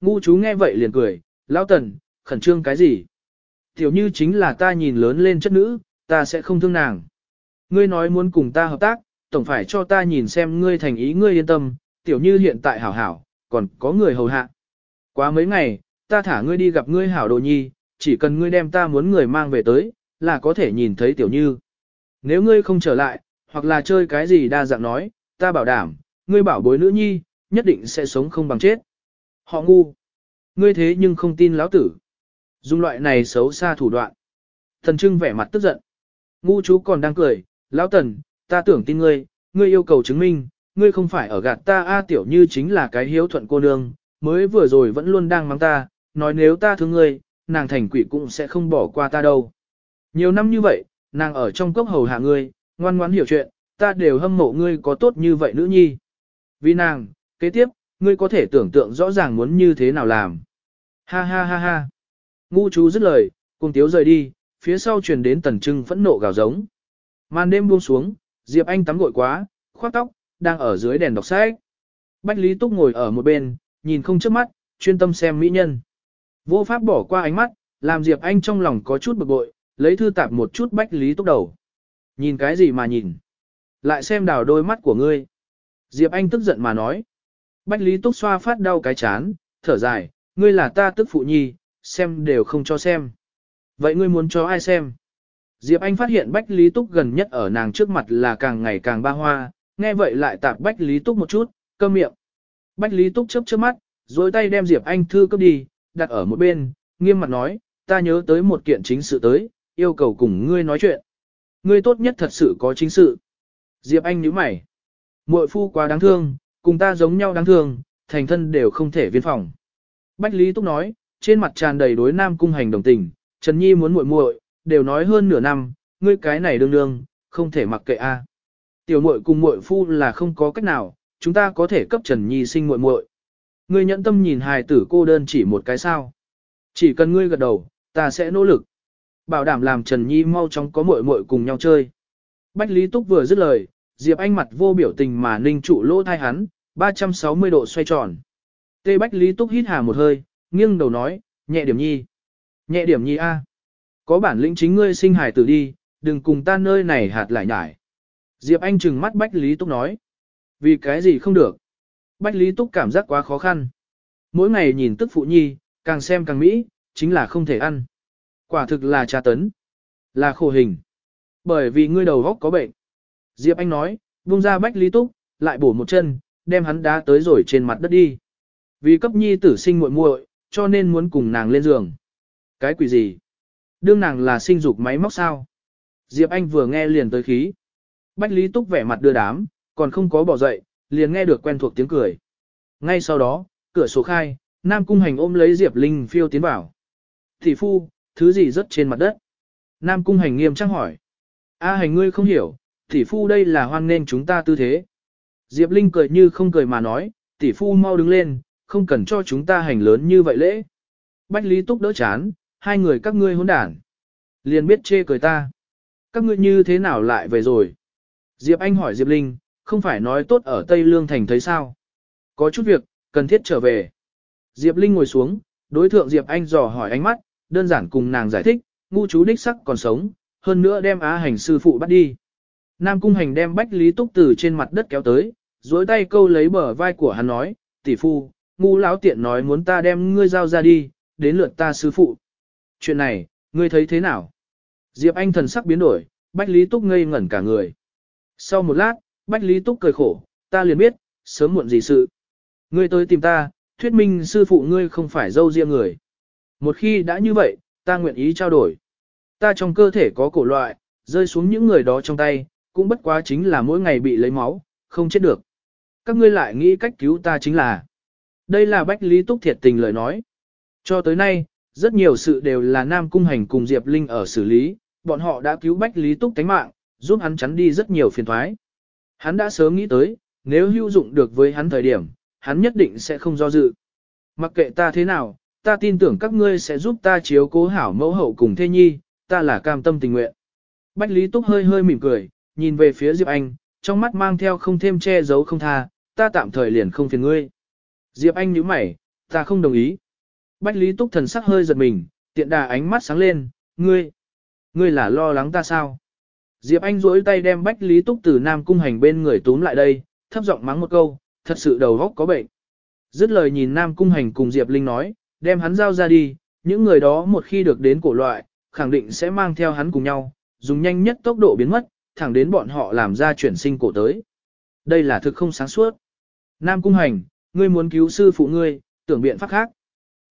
Ngu chú nghe vậy liền cười, lão tần, khẩn trương cái gì? Tiểu như chính là ta nhìn lớn lên chất nữ, ta sẽ không thương nàng. Ngươi nói muốn cùng ta hợp tác, tổng phải cho ta nhìn xem ngươi thành ý ngươi yên tâm, tiểu như hiện tại hảo hảo, còn có người hầu hạ. Quá mấy ngày, ta thả ngươi đi gặp ngươi hảo đồ nhi, chỉ cần ngươi đem ta muốn người mang về tới, là có thể nhìn thấy tiểu như. Nếu ngươi không trở lại, hoặc là chơi cái gì đa dạng nói, ta bảo đảm, ngươi bảo bối nữ nhi, nhất định sẽ sống không bằng chết. Họ ngu. Ngươi thế nhưng không tin lão tử. Dùng loại này xấu xa thủ đoạn. Thần trưng vẻ mặt tức giận. Ngu chú còn đang cười, lão tần, ta tưởng tin ngươi, ngươi yêu cầu chứng minh, ngươi không phải ở gạt ta a tiểu như chính là cái hiếu thuận cô nương, mới vừa rồi vẫn luôn đang mắng ta, nói nếu ta thương ngươi, nàng thành quỷ cũng sẽ không bỏ qua ta đâu. Nhiều năm như vậy, nàng ở trong cốc hầu hạ ngươi, ngoan ngoãn hiểu chuyện, ta đều hâm mộ ngươi có tốt như vậy nữ nhi. Vì nàng, kế tiếp, ngươi có thể tưởng tượng rõ ràng muốn như thế nào làm. Ha ha ha ha. Ngu chú dứt lời, cùng tiếu rời đi, phía sau truyền đến tần trưng phẫn nộ gào giống. Màn đêm buông xuống, Diệp Anh tắm gội quá, khoác tóc, đang ở dưới đèn đọc sách. Bách Lý Túc ngồi ở một bên, nhìn không chớp mắt, chuyên tâm xem mỹ nhân. Vô pháp bỏ qua ánh mắt, làm Diệp Anh trong lòng có chút bực bội, lấy thư tạp một chút Bách Lý Túc đầu. Nhìn cái gì mà nhìn? Lại xem đào đôi mắt của ngươi. Diệp Anh tức giận mà nói. Bách Lý Túc xoa phát đau cái chán, thở dài, ngươi là ta tức phụ nhi, xem đều không cho xem. Vậy ngươi muốn cho ai xem? Diệp Anh phát hiện Bách Lý Túc gần nhất ở nàng trước mặt là càng ngày càng ba hoa, nghe vậy lại tạp Bách Lý Túc một chút, cơm miệng. Bách Lý Túc chớp chớp mắt, rồi tay đem Diệp Anh thư cấp đi, đặt ở một bên, nghiêm mặt nói, ta nhớ tới một kiện chính sự tới, yêu cầu cùng ngươi nói chuyện. Ngươi tốt nhất thật sự có chính sự. Diệp Anh nhíu mày. Muội phu quá đáng thương, cùng ta giống nhau đáng thương, thành thân đều không thể viên phòng. Bách Lý Túc nói, trên mặt tràn đầy đối nam cung hành đồng tình, Trần Nhi muốn muội muội, đều nói hơn nửa năm, ngươi cái này đương đương, không thể mặc kệ a. À. Tiểu muội cùng muội phu là không có cách nào, chúng ta có thể cấp Trần Nhi sinh muội muội. Ngươi nhẫn tâm nhìn hài tử cô đơn chỉ một cái sao? Chỉ cần ngươi gật đầu, ta sẽ nỗ lực. Bảo đảm làm Trần Nhi mau chóng có muội muội cùng nhau chơi. Bách Lý Túc vừa dứt lời, Diệp Anh mặt vô biểu tình mà ninh trụ lỗ thai hắn, 360 độ xoay tròn. Tê Bách Lý Túc hít hà một hơi, nghiêng đầu nói, nhẹ điểm nhi. Nhẹ điểm nhi a. Có bản lĩnh chính ngươi sinh hài tử đi, đừng cùng ta nơi này hạt lại nhải. Diệp Anh trừng mắt Bách Lý Túc nói. Vì cái gì không được? Bách Lý Túc cảm giác quá khó khăn. Mỗi ngày nhìn tức phụ nhi, càng xem càng mỹ, chính là không thể ăn. Quả thực là tra tấn. Là khổ hình. Bởi vì ngươi đầu góc có bệnh. Diệp Anh nói, buông ra Bách Lý Túc, lại bổ một chân, đem hắn đá tới rồi trên mặt đất đi. Vì cấp nhi tử sinh muội muội, cho nên muốn cùng nàng lên giường. Cái quỷ gì? Đương nàng là sinh dục máy móc sao? Diệp Anh vừa nghe liền tới khí. Bách Lý Túc vẻ mặt đưa đám, còn không có bỏ dậy, liền nghe được quen thuộc tiếng cười. Ngay sau đó, cửa sổ khai, Nam Cung Hành ôm lấy Diệp Linh phiêu tiến vào. Thị phu, thứ gì rớt trên mặt đất? Nam Cung Hành nghiêm trang hỏi. A Hành ngươi không hiểu, thị phu đây là hoan nên chúng ta tư thế. Diệp Linh cười như không cười mà nói, tỷ phu mau đứng lên, không cần cho chúng ta hành lớn như vậy lễ. Bách Lý Túc đỡ chán, hai người các ngươi hỗn đản. Liền biết chê cười ta. Các ngươi như thế nào lại về rồi? Diệp Anh hỏi Diệp Linh, không phải nói tốt ở Tây Lương Thành thấy sao? Có chút việc, cần thiết trở về. Diệp Linh ngồi xuống, đối thượng Diệp Anh dò hỏi ánh mắt, đơn giản cùng nàng giải thích, ngu chú đích sắc còn sống, hơn nữa đem á hành sư phụ bắt đi. Nam Cung Hành đem Bách Lý Túc từ trên mặt đất kéo tới, duỗi tay câu lấy bờ vai của hắn nói, tỷ phu, ngu lão tiện nói muốn ta đem ngươi giao ra đi, đến lượt ta sư phụ. Chuyện này, ngươi thấy thế nào? Diệp Anh thần sắc biến đổi, Bách Lý Túc ngây ngẩn cả người. Sau một lát, Bách Lý Túc cười khổ, ta liền biết, sớm muộn gì sự. Ngươi tới tìm ta, thuyết minh sư phụ ngươi không phải dâu riêng người. Một khi đã như vậy, ta nguyện ý trao đổi. Ta trong cơ thể có cổ loại, rơi xuống những người đó trong tay, cũng bất quá chính là mỗi ngày bị lấy máu, không chết được. Các ngươi lại nghĩ cách cứu ta chính là. Đây là Bách Lý Túc thiệt tình lời nói. Cho tới nay, rất nhiều sự đều là Nam Cung Hành cùng Diệp Linh ở xử lý, bọn họ đã cứu Bách Lý Túc tánh mạng, giúp hắn chắn đi rất nhiều phiền thoái. Hắn đã sớm nghĩ tới, nếu hữu dụng được với hắn thời điểm, hắn nhất định sẽ không do dự. Mặc kệ ta thế nào, ta tin tưởng các ngươi sẽ giúp ta chiếu cố hảo mẫu hậu cùng thê nhi, ta là cam tâm tình nguyện. Bách Lý Túc hơi hơi mỉm cười, nhìn về phía Diệp Anh, trong mắt mang theo không thêm che giấu không tha, ta tạm thời liền không phiền ngươi. Diệp Anh nhíu mày, Ta không đồng ý. Bách Lý Túc thần sắc hơi giật mình, tiện đà ánh mắt sáng lên, ngươi, ngươi là lo lắng ta sao? Diệp Anh duỗi tay đem Bách Lý Túc từ Nam Cung Hành bên người túm lại đây, thấp giọng mắng một câu, thật sự đầu óc có bệnh. Dứt lời nhìn Nam Cung Hành cùng Diệp Linh nói, đem hắn giao ra đi, những người đó một khi được đến cổ loại, khẳng định sẽ mang theo hắn cùng nhau, dùng nhanh nhất tốc độ biến mất, thẳng đến bọn họ làm ra chuyển sinh cổ tới. Đây là thực không sáng suốt. Nam Cung Hành, ngươi muốn cứu sư phụ ngươi, tưởng biện pháp khác.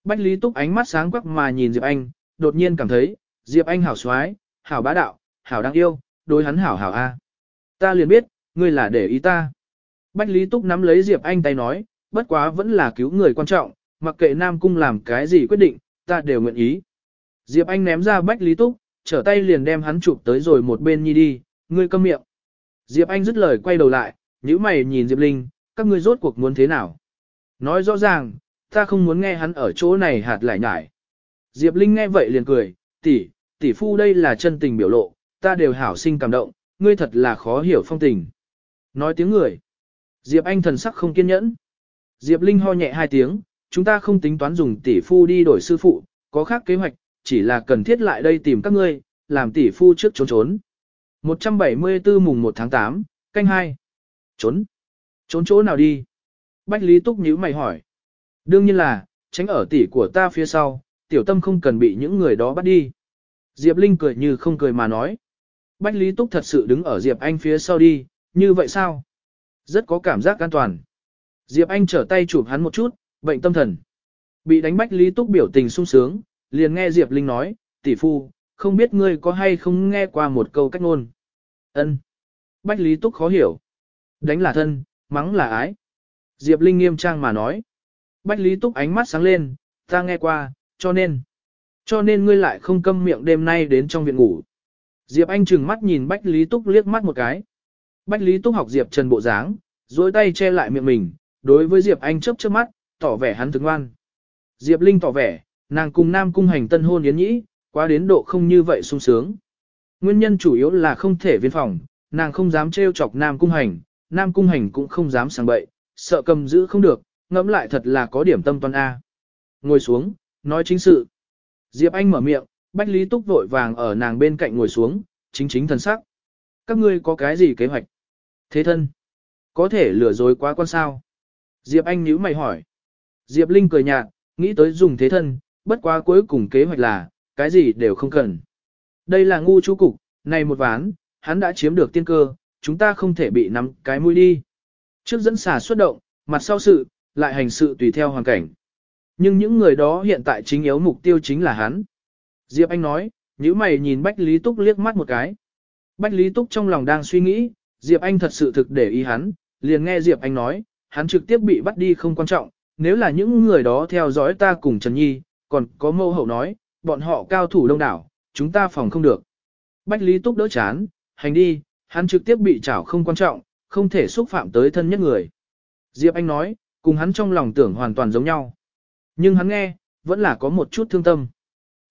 Bách Lý Túc ánh mắt sáng quắc mà nhìn Diệp Anh, đột nhiên cảm thấy, Diệp Anh hảo xoái, hảo bá đạo, hảo đáng yêu, đối hắn hảo hảo a. Ta liền biết, ngươi là để ý ta. Bách Lý Túc nắm lấy Diệp Anh tay nói, bất quá vẫn là cứu người quan trọng, mặc kệ Nam Cung làm cái gì quyết định, ta đều nguyện ý. Diệp Anh ném ra Bách Lý Túc, trở tay liền đem hắn chụp tới rồi một bên nhi đi, ngươi câm miệng. Diệp Anh dứt lời quay đầu lại, nhíu mày nhìn Diệp Linh, các ngươi rốt cuộc muốn thế nào? Nói rõ ràng, ta không muốn nghe hắn ở chỗ này hạt lại nhải. Diệp Linh nghe vậy liền cười, tỷ, tỷ phu đây là chân tình biểu lộ, ta đều hảo sinh cảm động, ngươi thật là khó hiểu phong tình. Nói tiếng người. Diệp Anh thần sắc không kiên nhẫn. Diệp Linh ho nhẹ hai tiếng, chúng ta không tính toán dùng tỷ phu đi đổi sư phụ, có khác kế hoạch, chỉ là cần thiết lại đây tìm các ngươi, làm tỷ phu trước trốn trốn. 174 mùng 1 tháng 8, canh 2. Trốn. Trốn chỗ nào đi? Bách Lý Túc nhíu mày hỏi. Đương nhiên là, tránh ở tỷ của ta phía sau, tiểu tâm không cần bị những người đó bắt đi. Diệp Linh cười như không cười mà nói. Bách Lý Túc thật sự đứng ở Diệp Anh phía sau đi, như vậy sao? Rất có cảm giác an toàn. Diệp Anh trở tay chụp hắn một chút, bệnh tâm thần. Bị đánh Bách Lý Túc biểu tình sung sướng, liền nghe Diệp Linh nói, tỷ phu, không biết ngươi có hay không nghe qua một câu cách ngôn. Ân. Bách Lý Túc khó hiểu. Đánh là thân, mắng là ái. Diệp Linh nghiêm trang mà nói. Bách Lý Túc ánh mắt sáng lên, ta nghe qua, cho nên. Cho nên ngươi lại không câm miệng đêm nay đến trong viện ngủ. Diệp Anh trừng mắt nhìn Bách Lý Túc liếc mắt một cái. Bách Lý Túc học Diệp Trần bộ dáng, duỗi tay che lại miệng mình, đối với Diệp Anh chớp chớp mắt, tỏ vẻ hắn thương ngoan. Diệp Linh tỏ vẻ, nàng cùng Nam Cung hành tân hôn yến nhĩ, quá đến độ không như vậy sung sướng. Nguyên nhân chủ yếu là không thể viên phòng, nàng không dám trêu chọc Nam Cung hành, Nam Cung hành cũng không dám sang bậy, sợ cầm giữ không được, ngẫm lại thật là có điểm tâm toan A. Ngồi xuống, nói chính sự. Diệp Anh mở miệng, Bách Lý Túc vội vàng ở nàng bên cạnh ngồi xuống, chính chính thần sắc. Các ngươi có cái gì kế hoạch? Thế thân, có thể lừa dối quá quan sao? Diệp Anh nhíu mày hỏi. Diệp Linh cười nhạt, nghĩ tới dùng thế thân, bất quá cuối cùng kế hoạch là, cái gì đều không cần. Đây là ngu chú cục, này một ván, hắn đã chiếm được tiên cơ, chúng ta không thể bị nắm cái mũi đi. Trước dẫn xà xuất động, mặt sau sự, lại hành sự tùy theo hoàn cảnh. Nhưng những người đó hiện tại chính yếu mục tiêu chính là hắn. Diệp Anh nói, nếu mày nhìn Bách Lý Túc liếc mắt một cái. Bách Lý Túc trong lòng đang suy nghĩ, Diệp Anh thật sự thực để ý hắn, liền nghe Diệp Anh nói, hắn trực tiếp bị bắt đi không quan trọng, nếu là những người đó theo dõi ta cùng Trần Nhi, còn có mâu hậu nói, bọn họ cao thủ đông đảo, chúng ta phòng không được. Bách Lý Túc đỡ chán, hành đi, hắn trực tiếp bị trảo không quan trọng, không thể xúc phạm tới thân nhất người. Diệp Anh nói, cùng hắn trong lòng tưởng hoàn toàn giống nhau. Nhưng hắn nghe, vẫn là có một chút thương tâm.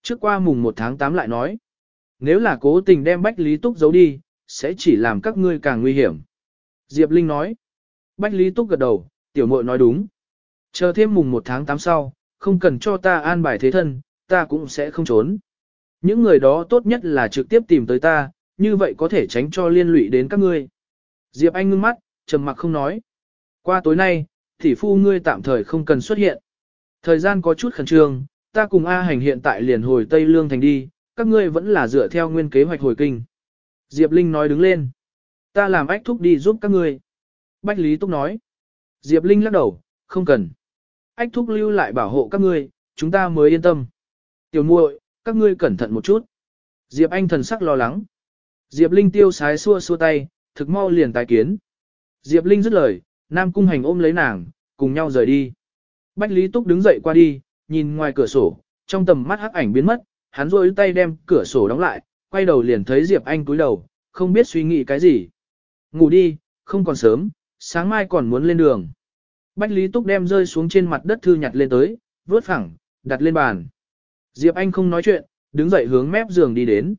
Trước qua mùng 1 tháng 8 lại nói, nếu là cố tình đem Bách Lý Túc giấu đi, sẽ chỉ làm các ngươi càng nguy hiểm. Diệp Linh nói, Bách Lý Túc gật đầu, tiểu muội nói đúng. Chờ thêm mùng 1 tháng 8 sau, không cần cho ta an bài thế thân, ta cũng sẽ không trốn. Những người đó tốt nhất là trực tiếp tìm tới ta, như vậy có thể tránh cho liên lụy đến các ngươi. Diệp Anh ngưng mắt, trầm mặc không nói. Qua tối nay, tỷ phu ngươi tạm thời không cần xuất hiện. Thời gian có chút khẩn trương, ta cùng A hành hiện tại liền hồi Tây Lương Thành đi, các ngươi vẫn là dựa theo nguyên kế hoạch hồi kinh. Diệp Linh nói đứng lên. Ta làm ách thúc đi giúp các ngươi. Bách Lý Túc nói. Diệp Linh lắc đầu, không cần. Ách thúc lưu lại bảo hộ các ngươi, chúng ta mới yên tâm. Tiểu muội, các ngươi cẩn thận một chút. Diệp Anh thần sắc lo lắng. Diệp Linh tiêu sái xua xua tay, thực mau liền tái kiến. Diệp Linh dứt lời, Nam Cung Hành ôm lấy nàng, cùng nhau rời đi. Bách Lý Túc đứng dậy qua đi, nhìn ngoài cửa sổ, trong tầm mắt hắc ảnh biến mất, hắn rôi tay đem cửa sổ đóng lại, quay đầu liền thấy Diệp Anh cúi đầu, không biết suy nghĩ cái gì. Ngủ đi, không còn sớm, sáng mai còn muốn lên đường. Bách Lý Túc đem rơi xuống trên mặt đất thư nhặt lên tới, vớt phẳng, đặt lên bàn. Diệp Anh không nói chuyện, đứng dậy hướng mép giường đi đến.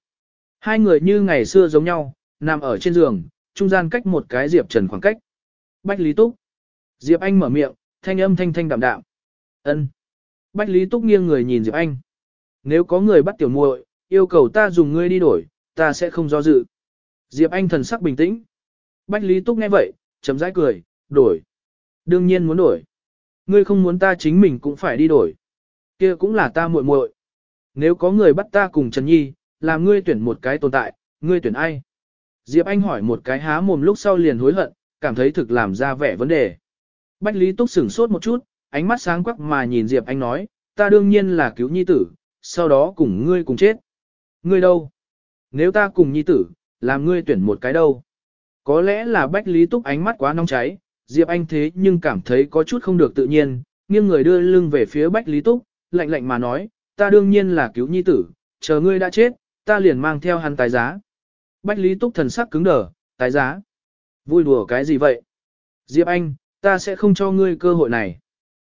Hai người như ngày xưa giống nhau, nằm ở trên giường, trung gian cách một cái Diệp Trần khoảng cách. Bách Lý Túc. Diệp Anh mở miệng, thanh âm thanh thanh đạm đạm. Ân. Bách Lý Túc nghiêng người nhìn Diệp Anh. Nếu có người bắt tiểu muội, yêu cầu ta dùng ngươi đi đổi, ta sẽ không do dự. Diệp Anh thần sắc bình tĩnh. Bách Lý Túc nghe vậy, chấm rãi cười, đổi. Đương nhiên muốn đổi. Ngươi không muốn ta chính mình cũng phải đi đổi. Kia cũng là ta muội muội. Nếu có người bắt ta cùng Trần Nhi, làm ngươi tuyển một cái tồn tại, ngươi tuyển ai? Diệp Anh hỏi một cái há mồm lúc sau liền hối hận, cảm thấy thực làm ra vẻ vấn đề. Bách Lý Túc sửng sốt một chút, ánh mắt sáng quắc mà nhìn Diệp Anh nói, ta đương nhiên là cứu nhi tử, sau đó cùng ngươi cùng chết. Ngươi đâu? Nếu ta cùng nhi tử, làm ngươi tuyển một cái đâu? Có lẽ là Bách Lý Túc ánh mắt quá nóng cháy, Diệp Anh thế nhưng cảm thấy có chút không được tự nhiên, nghiêng người đưa lưng về phía Bách Lý Túc, lạnh lạnh mà nói, ta đương nhiên là cứu nhi tử, chờ ngươi đã chết, ta liền mang theo hắn tái giá. Bách Lý Túc thần sắc cứng đờ, tái giá. Vui đùa cái gì vậy? Diệp Anh, ta sẽ không cho ngươi cơ hội này.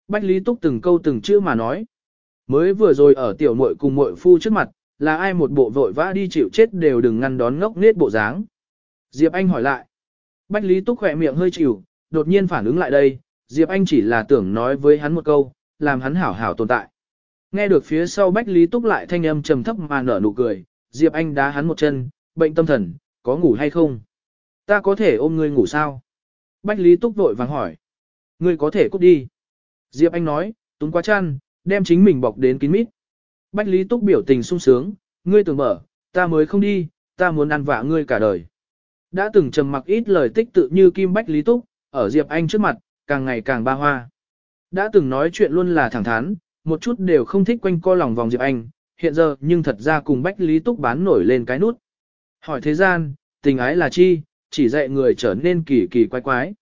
Bách Lý Túc từng câu từng chữ mà nói. Mới vừa rồi ở tiểu muội cùng muội phu trước mặt, là ai một bộ vội vã đi chịu chết đều đừng ngăn đón ngốc nết bộ dáng. Diệp Anh hỏi lại. Bách Lý Túc khỏe miệng hơi chịu, đột nhiên phản ứng lại đây, Diệp Anh chỉ là tưởng nói với hắn một câu, làm hắn hảo hảo tồn tại. Nghe được phía sau Bách Lý Túc lại thanh âm trầm thấp mà nở nụ cười, Diệp Anh đá hắn một chân, bệnh tâm thần, có ngủ hay không? Ta có thể ôm ngươi ngủ sao? Bách Lý Túc vội vàng hỏi. Ngươi có thể cút đi. Diệp Anh nói, túng quá chăn, đem chính mình bọc đến kín mít. Bách Lý Túc biểu tình sung sướng, ngươi tưởng mở, ta mới không đi, ta muốn ăn vạ ngươi cả đời. Đã từng trầm mặc ít lời tích tự như kim Bách Lý Túc, ở Diệp Anh trước mặt, càng ngày càng ba hoa. Đã từng nói chuyện luôn là thẳng thắn, một chút đều không thích quanh co lòng vòng Diệp Anh, hiện giờ nhưng thật ra cùng Bách Lý Túc bán nổi lên cái nút. Hỏi thế gian, tình ái là chi, chỉ dạy người trở nên kỳ kỳ quái quái.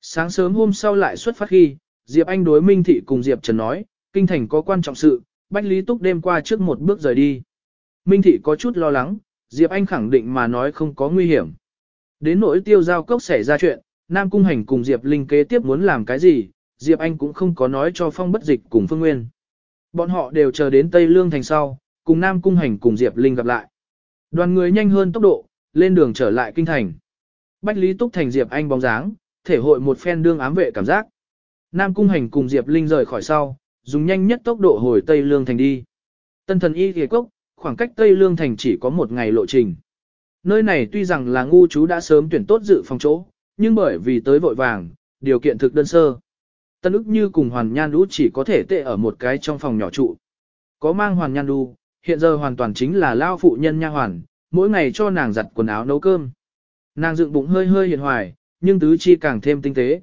Sáng sớm hôm sau lại xuất phát khi, Diệp Anh đối Minh Thị cùng Diệp Trần nói, kinh thành có quan trọng sự, Bách Lý Túc đêm qua trước một bước rời đi. Minh Thị có chút lo lắng, Diệp Anh khẳng định mà nói không có nguy hiểm. Đến nỗi tiêu giao cốc xảy ra chuyện, Nam Cung Hành cùng Diệp Linh kế tiếp muốn làm cái gì, Diệp Anh cũng không có nói cho Phong bất dịch cùng Phương Nguyên. Bọn họ đều chờ đến Tây Lương thành sau, cùng Nam Cung Hành cùng Diệp Linh gặp lại. Đoàn người nhanh hơn tốc độ, lên đường trở lại kinh thành. Bách Lý Túc thành Diệp Anh bóng dáng, thể hội một phen đương ám vệ cảm giác. Nam Cung Hành cùng Diệp Linh rời khỏi sau, dùng nhanh nhất tốc độ hồi Tây Lương thành đi. Tân thần y ghề cốc, khoảng cách Tây Lương thành chỉ có một ngày lộ trình. Nơi này tuy rằng là ngu chú đã sớm tuyển tốt dự phòng chỗ, nhưng bởi vì tới vội vàng, điều kiện thực đơn sơ. Tân ức như cùng Hoàn Nhan Đu chỉ có thể tệ ở một cái trong phòng nhỏ trụ. Có mang Hoàn Nhan Đu, hiện giờ hoàn toàn chính là lao phụ nhân nha hoàn, mỗi ngày cho nàng giặt quần áo nấu cơm. Nàng dựng bụng hơi hơi hiền hoài, nhưng tứ chi càng thêm tinh tế.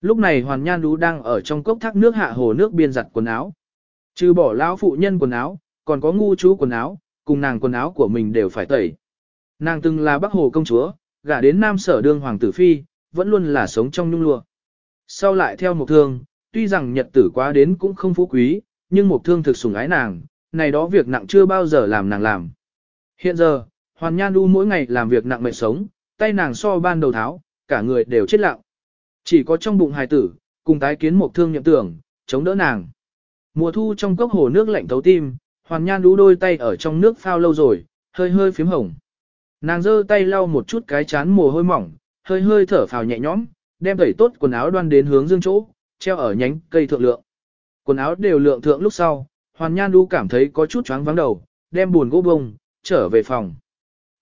Lúc này Hoàn Nhan Đu đang ở trong cốc thác nước hạ hồ nước biên giặt quần áo. Trừ bỏ lão phụ nhân quần áo, còn có ngu chú quần áo, cùng nàng quần áo của mình đều phải tẩy. Nàng từng là Bắc Hồ công chúa, gả đến Nam Sở đương hoàng tử phi, vẫn luôn là sống trong nhung lụa. Sau lại theo một thương, tuy rằng nhật tử quá đến cũng không phú quý, nhưng một thương thực sủng ái nàng, này đó việc nặng chưa bao giờ làm nàng làm. Hiện giờ, Hoàn Nhan Du mỗi ngày làm việc nặng mệt sống, tay nàng so ban đầu tháo, cả người đều chết lặng. Chỉ có trong bụng hài tử, cùng tái kiến một thương nhậm tưởng, chống đỡ nàng. Mùa thu trong cốc hồ nước lạnh thấu tim, Hoàn Nhan Du đôi tay ở trong nước phao lâu rồi, hơi hơi phím hồng. Nàng giơ tay lau một chút cái chán mồ hôi mỏng, hơi hơi thở phào nhẹ nhõm, đem tẩy tốt quần áo đoan đến hướng dương chỗ, treo ở nhánh cây thượng lượng. Quần áo đều lượng thượng lúc sau, Hoàn Nhan Du cảm thấy có chút chóng vắng đầu, đem buồn gỗ bông, trở về phòng.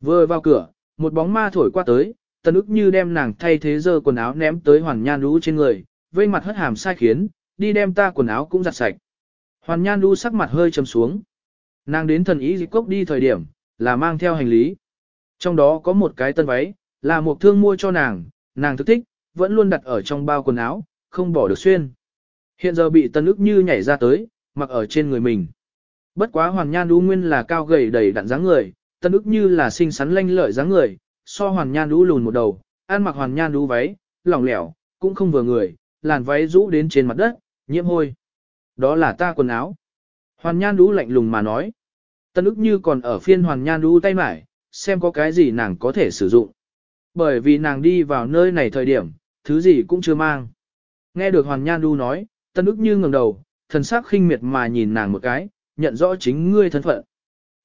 Vừa vào cửa, một bóng ma thổi qua tới, tần ức như đem nàng thay thế dơ quần áo ném tới Hoàn Nhan Du trên người, vây mặt hất hàm sai khiến, đi đem ta quần áo cũng giặt sạch. Hoàn Nhan Du sắc mặt hơi trầm xuống. Nàng đến thần ý dịch cốc đi thời điểm, là mang theo hành lý. Trong đó có một cái tân váy, là một thương mua cho nàng, nàng thức thích, vẫn luôn đặt ở trong bao quần áo, không bỏ được xuyên. Hiện giờ bị tân ức như nhảy ra tới, mặc ở trên người mình. Bất quá Hoàn Nhan Đu nguyên là cao gầy đầy đặn dáng người, tân ức như là xinh xắn lanh lợi dáng người, so Hoàn Nhan Đu lùn một đầu, ăn mặc Hoàn Nhan Đu váy, lỏng lẻo, cũng không vừa người, làn váy rũ đến trên mặt đất, nhiễm hôi. Đó là ta quần áo. Hoàn Nhan Đu lạnh lùng mà nói. Tân ức như còn ở phiên Hoàn Nhan Đu tay mải, xem có cái gì nàng có thể sử dụng. Bởi vì nàng đi vào nơi này thời điểm, thứ gì cũng chưa mang. Nghe được Hoàn Nhan Du nói, Tân ức như ngẩng đầu, thần sắc khinh miệt mà nhìn nàng một cái, nhận rõ chính ngươi thân phận.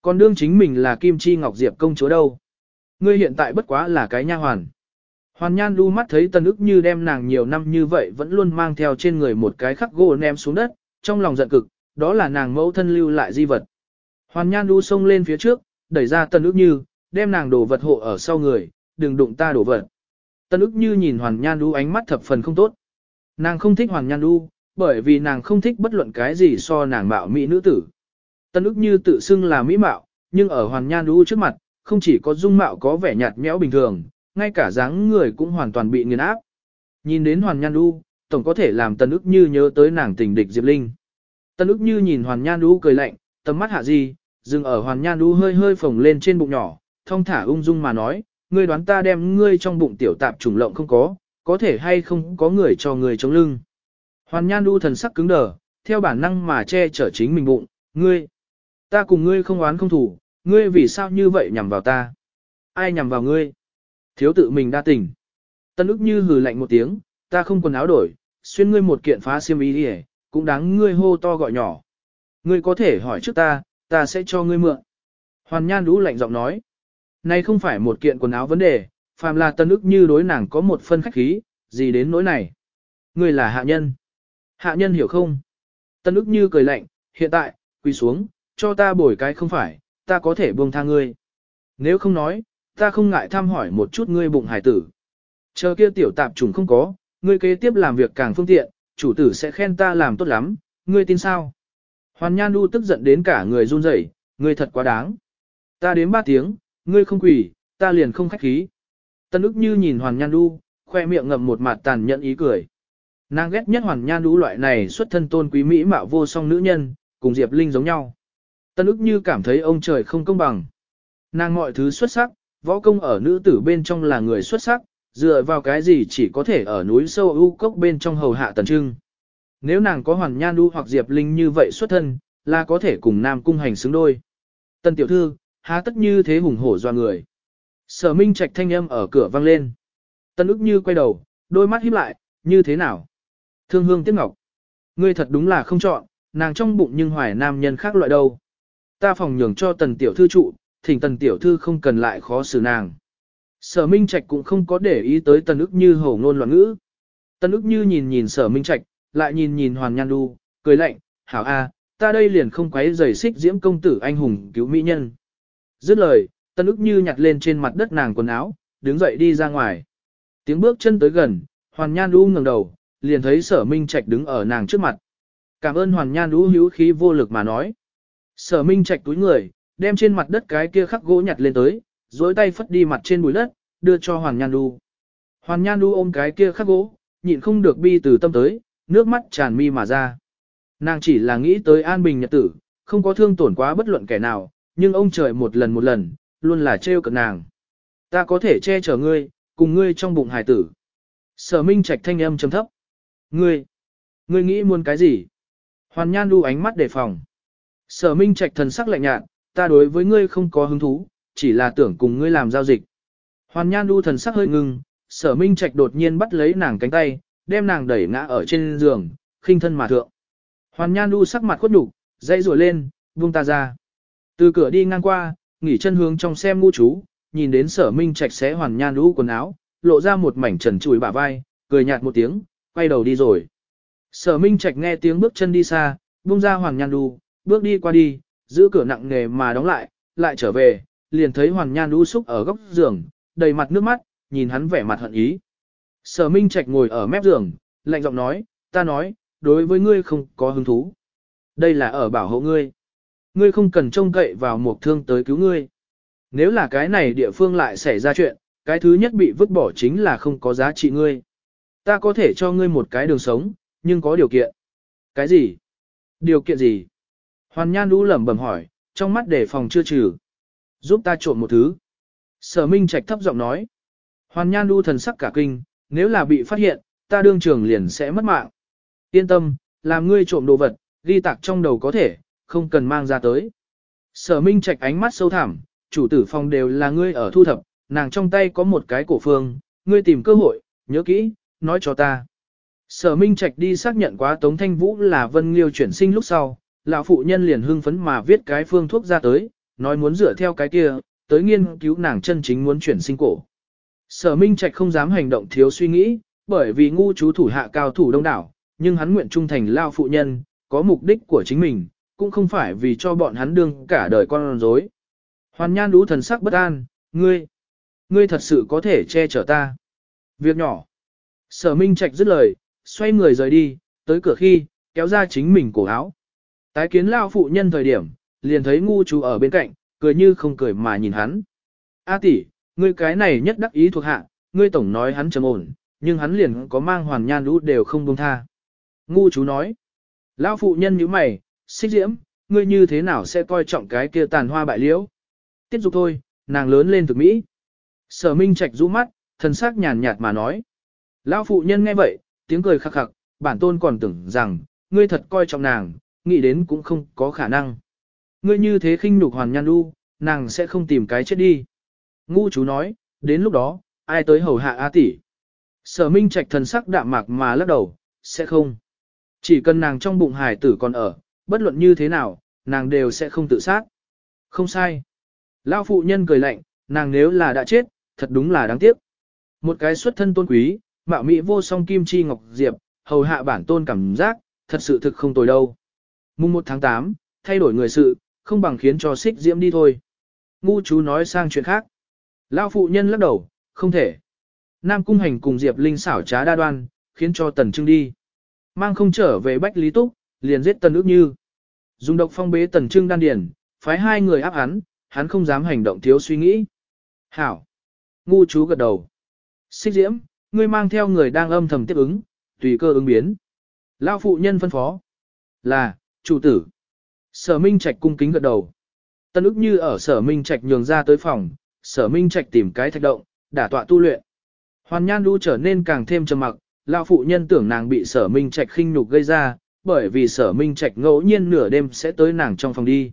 Còn đương chính mình là Kim Chi Ngọc Diệp công chúa đâu. Ngươi hiện tại bất quá là cái nha hoàn. Hoàn Nhan Du mắt thấy Tân ức như đem nàng nhiều năm như vậy vẫn luôn mang theo trên người một cái khắc gỗ ném xuống đất, trong lòng giận cực, đó là nàng mẫu thân lưu lại di vật. Hoàn Nhan Du xông lên phía trước, đẩy ra Tân ức như, đem nàng đổ vật hộ ở sau người, đừng đụng ta đổ vật. Tân ức như nhìn Hoàn Nhan Du ánh mắt thập phần không tốt. Nàng không thích Hoàn Nhan Du, bởi vì nàng không thích bất luận cái gì so nàng mạo mỹ nữ tử. Tân ức như tự xưng là mỹ mạo, nhưng ở Hoàn Nhan Du trước mặt, không chỉ có dung mạo có vẻ nhạt nhẽo bình thường, ngay cả dáng người cũng hoàn toàn bị nghiền áp. Nhìn đến Hoàn Nhan Du, tổng có thể làm Tân ức như nhớ tới nàng tình địch Diệp Linh. Tân ức như nhìn Hoàn Nhan Du cười lạnh, tầm mắt hạ gì, dừng ở Hoàn Nhan Du hơi hơi phồng lên trên bụng nhỏ, thong thả ung dung mà nói, ngươi đoán ta đem ngươi trong bụng tiểu tạp trùng lộng không có, có thể hay không có người cho người chống lưng. Hoàn Nhan Du thần sắc cứng đờ, theo bản năng mà che chở chính mình bụng, ngươi, ta cùng ngươi không oán không thủ, ngươi vì sao như vậy nhằm vào ta? Ai nhằm vào ngươi? Thiếu tự mình đa tình. Tân ức như hừ lạnh một tiếng, ta không quần áo đổi, xuyên ngươi một kiện phá xiêm y đi cũng đáng ngươi hô to gọi nhỏ. Ngươi có thể hỏi trước ta, ta sẽ cho ngươi mượn. Hoàn Nhan Đu lạnh giọng nói. Này không phải một kiện quần áo vấn đề, phàm là tân ức như đối nàng có một phân khách khí, gì đến nỗi này. người là hạ nhân. Hạ nhân hiểu không? Tân ức như cười lạnh, hiện tại, quỳ xuống, cho ta bồi cái không phải, ta có thể buông tha ngươi. Nếu không nói, ta không ngại thăm hỏi một chút ngươi bụng hải tử. Chờ kia tiểu tạp trùng không có, ngươi kế tiếp làm việc càng phương tiện, chủ tử sẽ khen ta làm tốt lắm, ngươi tin sao? Hoàn Nhan Du tức giận đến cả người run rẩy, ngươi thật quá đáng. Ta đến ba tiếng, ngươi không quỳ, ta liền không khách khí. Tân ức như nhìn Hoàn Nhan Đu, khoe miệng ngậm một mặt tàn nhẫn ý cười. Nàng ghét nhất Hoàn Nhan Đu loại này xuất thân tôn quý mỹ mạo vô song nữ nhân, cùng Diệp Linh giống nhau. Tân ức như cảm thấy ông trời không công bằng. Nàng mọi thứ xuất sắc, võ công ở nữ tử bên trong là người xuất sắc, dựa vào cái gì chỉ có thể ở núi sâu u cốc bên trong hầu hạ tần trưng. Nếu nàng có hoàn nhan đu hoặc diệp linh như vậy xuất thân, là có thể cùng nam cung hành xứng đôi. Tân tiểu thư, há tất như thế hùng hổ doa người. Sở minh trạch thanh âm ở cửa vang lên. Tần ức như quay đầu, đôi mắt híp lại, như thế nào? Thương hương tiếc ngọc. Ngươi thật đúng là không chọn, nàng trong bụng nhưng hoài nam nhân khác loại đâu. Ta phòng nhường cho tần tiểu thư trụ, thỉnh tần tiểu thư không cần lại khó xử nàng. Sở Minh Trạch cũng không có để ý tới tần ức như hổ ngôn loạn ngữ. Tần ức như nhìn nhìn sở Minh Trạch, lại nhìn nhìn Hoàn Nhan Du, cười lạnh, hảo a, ta đây liền không quấy giày xích diễm công tử anh hùng cứu mỹ nhân. Dứt lời, tân ức như nhặt lên trên mặt đất nàng quần áo, đứng dậy đi ra ngoài. Tiếng bước chân tới gần, Hoàn Nhan đu ngẩng đầu, liền thấy sở Minh Trạch đứng ở nàng trước mặt. Cảm ơn Hoàn Nhan đu hữu khí vô lực mà nói. Sở Minh Trạch túi người, đem trên mặt đất cái kia khắc gỗ nhặt lên tới, dối tay phất đi mặt trên bụi đất, đưa cho Hoàn Nhan đu. Hoàn Nhan đu ôm cái kia khắc gỗ, nhịn không được bi từ tâm tới, nước mắt tràn mi mà ra. Nàng chỉ là nghĩ tới an bình nhật tử, không có thương tổn quá bất luận kẻ nào, nhưng ông trời một lần một lần, luôn là trêu cận nàng. Ta có thể che chở ngươi, cùng ngươi trong bụng hải tử. Sở Minh Trạch thanh âm trầm thấp. Ngươi, ngươi nghĩ muốn cái gì? Hoàn Nhan Du ánh mắt đề phòng. Sở Minh Trạch thần sắc lạnh nhạt, ta đối với ngươi không có hứng thú, chỉ là tưởng cùng ngươi làm giao dịch. Hoàn Nhan Du thần sắc hơi ngưng, Sở Minh Trạch đột nhiên bắt lấy nàng cánh tay, đem nàng đẩy ngã ở trên giường, khinh thân mà thượng. Hoàn Nhan Du sắc mặt khuất nhục, dãy rủa lên, buông ta ra. Từ cửa đi ngang qua, nghỉ chân hướng trong xem ngu chú, nhìn đến Sở Minh Trạch xé Hoàn Nhan lũ quần áo, lộ ra một mảnh trần trụi bả vai, cười nhạt một tiếng, quay đầu đi rồi. Sở Minh Trạch nghe tiếng bước chân đi xa, buông ra Hoàn Nhan đu, bước đi qua đi, giữ cửa nặng nề mà đóng lại, lại trở về, liền thấy hoàn Nhan đu xúc ở góc giường, đầy mặt nước mắt, nhìn hắn vẻ mặt hận ý. Sở Minh Trạch ngồi ở mép giường, lạnh giọng nói, ta nói, đối với ngươi không có hứng thú. Đây là ở bảo hộ ngươi. Ngươi không cần trông cậy vào một thương tới cứu ngươi. Nếu là cái này địa phương lại xảy ra chuyện, cái thứ nhất bị vứt bỏ chính là không có giá trị ngươi. Ta có thể cho ngươi một cái đường sống, nhưng có điều kiện. Cái gì? Điều kiện gì? Hoàn Nhan Đu lẩm bẩm hỏi, trong mắt đề phòng chưa trừ. Giúp ta trộm một thứ. Sở Minh Trạch thấp giọng nói. Hoàn Nhan Đu thần sắc cả kinh, nếu là bị phát hiện, ta đương trường liền sẽ mất mạng. Yên tâm, làm ngươi trộm đồ vật, ghi tạc trong đầu có thể, không cần mang ra tới. Sở Minh Trạch ánh mắt sâu thẳm, chủ tử phòng đều là ngươi ở thu thập, nàng trong tay có một cái cổ phương, ngươi tìm cơ hội, nhớ kỹ, nói cho ta. Sở Minh Trạch đi xác nhận quá Tống Thanh Vũ là Vân Liêu chuyển sinh lúc sau, lão phụ nhân liền hưng phấn mà viết cái phương thuốc ra tới, nói muốn dựa theo cái kia, tới nghiên cứu nàng chân chính muốn chuyển sinh cổ. Sở Minh Trạch không dám hành động thiếu suy nghĩ, bởi vì ngu chú thủ hạ cao thủ đông đảo, nhưng hắn nguyện trung thành lao phụ nhân, có mục đích của chính mình, cũng không phải vì cho bọn hắn đương cả đời con rối. Hoàn nhan đú thần sắc bất an, ngươi, ngươi thật sự có thể che chở ta. Việc nhỏ. Sở Minh Trạch dứt lời, xoay người rời đi, tới cửa khi, kéo ra chính mình cổ áo. Tái kiến lao phụ nhân thời điểm, liền thấy ngu chú ở bên cạnh, cười như không cười mà nhìn hắn. A tỷ, ngươi cái này nhất đắc ý thuộc hạ, ngươi tổng nói hắn trầm ổn, nhưng hắn liền có mang hoàn nhan lũ đều không buông tha. Ngu chú nói, lão phụ nhân như mày, xích diễm, ngươi như thế nào sẽ coi trọng cái kia tàn hoa bại liễu? Tiếp dục thôi, nàng lớn lên thực mỹ. Sở Minh Trạch rũ mắt, thần sắc nhàn nhạt mà nói. Lão phụ nhân nghe vậy, tiếng cười khắc khắc, bản tôn còn tưởng rằng, ngươi thật coi trọng nàng, nghĩ đến cũng không có khả năng. Ngươi như thế khinh nhục hoàn nhan đu, nàng sẽ không tìm cái chết đi. Ngu chú nói, đến lúc đó, ai tới hầu hạ A tỷ. Sở Minh Trạch thần sắc đạm mạc mà lắc đầu, sẽ không. Chỉ cần nàng trong bụng hải tử còn ở, bất luận như thế nào, nàng đều sẽ không tự sát. Không sai. Lão phụ nhân cười lạnh, nàng nếu là đã chết, thật đúng là đáng tiếc. Một cái xuất thân tôn quý, mạo mỹ vô song kim chi ngọc diệp, hầu hạ bản tôn cảm giác, thật sự thực không tồi đâu. Mùng 1 tháng 8, thay đổi người sự, không bằng khiến cho xích diễm đi thôi. Ngu chú nói sang chuyện khác. Lão phụ nhân lắc đầu, không thể. Nam Cung Hành cùng Diệp Linh xảo trá đa đoan, khiến cho Tần Trưng đi. Mang không trở về Bách Lý Túc, liền giết Tần ước như. Dùng độc phong bế Tần Trưng đan điền phái hai người áp hắn, hắn không dám hành động thiếu suy nghĩ. Hảo. Ngu chú gật đầu. Xích diễm, ngươi mang theo người đang âm thầm tiếp ứng, tùy cơ ứng biến. Lao phụ nhân phân phó. Là, chủ tử. Sở Minh Trạch cung kính gật đầu. Tân ức như ở sở Minh Trạch nhường ra tới phòng, sở Minh Trạch tìm cái thạch động, đả tọa tu luyện. Hoàn Nhan đu trở nên càng thêm trầm mặc, lão phụ nhân tưởng nàng bị sở Minh Trạch khinh nhục gây ra, bởi vì sở Minh Trạch ngẫu nhiên nửa đêm sẽ tới nàng trong phòng đi.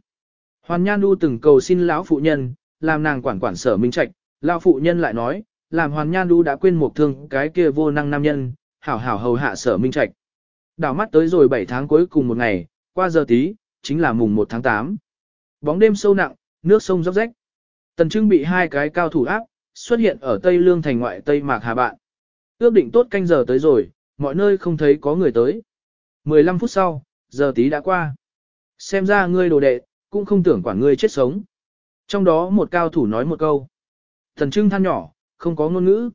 Hoàn Nhan Du từng cầu xin lão phụ nhân, làm nàng quản quản sở Minh Trạch, lão phụ nhân lại nói, làm Hoàn Nhan Du đã quên một thương cái kia vô năng nam nhân, hảo hảo hầu hạ sở Minh Trạch. Đảo mắt tới rồi 7 tháng cuối cùng một ngày, qua giờ tí, chính là mùng 1 tháng 8. Bóng đêm sâu nặng, nước sông róc rách. Tần Trưng bị hai cái cao thủ áp, xuất hiện ở Tây Lương thành ngoại Tây Mạc Hà Bạn. Ước định tốt canh giờ tới rồi, mọi nơi không thấy có người tới. 15 phút sau, giờ tí đã qua. Xem ra ngươi đồ đệ, cũng không tưởng quản ngươi chết sống. Trong đó một cao thủ nói một câu. Tần Trưng than nhỏ, không có ngôn ngữ.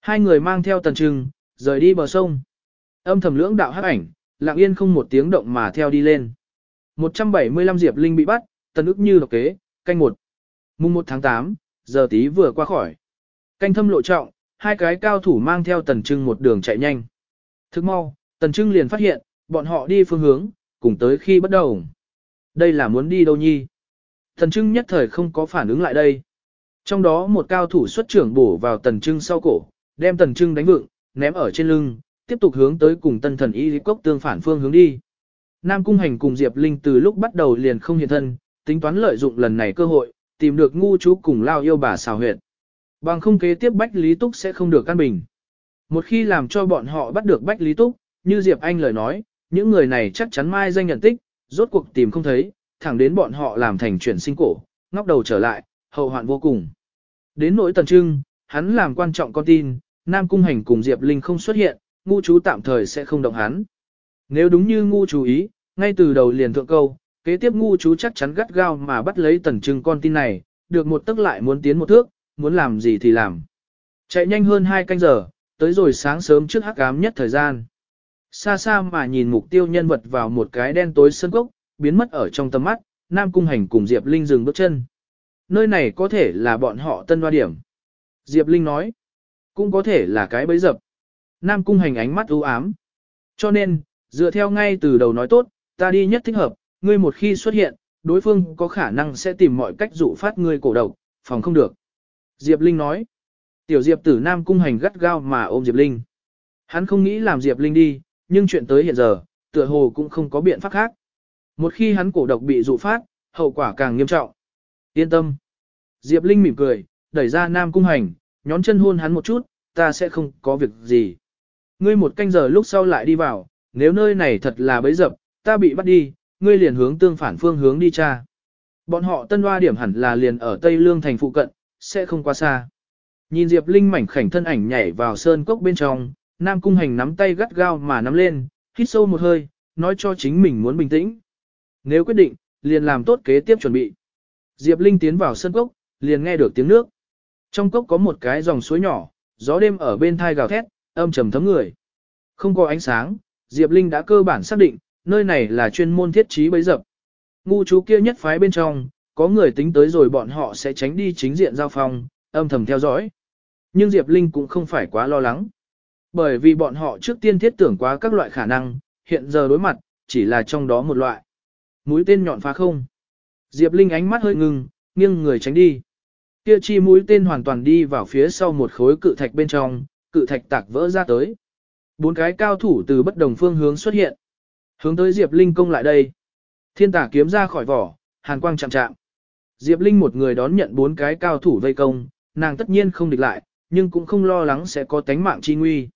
Hai người mang theo Tần Trưng, rời đi bờ sông. Âm thầm lưỡng đạo hắc ảnh, lặng yên không một tiếng động mà theo đi lên. 175 Diệp Linh bị bắt, tần ức như độc kế, canh một. Mùng 1 tháng 8, giờ tí vừa qua khỏi. Canh thâm lộ trọng, hai cái cao thủ mang theo tần trưng một đường chạy nhanh. Thức mau, tần trưng liền phát hiện, bọn họ đi phương hướng, cùng tới khi bắt đầu. Đây là muốn đi đâu nhi? thần trưng nhất thời không có phản ứng lại đây. Trong đó một cao thủ xuất trưởng bổ vào tần trưng sau cổ, đem tần trưng đánh vựng, ném ở trên lưng, tiếp tục hướng tới cùng tân thần y lý cốc tương phản phương hướng đi. Nam Cung Hành cùng Diệp Linh từ lúc bắt đầu liền không hiện thân, tính toán lợi dụng lần này cơ hội, tìm được ngu chú cùng lao yêu bà xào huyệt. Bằng không kế tiếp Bách Lý Túc sẽ không được căn bình. Một khi làm cho bọn họ bắt được Bách Lý Túc, như Diệp Anh lời nói, những người này chắc chắn mai danh nhận tích, rốt cuộc tìm không thấy, thẳng đến bọn họ làm thành chuyển sinh cổ, ngóc đầu trở lại, hậu hoạn vô cùng. Đến nỗi tần trưng, hắn làm quan trọng con tin, Nam Cung Hành cùng Diệp Linh không xuất hiện, ngu chú tạm thời sẽ không động hắn. Nếu đúng như ngu chú ý, ngay từ đầu liền thượng câu, kế tiếp ngu chú chắc chắn gắt gao mà bắt lấy tần trưng con tin này, được một tức lại muốn tiến một thước, muốn làm gì thì làm. Chạy nhanh hơn hai canh giờ, tới rồi sáng sớm trước hắc ám nhất thời gian. Xa xa mà nhìn mục tiêu nhân vật vào một cái đen tối sân cốc, biến mất ở trong tầm mắt, Nam Cung Hành cùng Diệp Linh dừng bước chân. Nơi này có thể là bọn họ tân hoa điểm. Diệp Linh nói, cũng có thể là cái bẫy dập. Nam Cung Hành ánh mắt u ám. Cho nên, dựa theo ngay từ đầu nói tốt, ta đi nhất thích hợp, ngươi một khi xuất hiện, đối phương có khả năng sẽ tìm mọi cách dụ phát ngươi cổ độc, phòng không được. Diệp Linh nói, tiểu Diệp tử Nam cung hành gắt gao mà ôm Diệp Linh. Hắn không nghĩ làm Diệp Linh đi, nhưng chuyện tới hiện giờ, tựa hồ cũng không có biện pháp khác. Một khi hắn cổ độc bị dụ phát, hậu quả càng nghiêm trọng. Yên tâm. Diệp Linh mỉm cười, đẩy ra Nam cung hành, nhón chân hôn hắn một chút, ta sẽ không có việc gì. Ngươi một canh giờ lúc sau lại đi vào, nếu nơi này thật là bấy dập, ta bị bắt đi, ngươi liền hướng tương phản phương hướng đi cha. Bọn họ tân hoa điểm hẳn là liền ở Tây Lương thành phụ cận, sẽ không quá xa. Nhìn Diệp Linh mảnh khảnh thân ảnh nhảy vào sơn cốc bên trong, Nam Cung Hành nắm tay gắt gao mà nắm lên, hít sâu một hơi, nói cho chính mình muốn bình tĩnh. Nếu quyết định, liền làm tốt kế tiếp chuẩn bị. Diệp Linh tiến vào sân cốc, liền nghe được tiếng nước. Trong cốc có một cái dòng suối nhỏ, gió đêm ở bên thai gào thét, âm trầm thấm người. Không có ánh sáng, Diệp Linh đã cơ bản xác định, nơi này là chuyên môn thiết trí bấy dập. Ngu chú kia nhất phái bên trong, có người tính tới rồi bọn họ sẽ tránh đi chính diện giao phong, âm thầm theo dõi. Nhưng Diệp Linh cũng không phải quá lo lắng. Bởi vì bọn họ trước tiên thiết tưởng quá các loại khả năng, hiện giờ đối mặt, chỉ là trong đó một loại. Mũi tên nhọn phá không. Diệp Linh ánh mắt hơi ngưng, nghiêng người tránh đi. Kia chi mũi tên hoàn toàn đi vào phía sau một khối cự thạch bên trong, cự thạch tạc vỡ ra tới. Bốn cái cao thủ từ bất đồng phương hướng xuất hiện. Hướng tới Diệp Linh công lại đây. Thiên tả kiếm ra khỏi vỏ, hàn quang chạm chạm. Diệp Linh một người đón nhận bốn cái cao thủ vây công, nàng tất nhiên không địch lại, nhưng cũng không lo lắng sẽ có tánh mạng chi nguy.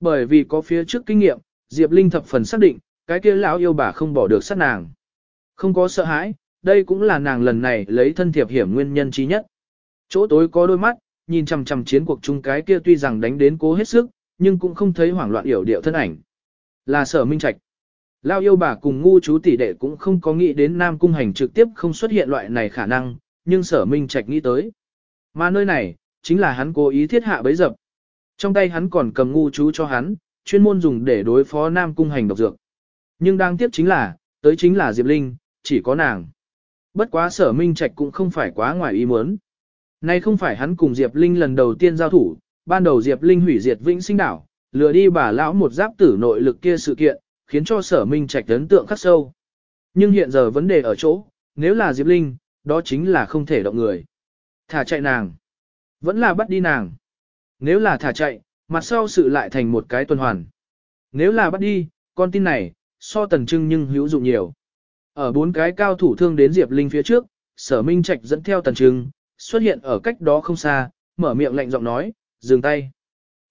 Bởi vì có phía trước kinh nghiệm, Diệp Linh thập phần xác định, cái kia lão yêu bà không bỏ được sát nàng. Không có sợ hãi, đây cũng là nàng lần này lấy thân thiệp hiểm nguyên nhân trí nhất. Chỗ tối có đôi mắt, nhìn chằm chằm chiến cuộc chung cái kia tuy rằng đánh đến cố hết sức, nhưng cũng không thấy hoảng loạn hiểu điệu thân ảnh. Là sở minh trạch. Lao yêu bà cùng ngu chú tỷ đệ cũng không có nghĩ đến Nam Cung Hành trực tiếp không xuất hiện loại này khả năng, nhưng sở minh trạch nghĩ tới. Mà nơi này, chính là hắn cố ý thiết hạ bấy dập. Trong tay hắn còn cầm ngu chú cho hắn, chuyên môn dùng để đối phó Nam Cung Hành độc dược. Nhưng đáng tiếc chính là, tới chính là Diệp Linh, chỉ có nàng. Bất quá sở minh trạch cũng không phải quá ngoài ý muốn. Nay không phải hắn cùng Diệp Linh lần đầu tiên giao thủ, ban đầu Diệp Linh hủy diệt vĩnh sinh đảo, lừa đi bà lão một giáp tử nội lực kia sự kiện, khiến cho sở minh trạch ấn tượng khắc sâu. Nhưng hiện giờ vấn đề ở chỗ, nếu là Diệp Linh, đó chính là không thể động người. Thả chạy nàng. Vẫn là bắt đi nàng. Nếu là thả chạy, mặt sau sự lại thành một cái tuần hoàn. Nếu là bắt đi, con tin này, so tần trưng nhưng hữu dụng nhiều. Ở bốn cái cao thủ thương đến Diệp Linh phía trước, sở minh trạch dẫn theo tần trưng, xuất hiện ở cách đó không xa, mở miệng lạnh giọng nói, dừng tay.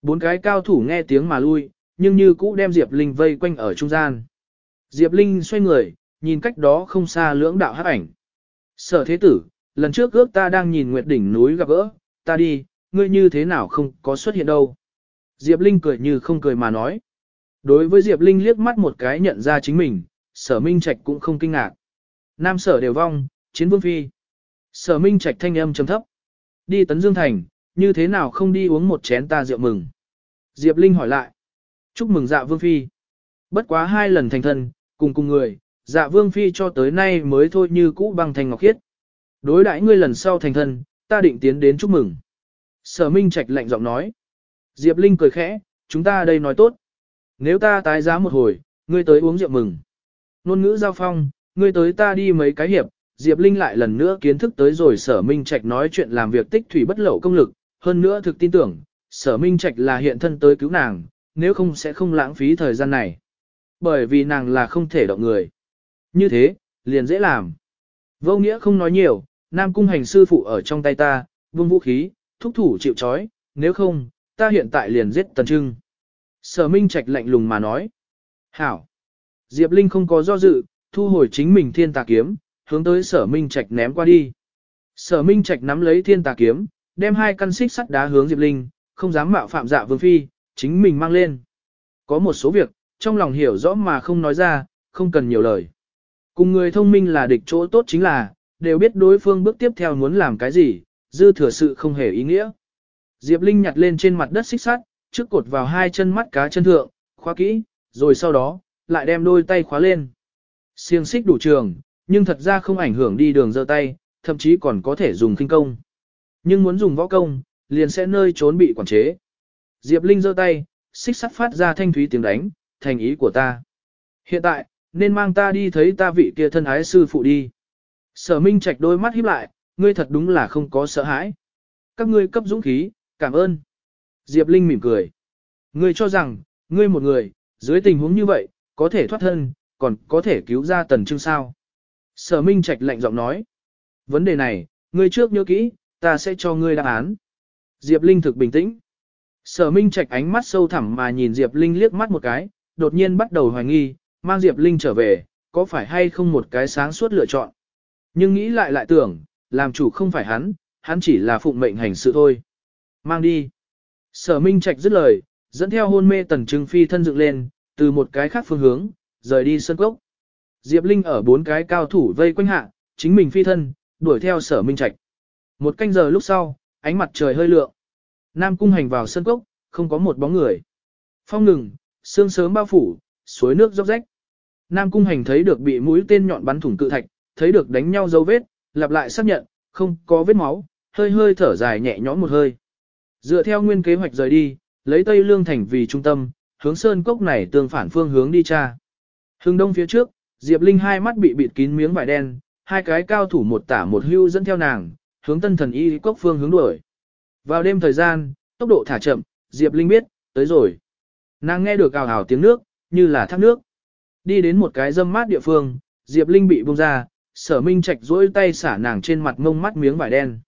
Bốn cái cao thủ nghe tiếng mà lui, nhưng như cũ đem Diệp Linh vây quanh ở trung gian. Diệp Linh xoay người, nhìn cách đó không xa lưỡng đạo hắc ảnh. Sở thế tử, lần trước ước ta đang nhìn nguyệt đỉnh núi gặp gỡ, ta đi, ngươi như thế nào không có xuất hiện đâu. Diệp Linh cười như không cười mà nói. Đối với Diệp Linh liếc mắt một cái nhận ra chính mình, sở minh trạch cũng không kinh ngạc. Nam sở đều vong, chiến vương phi. Sở minh trạch thanh âm trầm thấp. Đi tấn dương thành, như thế nào không đi uống một chén ta rượu mừng. Diệp Linh hỏi lại. Chúc mừng dạ vương phi. Bất quá hai lần thành thân, cùng cùng người, dạ vương phi cho tới nay mới thôi như cũ băng thành ngọc khiết. Đối đãi ngươi lần sau thành thân, ta định tiến đến chúc mừng. Sở Minh Trạch lạnh giọng nói. Diệp Linh cười khẽ, chúng ta đây nói tốt. Nếu ta tái giá một hồi, ngươi tới uống rượu mừng. Nôn ngữ giao phong, ngươi tới ta đi mấy cái hiệp, Diệp Linh lại lần nữa kiến thức tới rồi sở Minh Trạch nói chuyện làm việc tích thủy bất lậu công lực, hơn nữa thực tin tưởng, sở Minh Trạch là hiện thân tới cứu nàng, nếu không sẽ không lãng phí thời gian này. Bởi vì nàng là không thể động người. Như thế, liền dễ làm. Vô nghĩa không nói nhiều, Nam Cung hành sư phụ ở trong tay ta, vương vũ khí, thúc thủ chịu trói, nếu không, ta hiện tại liền giết Tần Trưng. Sở Minh Trạch lạnh lùng mà nói. Hảo. Diệp Linh không có do dự, thu hồi chính mình thiên tà kiếm, hướng tới sở Minh Trạch ném qua đi. Sở Minh Trạch nắm lấy thiên tà kiếm, đem hai căn xích sắt đá hướng Diệp Linh, không dám mạo phạm dạ vương phi, chính mình mang lên. Có một số việc, trong lòng hiểu rõ mà không nói ra, không cần nhiều lời. Cùng người thông minh là địch chỗ tốt chính là, đều biết đối phương bước tiếp theo muốn làm cái gì, dư thừa sự không hề ý nghĩa. Diệp Linh nhặt lên trên mặt đất xích sắt, trước cột vào hai chân mắt cá chân thượng, khóa kỹ, rồi sau đó, lại đem đôi tay khóa lên. Xiềng xích đủ trường, nhưng thật ra không ảnh hưởng đi đường giơ tay, thậm chí còn có thể dùng kinh công. Nhưng muốn dùng võ công, liền sẽ nơi trốn bị quản chế. Diệp Linh giơ tay, xích sắt phát ra thanh thúy tiếng đánh, thành ý của ta. Hiện tại, nên mang ta đi thấy ta vị kia thân ái sư phụ đi. Sở Minh Trạch đôi mắt híp lại, ngươi thật đúng là không có sợ hãi. Các ngươi cấp dũng khí, cảm ơn. Diệp Linh mỉm cười. Ngươi cho rằng, ngươi một người, dưới tình huống như vậy, có thể thoát thân, còn có thể cứu ra tần trưng sao. Sở Minh Trạch lạnh giọng nói. Vấn đề này, ngươi trước nhớ kỹ, ta sẽ cho ngươi đáp án. Diệp Linh thực bình tĩnh. Sở Minh Trạch ánh mắt sâu thẳm mà nhìn Diệp Linh liếc mắt một cái, đột nhiên bắt đầu hoài nghi, mang Diệp Linh trở về, có phải hay không một cái sáng suốt lựa chọn. Nhưng nghĩ lại lại tưởng, làm chủ không phải hắn, hắn chỉ là phụng mệnh hành sự thôi. Mang đi. Sở Minh Trạch dứt lời, dẫn theo hôn mê tần trưng phi thân dựng lên, từ một cái khác phương hướng, rời đi sân cốc. Diệp Linh ở bốn cái cao thủ vây quanh hạ, chính mình phi thân, đuổi theo sở minh trạch. Một canh giờ lúc sau, ánh mặt trời hơi lượng. Nam cung hành vào sân cốc, không có một bóng người. Phong ngừng, sương sớm bao phủ, suối nước róc rách. Nam cung hành thấy được bị mũi tên nhọn bắn thủng cự thạch, thấy được đánh nhau dấu vết, lặp lại xác nhận, không có vết máu, hơi hơi thở dài nhẹ nhõm một hơi. Dựa theo nguyên kế hoạch rời đi, lấy Tây Lương Thành vì trung tâm, hướng sơn cốc này tương phản phương hướng đi tra. Hướng đông phía trước, Diệp Linh hai mắt bị bịt kín miếng vải đen, hai cái cao thủ một tả một hưu dẫn theo nàng, hướng tân thần y cốc phương hướng đuổi. Vào đêm thời gian, tốc độ thả chậm, Diệp Linh biết, tới rồi. Nàng nghe được ào ào tiếng nước, như là thác nước. Đi đến một cái dâm mát địa phương, Diệp Linh bị buông ra, sở minh Trạch duỗi tay xả nàng trên mặt mông mắt miếng vải đen.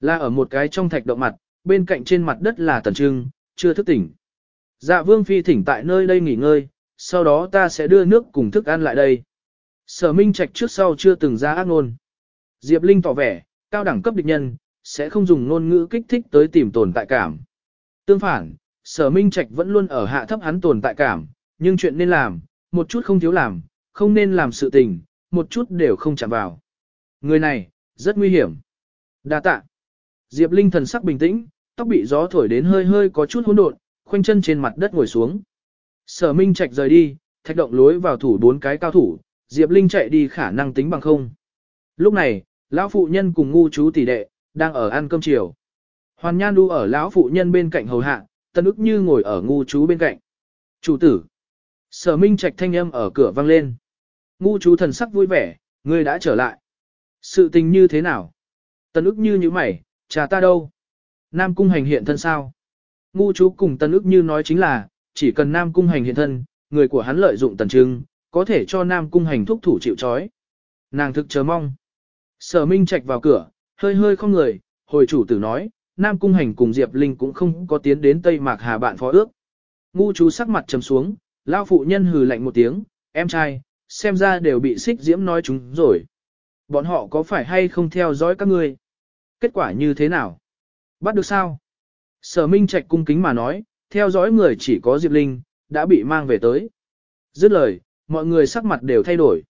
Là ở một cái trong thạch động mặt, bên cạnh trên mặt đất là tần trưng, chưa thức tỉnh. Dạ vương phi thỉnh tại nơi đây nghỉ ngơi, sau đó ta sẽ đưa nước cùng thức ăn lại đây. Sở minh trạch trước sau chưa từng ra ác ngôn. Diệp Linh tỏ vẻ, cao đẳng cấp địch nhân, sẽ không dùng ngôn ngữ kích thích tới tìm tồn tại cảm. Tương phản, sở minh trạch vẫn luôn ở hạ thấp hắn tồn tại cảm, nhưng chuyện nên làm, một chút không thiếu làm, không nên làm sự tình, một chút đều không chạm vào. Người này, rất nguy hiểm. Đa tạ. Diệp Linh thần sắc bình tĩnh, tóc bị gió thổi đến hơi hơi có chút hỗn độn, khoanh chân trên mặt đất ngồi xuống. Sở Minh Trạch rời đi, thạch động lối vào thủ bốn cái cao thủ, Diệp Linh chạy đi khả năng tính bằng không. Lúc này, lão phụ nhân cùng ngu chú tỷ đệ đang ở ăn cơm chiều. Hoàn Nhan Du ở lão phụ nhân bên cạnh hầu hạ, Tân ức như ngồi ở ngu chú bên cạnh. Chủ tử. Sở Minh Trạch thanh âm ở cửa vang lên. Ngu chú thần sắc vui vẻ, ngươi đã trở lại. Sự tình như thế nào? Tân ức như như mày, cha ta đâu? Nam cung hành hiện thân sao? Ngu chú cùng tân ức như nói chính là, chỉ cần Nam cung hành hiện thân, người của hắn lợi dụng tần trưng, có thể cho Nam cung hành thúc thủ chịu trói. Nàng thực chờ mong. Sở Minh Trạch vào cửa, hơi hơi không người, hồi chủ tử nói, Nam cung hành cùng Diệp Linh cũng không có tiến đến Tây Mạc Hà bạn phó ước. Ngu chú sắc mặt trầm xuống, lao phụ nhân hừ lạnh một tiếng, em trai, xem ra đều bị xích diễm nói chúng rồi. Bọn họ có phải hay không theo dõi các ngươi? Kết quả như thế nào? Bắt được sao? Sở Minh Trạch cung kính mà nói, theo dõi người chỉ có Diệp Linh, đã bị mang về tới. Dứt lời, mọi người sắc mặt đều thay đổi.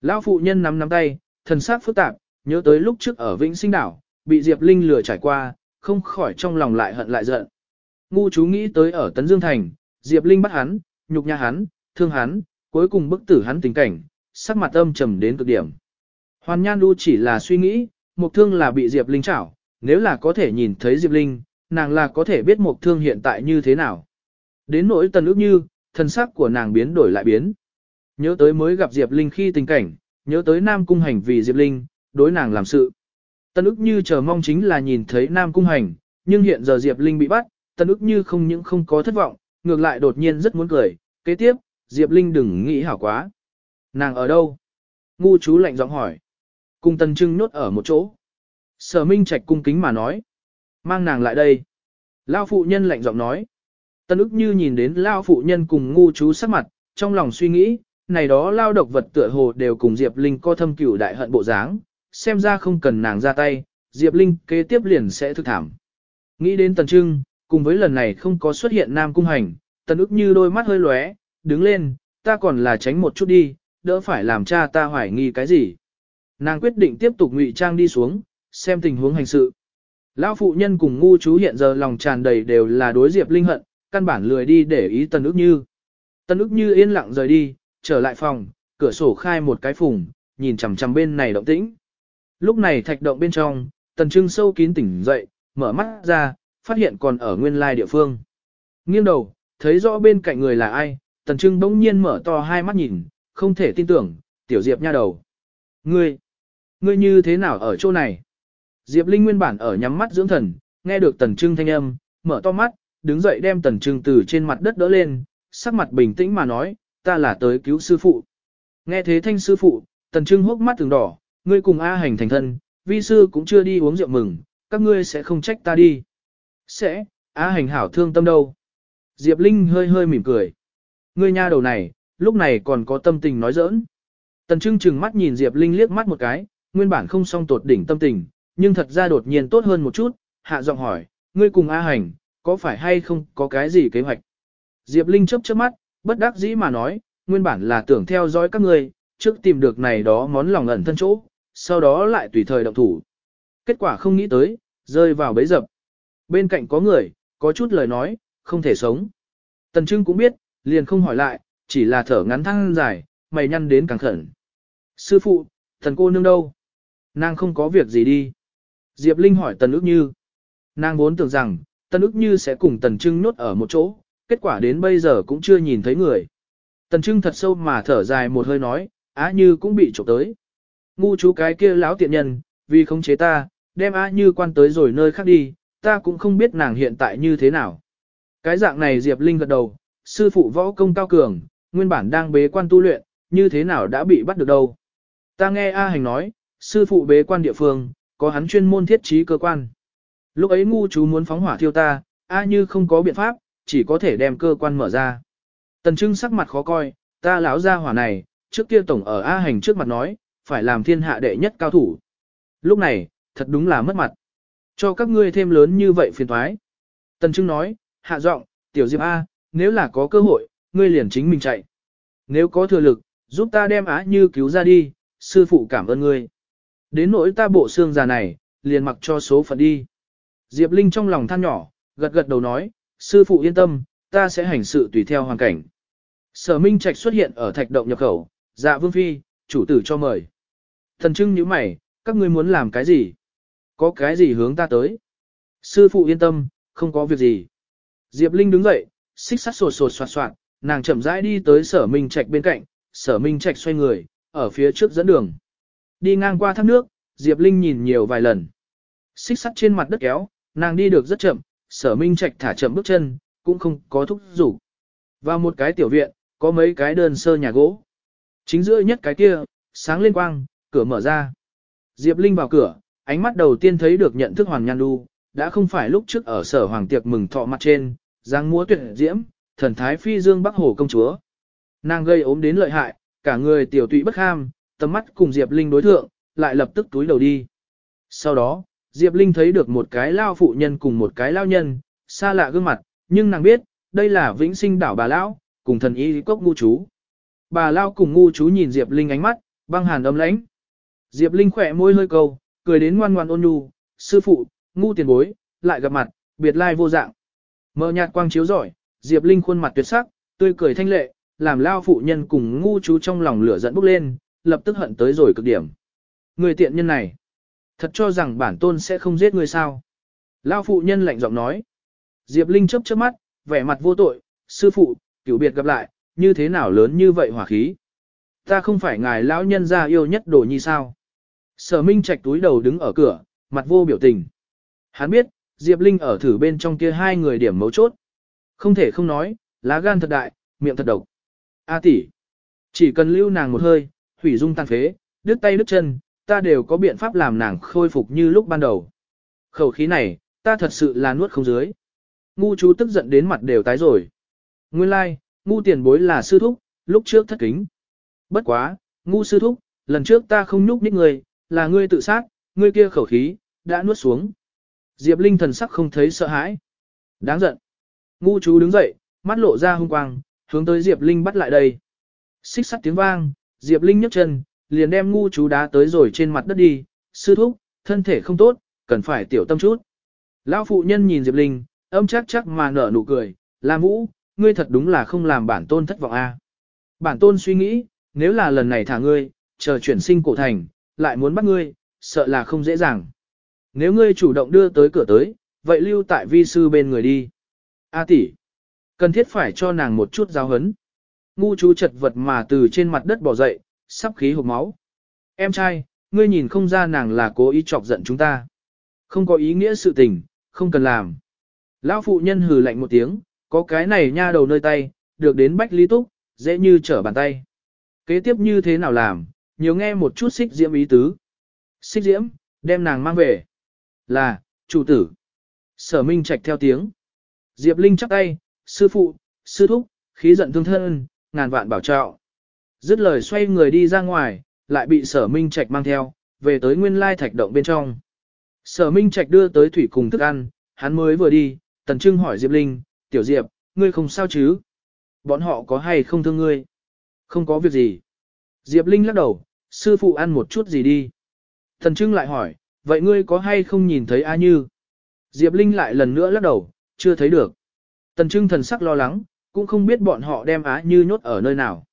Lão phụ nhân nắm nắm tay, thần sắc phức tạp, nhớ tới lúc trước ở Vĩnh Sinh Đảo, bị Diệp Linh lừa trải qua, không khỏi trong lòng lại hận lại giận. Ngu chú nghĩ tới ở Tấn Dương Thành, Diệp Linh bắt hắn, nhục nhã hắn, thương hắn, cuối cùng bức tử hắn tình cảnh, sắc mặt âm trầm đến cực điểm. Hoàn Nhan Du chỉ là suy nghĩ, Mộc thương là bị Diệp Linh chảo, nếu là có thể nhìn thấy Diệp Linh, nàng là có thể biết Mộc thương hiện tại như thế nào. Đến nỗi tần ước như, thân sắc của nàng biến đổi lại biến. Nhớ tới mới gặp Diệp Linh khi tình cảnh, nhớ tới Nam Cung Hành vì Diệp Linh, đối nàng làm sự. Tần ước như chờ mong chính là nhìn thấy Nam Cung Hành, nhưng hiện giờ Diệp Linh bị bắt, tần ước như không những không có thất vọng, ngược lại đột nhiên rất muốn cười. Kế tiếp, Diệp Linh đừng nghĩ hảo quá. Nàng ở đâu? Ngu chú lạnh giọng hỏi. Cùng tần trưng nốt ở một chỗ. Sở Minh Trạch cung kính mà nói. Mang nàng lại đây. Lao phụ nhân lạnh giọng nói. Tân ức như nhìn đến Lao phụ nhân cùng ngu chú sắc mặt, trong lòng suy nghĩ, này đó Lao độc vật tựa hồ đều cùng Diệp Linh co thâm cửu đại hận bộ dáng, xem ra không cần nàng ra tay, Diệp Linh kế tiếp liền sẽ thực thảm. Nghĩ đến Tần Trưng, cùng với lần này không có xuất hiện Nam Cung Hành, Tần ức như đôi mắt hơi lóe, đứng lên, ta còn là tránh một chút đi, đỡ phải làm cha ta hoài nghi cái gì. Nàng quyết định tiếp tục ngụy trang đi xuống, xem tình huống hành sự. Lão phụ nhân cùng ngu chú hiện giờ lòng tràn đầy đều là đối Diệp Linh hận, căn bản lười đi để ý Tần ức như. Tần ức như yên lặng rời đi, trở lại phòng, cửa sổ khai một cái phùng, nhìn chằm chằm bên này động tĩnh. Lúc này thạch động bên trong, Tần Trưng sâu kín tỉnh dậy, mở mắt ra, phát hiện còn ở nguyên lai địa phương. Nghiêng đầu, thấy rõ bên cạnh người là ai, Tần Trưng bỗng nhiên mở to hai mắt nhìn, không thể tin tưởng, tiểu Diệp nha đầu. Ngươi, ngươi như thế nào ở chỗ này? Diệp Linh nguyên bản ở nhắm mắt dưỡng thần, nghe được Tần Trưng thanh âm, mở to mắt, đứng dậy đem Tần Trưng từ trên mặt đất đỡ lên, sắc mặt bình tĩnh mà nói, ta là tới cứu sư phụ. Nghe thế thanh sư phụ, Tần Trưng hốc mắt từng đỏ, ngươi cùng A hành thành thân, vi sư cũng chưa đi uống rượu mừng, các ngươi sẽ không trách ta đi. Sẽ, A hành hảo thương tâm đâu. Diệp Linh hơi hơi mỉm cười. Ngươi nha đầu này, lúc này còn có tâm tình nói giỡn. Tần Trưng chừng mắt nhìn Diệp Linh liếc mắt một cái, nguyên bản không song tột đỉnh tâm tình, nhưng thật ra đột nhiên tốt hơn một chút, hạ giọng hỏi, ngươi cùng A Hành, có phải hay không có cái gì kế hoạch? Diệp Linh chớp chớp mắt, bất đắc dĩ mà nói, nguyên bản là tưởng theo dõi các ngươi, trước tìm được này đó món lòng ẩn thân chỗ, sau đó lại tùy thời động thủ. Kết quả không nghĩ tới, rơi vào bẫy dập. Bên cạnh có người, có chút lời nói, không thể sống. Tần Trưng cũng biết, liền không hỏi lại, chỉ là thở ngắn thăng dài, mày nhăn đến càng khẩn. Sư phụ, thần cô nương đâu? Nàng không có việc gì đi. Diệp Linh hỏi Tần ước như. Nàng vốn tưởng rằng, Tần ước như sẽ cùng Tần Trưng nhốt ở một chỗ, kết quả đến bây giờ cũng chưa nhìn thấy người. Tần Trưng thật sâu mà thở dài một hơi nói, á như cũng bị trộm tới. Ngu chú cái kia láo tiện nhân, vì không chế ta, đem á như quan tới rồi nơi khác đi, ta cũng không biết nàng hiện tại như thế nào. Cái dạng này Diệp Linh gật đầu, sư phụ võ công cao cường, nguyên bản đang bế quan tu luyện, như thế nào đã bị bắt được đâu. Ta nghe A Hành nói, sư phụ bế quan địa phương, có hắn chuyên môn thiết trí cơ quan. Lúc ấy ngu chú muốn phóng hỏa thiêu ta, A như không có biện pháp, chỉ có thể đem cơ quan mở ra. Tần Trưng sắc mặt khó coi, ta lão ra hỏa này, trước kia tổng ở A Hành trước mặt nói, phải làm thiên hạ đệ nhất cao thủ. Lúc này, thật đúng là mất mặt. Cho các ngươi thêm lớn như vậy phiền thoái. Tần Trưng nói, hạ giọng, tiểu Diệp A, nếu là có cơ hội, ngươi liền chính mình chạy. Nếu có thừa lực, giúp ta đem Á Như cứu ra đi, sư phụ cảm ơn ngươi. Đến nỗi ta bộ xương già này, liền mặc cho số phận đi. Diệp Linh trong lòng than nhỏ, gật gật đầu nói, sư phụ yên tâm, ta sẽ hành sự tùy theo hoàn cảnh. Sở Minh Trạch xuất hiện ở thạch động nhập khẩu, dạ vương phi, chủ tử cho mời. Thần trưng như mày, các ngươi muốn làm cái gì? Có cái gì hướng ta tới? Sư phụ yên tâm, không có việc gì. Diệp Linh đứng dậy, xích sắt sột sột soạt soạt, nàng chậm rãi đi tới sở Minh Trạch bên cạnh, sở Minh Trạch xoay người, ở phía trước dẫn đường. Đi ngang qua thác nước, Diệp Linh nhìn nhiều vài lần. Xích sắt trên mặt đất kéo, nàng đi được rất chậm, sở Minh Trạch thả chậm bước chân, cũng không có thúc rủ. Vào một cái tiểu viện, có mấy cái đơn sơ nhà gỗ. Chính giữa nhất cái kia, sáng lên quang, cửa mở ra. Diệp Linh vào cửa, ánh mắt đầu tiên thấy được nhận thức Hoàng Nhan Du, đã không phải lúc trước ở sở hoàng tiệc mừng thọ mặt trên, giang múa tuyệt diễm, thần thái phi dương bắc hồ công chúa. Nàng gây ốm đến lợi hại, cả người tiểu tụy bất ham, tầm mắt cùng Diệp Linh đối thượng, lại lập tức túi đầu đi. Sau đó, Diệp Linh thấy được một cái lao phụ nhân cùng một cái lao nhân, xa lạ gương mặt, nhưng nàng biết, đây là vĩnh sinh đảo bà lão, cùng thần y cốc ngu chú. Bà lao cùng ngu chú nhìn Diệp Linh ánh mắt, băng hàn âm lãnh. Diệp Linh khỏe môi hơi câu, cười đến ngoan ngoan ôn nhu, sư phụ, ngu tiền bối, lại gặp mặt, biệt lai vô dạng. Mờ nhạt quang chiếu giỏi, Diệp Linh khuôn mặt tuyệt sắc, tươi cười thanh lệ, làm lao phụ nhân cùng ngu chú trong lòng lửa giận bốc lên, lập tức hận tới rồi cực điểm. Người tiện nhân này, thật cho rằng bản tôn sẽ không giết người sao. Lao phụ nhân lạnh giọng nói. Diệp Linh chớp chớp mắt, vẻ mặt vô tội, sư phụ, cửu biệt gặp lại, như thế nào lớn như vậy hỏa khí. Ta không phải ngài lão nhân gia yêu nhất đồ nhi sao. Sở Minh Trạch túi đầu đứng ở cửa, mặt vô biểu tình. Hắn biết, Diệp Linh ở thử bên trong kia hai người điểm mấu chốt. Không thể không nói, lá gan thật đại, miệng thật độc. A tỷ, chỉ cần lưu nàng một hơi, hủy dung tan phế, đứt tay đứt chân, ta đều có biện pháp làm nàng khôi phục như lúc ban đầu. Khẩu khí này, ta thật sự là nuốt không dưới. Ngu chú tức giận đến mặt đều tái rồi. Nguyên lai, like, ngu tiền bối là sư thúc, lúc trước thất kính. Bất quá, ngu sư thúc, lần trước ta không nhúc nít người, là ngươi tự sát, ngươi kia khẩu khí, đã nuốt xuống. Diệp Linh thần sắc không thấy sợ hãi. Đáng giận. Ngu chú đứng dậy, mắt lộ ra hung quang, hướng tới Diệp Linh bắt lại đây. Xích sắt tiếng vang, Diệp Linh nhấc chân, liền đem ngu chú đá tới rồi trên mặt đất đi. Sư thúc, thân thể không tốt, cần phải tiểu tâm chút. Lão phụ nhân nhìn Diệp Linh, âm chắc chắc mà nở nụ cười, làm vũ, ngươi thật đúng là không làm bản tôn thất vọng a. Bản tôn suy nghĩ, nếu là lần này thả ngươi, chờ chuyển sinh cổ thành, lại muốn bắt ngươi, sợ là không dễ dàng. Nếu ngươi chủ động đưa tới cửa tới, vậy lưu tại vi sư bên người đi. A tỷ, cần thiết phải cho nàng một chút giáo hấn. Ngu chú chật vật mà từ trên mặt đất bỏ dậy, sắp khí hộp máu. Em trai, ngươi nhìn không ra nàng là cố ý chọc giận chúng ta. Không có ý nghĩa sự tình, không cần làm. Lão phụ nhân hừ lạnh một tiếng, có cái này nha đầu nơi tay, được đến bách lý túc, dễ như trở bàn tay. Kế tiếp như thế nào làm, nhiều nghe một chút xích diễm ý tứ. Xích diễm, đem nàng mang về. Là, chủ tử. Sở Minh Trạch theo tiếng. Diệp Linh chắc tay, sư phụ, sư thúc, khí giận thương thân, ngàn vạn bảo trọng. Dứt lời xoay người đi ra ngoài, lại bị sở Minh Trạch mang theo, về tới nguyên lai thạch động bên trong. Sở Minh Trạch đưa tới thủy cùng thức ăn, hắn mới vừa đi, Tần Trưng hỏi Diệp Linh, tiểu Diệp, ngươi không sao chứ? Bọn họ có hay không thương ngươi? Không có việc gì. Diệp Linh lắc đầu, sư phụ ăn một chút gì đi. Thần Trưng lại hỏi, vậy ngươi có hay không nhìn thấy A Như? Diệp Linh lại lần nữa lắc đầu, chưa thấy được. Tần Trưng thần sắc lo lắng, cũng không biết bọn họ đem Á Như nhốt ở nơi nào.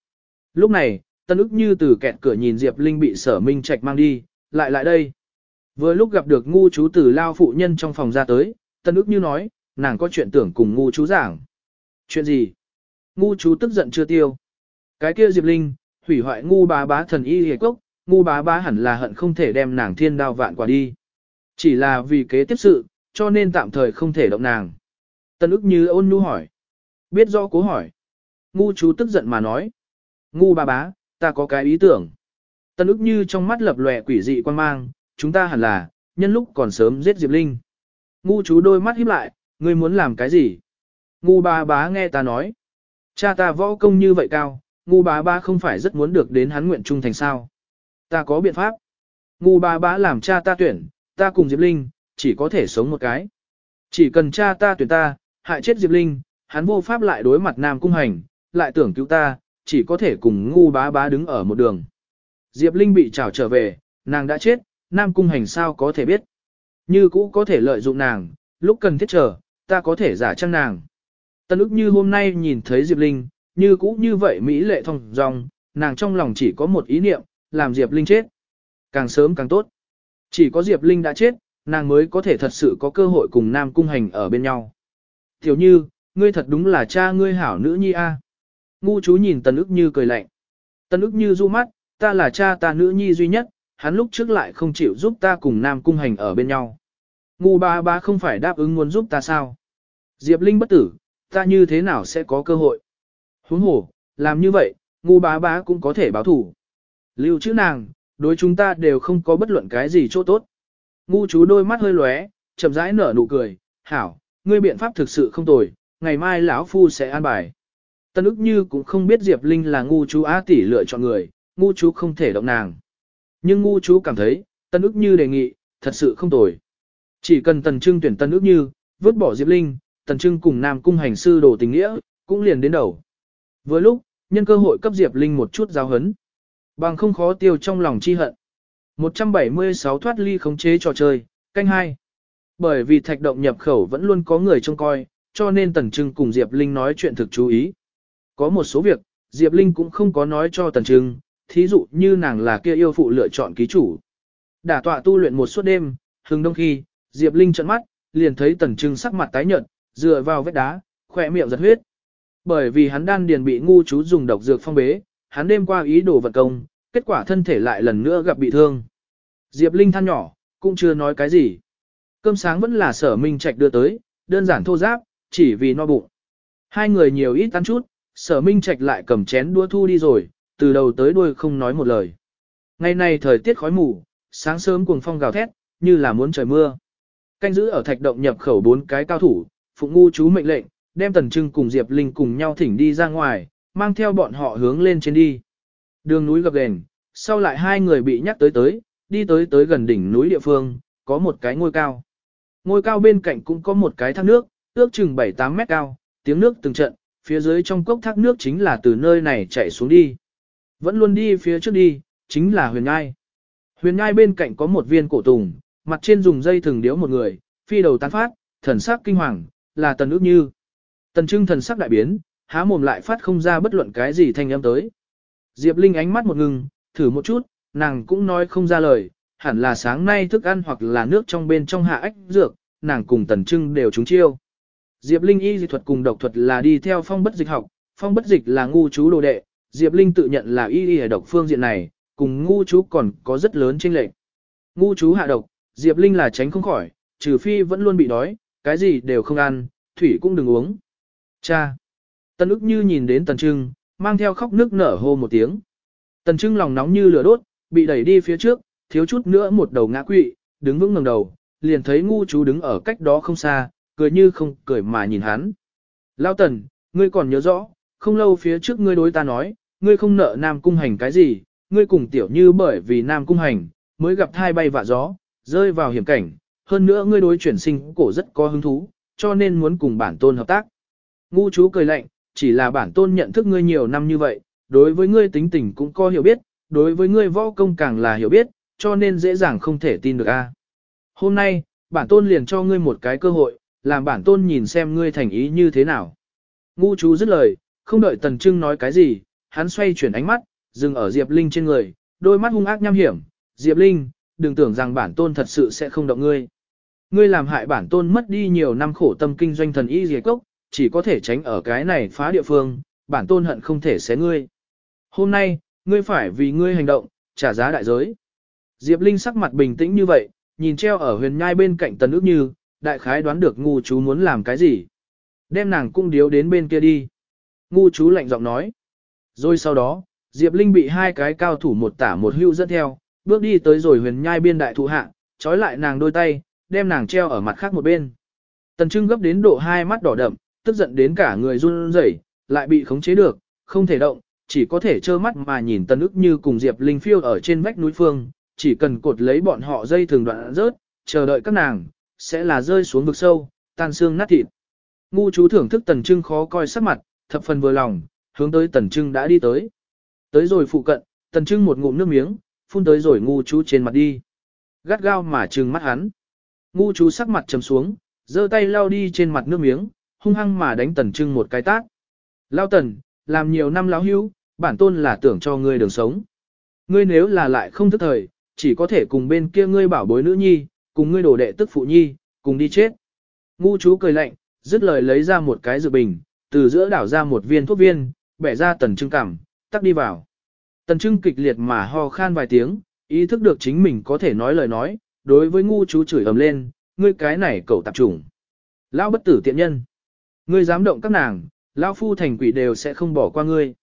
Lúc này, Tần ức như từ kẹt cửa nhìn Diệp Linh bị sở minh trạch mang đi, lại lại đây. Vừa lúc gặp được ngu chú tử lao phụ nhân trong phòng ra tới, Tần ức như nói, nàng có chuyện tưởng cùng ngu chú giảng. Chuyện gì? Ngu chú tức giận chưa tiêu. Cái kia Diệp Linh, hủy hoại ngu bà bá thần y hề cốc, ngu bá bá hẳn là hận không thể đem nàng thiên đao vạn quả đi. Chỉ là vì kế tiếp sự, cho nên tạm thời không thể động nàng. Tân ức như ôn nhu hỏi. Biết do cố hỏi. Ngu chú tức giận mà nói. Ngu bá bá, ta có cái ý tưởng. Tân ức như trong mắt lập lòe quỷ dị quan mang, chúng ta hẳn là, nhân lúc còn sớm giết Diệp Linh. Ngu chú đôi mắt híp lại, ngươi muốn làm cái gì? Ngu bá bá nghe ta nói. Cha ta võ công như vậy cao, ngu bá bá không phải rất muốn được đến hắn nguyện trung thành sao. Ta có biện pháp. Ngu bá bá làm cha ta tuyển, ta cùng Diệp Linh, chỉ có thể sống một cái. Chỉ cần cha ta tuyển ta, hại chết Diệp Linh, hắn vô pháp lại đối mặt Nam Cung Hành, lại tưởng cứu ta, chỉ có thể cùng ngu bá bá đứng ở một đường. Diệp Linh bị trảo trở về, nàng đã chết, Nam Cung Hành sao có thể biết. Như cũ có thể lợi dụng nàng, lúc cần thiết chờ, ta có thể giả trang nàng. Tân ức như hôm nay nhìn thấy Diệp Linh, như cũ như vậy Mỹ lệ thông dòng, nàng trong lòng chỉ có một ý niệm, làm Diệp Linh chết. Càng sớm càng tốt. Chỉ có Diệp Linh đã chết, nàng mới có thể thật sự có cơ hội cùng Nam Cung Hành ở bên nhau. Tiểu như, ngươi thật đúng là cha ngươi hảo nữ nhi a. Ngu chú nhìn tần ức như cười lạnh. Tần ức như du mắt, ta là cha ta nữ nhi duy nhất, hắn lúc trước lại không chịu giúp ta cùng Nam Cung Hành ở bên nhau. Ngu ba ba không phải đáp ứng muốn giúp ta sao? Diệp Linh bất tử, ta như thế nào sẽ có cơ hội? Huống hồ, làm như vậy, ngu bá bá cũng có thể báo thủ. Lưu chữ nàng, đối chúng ta đều không có bất luận cái gì chỗ tốt. Ngu chú đôi mắt hơi lóe, chậm rãi nở nụ cười, hảo, ngươi biện pháp thực sự không tồi, ngày mai lão phu sẽ an bài. Tân ức như cũng không biết Diệp Linh là ngu chú á tỷ lựa chọn người, ngu chú không thể động nàng. Nhưng ngu chú cảm thấy, tân ức như đề nghị, thật sự không tồi. Chỉ cần tần trưng tuyển tân ức như, vứt bỏ Diệp Linh, tần trưng cùng nam cung hành sư đồ tình nghĩa, cũng liền đến đầu. Với lúc, nhân cơ hội cấp Diệp Linh một chút giáo hấn. Bằng không khó tiêu trong lòng chi hận. 176 thoát ly khống chế trò chơi, canh hai. Bởi vì thạch động nhập khẩu vẫn luôn có người trông coi, cho nên Tần Trưng cùng Diệp Linh nói chuyện thực chú ý. Có một số việc, Diệp Linh cũng không có nói cho Tần Trưng, thí dụ như nàng là kia yêu phụ lựa chọn ký chủ. Đả tọa tu luyện một suốt đêm, hừng đông khi, Diệp Linh trợn mắt, liền thấy Tần Trưng sắc mặt tái nhợt, dựa vào vết đá, khỏe miệng giật huyết. Bởi vì hắn đan điền bị ngu chú dùng độc dược phong bế, hắn đêm qua ý đồ vật công, kết quả thân thể lại lần nữa gặp bị thương. Diệp Linh than nhỏ, cũng chưa nói cái gì. Cơm sáng vẫn là sở minh trạch đưa tới, đơn giản thô giáp, chỉ vì no bụng. Hai người nhiều ít ăn chút, sở minh trạch lại cầm chén đua thu đi rồi, từ đầu tới đuôi không nói một lời. Ngày này thời tiết khói mù, sáng sớm cuồng phong gào thét, như là muốn trời mưa. Canh giữ ở thạch động nhập khẩu bốn cái cao thủ, phụng ngu chú mệnh lệnh, đem tần trưng cùng Diệp Linh cùng nhau thỉnh đi ra ngoài, mang theo bọn họ hướng lên trên đi. Đường núi gập ghềnh, sau lại hai người bị nhắc tới tới, đi tới tới gần đỉnh núi địa phương, có một cái ngôi cao. Ngôi cao bên cạnh cũng có một cái thác nước, ước chừng 7-8 mét cao, tiếng nước từng trận, phía dưới trong cốc thác nước chính là từ nơi này chảy xuống đi. Vẫn luôn đi phía trước đi, chính là huyền ngai. Huyền ngai bên cạnh có một viên cổ tùng, mặt trên dùng dây thừng điếu một người, phi đầu tán phát, thần sắc kinh hoàng, là tần ước như. Tần trưng thần sắc đại biến, há mồm lại phát không ra bất luận cái gì thanh âm tới. Diệp Linh ánh mắt một ngừng, thử một chút, nàng cũng nói không ra lời, hẳn là sáng nay thức ăn hoặc là nước trong bên trong hạ ách dược, nàng cùng tần trưng đều trúng chiêu. Diệp Linh y dị thuật cùng độc thuật là đi theo phong bất dịch học, phong bất dịch là ngu chú đồ đệ, Diệp Linh tự nhận là y y độc phương diện này, cùng ngu chú còn có rất lớn chênh lệch. Ngu chú hạ độc, Diệp Linh là tránh không khỏi, trừ phi vẫn luôn bị đói, cái gì đều không ăn, thủy cũng đừng uống. Cha! Tần ức như nhìn đến tần trưng, mang theo khóc nước nở hô một tiếng. Tần trưng lòng nóng như lửa đốt, bị đẩy đi phía trước, thiếu chút nữa một đầu ngã quỵ, đứng vững ngẩng đầu, liền thấy ngu chú đứng ở cách đó không xa, cười như không cười mà nhìn hắn. Lao tần, ngươi còn nhớ rõ, không lâu phía trước ngươi đối ta nói, ngươi không nợ nam cung hành cái gì, ngươi cùng tiểu như bởi vì nam cung hành, mới gặp thai bay vạ gió, rơi vào hiểm cảnh, hơn nữa ngươi đối chuyển sinh cổ rất có hứng thú, cho nên muốn cùng bản tôn hợp tác. Ngu chú cười lạnh, chỉ là bản tôn nhận thức ngươi nhiều năm như vậy, đối với ngươi tính tình cũng có hiểu biết, đối với ngươi võ công càng là hiểu biết, cho nên dễ dàng không thể tin được a. Hôm nay, bản tôn liền cho ngươi một cái cơ hội, làm bản tôn nhìn xem ngươi thành ý như thế nào. Ngu chú dứt lời, không đợi Tần Trưng nói cái gì, hắn xoay chuyển ánh mắt, dừng ở Diệp Linh trên người, đôi mắt hung ác nham hiểm. Diệp Linh, đừng tưởng rằng bản tôn thật sự sẽ không động ngươi. Ngươi làm hại bản tôn mất đi nhiều năm khổ tâm kinh doanh thần y diệt cốc, chỉ có thể tránh ở cái này phá địa phương, bản tôn hận không thể xé ngươi. Hôm nay, ngươi phải vì ngươi hành động, trả giá đại giới. Diệp Linh sắc mặt bình tĩnh như vậy, nhìn treo ở huyền nhai bên cạnh tần ước như, đại khái đoán được ngu chú muốn làm cái gì. Đem nàng cung điếu đến bên kia đi. Ngu chú lạnh giọng nói. Rồi sau đó, Diệp Linh bị hai cái cao thủ một tả một hưu dẫn theo, bước đi tới rồi huyền nhai biên đại thụ hạ, trói lại nàng đôi tay, đem nàng treo ở mặt khác một bên. Tần Trưng gấp đến độ hai mắt đỏ đậm, tức giận đến cả người run rẩy, lại bị khống chế được, không thể động, chỉ có thể trơ mắt mà nhìn Tần ức như cùng Diệp Linh phiêu ở trên vách núi phương, chỉ cần cột lấy bọn họ dây thường đoạn rớt, chờ đợi các nàng, sẽ là rơi xuống vực sâu, tan xương nát thịt. Ngu chú thưởng thức Tần Trưng khó coi sắc mặt, thập phần vừa lòng, hướng tới Tần Trưng đã đi tới. Tới rồi phụ cận, Tần Trưng một ngụm nước miếng, phun tới rồi ngu chú trên mặt đi. Gắt gao mà trừng mắt hắn. Ngu chú sắc mặt trầm xuống, giơ tay lau đi trên mặt nước miếng, hung hăng mà đánh Tần Trưng một cái tát. Lao Tần, làm nhiều năm lão hữu, bản tôn là tưởng cho ngươi đường sống. Ngươi nếu là lại không thức thời, chỉ có thể cùng bên kia ngươi bảo bối nữ nhi, cùng ngươi đổ đệ tức phụ nhi, cùng đi chết. Ngu chú cười lạnh, dứt lời lấy ra một cái dự bình, từ giữa đảo ra một viên thuốc viên, bẻ ra tần trưng cảm, tắc đi vào. Tần trưng kịch liệt mà ho khan vài tiếng, ý thức được chính mình có thể nói lời nói, đối với ngu chú chửi ầm lên, ngươi cái này cậu tạp trùng. Lão bất tử tiện nhân. Ngươi dám động các nàng, lão phu thành quỷ đều sẽ không bỏ qua ngươi.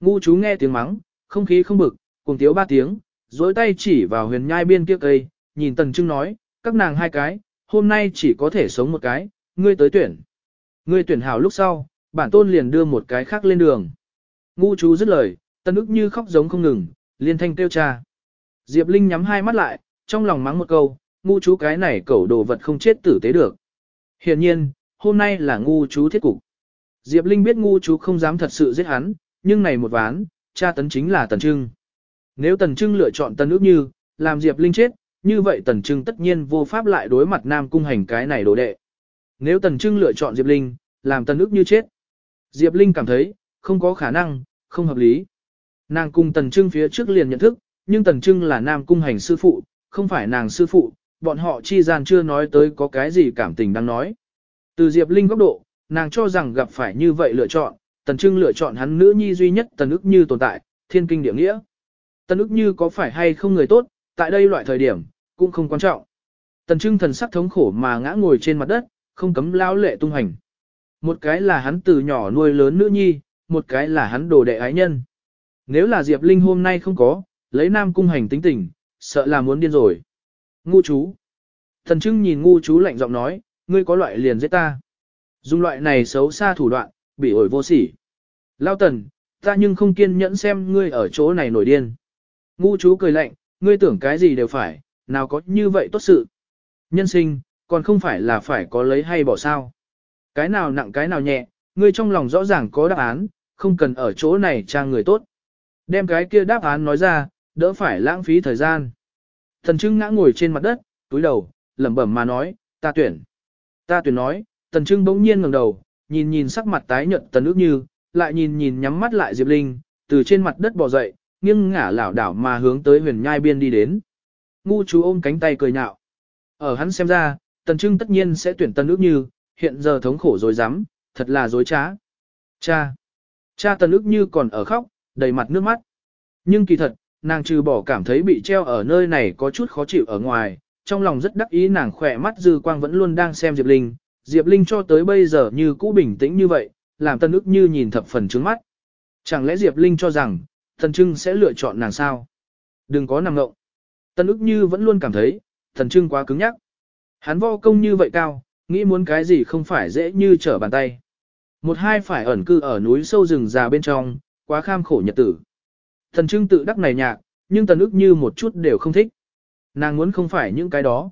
Ngu chú nghe tiếng mắng, không khí không bực, cùng tiếu ba tiếng, dối tay chỉ vào huyền nhai biên kia cây, nhìn tần trưng nói, các nàng hai cái, hôm nay chỉ có thể sống một cái, ngươi tới tuyển. Ngươi tuyển hảo lúc sau, bản tôn liền đưa một cái khác lên đường. Ngu chú dứt lời, tân ức như khóc giống không ngừng, liên thanh kêu cha. Diệp Linh nhắm hai mắt lại, trong lòng mắng một câu, ngu chú cái này cẩu đồ vật không chết tử tế được. Hiện nhiên, hôm nay là ngu chú thiết cục. Diệp Linh biết ngu chú không dám thật sự giết hắn, nhưng này một ván, cha tấn chính là Tần Trưng. Nếu Tần Trưng lựa chọn Tần ước như, làm Diệp Linh chết, như vậy Tần Trưng tất nhiên vô pháp lại đối mặt Nam Cung hành cái này đồ đệ. Nếu Tần Trưng lựa chọn Diệp Linh, làm Tần ước như chết. Diệp Linh cảm thấy, không có khả năng, không hợp lý. Nàng cùng Tần Trưng phía trước liền nhận thức, nhưng Tần Trưng là Nam Cung hành sư phụ, không phải nàng sư phụ, bọn họ chi gian chưa nói tới có cái gì cảm tình đang nói. Từ Diệp Linh góc độ, nàng cho rằng gặp phải như vậy lựa chọn, Tần Trưng lựa chọn hắn nữ nhi duy nhất Tần ức như tồn tại, thiên kinh địa nghĩa. Tần ức như có phải hay không người tốt, tại đây loại thời điểm, cũng không quan trọng. Tần Trưng thần sắc thống khổ mà ngã ngồi trên mặt đất, không cấm lao lệ tung hành. Một cái là hắn từ nhỏ nuôi lớn nữ nhi, một cái là hắn đồ đệ ái nhân. Nếu là Diệp Linh hôm nay không có, lấy nam cung hành tính tình, sợ là muốn điên rồi. Ngu chú. Thần Trưng nhìn ngu chú lạnh giọng nói, ngươi có loại liền giết ta. Dùng loại này xấu xa thủ đoạn, bị ổi vô sỉ. Lao tần, ta nhưng không kiên nhẫn xem ngươi ở chỗ này nổi điên. Ngu chú cười lạnh, ngươi tưởng cái gì đều phải, nào có như vậy tốt sự. Nhân sinh, còn không phải là phải có lấy hay bỏ sao. Cái nào nặng cái nào nhẹ, ngươi trong lòng rõ ràng có đáp án, không cần ở chỗ này trang người tốt. Đem cái kia đáp án nói ra, đỡ phải lãng phí thời gian. Thần trưng ngã ngồi trên mặt đất, túi đầu, lẩm bẩm mà nói, ta tuyển. Ta tuyển nói, tần trưng bỗng nhiên ngẩng đầu, nhìn nhìn sắc mặt tái nhợt tần ước như, lại nhìn nhìn nhắm mắt lại Diệp Linh, từ trên mặt đất bò dậy, nghiêng ngả lảo đảo mà hướng tới huyền nhai biên đi đến. Ngu chú ôm cánh tay cười nhạo. Ở hắn xem ra, tần trưng tất nhiên sẽ tuyển tần ước như, hiện giờ thống khổ dối rắm thật là dối trá. Cha! Cha tần ước như còn ở khóc, đầy mặt nước mắt. Nhưng kỳ thật, nàng trừ bỏ cảm thấy bị treo ở nơi này có chút khó chịu ở ngoài, trong lòng rất đắc ý nàng khỏe mắt dư quang vẫn luôn đang xem Diệp Linh, Diệp Linh cho tới bây giờ như cũ bình tĩnh như vậy, làm tân ức như nhìn thập phần trướng mắt. Chẳng lẽ Diệp Linh cho rằng, thần trưng sẽ lựa chọn nàng sao? Đừng có nằm ngộng. Tân ức như vẫn luôn cảm thấy, thần trưng quá cứng nhắc. Hắn vo công như vậy cao, nghĩ muốn cái gì không phải dễ như trở bàn tay. Một hai phải ẩn cư ở núi sâu rừng già bên trong, quá kham khổ nhật tử. Thần trưng tự đắc này nhạc, nhưng tần ức như một chút đều không thích. Nàng muốn không phải những cái đó.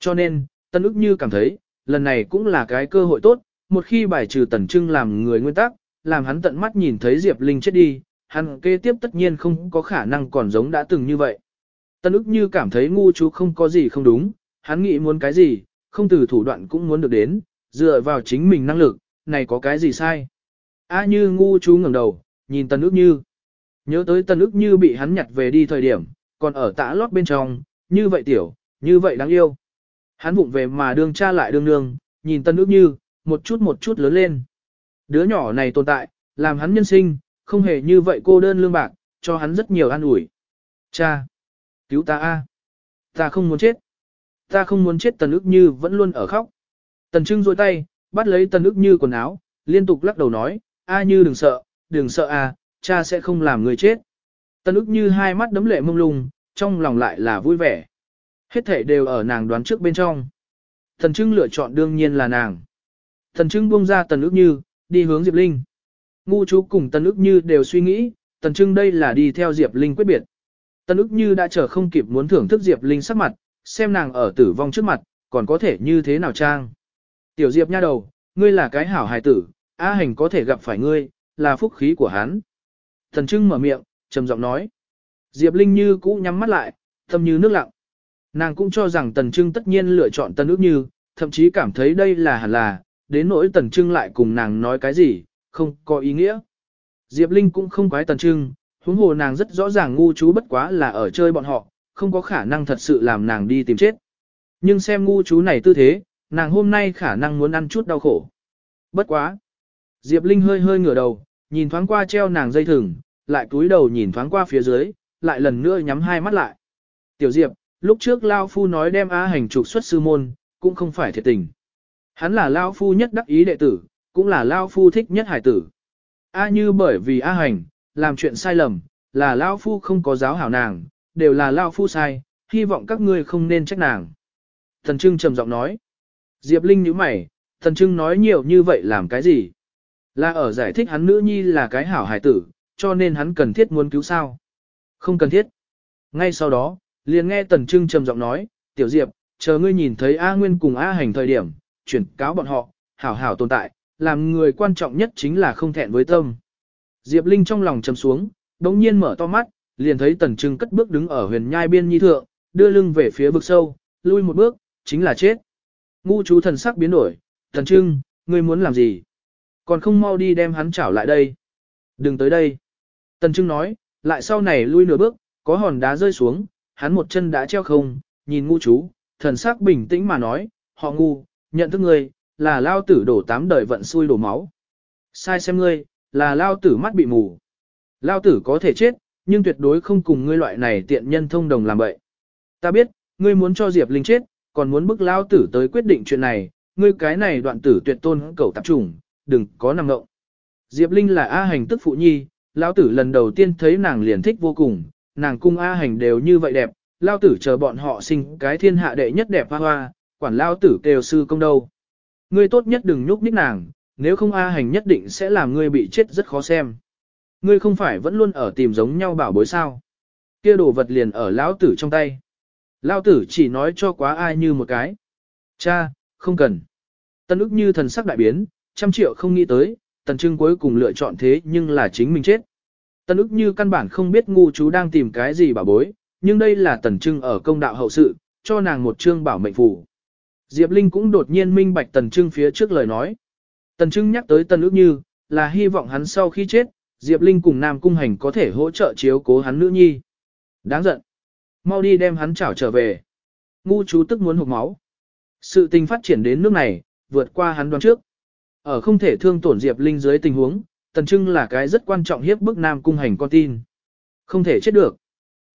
Cho nên, tân ức như cảm thấy, lần này cũng là cái cơ hội tốt, một khi bài trừ tần trưng làm người nguyên tắc, làm hắn tận mắt nhìn thấy Diệp Linh chết đi, hắn kế tiếp tất nhiên không có khả năng còn giống đã từng như vậy. Tân ức như cảm thấy ngu chú không có gì không đúng, hắn nghĩ muốn cái gì, không từ thủ đoạn cũng muốn được đến, dựa vào chính mình năng lực, này có cái gì sai. A như ngu chú ngẩng đầu, nhìn tân ức như. Nhớ tới tân ức như bị hắn nhặt về đi thời điểm, còn ở tã lót bên trong, như vậy tiểu, như vậy đáng yêu. Hắn vụng về mà đương cha lại đương nương, nhìn tân ước như, một chút một chút lớn lên. Đứa nhỏ này tồn tại, làm hắn nhân sinh, không hề như vậy cô đơn lương bạc, cho hắn rất nhiều an ủi. Cha! Cứu ta a! Ta không muốn chết! Ta không muốn chết tần ức như vẫn luôn ở khóc. Tần trưng rôi tay, bắt lấy tần ức như quần áo, liên tục lắc đầu nói, a như đừng sợ, đừng sợ a, cha sẽ không làm người chết. Tần ức như hai mắt đấm lệ mông lung, trong lòng lại là vui vẻ. Hết thể đều ở nàng đoán trước bên trong. thần trưng lựa chọn đương nhiên là nàng. thần trưng buông ra tần ước như, đi hướng Diệp Linh. Ngu chú cùng tần ước như đều suy nghĩ, tần trưng đây là đi theo Diệp Linh quyết biệt. Tần ước như đã chờ không kịp muốn thưởng thức Diệp Linh sắc mặt, xem nàng ở tử vong trước mặt, còn có thể như thế nào trang. Tiểu Diệp nha đầu, ngươi là cái hảo hài tử, A hành có thể gặp phải ngươi, là phúc khí của hắn. Thần trưng mở miệng, trầm giọng nói. Diệp Linh như cũ nhắm mắt lại, tâm như nước lặng. Nàng cũng cho rằng tần trưng tất nhiên lựa chọn tân ước như, thậm chí cảm thấy đây là hẳn là, đến nỗi tần trưng lại cùng nàng nói cái gì, không có ý nghĩa. Diệp Linh cũng không quái tần trưng, huống hồ nàng rất rõ ràng ngu chú bất quá là ở chơi bọn họ, không có khả năng thật sự làm nàng đi tìm chết. Nhưng xem ngu chú này tư thế, nàng hôm nay khả năng muốn ăn chút đau khổ. Bất quá. Diệp Linh hơi hơi ngửa đầu, nhìn thoáng qua treo nàng dây thừng, lại cúi đầu nhìn thoáng qua phía dưới, lại lần nữa nhắm hai mắt lại. Tiểu Diệp, lúc trước Lao Phu nói đem A hành trục xuất sư môn, cũng không phải thiệt tình. Hắn là Lao Phu nhất đắc ý đệ tử, cũng là Lao Phu thích nhất hải tử. A như bởi vì A hành, làm chuyện sai lầm, là Lao Phu không có giáo hảo nàng, đều là Lao Phu sai, hy vọng các ngươi không nên trách nàng. Thần Trưng trầm giọng nói. Diệp Linh nhíu mày, Thần Trưng nói nhiều như vậy làm cái gì? Là ở giải thích hắn nữ nhi là cái hảo hải tử, cho nên hắn cần thiết muốn cứu sao? Không cần thiết. Ngay sau đó, liền nghe Tần Trưng trầm giọng nói, Tiểu Diệp, chờ ngươi nhìn thấy A Nguyên cùng A Hành thời điểm, chuyển cáo bọn họ, hảo hảo tồn tại, làm người quan trọng nhất chính là không thẹn với tâm. Diệp Linh trong lòng trầm xuống, đống nhiên mở to mắt, liền thấy Tần Trưng cất bước đứng ở huyền nhai biên nhi thượng, đưa lưng về phía vực sâu, lui một bước, chính là chết. Ngu chú thần sắc biến đổi, Tần Trưng, ngươi muốn làm gì? Còn không mau đi đem hắn chảo lại đây. Đừng tới đây. Tần Trưng nói, lại sau này lui nửa bước, có hòn đá rơi xuống, hắn một chân đã treo không, nhìn ngu chú, thần sắc bình tĩnh mà nói, họ ngu, nhận thức ngươi, là lao tử đổ tám đời vận xui đổ máu. Sai xem ngươi, là lao tử mắt bị mù. Lao tử có thể chết, nhưng tuyệt đối không cùng ngươi loại này tiện nhân thông đồng làm bậy. Ta biết, ngươi muốn cho Diệp Linh chết, còn muốn bức lao tử tới quyết định chuyện này, ngươi cái này đoạn tử tuyệt tôn cầu tạp trùng, đừng có nằm ngộng. Diệp Linh là A hành tức phụ nhi, lao tử lần đầu tiên thấy nàng liền thích vô cùng, nàng cung A hành đều như vậy đẹp, lao tử chờ bọn họ sinh cái thiên hạ đệ nhất đẹp hoa hoa, quản lao tử kêu sư công đâu. Ngươi tốt nhất đừng nhúc nhích nàng, nếu không A hành nhất định sẽ làm ngươi bị chết rất khó xem. Ngươi không phải vẫn luôn ở tìm giống nhau bảo bối sao. Kia đồ vật liền ở lão tử trong tay. Lão tử chỉ nói cho quá ai như một cái. Cha, không cần. Tân ức như thần sắc đại biến, trăm triệu không nghĩ tới, tần trưng cuối cùng lựa chọn thế nhưng là chính mình chết. Tần ức như căn bản không biết ngu chú đang tìm cái gì bảo bối, nhưng đây là tần trưng ở công đạo hậu sự, cho nàng một chương bảo mệnh phù. Diệp Linh cũng đột nhiên minh bạch tần trưng phía trước lời nói. Tần trưng nhắc tới tần ức như, là hy vọng hắn sau khi chết, Diệp Linh cùng Nam Cung Hành có thể hỗ trợ chiếu cố hắn nữ nhi. Đáng giận. Mau đi đem hắn chảo trở về. Ngu chú tức muốn hụt máu. Sự tình phát triển đến nước này, vượt qua hắn đoán trước. Ở không thể thương tổn Diệp Linh dưới tình huống, Tần Trưng là cái rất quan trọng hiếp bức Nam Cung Hành con tin. Không thể chết được.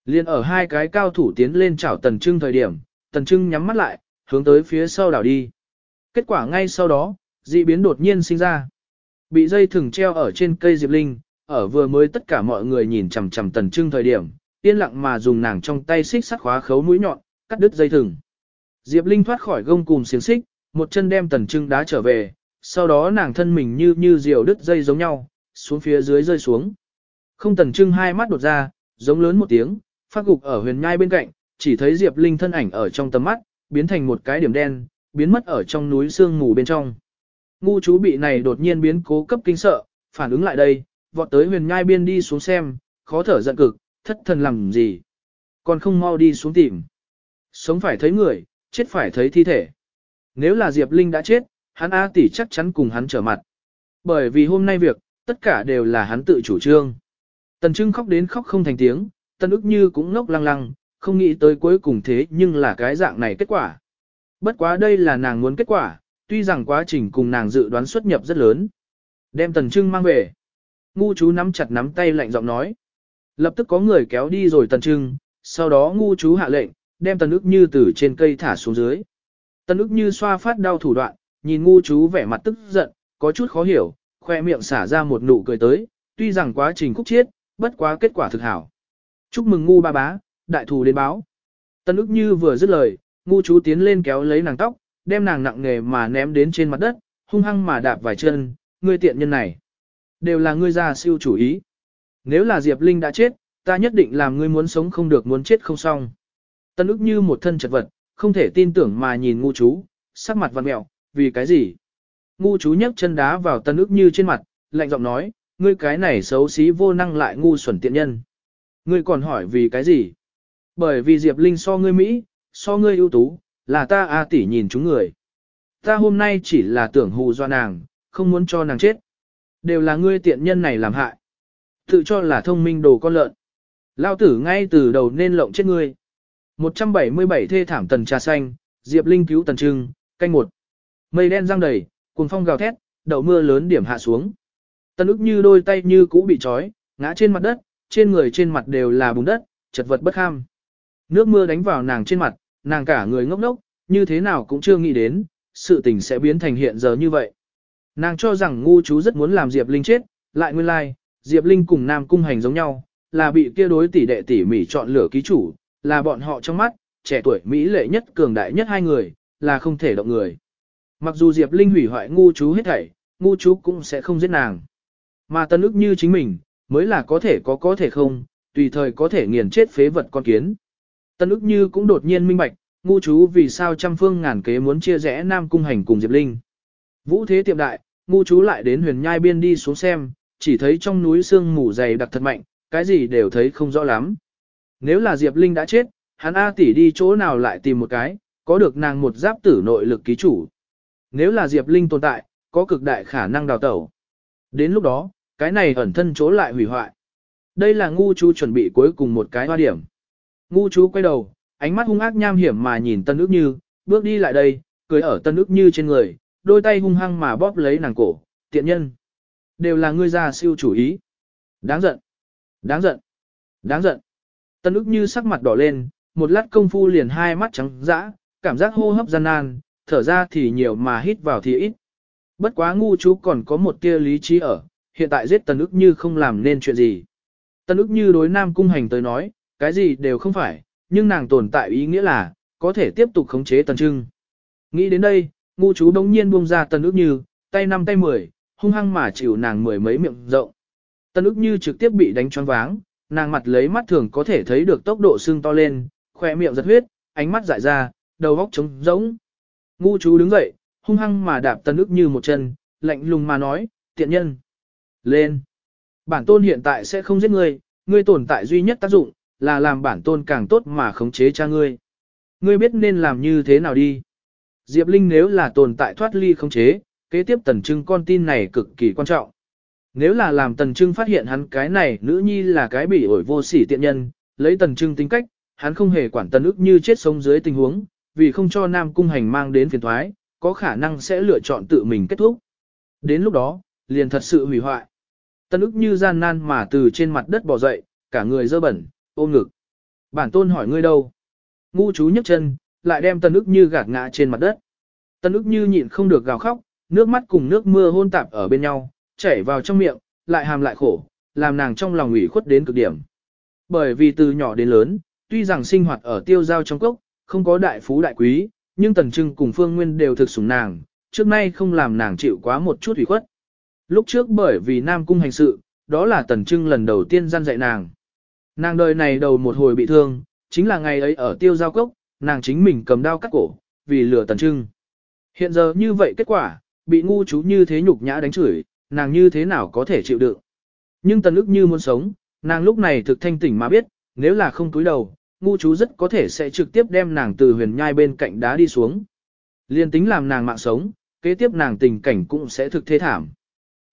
Liên ở hai cái cao thủ tiến lên chảo Tần Trưng thời điểm, Tần Trưng nhắm mắt lại, hướng tới phía sau đảo đi. Kết quả ngay sau đó, dị biến đột nhiên sinh ra. Bị dây thừng treo ở trên cây Diệp Linh, ở vừa mới tất cả mọi người nhìn chằm chằm Tần Trưng thời điểm, yên lặng mà dùng nàng trong tay xích sắt khóa khấu mũi nhọn, cắt đứt dây thừng. Diệp Linh thoát khỏi gông cùm xiềng xích, một chân đem Tần Trưng đá trở về, sau đó nàng thân mình như như diều đứt dây giống nhau, xuống phía dưới rơi xuống. Không tần trưng hai mắt đột ra, giống lớn một tiếng, phát gục ở huyền nhai bên cạnh, chỉ thấy Diệp Linh thân ảnh ở trong tầm mắt, biến thành một cái điểm đen, biến mất ở trong núi sương mù bên trong. Ngu chú bị này đột nhiên biến cố cấp kinh sợ, phản ứng lại đây, vọt tới huyền nhai biên đi xuống xem, khó thở giận cực, thất thần làm gì. Còn không mau đi xuống tìm. Sống phải thấy người, chết phải thấy thi thể. Nếu là Diệp Linh đã chết, hắn A tỷ chắc chắn cùng hắn trở mặt. Bởi vì hôm nay việc, tất cả đều là hắn tự chủ trương. Tần Trưng khóc đến khóc không thành tiếng, Tần ức như cũng ngốc lăng lăng, không nghĩ tới cuối cùng thế nhưng là cái dạng này kết quả. Bất quá đây là nàng muốn kết quả, tuy rằng quá trình cùng nàng dự đoán xuất nhập rất lớn. Đem Tần Trưng mang về. Ngu chú nắm chặt nắm tay lạnh giọng nói. Lập tức có người kéo đi rồi Tần Trưng, sau đó ngu chú hạ lệnh, đem Tần ức như từ trên cây thả xuống dưới. Tần ức như xoa phát đau thủ đoạn, nhìn ngu chú vẻ mặt tức giận, có chút khó hiểu, khoe miệng xả ra một nụ cười tới, tuy rằng quá trình khúc chiết, bất quá kết quả thực hảo. Chúc mừng ngu ba bá, đại thù đến báo. Tân ức như vừa dứt lời, ngu chú tiến lên kéo lấy nàng tóc, đem nàng nặng nghề mà ném đến trên mặt đất, hung hăng mà đạp vài chân, ngươi tiện nhân này. Đều là ngươi ra siêu chủ ý. Nếu là Diệp Linh đã chết, ta nhất định làm ngươi muốn sống không được muốn chết không xong. Tân ức như một thân chật vật, không thể tin tưởng mà nhìn ngu chú, sắc mặt vặn mẹo, vì cái gì? Ngu chú nhấc chân đá vào tân ức như trên mặt, lạnh giọng nói, ngươi cái này xấu xí vô năng lại ngu xuẩn tiện nhân. Ngươi còn hỏi vì cái gì? Bởi vì Diệp Linh so ngươi Mỹ, so ngươi ưu tú, là ta A tỷ nhìn chúng người. Ta hôm nay chỉ là tưởng hù do nàng, không muốn cho nàng chết. Đều là ngươi tiện nhân này làm hại. Tự cho là thông minh đồ con lợn. Lao tử ngay từ đầu nên lộng chết ngươi. 177 thê thảm tần trà xanh, Diệp Linh cứu tần trưng, canh một. Mây đen răng đầy, cuồng phong gào thét, đậu mưa lớn điểm hạ xuống. Tần ức như đôi tay như cũ bị trói, ngã trên mặt đất, trên người trên mặt đều là bùn đất, chật vật bất ham. Nước mưa đánh vào nàng trên mặt, nàng cả người ngốc ngốc, như thế nào cũng chưa nghĩ đến, sự tình sẽ biến thành hiện giờ như vậy. Nàng cho rằng ngu chú rất muốn làm Diệp Linh chết, lại nguyên lai, like, Diệp Linh cùng Nam Cung Hành giống nhau, là bị kia đối tỷ đệ tỉ mỉ chọn lựa ký chủ, là bọn họ trong mắt, trẻ tuổi Mỹ lệ nhất cường đại nhất hai người, là không thể động người. Mặc dù Diệp Linh hủy hoại ngu chú hết thảy, ngu chú cũng sẽ không giết nàng. Mà tân ức như chính mình, mới là có thể có có thể không, tùy thời có thể nghiền chết phế vật con kiến. Tân ức như cũng đột nhiên minh bạch, ngu chú vì sao trăm phương ngàn kế muốn chia rẽ Nam Cung Hành cùng Diệp Linh. Vũ thế tiệm đại, ngu chú lại đến huyền nhai biên đi xuống xem, chỉ thấy trong núi sương mù dày đặc thật mạnh, cái gì đều thấy không rõ lắm. Nếu là Diệp Linh đã chết, hắn A tỷ đi chỗ nào lại tìm một cái, có được nàng một giáp tử nội lực ký chủ. Nếu là Diệp Linh tồn tại, có cực đại khả năng đào tẩu. Đến lúc đó, cái này ẩn thân chỗ lại hủy hoại. Đây là ngu chú chuẩn bị cuối cùng một cái hoa điểm. Ngu chú quay đầu, ánh mắt hung ác nham hiểm mà nhìn tân ước như, bước đi lại đây, cười ở tân ước như trên người, đôi tay hung hăng mà bóp lấy nàng cổ, tiện nhân. Đều là ngươi ra siêu chủ ý. Đáng giận. Đáng giận. Đáng giận. Tân ước như sắc mặt đỏ lên, một lát công phu liền hai mắt trắng dã, cảm giác hô hấp gian nan, thở ra thì nhiều mà hít vào thì ít. Bất quá ngu chú còn có một tia lý trí ở, hiện tại giết tần ức như không làm nên chuyện gì. Tần ức như đối nam cung hành tới nói, cái gì đều không phải, nhưng nàng tồn tại ý nghĩa là, có thể tiếp tục khống chế tần trưng. Nghĩ đến đây, ngu chú đống nhiên buông ra tần ức như, tay năm tay mười, hung hăng mà chịu nàng mười mấy miệng rộng. Tần ức như trực tiếp bị đánh choáng váng, nàng mặt lấy mắt thường có thể thấy được tốc độ xương to lên, khỏe miệng giật huyết, ánh mắt dại ra, đầu góc trống rỗng. Ngu chú đứng dậy, hung hăng mà đạp tần ức như một chân, lạnh lùng mà nói, tiện nhân. Lên. Bản tôn hiện tại sẽ không giết ngươi, ngươi tồn tại duy nhất tác dụng, là làm bản tôn càng tốt mà khống chế cha ngươi. Ngươi biết nên làm như thế nào đi. Diệp Linh nếu là tồn tại thoát ly khống chế, kế tiếp tần trưng con tin này cực kỳ quan trọng. Nếu là làm tần trưng phát hiện hắn cái này nữ nhi là cái bị ổi vô sỉ tiện nhân, lấy tần trưng tính cách, hắn không hề quản tần ức như chết sống dưới tình huống, vì không cho nam cung hành mang đến phiền thoái, có khả năng sẽ lựa chọn tự mình kết thúc. Đến lúc đó, liền thật sự hủy hoại. Tân ức như gian nan mà từ trên mặt đất bò dậy, cả người dơ bẩn, ôm ngực. Bản tôn hỏi ngươi đâu? Ngu chú nhấc chân, lại đem tân ức như gạt ngã trên mặt đất. Tân ức như nhịn không được gào khóc, nước mắt cùng nước mưa hôn tạp ở bên nhau, chảy vào trong miệng, lại hàm lại khổ, làm nàng trong lòng ủy khuất đến cực điểm. Bởi vì từ nhỏ đến lớn, tuy rằng sinh hoạt ở tiêu giao trong cốc, không có đại phú đại quý, nhưng Tần Trưng cùng Phương Nguyên đều thực sủng nàng, trước nay không làm nàng chịu quá một chút ủy khuất. Lúc trước bởi vì Nam Cung hành sự, đó là Tần Trưng lần đầu tiên gian dạy nàng. Nàng đời này đầu một hồi bị thương, chính là ngày ấy ở tiêu giao cốc, nàng chính mình cầm đao cắt cổ, vì lừa Tần Trưng. Hiện giờ như vậy kết quả, bị ngu chú như thế nhục nhã đánh chửi, nàng như thế nào có thể chịu đựng. Nhưng tần ức như muốn sống, nàng lúc này thực thanh tỉnh mà biết, nếu là không túi đầu, ngu chú rất có thể sẽ trực tiếp đem nàng từ huyền nhai bên cạnh đá đi xuống. Liên tính làm nàng mạng sống, kế tiếp nàng tình cảnh cũng sẽ thực thế thảm.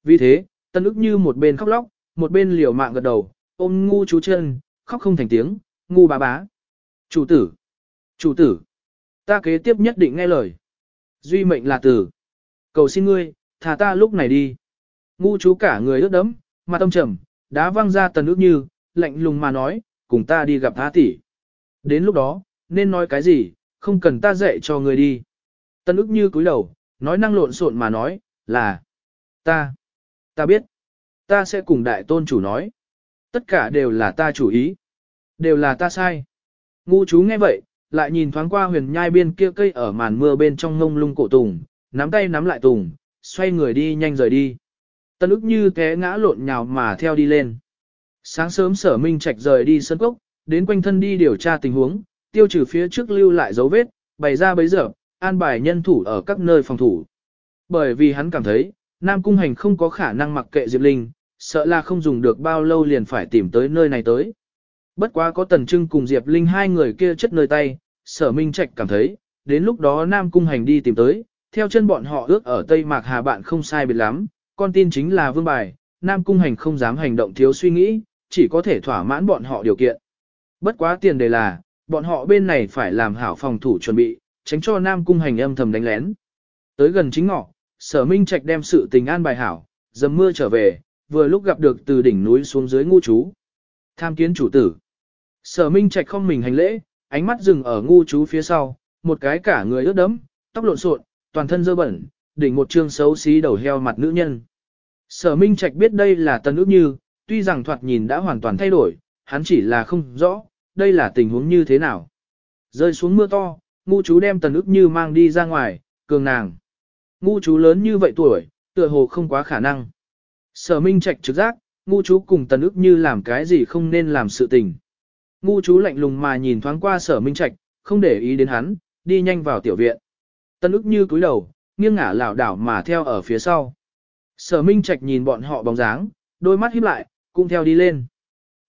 Vì thế, tần ức như một bên khóc lóc, một bên liều mạng gật đầu, ôm ngu chú chân, khóc không thành tiếng, ngu bá bá. Chủ tử, chủ tử, ta kế tiếp nhất định nghe lời. Duy mệnh là tử. Cầu xin ngươi, thả ta lúc này đi. Ngu chú cả người ướt đẫm, mặt tâm trầm, đá văng ra tần ước như, lạnh lùng mà nói, cùng ta đi gặp tha tỷ. Đến lúc đó, nên nói cái gì, không cần ta dạy cho người đi. Tân ức như cúi đầu, nói năng lộn xộn mà nói, là, ta, ta biết, ta sẽ cùng đại tôn chủ nói. Tất cả đều là ta chủ ý, đều là ta sai. Ngu chú nghe vậy, lại nhìn thoáng qua huyền nhai biên kia cây ở màn mưa bên trong ngông lung cổ tùng, nắm tay nắm lại tùng, xoay người đi nhanh rời đi. Tân ức như té ngã lộn nhào mà theo đi lên. Sáng sớm sở minh trạch rời đi sân cốc, đến quanh thân đi điều tra tình huống, tiêu trừ phía trước lưu lại dấu vết, bày ra bấy giờ, an bài nhân thủ ở các nơi phòng thủ. Bởi vì hắn cảm thấy, Nam Cung Hành không có khả năng mặc kệ Diệp Linh, sợ là không dùng được bao lâu liền phải tìm tới nơi này tới. Bất quá có Tần Trưng cùng Diệp Linh hai người kia chất nơi tay, sở minh trạch cảm thấy, đến lúc đó Nam Cung Hành đi tìm tới, theo chân bọn họ ước ở Tây Mạc Hà bạn không sai biệt lắm, con tin chính là vương bài, Nam Cung Hành không dám hành động thiếu suy nghĩ, chỉ có thể thỏa mãn bọn họ điều kiện. Bất quá tiền đề là, bọn họ bên này phải làm hảo phòng thủ chuẩn bị, tránh cho Nam Cung Hành âm thầm đánh lén. Tới gần chính ngọ, sở minh trạch đem sự tình an bài hảo, dầm mưa trở về, vừa lúc gặp được từ đỉnh núi xuống dưới ngu chú. Tham kiến chủ tử. Sở minh trạch không mình hành lễ, ánh mắt dừng ở ngu chú phía sau, một cái cả người ướt đẫm, tóc lộn xộn, toàn thân dơ bẩn, đỉnh một trương xấu xí đầu heo mặt nữ nhân. Sở Minh Trạch biết đây là tân ước như, tuy rằng thoạt nhìn đã hoàn toàn thay đổi, hắn chỉ là không rõ, đây là tình huống như thế nào. Rơi xuống mưa to, ngu chú đem tần ước như mang đi ra ngoài, cường nàng. Ngu chú lớn như vậy tuổi, tựa hồ không quá khả năng. Sở Minh Trạch trực giác, ngu chú cùng tần ước như làm cái gì không nên làm sự tình. Ngu chú lạnh lùng mà nhìn thoáng qua sở Minh Trạch, không để ý đến hắn, đi nhanh vào tiểu viện. Tần ước như cúi đầu, nghiêng ngả lảo đảo mà theo ở phía sau. Sở Minh Trạch nhìn bọn họ bóng dáng, đôi mắt híp lại, cũng theo đi lên.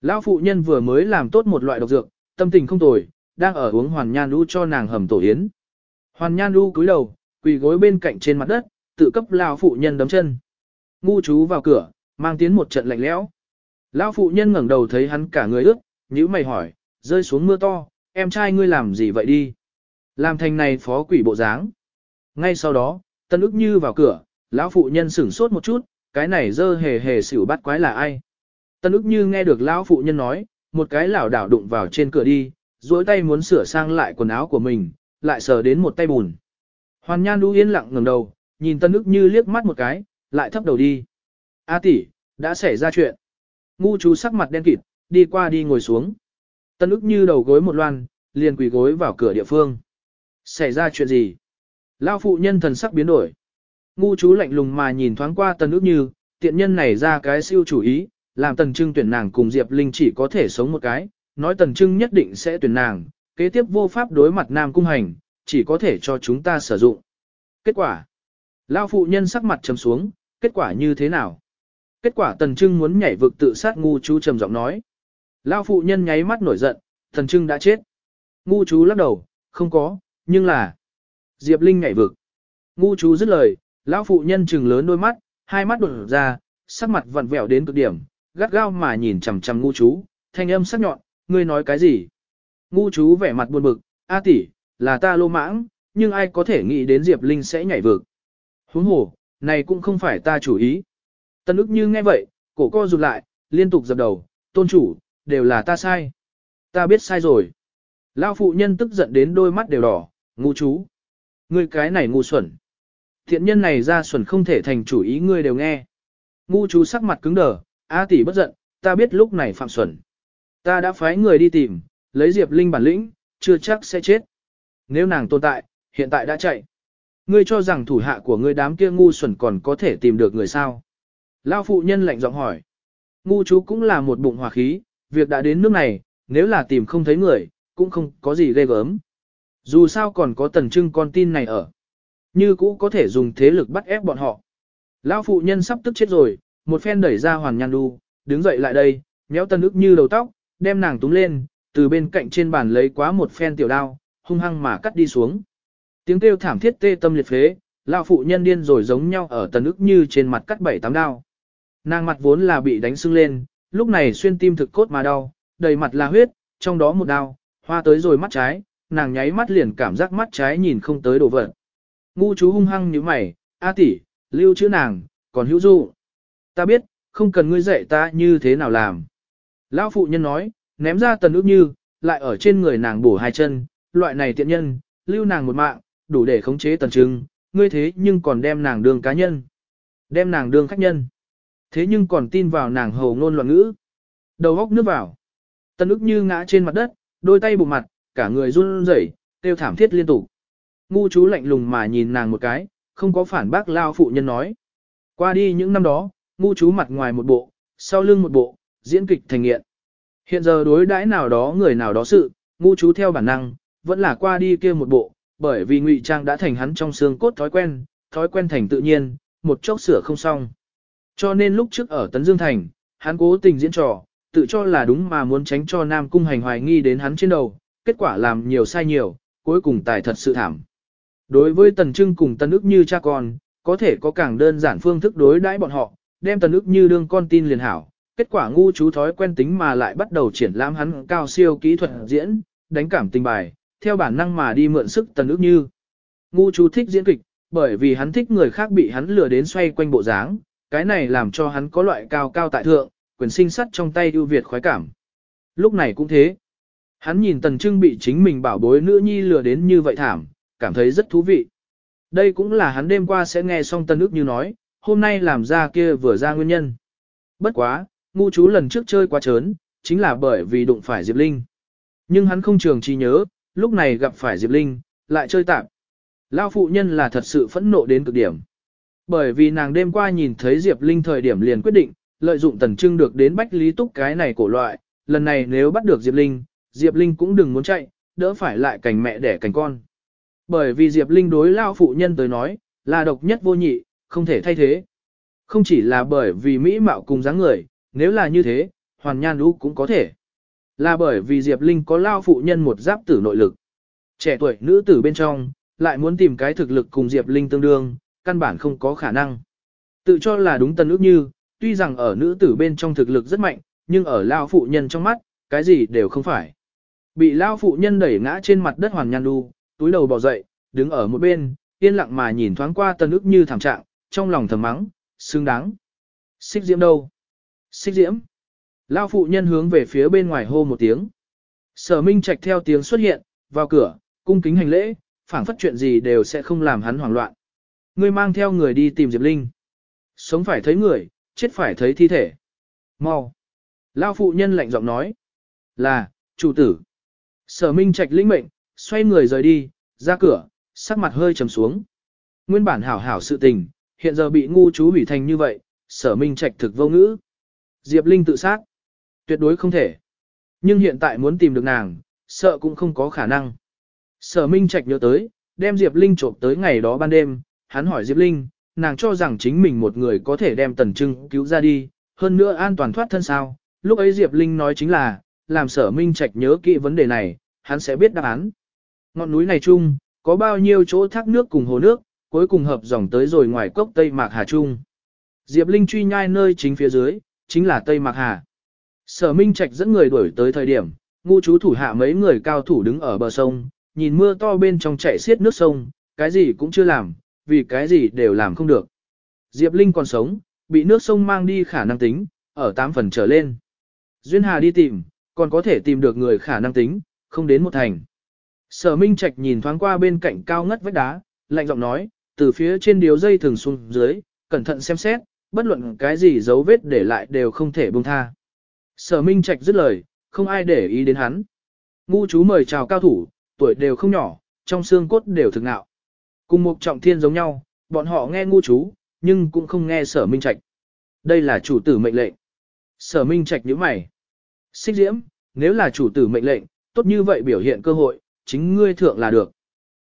Lão phụ nhân vừa mới làm tốt một loại độc dược, tâm tình không tồi, đang ở uống hoàn nhan đu cho nàng hầm tổ yến. Hoàn nhan đu cúi đầu, quỳ gối bên cạnh trên mặt đất, tự cấp lão phụ nhân đấm chân. Ngu chú vào cửa, mang tiến một trận lạnh lẽo. Lão phụ nhân ngẩng đầu thấy hắn cả người ướt, nhíu mày hỏi, rơi xuống mưa to, em trai ngươi làm gì vậy đi? Làm thành này phó quỷ bộ dáng. Ngay sau đó, tân ức như vào cửa, lão phụ nhân sửng sốt một chút, cái này dơ hề hề xỉu bắt quái là ai. Tân ức như nghe được lão phụ nhân nói, một cái lảo đảo đụng vào trên cửa đi, duỗi tay muốn sửa sang lại quần áo của mình, lại sờ đến một tay bùn. Hoàn nhan đu yên lặng ngẩng đầu, nhìn tân ức như liếc mắt một cái, lại thấp đầu đi. A tỷ, đã xảy ra chuyện. Ngu chú sắc mặt đen kịt, đi qua đi ngồi xuống. Tân ức như đầu gối một loan, liền quỳ gối vào cửa địa phương. Xảy ra chuyện gì? Lão phụ nhân thần sắc biến đổi. Ngu chú lạnh lùng mà nhìn thoáng qua Tân ức như, tiện nhân này ra cái siêu chủ ý, làm tần trưng tuyển nàng cùng Diệp Linh chỉ có thể sống một cái, nói tần trưng nhất định sẽ tuyển nàng, kế tiếp vô pháp đối mặt nam cung hành, chỉ có thể cho chúng ta sử dụng. Kết quả. Lao phụ nhân sắc mặt trầm xuống, kết quả như thế nào? Kết quả tần trưng muốn nhảy vực tự sát ngu chú trầm giọng nói. Lao phụ nhân nháy mắt nổi giận, tần trưng đã chết. Ngu chú lắc đầu, không có, nhưng là... Diệp Linh nhảy vực. Ngu chú dứt lời, lão phụ nhân trừng lớn đôi mắt, hai mắt đột ra, sắc mặt vặn vẹo đến cực điểm, gắt gao mà nhìn chằm chằm ngu chú, thanh âm sắc nhọn, ngươi nói cái gì? Ngu chú vẻ mặt buồn bực, a tỷ, là ta lô mãng, nhưng ai có thể nghĩ đến Diệp Linh sẽ nhảy vực. Huống hồ, này cũng không phải ta chủ ý. Tân ức như nghe vậy, cổ co rụt lại, liên tục dập đầu, tôn chủ, đều là ta sai. Ta biết sai rồi. Lão phụ nhân tức giận đến đôi mắt đều đỏ, ngu chú. Ngươi cái này ngu xuẩn. Thiện nhân này ra xuẩn không thể thành chủ ý ngươi đều nghe. Ngu chú sắc mặt cứng đờ, A tỷ bất giận, ta biết lúc này phạm xuẩn. Ta đã phái người đi tìm, lấy Diệp Linh bản lĩnh, chưa chắc sẽ chết. Nếu nàng tồn tại, hiện tại đã chạy. Ngươi cho rằng thủ hạ của ngươi đám kia ngu xuẩn còn có thể tìm được người sao. Lao phụ nhân lạnh giọng hỏi. Ngu chú cũng là một bụng hỏa khí, việc đã đến nước này, nếu là tìm không thấy người, cũng không có gì ghê gớm. Dù sao còn có tần trưng con tin này ở. Như cũ có thể dùng thế lực bắt ép bọn họ. Lão phụ nhân sắp tức chết rồi, một phen đẩy ra hoàn nhan đu, đứng dậy lại đây, méo tần ức như đầu tóc, đem nàng túm lên, từ bên cạnh trên bàn lấy quá một phen tiểu đao, hung hăng mà cắt đi xuống. Tiếng kêu thảm thiết tê tâm liệt phế, lão phụ nhân điên rồi giống nhau ở tần ức như trên mặt cắt bảy tám đao. Nàng mặt vốn là bị đánh sưng lên, lúc này xuyên tim thực cốt mà đau, đầy mặt là huyết, trong đó một đao, hoa tới rồi mắt trái, nàng nháy mắt liền cảm giác mắt trái nhìn không tới đồ vật. Ngu chú hung hăng như mày, A tỷ, lưu chữ nàng, còn hữu dụng. Ta biết, không cần ngươi dạy ta như thế nào làm. Lão phụ nhân nói, ném ra tần ước như, lại ở trên người nàng bổ hai chân, loại này tiện nhân, lưu nàng một mạng, đủ để khống chế tần trưng, ngươi thế nhưng còn đem nàng đường cá nhân. Đem nàng đường khách nhân. Thế nhưng còn tin vào nàng hầu ngôn loạn ngữ. Đầu góc nước vào. Tần ước như ngã trên mặt đất, đôi tay bụng mặt, cả người run rẩy, kêu thảm thiết liên tục. Ngu chú lạnh lùng mà nhìn nàng một cái, không có phản bác lao phụ nhân nói. Qua đi những năm đó, ngu chú mặt ngoài một bộ, sau lưng một bộ, diễn kịch thành nghiện. Hiện giờ đối đãi nào đó người nào đó sự, ngu chú theo bản năng, vẫn là qua đi kia một bộ, bởi vì ngụy trang đã thành hắn trong xương cốt thói quen, thói quen thành tự nhiên, một chốc sửa không xong. Cho nên lúc trước ở Tấn Dương Thành, hắn cố tình diễn trò, tự cho là đúng mà muốn tránh cho Nam Cung hành hoài nghi đến hắn trên đầu, kết quả làm nhiều sai nhiều, cuối cùng tài thật sự thảm. Đối với Tần Trưng cùng Tần ức như cha con, có thể có càng đơn giản phương thức đối đãi bọn họ, đem Tần ức như đương con tin liền hảo. Kết quả ngu chú thói quen tính mà lại bắt đầu triển lãm hắn cao siêu kỹ thuật diễn, đánh cảm tình bài, theo bản năng mà đi mượn sức Tần ức như. Ngu chú thích diễn kịch, bởi vì hắn thích người khác bị hắn lừa đến xoay quanh bộ dáng, cái này làm cho hắn có loại cao cao tại thượng, quyền sinh sắt trong tay ưu việt khoái cảm. Lúc này cũng thế. Hắn nhìn Tần Trưng bị chính mình bảo bối nữ nhi lừa đến như vậy thảm, cảm thấy rất thú vị. Đây cũng là hắn đêm qua sẽ nghe xong Tân ước như nói, hôm nay làm ra kia vừa ra nguyên nhân. Bất quá, ngu chú lần trước chơi quá trớn, chính là bởi vì đụng phải Diệp Linh. Nhưng hắn không trường trí nhớ, lúc này gặp phải Diệp Linh, lại chơi tạm. Lao phụ nhân là thật sự phẫn nộ đến cực điểm. Bởi vì nàng đêm qua nhìn thấy Diệp Linh thời điểm liền quyết định, lợi dụng tần trưng được đến bách lý túc cái này cổ loại, lần này nếu bắt được Diệp Linh, Diệp Linh cũng đừng muốn chạy, đỡ phải lại cảnh mẹ đẻ cảnh con. Bởi vì Diệp Linh đối lao phụ nhân tới nói, là độc nhất vô nhị, không thể thay thế. Không chỉ là bởi vì Mỹ mạo cùng dáng người, nếu là như thế, hoàn nhan lũ cũng có thể. Là bởi vì Diệp Linh có lao phụ nhân một giáp tử nội lực. Trẻ tuổi nữ tử bên trong, lại muốn tìm cái thực lực cùng Diệp Linh tương đương, căn bản không có khả năng. Tự cho là đúng tân ước như, tuy rằng ở nữ tử bên trong thực lực rất mạnh, nhưng ở lao phụ nhân trong mắt, cái gì đều không phải. Bị lao phụ nhân đẩy ngã trên mặt đất hoàn nhan đu, túi đầu bò dậy, đứng ở một bên, yên lặng mà nhìn thoáng qua tân ước như thảm trạng, trong lòng thầm mắng, xứng đáng. Xích diễm đâu? Xích diễm. Lao phụ nhân hướng về phía bên ngoài hô một tiếng. Sở Minh Trạch theo tiếng xuất hiện, vào cửa, cung kính hành lễ, phảng phất chuyện gì đều sẽ không làm hắn hoảng loạn. Ngươi mang theo người đi tìm Diệp Linh. Sống phải thấy người, chết phải thấy thi thể. Mau. Lao phụ nhân lạnh giọng nói. Là, chủ tử. Sở Minh Trạch lĩnh mệnh, xoay người rời đi, ra cửa, sắc mặt hơi trầm xuống. Nguyên bản hảo hảo sự tình, hiện giờ bị ngu chú hủy thành như vậy, sở minh trạch thực vô ngữ. Diệp Linh tự sát. Tuyệt đối không thể. Nhưng hiện tại muốn tìm được nàng, sợ cũng không có khả năng. Sở minh trạch nhớ tới, đem Diệp Linh trộm tới ngày đó ban đêm, hắn hỏi Diệp Linh, nàng cho rằng chính mình một người có thể đem tần trưng cứu ra đi, hơn nữa an toàn thoát thân sao. Lúc ấy Diệp Linh nói chính là, làm sở minh trạch nhớ kỹ vấn đề này, hắn sẽ biết đáp án. Ngọn núi này chung, có bao nhiêu chỗ thác nước cùng hồ nước, cuối cùng hợp dòng tới rồi ngoài cốc Tây Mạc Hà Trung. Diệp Linh truy nhai nơi chính phía dưới, chính là Tây Mạc Hà. Sở Minh Trạch dẫn người đuổi tới thời điểm, ngu chú thủ hạ mấy người cao thủ đứng ở bờ sông, nhìn mưa to bên trong chảy xiết nước sông, cái gì cũng chưa làm, vì cái gì đều làm không được. Diệp Linh còn sống, bị nước sông mang đi khả năng tính, ở 8 phần trở lên. Duyên Hà đi tìm, còn có thể tìm được người khả năng tính, không đến một thành. Sở Minh Trạch nhìn thoáng qua bên cạnh cao ngất vách đá, lạnh giọng nói, từ phía trên điếu dây thường xuống dưới, cẩn thận xem xét, bất luận cái gì dấu vết để lại đều không thể buông tha. Sở Minh Trạch dứt lời, không ai để ý đến hắn. Ngu chú mời chào cao thủ, tuổi đều không nhỏ, trong xương cốt đều thực nạo. Cùng một trọng thiên giống nhau, bọn họ nghe ngu chú, nhưng cũng không nghe sở Minh Trạch. Đây là chủ tử mệnh lệnh. Sở Minh Trạch nhíu mày. Xích diễm, nếu là chủ tử mệnh lệnh, tốt như vậy biểu hiện cơ hội, chính ngươi thượng là được.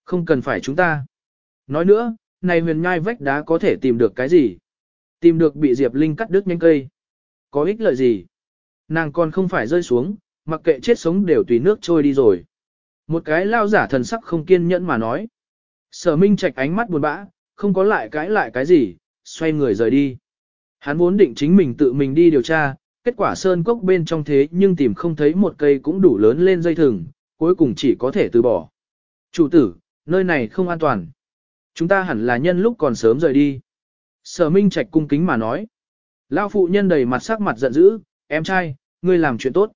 Không cần phải chúng ta. Nói nữa, này huyền nhai vách đá có thể tìm được cái gì? Tìm được bị Diệp Linh cắt đứt nhanh cây. Có ích lợi gì? Nàng còn không phải rơi xuống, mặc kệ chết sống đều tùy nước trôi đi rồi. Một cái lao giả thần sắc không kiên nhẫn mà nói. Sở Minh Trạch ánh mắt buồn bã, không có lại cãi lại cái gì, xoay người rời đi. Hắn vốn định chính mình tự mình đi điều tra, kết quả sơn cốc bên trong thế nhưng tìm không thấy một cây cũng đủ lớn lên dây thừng, cuối cùng chỉ có thể từ bỏ. Chủ tử, nơi này không an toàn. Chúng ta hẳn là nhân lúc còn sớm rời đi. Sở Minh Trạch cung kính mà nói. Lao phụ nhân đầy mặt sắc mặt giận dữ, em trai, ngươi làm chuyện tốt.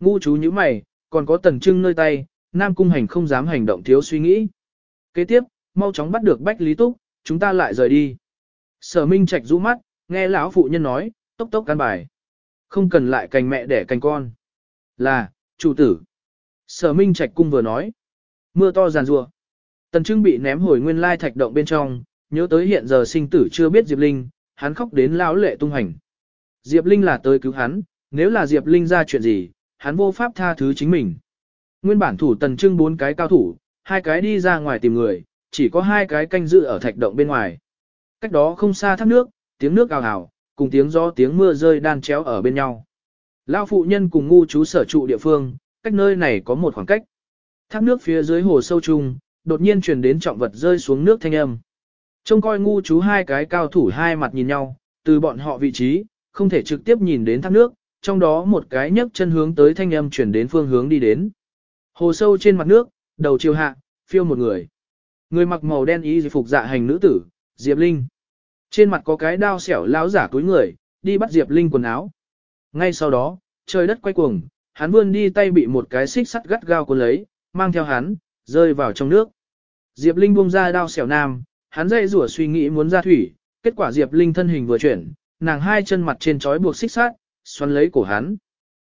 Ngu chú như mày, còn có tần trưng nơi tay, Nam Cung Hành không dám hành động thiếu suy nghĩ. Kế tiếp, mau chóng bắt được Bách Lý Túc, chúng ta lại rời đi. Sở Minh Trạch rũ mắt, nghe lão phụ nhân nói, tốc tốc căn bài. Không cần lại cành mẹ để cành con. Là, chủ tử. Sở Minh Trạch cung vừa nói. Mưa to giàn rùa. Tần Trưng bị ném hồi nguyên lai thạch động bên trong, nhớ tới hiện giờ sinh tử chưa biết Diệp Linh, hắn khóc đến lão lệ tung hành. Diệp Linh là tới cứu hắn, nếu là Diệp Linh ra chuyện gì, hắn vô pháp tha thứ chính mình. Nguyên bản thủ Tần Trưng bốn cái cao thủ, hai cái đi ra ngoài tìm người, chỉ có hai cái canh dự ở thạch động bên ngoài. Cách đó không xa thác nước, tiếng nước ào ào, cùng tiếng gió tiếng mưa rơi đan chéo ở bên nhau. Lão phụ nhân cùng ngu chú sở trụ địa phương, cách nơi này có một khoảng cách. Thác nước phía dưới hồ sâu trung, đột nhiên truyền đến trọng vật rơi xuống nước thanh âm. Trông coi ngu chú hai cái cao thủ hai mặt nhìn nhau, từ bọn họ vị trí, không thể trực tiếp nhìn đến thác nước, trong đó một cái nhấc chân hướng tới thanh âm chuyển đến phương hướng đi đến. Hồ sâu trên mặt nước, đầu chiều hạ, phiêu một người. Người mặc màu đen y phục dạ hành nữ tử, Diệp Linh. Trên mặt có cái đao xẻo lão giả túi người, đi bắt Diệp Linh quần áo. Ngay sau đó, trời đất quay cuồng, hắn vươn đi tay bị một cái xích sắt gắt gao cuốn lấy, mang theo hắn, rơi vào trong nước. Diệp Linh buông ra đao xẻo nam, hắn dây rủa suy nghĩ muốn ra thủy, kết quả Diệp Linh thân hình vừa chuyển, nàng hai chân mặt trên trói buộc xích sát, xoắn lấy cổ hắn.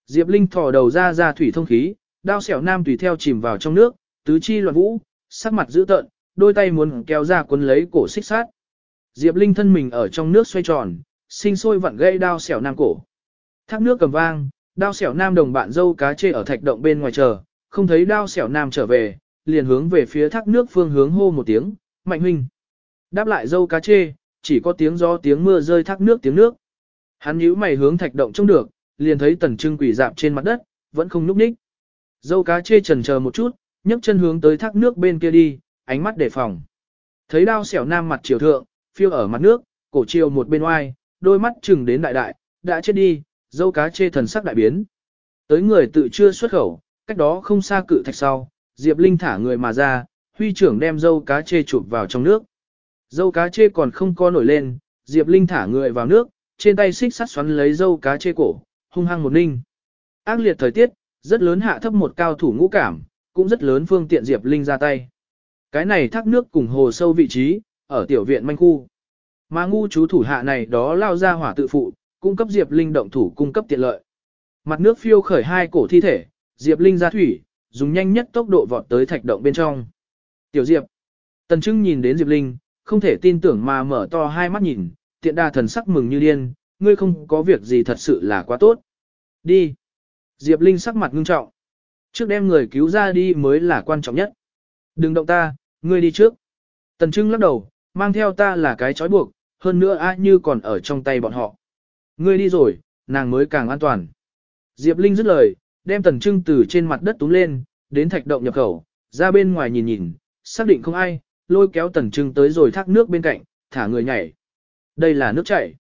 Diệp Linh thò đầu ra ra thủy thông khí, đao xẻo nam tùy theo chìm vào trong nước, tứ chi loạn vũ, sắc mặt dữ tợn, đôi tay muốn kéo ra cuốn lấy cổ xích sát. Diệp Linh thân mình ở trong nước xoay tròn, sinh sôi vặn gây đao xẻo nam cổ. Thác nước cầm vang, đao xẻo nam đồng bạn dâu cá chê ở thạch động bên ngoài chờ, không thấy đao xẻo nam trở về, liền hướng về phía thác nước phương hướng hô một tiếng, mạnh huynh. Đáp lại dâu cá chê, chỉ có tiếng gió tiếng mưa rơi thác nước tiếng nước. Hắn nhíu mày hướng thạch động trông được, liền thấy tần trưng quỷ dạp trên mặt đất, vẫn không núp ních. Dâu cá chê trần chờ một chút, nhấc chân hướng tới thác nước bên kia đi, ánh mắt đề phòng. Thấy đao xẻo nam mặt chiều thượng, phiêu ở mặt nước, cổ chiều một bên oai, đôi mắt chừng đến đại đại, đã chết đi, dâu cá chê thần sắc đại biến. Tới người tự chưa xuất khẩu, cách đó không xa cự thạch sau, Diệp Linh thả người mà ra, huy trưởng đem dâu cá chê chụp vào trong nước. Dâu cá chê còn không co nổi lên, Diệp Linh thả người vào nước, trên tay xích sắt xoắn lấy dâu cá chê cổ, hung hăng một ninh. Ác liệt thời tiết, rất lớn hạ thấp một cao thủ ngũ cảm, cũng rất lớn phương tiện Diệp Linh ra tay. Cái này thác nước cùng hồ sâu vị trí, ở tiểu viện manh khu. Mà ngu chú thủ hạ này đó lao ra hỏa tự phụ, cung cấp Diệp Linh động thủ cung cấp tiện lợi. Mặt nước phiêu khởi hai cổ thi thể, Diệp Linh ra thủy, dùng nhanh nhất tốc độ vọt tới thạch động bên trong. Tiểu Diệp. Tần Trưng nhìn đến Diệp Linh, không thể tin tưởng mà mở to hai mắt nhìn, tiện đa thần sắc mừng như điên, ngươi không có việc gì thật sự là quá tốt. Đi. Diệp Linh sắc mặt ngưng trọng. Trước đem người cứu ra đi mới là quan trọng nhất. Đừng động ta, ngươi đi trước. Tần Trưng lắc đầu, mang theo ta là cái trói buộc, hơn nữa a như còn ở trong tay bọn họ. Ngươi đi rồi, nàng mới càng an toàn. Diệp Linh dứt lời, đem Tần Trưng từ trên mặt đất túm lên, đến thạch động nhập khẩu, ra bên ngoài nhìn nhìn, xác định không ai, lôi kéo Tần Trưng tới rồi thác nước bên cạnh, thả người nhảy. Đây là nước chảy.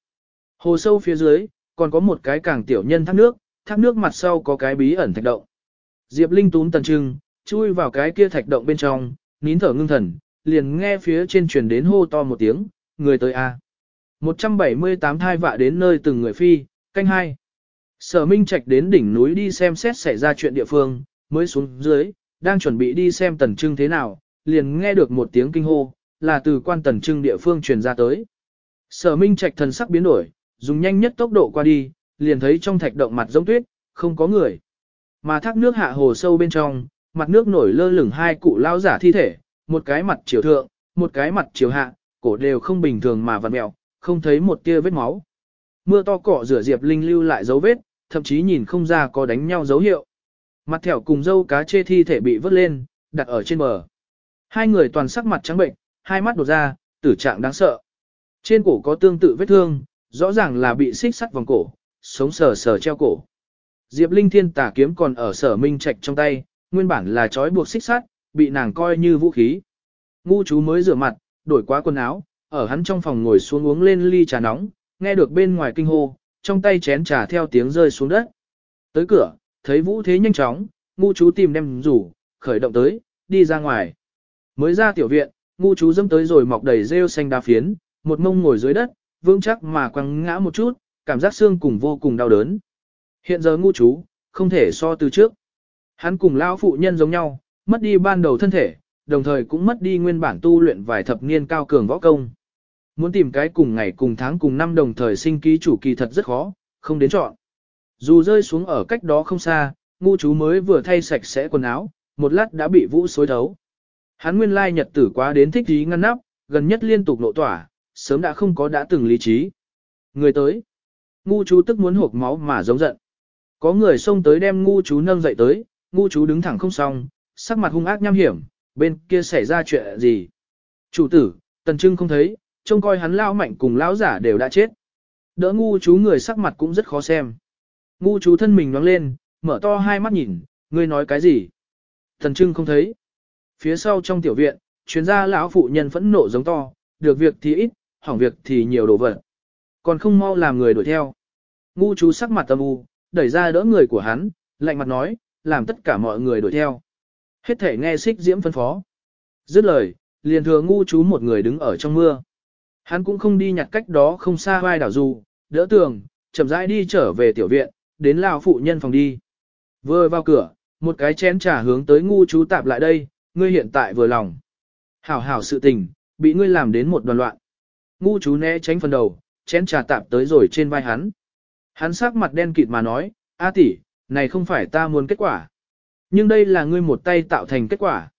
Hồ sâu phía dưới, còn có một cái càng tiểu nhân thác nước, thác nước mặt sau có cái bí ẩn thạch động. Diệp Linh túm Tần Trưng, chui vào cái kia thạch động bên trong, nín thở ngưng thần, liền nghe phía trên truyền đến hô to một tiếng, người tới a. À. 178 thai vạ đến nơi từng người phi, canh hai. Sở Minh Trạch đến đỉnh núi đi xem xét xảy ra chuyện địa phương, mới xuống dưới, đang chuẩn bị đi xem tần trưng thế nào, liền nghe được một tiếng kinh hô, là từ quan tần trưng địa phương truyền ra tới. Sở Minh Trạch thần sắc biến đổi, dùng nhanh nhất tốc độ qua đi, liền thấy trong thạch động mặt giống tuyết, không có người. Mà thác nước hạ hồ sâu bên trong, mặt nước nổi lơ lửng hai cụ lao giả thi thể, một cái mặt chiều thượng, một cái mặt chiều hạ, cổ đều không bình thường mà vặn mẹo, không thấy một tia vết máu. Mưa to cọ rửa Diệp Linh lưu lại dấu vết, thậm chí nhìn không ra có đánh nhau dấu hiệu. Mặt thẻo cùng dâu cá chê thi thể bị vớt lên, đặt ở trên bờ. Hai người toàn sắc mặt trắng bệnh, hai mắt đột ra, tử trạng đáng sợ. Trên cổ có tương tự vết thương, rõ ràng là bị xích sắt vòng cổ, sống sờ sờ treo cổ. Diệp Linh Thiên tà kiếm còn ở sở minh trạch trong tay, nguyên bản là trói buộc xích sắt, bị nàng coi như vũ khí. Ngu chú mới rửa mặt, đổi qua quần áo, ở hắn trong phòng ngồi xuống uống lên ly trà nóng, nghe được bên ngoài kinh hô, trong tay chén trà theo tiếng rơi xuống đất. Tới cửa, thấy vũ thế nhanh chóng, ngu chú tìm đem rủ, khởi động tới, đi ra ngoài. Mới ra tiểu viện, ngu chú dâm tới rồi mọc đầy rêu xanh đá phiến, một mông ngồi dưới đất, vững chắc mà quăng ngã một chút, cảm giác xương cùng vô cùng đau đớn. Hiện giờ ngu chú, không thể so từ trước. Hắn cùng lão phụ nhân giống nhau, mất đi ban đầu thân thể, đồng thời cũng mất đi nguyên bản tu luyện vài thập niên cao cường võ công. Muốn tìm cái cùng ngày cùng tháng cùng năm đồng thời sinh ký chủ kỳ thật rất khó, không đến chọn. Dù rơi xuống ở cách đó không xa, ngu chú mới vừa thay sạch sẽ quần áo, một lát đã bị vũ xối thấu. Hắn nguyên lai nhật tử quá đến thích trí ngăn nắp, gần nhất liên tục lộ tỏa, sớm đã không có đã từng lý trí. Người tới. Ngu chú tức muốn hộp máu mà giống giận. Có người xông tới đem ngu chú nâng dậy tới, ngu chú đứng thẳng không xong, sắc mặt hung ác nham hiểm, bên kia xảy ra chuyện gì. Chủ tử, tần trưng không thấy, trông coi hắn lao mạnh cùng lão giả đều đã chết. Đỡ ngu chú người sắc mặt cũng rất khó xem. Ngu chú thân mình nhoáng lên, mở to hai mắt nhìn, ngươi nói cái gì? thần trưng không thấy. Phía sau trong tiểu viện, chuyên gia lão phụ nhân phẫn nộ giống to, được việc thì ít, hỏng việc thì nhiều đồ vật. Còn không mau làm người đuổi theo. Ngu chú sắc mặt tâm u, đẩy ra đỡ người của hắn, lạnh mặt nói, làm tất cả mọi người đuổi theo. Hết thể nghe xích diễm phân phó. Dứt lời, liền thừa ngu chú một người đứng ở trong mưa. Hắn cũng không đi nhặt cách đó không xa vai đảo dù, đỡ tường, chậm rãi đi trở về tiểu viện, đến lao phụ nhân phòng đi. Vừa vào cửa, một cái chén trà hướng tới ngu chú tạp lại đây, ngươi hiện tại vừa lòng. Hảo hảo sự tình, bị ngươi làm đến một đoàn loạn. Ngu chú né tránh phần đầu, chén trà tạp tới rồi trên vai hắn. Hắn sắc mặt đen kịt mà nói, A tỷ, này không phải ta muốn kết quả. Nhưng đây là ngươi một tay tạo thành kết quả.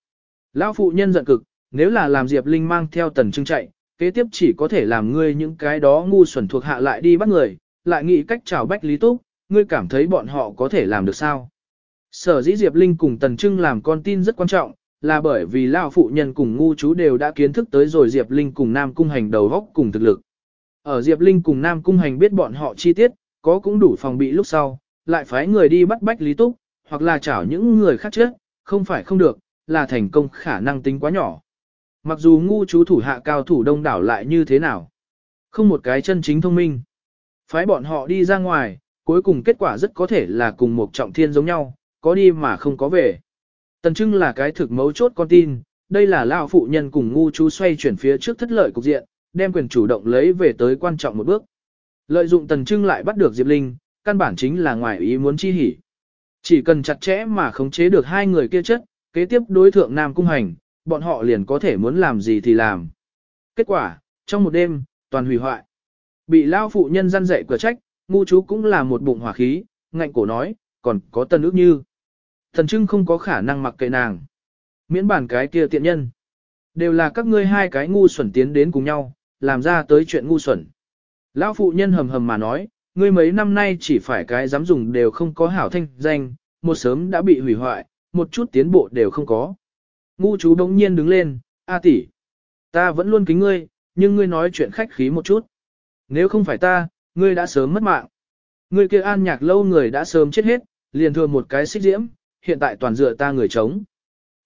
Lão phụ nhân giận cực, nếu là làm Diệp Linh mang theo tần trưng chạy, kế tiếp chỉ có thể làm ngươi những cái đó ngu xuẩn thuộc hạ lại đi bắt người, lại nghĩ cách chào bách lý túc, ngươi cảm thấy bọn họ có thể làm được sao. Sở dĩ Diệp Linh cùng tần trưng làm con tin rất quan trọng, là bởi vì lão phụ nhân cùng ngu chú đều đã kiến thức tới rồi Diệp Linh cùng Nam Cung Hành đầu góc cùng thực lực. Ở Diệp Linh cùng Nam Cung Hành biết bọn họ chi tiết, có cũng đủ phòng bị lúc sau, lại phái người đi bắt bách Lý Túc, hoặc là chảo những người khác chết, không phải không được, là thành công khả năng tính quá nhỏ. Mặc dù ngu chú thủ hạ cao thủ đông đảo lại như thế nào, không một cái chân chính thông minh. Phái bọn họ đi ra ngoài, cuối cùng kết quả rất có thể là cùng một trọng thiên giống nhau, có đi mà không có về. Tần Trưng là cái thực mấu chốt con tin, đây là lão phụ nhân cùng ngu chú xoay chuyển phía trước thất lợi cục diện, đem quyền chủ động lấy về tới quan trọng một bước. Lợi dụng Tần Trưng lại bắt được Diệp Linh, căn bản chính là ngoài ý muốn chi hỉ. Chỉ cần chặt chẽ mà khống chế được hai người kia chất, kế tiếp đối thượng Nam Cung Hành, bọn họ liền có thể muốn làm gì thì làm. Kết quả, trong một đêm, toàn hủy hoại. Bị lao phụ nhân gian dạy cửa trách, ngu chú cũng là một bụng hỏa khí, ngạnh cổ nói, còn có tân ước như. Thần trưng không có khả năng mặc kệ nàng. Miễn bản cái kia tiện nhân. Đều là các ngươi hai cái ngu xuẩn tiến đến cùng nhau, làm ra tới chuyện ngu xuẩn. Lão phụ nhân hầm hầm mà nói, ngươi mấy năm nay chỉ phải cái dám dùng đều không có hảo thanh danh, một sớm đã bị hủy hoại, một chút tiến bộ đều không có. Ngu chú đống nhiên đứng lên, A tỷ, ta vẫn luôn kính ngươi, nhưng ngươi nói chuyện khách khí một chút. Nếu không phải ta, ngươi đã sớm mất mạng. Ngươi kia an nhạc lâu người đã sớm chết hết, liền thừa một cái xích diễm, hiện tại toàn dựa ta người chống.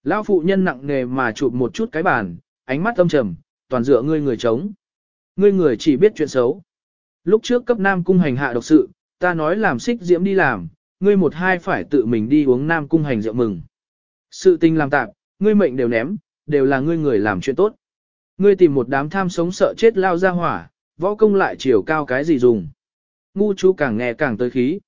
Lão phụ nhân nặng nề mà chụp một chút cái bàn, ánh mắt âm trầm, toàn dựa ngươi người chống. Ngươi người chỉ biết chuyện xấu. Lúc trước cấp Nam Cung hành hạ độc sự, ta nói làm xích diễm đi làm, ngươi một hai phải tự mình đi uống Nam Cung hành rượu mừng. Sự tình làm tạm, ngươi mệnh đều ném, đều là ngươi người làm chuyện tốt. Ngươi tìm một đám tham sống sợ chết lao ra hỏa, võ công lại chiều cao cái gì dùng. Ngu chú càng nghe càng tới khí.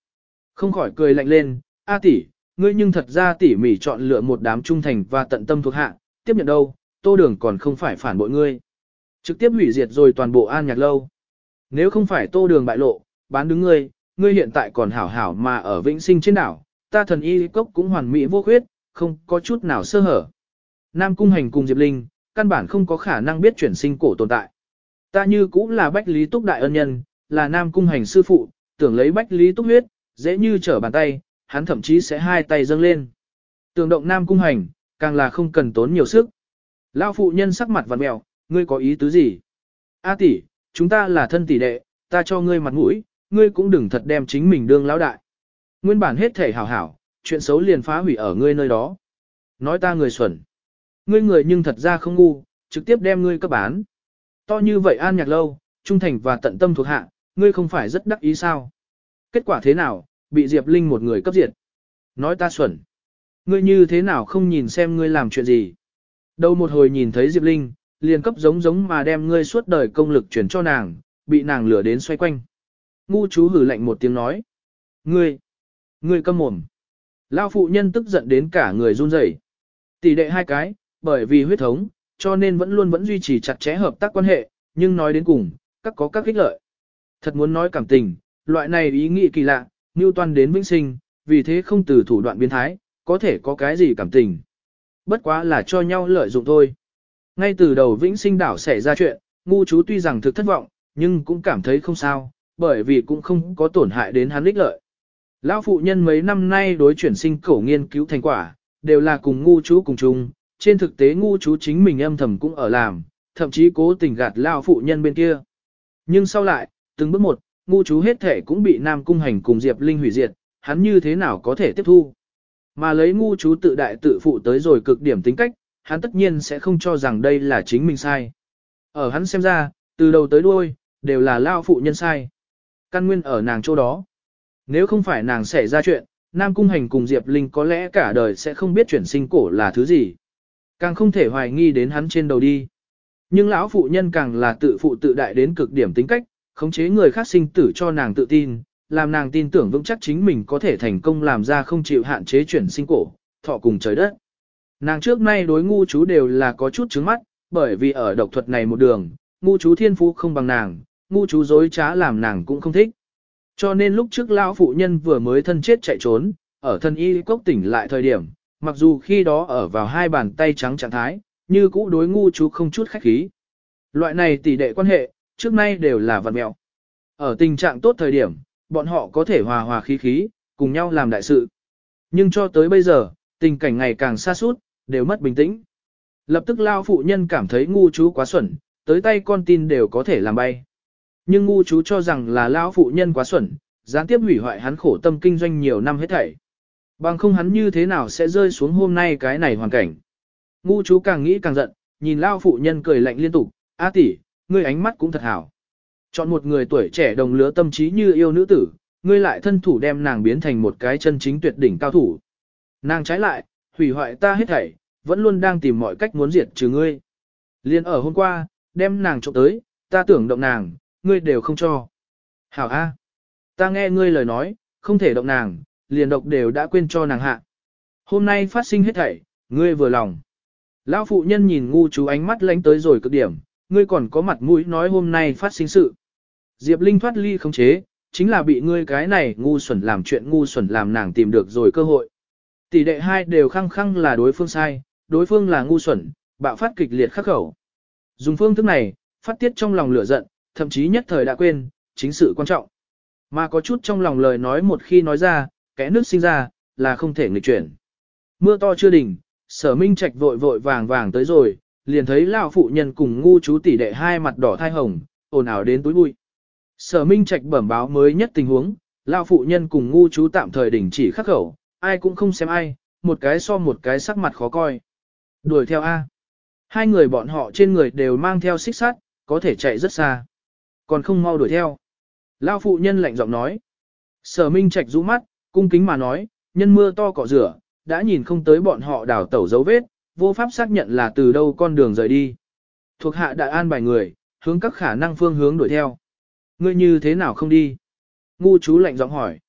Không khỏi cười lạnh lên, A tỷ, ngươi nhưng thật ra tỉ mỉ chọn lựa một đám trung thành và tận tâm thuộc hạ, tiếp nhận đâu, tô đường còn không phải phản bội ngươi. Trực tiếp hủy diệt rồi toàn bộ an nhạc lâu. Nếu không phải tô đường bại lộ, bán đứng ngươi, ngươi hiện tại còn hảo hảo mà ở vĩnh sinh trên đảo, ta thần y cốc cũng hoàn mỹ vô khuyết, không có chút nào sơ hở. Nam Cung Hành cùng Diệp Linh, căn bản không có khả năng biết chuyển sinh cổ tồn tại. Ta như cũng là Bách Lý Túc Đại ân nhân, là Nam Cung Hành sư phụ, tưởng lấy Bách Lý Túc huyết, dễ như trở bàn tay, hắn thậm chí sẽ hai tay dâng lên. Tường động Nam Cung Hành, càng là không cần tốn nhiều sức. Lão phụ nhân sắc mặt vặn mèo, ngươi có ý tứ gì? A tỷ, chúng ta là thân tỷ đệ, ta cho ngươi mặt mũi, ngươi cũng đừng thật đem chính mình đương lão đại. Nguyên bản hết thể hảo hảo, chuyện xấu liền phá hủy ở ngươi nơi đó. Nói ta người xuẩn. Ngươi người nhưng thật ra không ngu, trực tiếp đem ngươi cấp bán. To như vậy an nhạc lâu, trung thành và tận tâm thuộc hạ, ngươi không phải rất đắc ý sao. Kết quả thế nào, bị Diệp Linh một người cấp diệt. Nói ta xuẩn. Ngươi như thế nào không nhìn xem ngươi làm chuyện gì. Đầu một hồi nhìn thấy Diệp Linh, liền cấp giống giống mà đem ngươi suốt đời công lực chuyển cho nàng, bị nàng lửa đến xoay quanh. Ngu chú hử lạnh một tiếng nói. Ngươi, ngươi câm mồm. Lao phụ nhân tức giận đến cả người run rẩy. Tỷ đệ hai cái, bởi vì huyết thống, cho nên vẫn luôn vẫn duy trì chặt chẽ hợp tác quan hệ, nhưng nói đến cùng, các có các ích lợi. Thật muốn nói cảm tình, loại này ý nghĩ kỳ lạ, như toàn đến vĩnh sinh, vì thế không từ thủ đoạn biến thái, có thể có cái gì cảm tình. Bất quá là cho nhau lợi dụng thôi. Ngay từ đầu vĩnh sinh đảo xảy ra chuyện, ngu chú tuy rằng thực thất vọng, nhưng cũng cảm thấy không sao, bởi vì cũng không có tổn hại đến hắn ích lợi. Lão phụ nhân mấy năm nay đối chuyển sinh cổ nghiên cứu thành quả, đều là cùng ngu chú cùng chung, trên thực tế ngu chú chính mình âm thầm cũng ở làm, thậm chí cố tình gạt lao phụ nhân bên kia. Nhưng sau lại, từng bước một, ngu chú hết thể cũng bị Nam Cung Hành cùng Diệp Linh hủy diệt, hắn như thế nào có thể tiếp thu. Mà lấy ngu chú tự đại tự phụ tới rồi cực điểm tính cách, hắn tất nhiên sẽ không cho rằng đây là chính mình sai. Ở hắn xem ra, từ đầu tới đuôi, đều là lao phụ nhân sai. Căn nguyên ở nàng chỗ đó. Nếu không phải nàng xảy ra chuyện, Nam Cung Hành cùng Diệp Linh có lẽ cả đời sẽ không biết chuyển sinh cổ là thứ gì. Càng không thể hoài nghi đến hắn trên đầu đi. Nhưng lão phụ nhân càng là tự phụ tự đại đến cực điểm tính cách, khống chế người khác sinh tử cho nàng tự tin, làm nàng tin tưởng vững chắc chính mình có thể thành công làm ra không chịu hạn chế chuyển sinh cổ, thọ cùng trời đất. Nàng trước nay đối ngu chú đều là có chút trứng mắt, bởi vì ở độc thuật này một đường, ngu chú thiên phú không bằng nàng, ngu chú dối trá làm nàng cũng không thích. Cho nên lúc trước lão phụ nhân vừa mới thân chết chạy trốn, ở thân y cốc tỉnh lại thời điểm, mặc dù khi đó ở vào hai bàn tay trắng trạng thái, như cũ đối ngu chú không chút khách khí. Loại này tỷ đệ quan hệ, trước nay đều là vật mẹo. Ở tình trạng tốt thời điểm, bọn họ có thể hòa hòa khí khí, cùng nhau làm đại sự. Nhưng cho tới bây giờ, tình cảnh ngày càng xa suốt, đều mất bình tĩnh. Lập tức lao phụ nhân cảm thấy ngu chú quá xuẩn, tới tay con tin đều có thể làm bay. Nhưng ngu chú cho rằng là lao phụ nhân quá xuẩn, gián tiếp hủy hoại hắn khổ tâm kinh doanh nhiều năm hết thảy. Bằng không hắn như thế nào sẽ rơi xuống hôm nay cái này hoàn cảnh. Ngu chú càng nghĩ càng giận, nhìn lao phụ nhân cười lạnh liên tục, A tỷ, ngươi ánh mắt cũng thật hảo. Chọn một người tuổi trẻ đồng lứa tâm trí như yêu nữ tử, ngươi lại thân thủ đem nàng biến thành một cái chân chính tuyệt đỉnh cao thủ. Nàng trái lại, hủy hoại ta hết thảy, vẫn luôn đang tìm mọi cách muốn diệt trừ ngươi. Liên ở hôm qua, đem nàng trộm tới, ta tưởng động nàng, ngươi đều không cho. Hảo A. Ta nghe ngươi lời nói, không thể động nàng, liền độc đều đã quên cho nàng hạ. Hôm nay phát sinh hết thảy, ngươi vừa lòng. Lão phụ nhân nhìn ngu chú ánh mắt lánh tới rồi cực điểm, ngươi còn có mặt mũi nói hôm nay phát sinh sự. Diệp Linh thoát ly không chế, chính là bị ngươi cái này ngu xuẩn làm chuyện ngu xuẩn làm nàng tìm được rồi cơ hội. Tỷ đệ hai đều khăng khăng là đối phương sai, đối phương là ngu xuẩn, bạo phát kịch liệt khắc khẩu. Dùng phương thức này, phát tiết trong lòng lửa giận, thậm chí nhất thời đã quên, chính sự quan trọng. Mà có chút trong lòng lời nói một khi nói ra, kẻ nước sinh ra, là không thể nghịch chuyển. Mưa to chưa đỉnh, sở minh trạch vội vội vàng vàng tới rồi, liền thấy lão phụ nhân cùng ngu chú tỷ đệ hai mặt đỏ thai hồng, ồn ào đến túi bụi. Sở minh trạch bẩm báo mới nhất tình huống, lão phụ nhân cùng ngu chú tạm thời đình chỉ khắc khẩu, ai cũng không xem ai, một cái so một cái sắc mặt khó coi. Đuổi theo A. Hai người bọn họ trên người đều mang theo xích sắt, có thể chạy rất xa. Còn không mau đuổi theo. Lao phụ nhân lạnh giọng nói. Sở Minh Trạch rũ mắt, cung kính mà nói, nhân mưa to cỏ rửa, đã nhìn không tới bọn họ đào tẩu dấu vết, vô pháp xác nhận là từ đâu con đường rời đi. Thuộc hạ đại an bài người, hướng các khả năng phương hướng đuổi theo. Ngươi như thế nào không đi? Ngu chú lạnh giọng hỏi.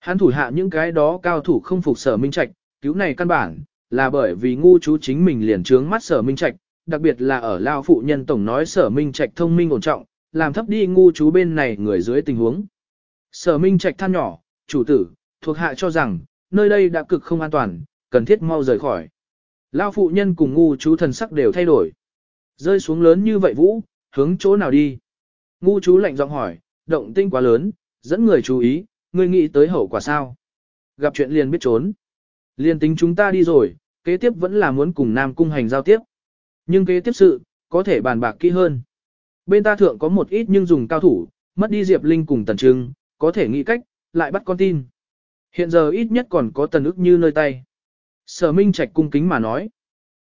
Hắn thủ hạ những cái đó cao thủ không phục sở minh trạch, cứu này căn bản, là bởi vì ngu chú chính mình liền trướng mắt sở minh trạch, đặc biệt là ở lao phụ nhân tổng nói sở minh trạch thông minh ổn trọng, làm thấp đi ngu chú bên này người dưới tình huống. Sở minh trạch than nhỏ, chủ tử, thuộc hạ cho rằng, nơi đây đã cực không an toàn, cần thiết mau rời khỏi. Lao phụ nhân cùng ngu chú thần sắc đều thay đổi. Rơi xuống lớn như vậy vũ, hướng chỗ nào đi? Ngu chú lạnh giọng hỏi, động tinh quá lớn, dẫn người chú ý, người nghĩ tới hậu quả sao? Gặp chuyện liền biết trốn. Liền tính chúng ta đi rồi, kế tiếp vẫn là muốn cùng Nam Cung hành giao tiếp. Nhưng kế tiếp sự, có thể bàn bạc kỹ hơn. Bên ta thượng có một ít nhưng dùng cao thủ, mất đi Diệp Linh cùng Tần Trưng, có thể nghĩ cách, lại bắt con tin. Hiện giờ ít nhất còn có tần ức như nơi tay. Sở Minh Trạch cung kính mà nói.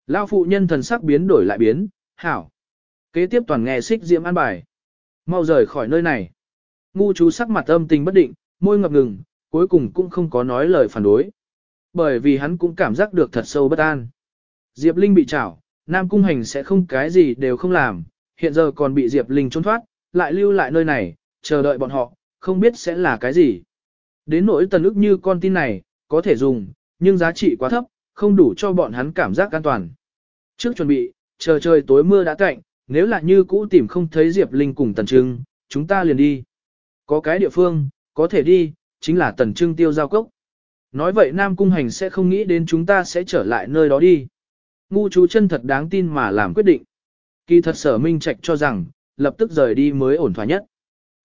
Lao phụ nhân thần sắc biến đổi lại biến, hảo. Kế tiếp toàn nghe xích diễm an bài. Mau rời khỏi nơi này. Ngu chú sắc mặt âm tình bất định, môi ngập ngừng, cuối cùng cũng không có nói lời phản đối. Bởi vì hắn cũng cảm giác được thật sâu bất an. Diệp Linh bị trảo, Nam Cung Hành sẽ không cái gì đều không làm, hiện giờ còn bị Diệp Linh trốn thoát, lại lưu lại nơi này, chờ đợi bọn họ, không biết sẽ là cái gì. Đến nỗi tần ức như con tin này, có thể dùng, nhưng giá trị quá thấp, không đủ cho bọn hắn cảm giác an toàn. Trước chuẩn bị, chờ trời tối mưa đã cạnh, nếu là như cũ tìm không thấy Diệp Linh cùng Tần Trưng, chúng ta liền đi. Có cái địa phương, có thể đi, chính là Tần Trưng tiêu giao cốc. Nói vậy Nam Cung Hành sẽ không nghĩ đến chúng ta sẽ trở lại nơi đó đi. Ngu chú chân thật đáng tin mà làm quyết định. Kỳ thật sở minh trạch cho rằng, lập tức rời đi mới ổn thỏa nhất.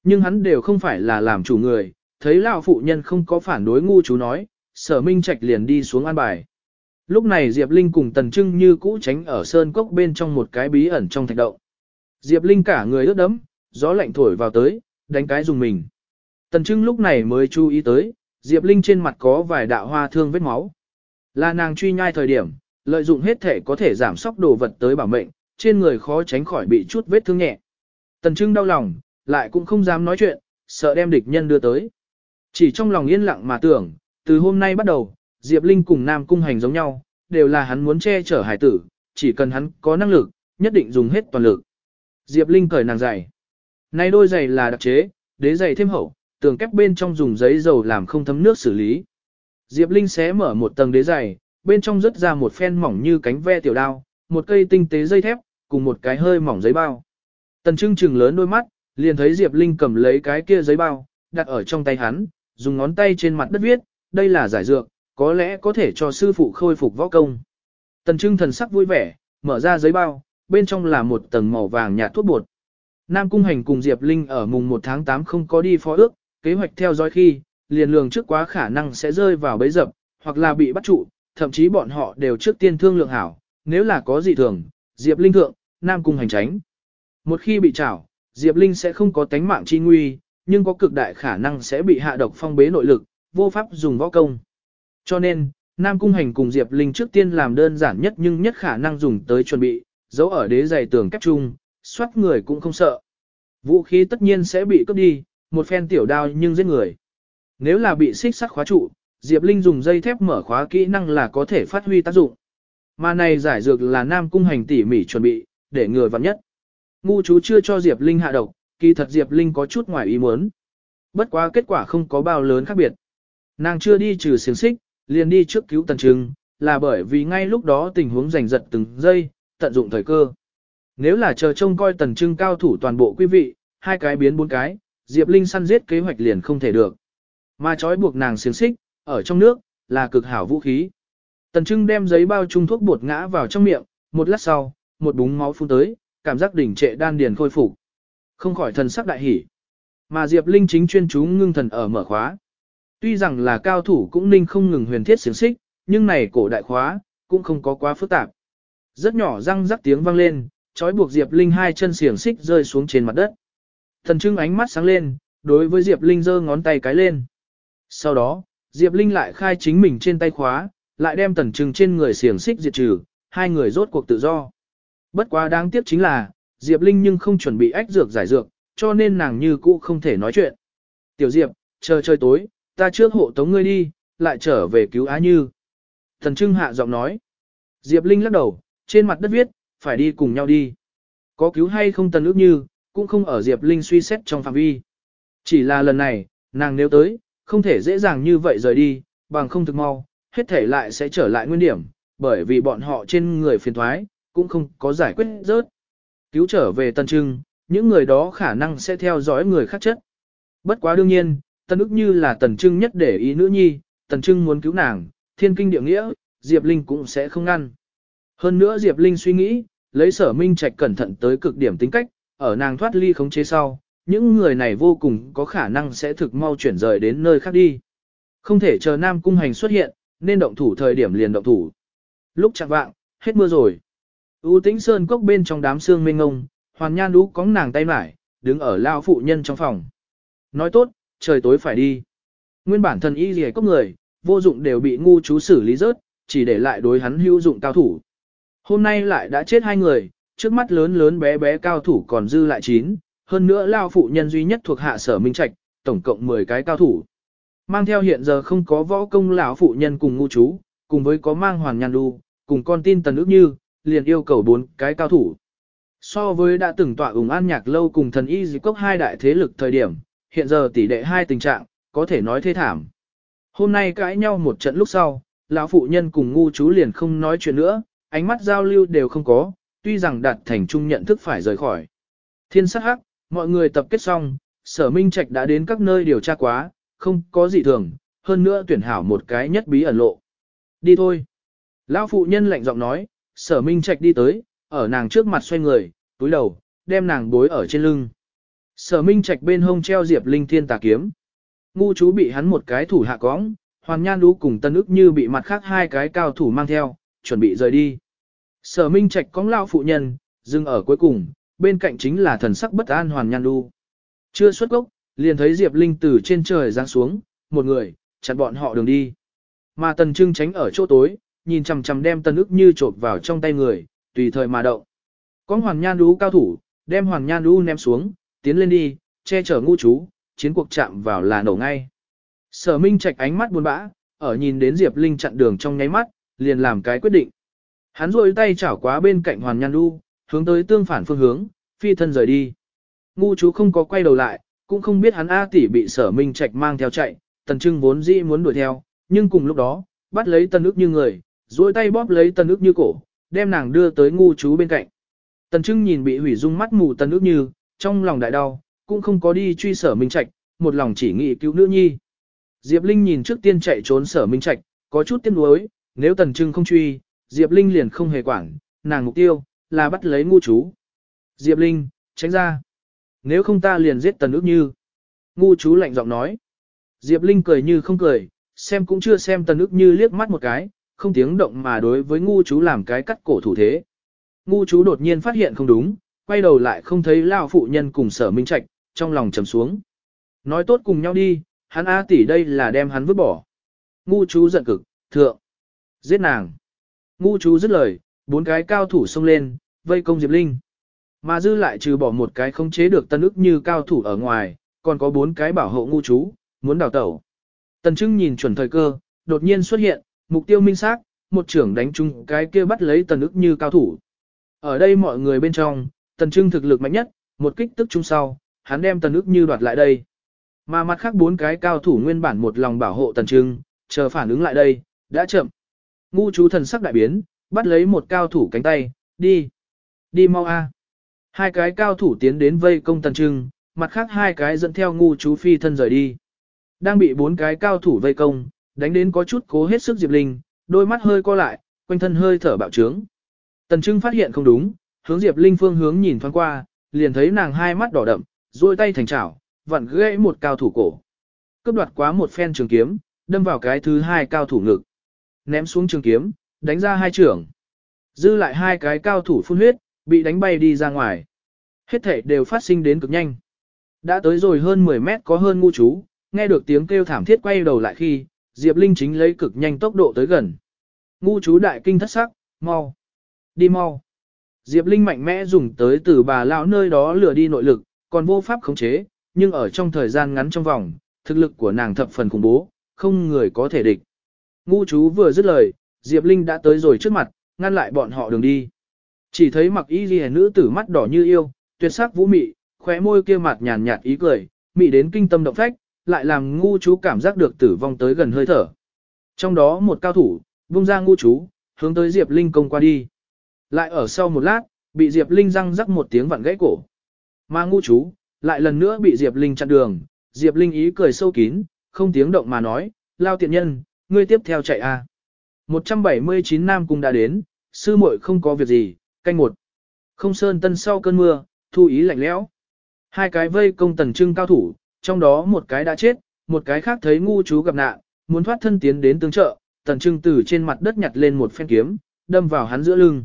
Nhưng hắn đều không phải là làm chủ người, thấy lão phụ nhân không có phản đối ngu chú nói, sở minh trạch liền đi xuống an bài. Lúc này Diệp Linh cùng Tần Trưng như cũ tránh ở sơn cốc bên trong một cái bí ẩn trong thạch động. Diệp Linh cả người ướt đẫm, gió lạnh thổi vào tới, đánh cái dùng mình. Tần Trưng lúc này mới chú ý tới, Diệp Linh trên mặt có vài đạo hoa thương vết máu. Là nàng truy nhai thời điểm, lợi dụng hết thể có thể giảm sóc đồ vật tới bảo mệnh, trên người khó tránh khỏi bị chút vết thương nhẹ. Tần Trưng đau lòng, lại cũng không dám nói chuyện, sợ đem địch nhân đưa tới. Chỉ trong lòng yên lặng mà tưởng, từ hôm nay bắt đầu, Diệp Linh cùng Nam Cung Hành giống nhau, đều là hắn muốn che chở hải tử, chỉ cần hắn có năng lực, nhất định dùng hết toàn lực. Diệp Linh cởi nàng giày. Nay đôi giày là đặc chế, đế giày thêm hậu, tường kép bên trong dùng giấy dầu làm không thấm nước xử lý. Diệp Linh xé mở một tầng đế giày, bên trong rớt ra một phen mỏng như cánh ve tiểu đao, một cây tinh tế dây thép, cùng một cái hơi mỏng giấy bao. Tần Trưng trừng lớn đôi mắt, liền thấy Diệp Linh cầm lấy cái kia giấy bao, đặt ở trong tay hắn, dùng ngón tay trên mặt đất viết, đây là giải dược, có lẽ có thể cho sư phụ khôi phục võ công. Tần Trưng thần sắc vui vẻ, mở ra giấy bao, bên trong là một tầng màu vàng nhạt thuốc bột. Nam Cung Hành cùng Diệp Linh ở mùng 1 tháng 8 không có đi phó ước, kế hoạch theo dõi khi, liền lường trước quá khả năng sẽ rơi vào bẫy dập, hoặc là bị bắt trụ, thậm chí bọn họ đều trước tiên thương lượng hảo, nếu là có gì thường, Diệp Linh thượng, Nam Cung Hành tránh. Một khi bị trảo, Diệp Linh sẽ không có tánh mạng chi nguy, nhưng có cực đại khả năng sẽ bị hạ độc phong bế nội lực, vô pháp dùng võ công. Cho nên, Nam Cung Hành cùng Diệp Linh trước tiên làm đơn giản nhất nhưng nhất khả năng dùng tới chuẩn bị, giấu ở đế giày tường kép chung, soát người cũng không sợ. Vũ khí tất nhiên sẽ bị cướp đi, một phen tiểu đao nhưng giết người. Nếu là bị xích sắt khóa trụ, Diệp Linh dùng dây thép mở khóa kỹ năng là có thể phát huy tác dụng. Mà này giải dược là Nam Cung Hành tỉ mỉ chuẩn bị, để người vặn nhất. Ngu chú chưa cho Diệp Linh hạ độc, kỳ thật Diệp Linh có chút ngoài ý muốn. Bất quá kết quả không có bao lớn khác biệt. Nàng chưa đi trừ xiềng xích, liền đi trước cứu tần Trừng, là bởi vì ngay lúc đó tình huống giành giật từng giây, tận dụng thời cơ. Nếu là chờ trông coi tần trưng cao thủ toàn bộ quý vị, hai cái biến bốn cái, Diệp Linh săn giết kế hoạch liền không thể được. Mà trói buộc nàng xiềng xích, ở trong nước, là cực hảo vũ khí. Tần trưng đem giấy bao trung thuốc bột ngã vào trong miệng, một lát sau, một búng máu phun tới, cảm giác đỉnh trệ đan điền khôi phục. Không khỏi thần sắc đại hỉ. Mà Diệp Linh chính chuyên chú ngưng thần ở mở khóa. Tuy rằng là cao thủ cũng ninh không ngừng huyền thiết xiềng xích, nhưng này cổ đại khóa, cũng không có quá phức tạp. Rất nhỏ răng rắc tiếng vang lên, trói buộc Diệp Linh hai chân xiềng xích rơi xuống trên mặt đất. Thần trưng ánh mắt sáng lên, đối với Diệp Linh giơ ngón tay cái lên. Sau đó, Diệp Linh lại khai chính mình trên tay khóa, lại đem tần trưng trên người xiềng xích diệt trừ, hai người rốt cuộc tự do. Bất quá đáng tiếc chính là, Diệp Linh nhưng không chuẩn bị ách dược giải dược, cho nên nàng như cũ không thể nói chuyện. Tiểu Diệp, chờ chơi tối, ta trước hộ tống ngươi đi, lại trở về cứu Á Như. Thần Trưng hạ giọng nói. Diệp Linh lắc đầu, trên mặt đất viết, phải đi cùng nhau đi. Có cứu hay không tần ước như, cũng không ở Diệp Linh suy xét trong phạm vi. Chỉ là lần này, nàng nếu tới, không thể dễ dàng như vậy rời đi, bằng không thực mau, hết thể lại sẽ trở lại nguyên điểm, bởi vì bọn họ trên người phiền thoái, cũng không có giải quyết rớt. Cứu trở về Tân Trưng, những người đó khả năng sẽ theo dõi người khác chất. Bất quá đương nhiên, Tân ức như là Tần Trưng nhất để ý nữ nhi, Tần Trưng muốn cứu nàng, thiên kinh địa nghĩa, Diệp Linh cũng sẽ không ngăn. Hơn nữa Diệp Linh suy nghĩ, lấy sở minh trạch cẩn thận tới cực điểm tính cách, ở nàng thoát ly khống chế sau, những người này vô cùng có khả năng sẽ thực mau chuyển rời đến nơi khác đi. Không thể chờ Nam Cung Hành xuất hiện, nên động thủ thời điểm liền động thủ. Lúc chạm vạng, hết mưa rồi. U tĩnh sơn cốc bên trong đám xương mênh ngông, hoàn nhan đũ cóng nàng tay mải, đứng ở lao phụ nhân trong phòng. Nói tốt, trời tối phải đi. Nguyên bản thần y gì cốc người, vô dụng đều bị ngu chú xử lý rớt, chỉ để lại đối hắn hữu dụng cao thủ. Hôm nay lại đã chết hai người, trước mắt lớn lớn bé bé cao thủ còn dư lại chín, hơn nữa lao phụ nhân duy nhất thuộc hạ sở minh trạch, tổng cộng 10 cái cao thủ. Mang theo hiện giờ không có võ công lão phụ nhân cùng ngu chú, cùng với có mang hoàng nhan đu, cùng con tin tần ước như, liền yêu cầu bốn cái cao thủ. So với đã từng tọa ủng an nhạc lâu cùng thần y dịp cốc hai đại thế lực thời điểm, hiện giờ tỷ đệ hai tình trạng, có thể nói thế thảm. Hôm nay cãi nhau một trận lúc sau, lão phụ nhân cùng ngu chú liền không nói chuyện nữa, ánh mắt giao lưu đều không có, tuy rằng đạt thành chung nhận thức phải rời khỏi. Thiên sát hắc, mọi người tập kết xong, sở minh trạch đã đến các nơi điều tra quá, không có gì thường, hơn nữa tuyển hảo một cái nhất bí ẩn lộ. Đi thôi. Lão phụ nhân lạnh giọng nói, sở minh trạch đi tới, ở nàng trước mặt xoay người, túi đầu, đem nàng bối ở trên lưng. Sở minh trạch bên hông treo diệp linh thiên tà kiếm. Ngu chú bị hắn một cái thủ hạ cõng, hoàn nhan đú cùng tân ức như bị mặt khác hai cái cao thủ mang theo, chuẩn bị rời đi. Sở minh trạch cõng lao phụ nhân, dừng ở cuối cùng, bên cạnh chính là thần sắc bất an hoàn nhan đu. Chưa xuất gốc, liền thấy Diệp Linh từ trên trời giáng xuống, một người, chặn bọn họ đường đi. Mà tần trưng tránh ở chỗ tối, nhìn chằm chằm đem tần ức như trộn vào trong tay người, tùy thời mà động. Có hoàn nhan đú cao thủ, đem hoàn nhan đú ném xuống, tiến lên đi, che chở ngu chú, chiến cuộc chạm vào là nổ ngay. Sở Minh Trạch ánh mắt buồn bã, ở nhìn đến Diệp Linh chặn đường trong nháy mắt, liền làm cái quyết định. Hắn rôi tay chảo quá bên cạnh Hoàn Nhan đu, hướng tới tương phản phương hướng, phi thân rời đi. Ngu chú không có quay đầu lại, cũng không biết hắn A tỷ bị sở minh trạch mang theo chạy, tần trưng vốn dĩ muốn đuổi theo, nhưng cùng lúc đó, bắt lấy tần ức như người, duỗi tay bóp lấy tần ước như cổ, đem nàng đưa tới ngu chú bên cạnh. Tần trưng nhìn bị hủy dung mắt mù tần ước như, trong lòng đại đau, cũng không có đi truy sở minh trạch, một lòng chỉ nghĩ cứu nữ nhi. Diệp Linh nhìn trước tiên chạy trốn sở minh trạch, có chút tiếc nuối, nếu tần trưng không truy, Diệp Linh liền không hề quản, nàng mục tiêu, là bắt lấy ngu chú. Diệp Linh, tránh ra. Nếu không ta liền giết tần ước như. Ngu chú lạnh giọng nói. Diệp Linh cười như không cười, xem cũng chưa xem tần ước như liếc mắt một cái, không tiếng động mà đối với ngu chú làm cái cắt cổ thủ thế. Ngu chú đột nhiên phát hiện không đúng, quay đầu lại không thấy lao phụ nhân cùng sở minh trạch, trong lòng trầm xuống. Nói tốt cùng nhau đi, hắn A tỷ đây là đem hắn vứt bỏ. Ngu chú giận cực, thượng. Giết nàng. Ngu chú dứt lời, bốn cái cao thủ xông lên, vây công Diệp Linh. Mà dư lại trừ bỏ một cái không chế được tân ức như cao thủ ở ngoài, còn có bốn cái bảo hộ ngu chú, muốn đào tẩu. Tần Trưng nhìn chuẩn thời cơ, đột nhiên xuất hiện, mục tiêu minh xác, một trưởng đánh chung cái kia bắt lấy tần ức như cao thủ. Ở đây mọi người bên trong, Tần Trưng thực lực mạnh nhất, một kích tức chung sau, hắn đem tần ức như đoạt lại đây. Mà mặt khác bốn cái cao thủ nguyên bản một lòng bảo hộ Tần Trưng, chờ phản ứng lại đây, đã chậm. Ngu chú thần sắc đại biến, bắt lấy một cao thủ cánh tay, đi. Đi mau a. Hai cái cao thủ tiến đến vây công tần trưng, mặt khác hai cái dẫn theo ngu chú phi thân rời đi. Đang bị bốn cái cao thủ vây công, đánh đến có chút cố hết sức Diệp Linh, đôi mắt hơi co lại, quanh thân hơi thở bạo trướng. Tần Trưng phát hiện không đúng, hướng Diệp Linh phương hướng nhìn thoáng qua, liền thấy nàng hai mắt đỏ đậm, duỗi tay thành chảo, vặn gãy một cao thủ cổ. Cướp đoạt quá một phen trường kiếm, đâm vào cái thứ hai cao thủ ngực. Ném xuống trường kiếm, đánh ra hai trưởng. Dư lại hai cái cao thủ phun huyết, bị đánh bay đi ra ngoài. Hết thể đều phát sinh đến cực nhanh. Đã tới rồi hơn 10 mét có hơn ngu chú, nghe được tiếng kêu thảm thiết quay đầu lại khi, Diệp Linh chính lấy cực nhanh tốc độ tới gần. Ngu chú đại kinh thất sắc, mau, đi mau. Diệp Linh mạnh mẽ dùng tới từ bà lão nơi đó lừa đi nội lực, còn vô pháp khống chế, nhưng ở trong thời gian ngắn trong vòng, thực lực của nàng thập phần khủng bố, không người có thể địch. Ngu chú vừa dứt lời, Diệp Linh đã tới rồi trước mặt, ngăn lại bọn họ đường đi. Chỉ thấy mặc y ghi nữ tử mắt đỏ như yêu, tuyệt sắc vũ mị, khóe môi kia mặt nhàn nhạt ý cười, mị đến kinh tâm động phách, lại làm ngu chú cảm giác được tử vong tới gần hơi thở. Trong đó một cao thủ, vung ra ngu chú, hướng tới Diệp Linh công qua đi. Lại ở sau một lát, bị Diệp Linh răng rắc một tiếng vặn gãy cổ. Mà ngu chú, lại lần nữa bị Diệp Linh chặn đường, Diệp Linh ý cười sâu kín, không tiếng động mà nói, lao tiện nhân, ngươi tiếp theo chạy a. À. 179 Nam Cung đã đến, sư muội không có việc gì, canh một. Không sơn tân sau cơn mưa, thu ý lạnh lẽo. Hai cái vây công tần trưng cao thủ, trong đó một cái đã chết, một cái khác thấy ngu chú gặp nạn, muốn thoát thân tiến đến tương trợ, tần trưng từ trên mặt đất nhặt lên một phen kiếm, đâm vào hắn giữa lưng.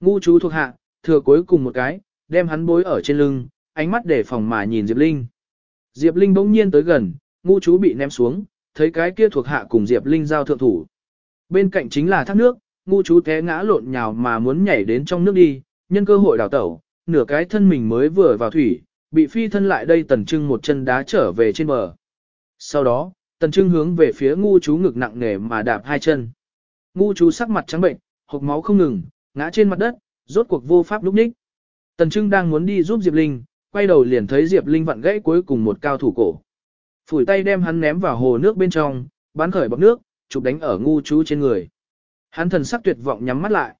Ngu chú thuộc hạ, thừa cuối cùng một cái, đem hắn bối ở trên lưng, ánh mắt để phòng mà nhìn Diệp Linh. Diệp Linh bỗng nhiên tới gần, ngu chú bị ném xuống, thấy cái kia thuộc hạ cùng Diệp Linh giao thượng thủ. Bên cạnh chính là thác nước, ngu chú té ngã lộn nhào mà muốn nhảy đến trong nước đi, nhân cơ hội đào tẩu, nửa cái thân mình mới vừa vào thủy, bị phi thân lại đây tần trưng một chân đá trở về trên bờ. Sau đó, tần trưng hướng về phía ngu chú ngực nặng nề mà đạp hai chân. Ngu chú sắc mặt trắng bệnh, hộc máu không ngừng, ngã trên mặt đất, rốt cuộc vô pháp lúc ních. Tần trưng đang muốn đi giúp Diệp Linh, quay đầu liền thấy Diệp Linh vặn gãy cuối cùng một cao thủ cổ. Phủi tay đem hắn ném vào hồ nước bên trong, bắn khởi bọc nước, chụp đánh ở ngu chú trên người. Hắn thần sắc tuyệt vọng nhắm mắt lại.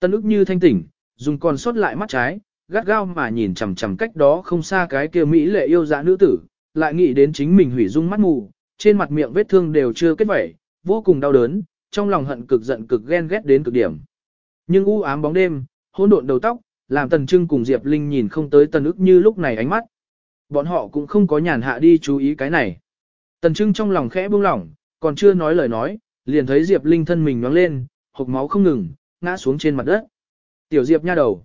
Tân ức như thanh tỉnh, dùng còn sót lại mắt trái, gắt gao mà nhìn chằm chằm cách đó không xa cái kia mỹ lệ yêu dã nữ tử, lại nghĩ đến chính mình hủy dung mắt mù, trên mặt miệng vết thương đều chưa kết vẩy, vô cùng đau đớn, trong lòng hận cực giận cực ghen ghét đến cực điểm. Nhưng u ám bóng đêm, hỗn độn đầu tóc, làm Tần Trưng cùng Diệp Linh nhìn không tới Tần ức như lúc này ánh mắt. Bọn họ cũng không có nhàn hạ đi chú ý cái này. Tần Trưng trong lòng khẽ buông lỏng, còn chưa nói lời nói, liền thấy Diệp Linh thân mình nhoáng lên, hộc máu không ngừng, ngã xuống trên mặt đất. Tiểu Diệp nha đầu.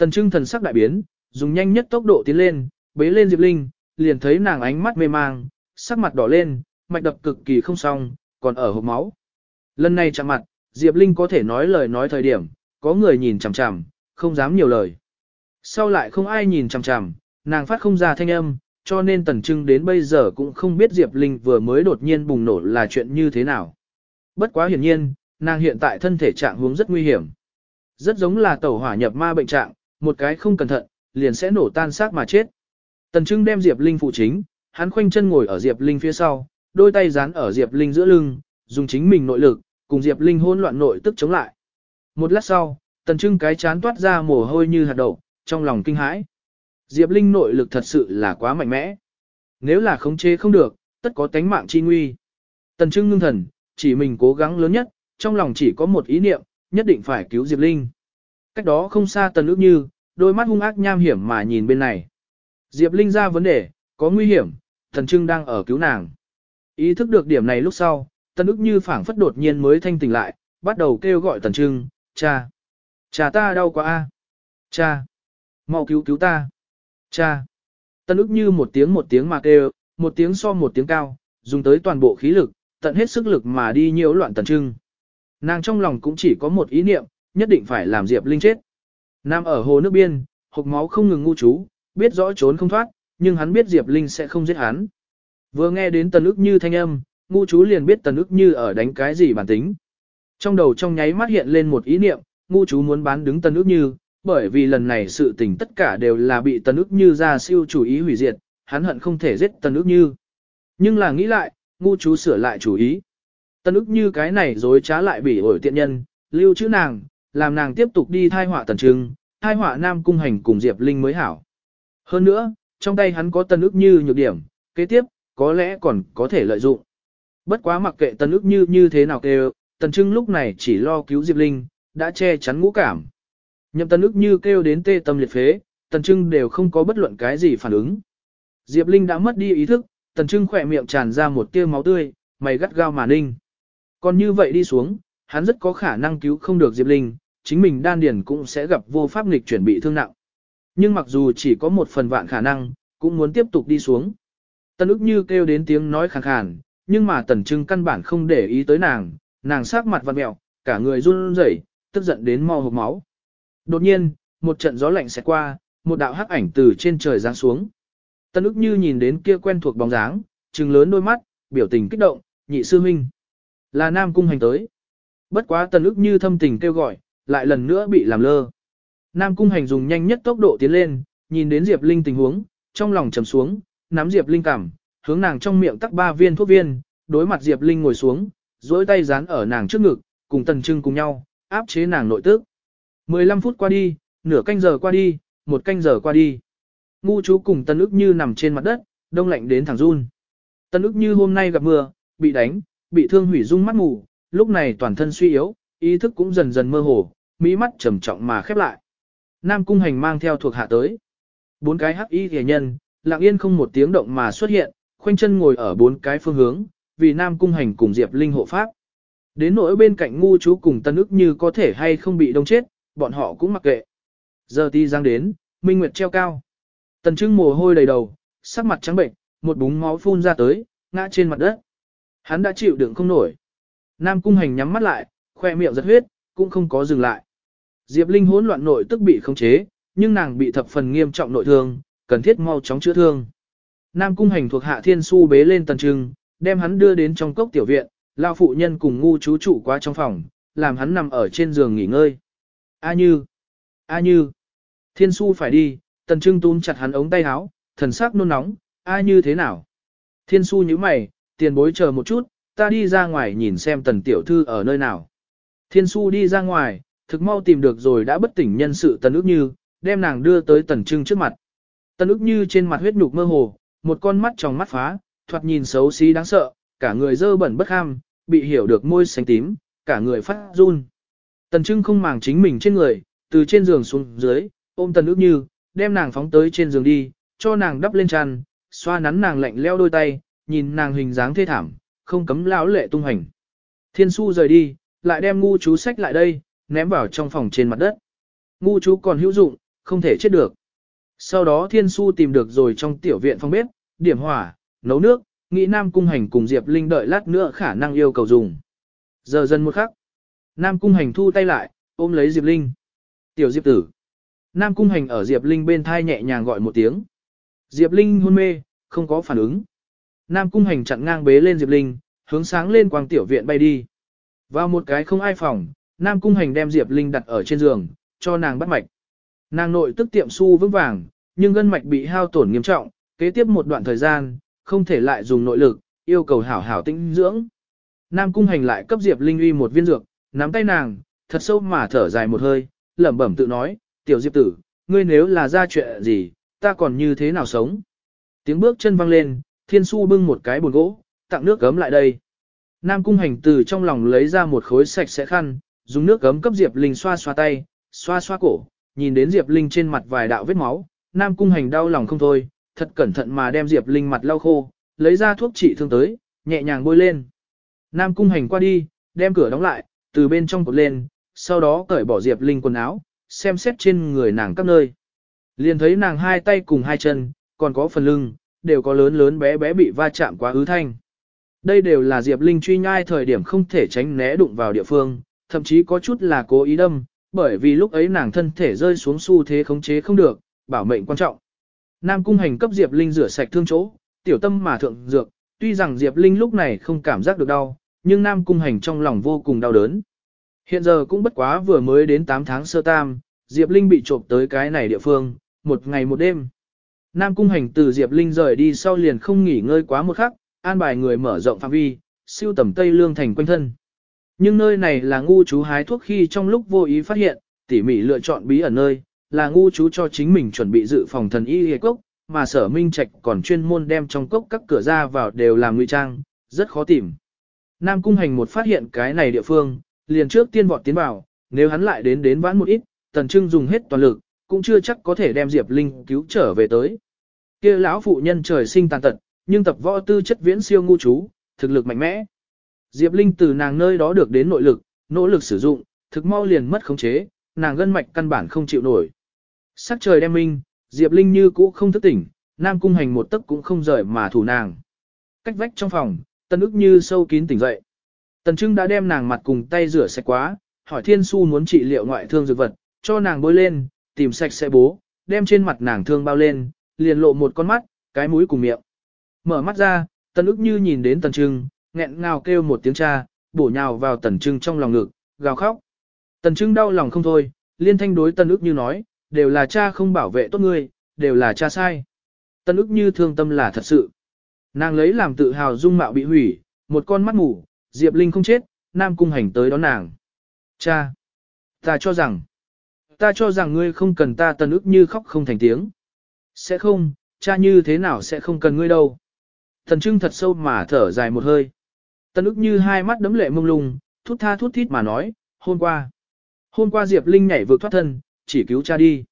Tần Trưng thần sắc đại biến, dùng nhanh nhất tốc độ tiến lên, bế lên Diệp Linh, liền thấy nàng ánh mắt mê mang, sắc mặt đỏ lên, mạch đập cực kỳ không xong, còn ở hộp máu. Lần này chạm mặt, Diệp Linh có thể nói lời nói thời điểm, có người nhìn chằm chằm, không dám nhiều lời. Sau lại không ai nhìn chằm chằm, nàng phát không ra thanh âm, cho nên Tần Trưng đến bây giờ cũng không biết Diệp Linh vừa mới đột nhiên bùng nổ là chuyện như thế nào. Bất quá hiển nhiên, nàng hiện tại thân thể trạng huống rất nguy hiểm. Rất giống là tẩu hỏa nhập ma bệnh trạng, một cái không cẩn thận, liền sẽ nổ tan xác mà chết. Tần Trưng đem Diệp Linh phụ chính, hắn khoanh chân ngồi ở Diệp Linh phía sau, đôi tay dán ở Diệp Linh giữa lưng, dùng chính mình nội lực, cùng Diệp Linh hỗn loạn nội tức chống lại. Một lát sau, Tần Trưng cái chán toát ra mồ hôi như hạt đậu, trong lòng kinh hãi. Diệp Linh nội lực thật sự là quá mạnh mẽ. Nếu là khống chế không được, tất có tánh mạng chi nguy. Tần Trưng ngưng thần, chỉ mình cố gắng lớn nhất, trong lòng chỉ có một ý niệm, nhất định phải cứu Diệp Linh. Cách đó không xa Tần ước như, đôi mắt hung ác nham hiểm mà nhìn bên này. Diệp Linh ra vấn đề, có nguy hiểm, Thần Trưng đang ở cứu nàng. Ý thức được điểm này lúc sau, Tần ước như phảng phất đột nhiên mới thanh tỉnh lại, bắt đầu kêu gọi Tần Trưng, cha. Cha ta đau quá a, Cha. mau cứu cứu ta. Cha. Tần ước như một tiếng một tiếng mà kêu, một tiếng so một tiếng cao, dùng tới toàn bộ khí lực, tận hết sức lực mà đi nhiễu loạn Tần Trưng. Nàng trong lòng cũng chỉ có một ý niệm, nhất định phải làm Diệp Linh chết. Nam ở hồ nước biên, hộc máu không ngừng ngu chú, biết rõ trốn không thoát, nhưng hắn biết Diệp Linh sẽ không giết hắn. Vừa nghe đến tần ức như thanh âm, ngu chú liền biết tần ức như ở đánh cái gì bản tính. Trong đầu trong nháy mắt hiện lên một ý niệm, ngu chú muốn bán đứng tần ức như, bởi vì lần này sự tình tất cả đều là bị tần ức như ra siêu chủ ý hủy diệt, hắn hận không thể giết tần ức như. Nhưng là nghĩ lại, ngu chú sửa lại chủ ý. Tần ức như cái này dối trá lại bị ổi tiện nhân, lưu chữ nàng, làm nàng tiếp tục đi thai họa tần trưng, thai họa nam cung hành cùng Diệp Linh mới hảo. Hơn nữa, trong tay hắn có tân ức như nhược điểm, kế tiếp, có lẽ còn có thể lợi dụng. Bất quá mặc kệ tân ức như như thế nào kêu, tần trưng lúc này chỉ lo cứu Diệp Linh, đã che chắn ngũ cảm. Nhậm tân ức như kêu đến tê tâm liệt phế, tần trưng đều không có bất luận cái gì phản ứng. Diệp Linh đã mất đi ý thức, tần trưng khỏe miệng tràn ra một tia máu tươi, mày gắt gao mà ninh. Còn như vậy đi xuống, hắn rất có khả năng cứu không được Diệp Linh, chính mình đan điền cũng sẽ gặp vô pháp nghịch chuyển bị thương nặng. Nhưng mặc dù chỉ có một phần vạn khả năng, cũng muốn tiếp tục đi xuống. Tần ức như kêu đến tiếng nói khàn khàn, nhưng mà tần trưng căn bản không để ý tới nàng, nàng sắc mặt vặn mẹo, cả người run rẩy, tức giận đến mau hộp máu. Đột nhiên, một trận gió lạnh sẽ qua, một đạo hắc ảnh từ trên trời giáng xuống. Tần ức như nhìn đến kia quen thuộc bóng dáng, trừng lớn đôi mắt, biểu tình kích động, nhị sư huynh. Là nam cung hành tới. Bất quá tần ức như thâm tình kêu gọi, lại lần nữa bị làm lơ. Nam cung hành dùng nhanh nhất tốc độ tiến lên, nhìn đến Diệp Linh tình huống, trong lòng trầm xuống, nắm Diệp Linh cảm, hướng nàng trong miệng tắc ba viên thuốc viên, đối mặt Diệp Linh ngồi xuống, duỗi tay dán ở nàng trước ngực, cùng Tần Trưng cùng nhau, áp chế nàng nội tức. 15 phút qua đi, nửa canh giờ qua đi, một canh giờ qua đi. Ngu chú cùng Tần ức như nằm trên mặt đất, đông lạnh đến thẳng run. Tần ức như hôm nay gặp mưa, bị đánh, bị thương hủy dung mắt mù, lúc này toàn thân suy yếu, ý thức cũng dần dần mơ hồ, mỹ mắt trầm trọng mà khép lại. Nam cung hành mang theo thuộc hạ tới. Bốn cái hắc y rìa nhân, lặng yên không một tiếng động mà xuất hiện, khoanh chân ngồi ở bốn cái phương hướng, vì Nam cung hành cùng Diệp Linh hộ pháp. Đến nỗi bên cạnh ngu chú cùng tân ức như có thể hay không bị đông chết, bọn họ cũng mặc kệ. Giờ ti giang đến, minh nguyệt treo cao. Tần trưng mồ hôi đầy đầu, sắc mặt trắng bệnh, một búng máu phun ra tới, ngã trên mặt đất. Hắn đã chịu đựng không nổi. Nam cung hành nhắm mắt lại, khoe miệng giật huyết, cũng không có dừng lại. Diệp Linh hỗn loạn nội tức bị khống chế, nhưng nàng bị thập phần nghiêm trọng nội thương, cần thiết mau chóng chữa thương. Nam cung hành thuộc hạ thiên su bế lên tần trưng, đem hắn đưa đến trong cốc tiểu viện, lao phụ nhân cùng ngu chú trụ qua trong phòng, làm hắn nằm ở trên giường nghỉ ngơi. A như, A như, thiên su phải đi, tần trưng túm chặt hắn ống tay áo, thần sắc nôn nóng, A như thế nào? Thiên su như mày, tiền bối chờ một chút, ta đi ra ngoài nhìn xem tần tiểu thư ở nơi nào. Thiên su đi ra ngoài, thực mau tìm được rồi đã bất tỉnh nhân sự tần ước như, đem nàng đưa tới tần trưng trước mặt. Tần ước như trên mặt huyết nhục mơ hồ, một con mắt trong mắt phá, thoạt nhìn xấu xí đáng sợ, cả người dơ bẩn bất ham, bị hiểu được môi xanh tím, cả người phát run. Tần trưng không màng chính mình trên người, từ trên giường xuống dưới, ôm tần ước như, đem nàng phóng tới trên giường đi, cho nàng đắp lên tràn, xoa nắn nàng lạnh leo đôi tay, nhìn nàng hình dáng thê thảm, không cấm lão lệ tung hành. Thiên su rời đi, lại đem ngu chú sách lại đây, ném vào trong phòng trên mặt đất. Ngu chú còn hữu dụng, không thể chết được. Sau đó thiên su tìm được rồi trong tiểu viện phòng bếp, điểm hỏa, nấu nước, nghĩ Nam Cung Hành cùng Diệp Linh đợi lát nữa khả năng yêu cầu dùng. Giờ dần một khắc. Nam Cung Hành thu tay lại, ôm lấy Diệp Linh. Tiểu Diệp tử. Nam Cung Hành ở Diệp Linh bên thai nhẹ nhàng gọi một tiếng. Diệp Linh hôn mê, không có phản ứng. Nam Cung Hành chặn ngang bế lên Diệp Linh, hướng sáng lên quang tiểu viện bay đi. Vào một cái không ai phòng, Nam Cung Hành đem Diệp Linh đặt ở trên giường, cho nàng bắt mạch. Nàng nội tức tiệm su vững vàng, nhưng gân mạch bị hao tổn nghiêm trọng, kế tiếp một đoạn thời gian, không thể lại dùng nội lực, yêu cầu hảo hảo tĩnh dưỡng. Nam Cung Hành lại cấp Diệp Linh uy một viên dược, nắm tay nàng, thật sâu mà thở dài một hơi, lẩm bẩm tự nói, tiểu Diệp tử, ngươi nếu là ra chuyện gì, ta còn như thế nào sống. Tiếng bước chân vang lên, Thiên Su bưng một cái bồn gỗ, tặng nước gấm lại đây. Nam Cung Hành từ trong lòng lấy ra một khối sạch sẽ khăn, dùng nước gấm cấp Diệp Linh xoa xoa tay, xoa xoa cổ, nhìn đến Diệp Linh trên mặt vài đạo vết máu, Nam Cung Hành đau lòng không thôi, thật cẩn thận mà đem Diệp Linh mặt lau khô, lấy ra thuốc trị thương tới, nhẹ nhàng bôi lên. Nam Cung Hành qua đi, đem cửa đóng lại, từ bên trong cột lên, sau đó cởi bỏ Diệp Linh quần áo, xem xét trên người nàng các nơi. Liền thấy nàng hai tay cùng hai chân, còn có phần lưng, đều có lớn lớn bé bé bị va chạm quá ứ thanh. Đây đều là Diệp Linh truy nhai thời điểm không thể tránh né đụng vào địa phương, thậm chí có chút là cố ý đâm, bởi vì lúc ấy nàng thân thể rơi xuống xu thế khống chế không được, bảo mệnh quan trọng. Nam cung hành cấp Diệp Linh rửa sạch thương chỗ, tiểu tâm mà thượng dược, tuy rằng Diệp Linh lúc này không cảm giác được đau, nhưng Nam cung hành trong lòng vô cùng đau đớn. Hiện giờ cũng bất quá vừa mới đến 8 tháng sơ tam, Diệp Linh bị trộm tới cái này địa phương, một ngày một đêm. Nam cung hành từ Diệp Linh rời đi sau liền không nghỉ ngơi quá một khắc, an bài người mở rộng phạm vi, siêu tầm Tây Lương thành quanh thân. Nhưng nơi này là ngu chú hái thuốc khi trong lúc vô ý phát hiện, tỉ mỉ lựa chọn bí ẩn nơi, là ngu chú cho chính mình chuẩn bị dự phòng thần y hề cốc, mà sở minh trạch còn chuyên môn đem trong cốc các cửa ra vào đều làm ngụy trang, rất khó tìm. Nam cung hành một phát hiện cái này địa phương, liền trước tiên vọt tiến vào, nếu hắn lại đến đến vãn một ít, tần trưng dùng hết toàn lực, cũng chưa chắc có thể đem Diệp Linh cứu trở về tới. kia lão phụ nhân trời sinh tàn tật, nhưng tập võ tư chất viễn siêu ngu chú, thực lực mạnh mẽ. Diệp Linh từ nàng nơi đó được đến nội lực, nỗ lực sử dụng, thực mau liền mất khống chế, nàng gân mạch căn bản không chịu nổi. Sắc trời đem minh, Diệp Linh như cũ không thức tỉnh, Nam Cung Hành một tấc cũng không rời mà thủ nàng. Cách vách trong phòng, Tân ức như sâu kín tỉnh dậy. Tần Trưng đã đem nàng mặt cùng tay rửa sạch quá, hỏi Thiên Su muốn trị liệu ngoại thương dược vật, cho nàng bôi lên, tìm sạch sẽ bố, đem trên mặt nàng thương bao lên, liền lộ một con mắt, cái mũi cùng miệng. Mở mắt ra, Tần ức như nhìn đến Tần Trưng, nghẹn ngào kêu một tiếng cha, bổ nhào vào Tần Trưng trong lòng ngực, gào khóc. Tần Trưng đau lòng không thôi, liên thanh đối Tần ức như nói, đều là cha không bảo vệ tốt ngươi, đều là cha sai. Tần ức như thương tâm là thật sự. Nàng lấy làm tự hào dung mạo bị hủy, một con mắt ngủ, Diệp Linh không chết, Nam Cung Hành tới đón nàng. Cha! Ta cho rằng, ta cho rằng ngươi không cần ta tần ức như khóc không thành tiếng. Sẽ không, cha như thế nào sẽ không cần ngươi đâu. Thần trưng thật sâu mà thở dài một hơi. Tần ức như hai mắt đấm lệ mông lung, thút tha thút thít mà nói, hôm qua. Hôm qua Diệp Linh nhảy vượt thoát thân, chỉ cứu cha đi.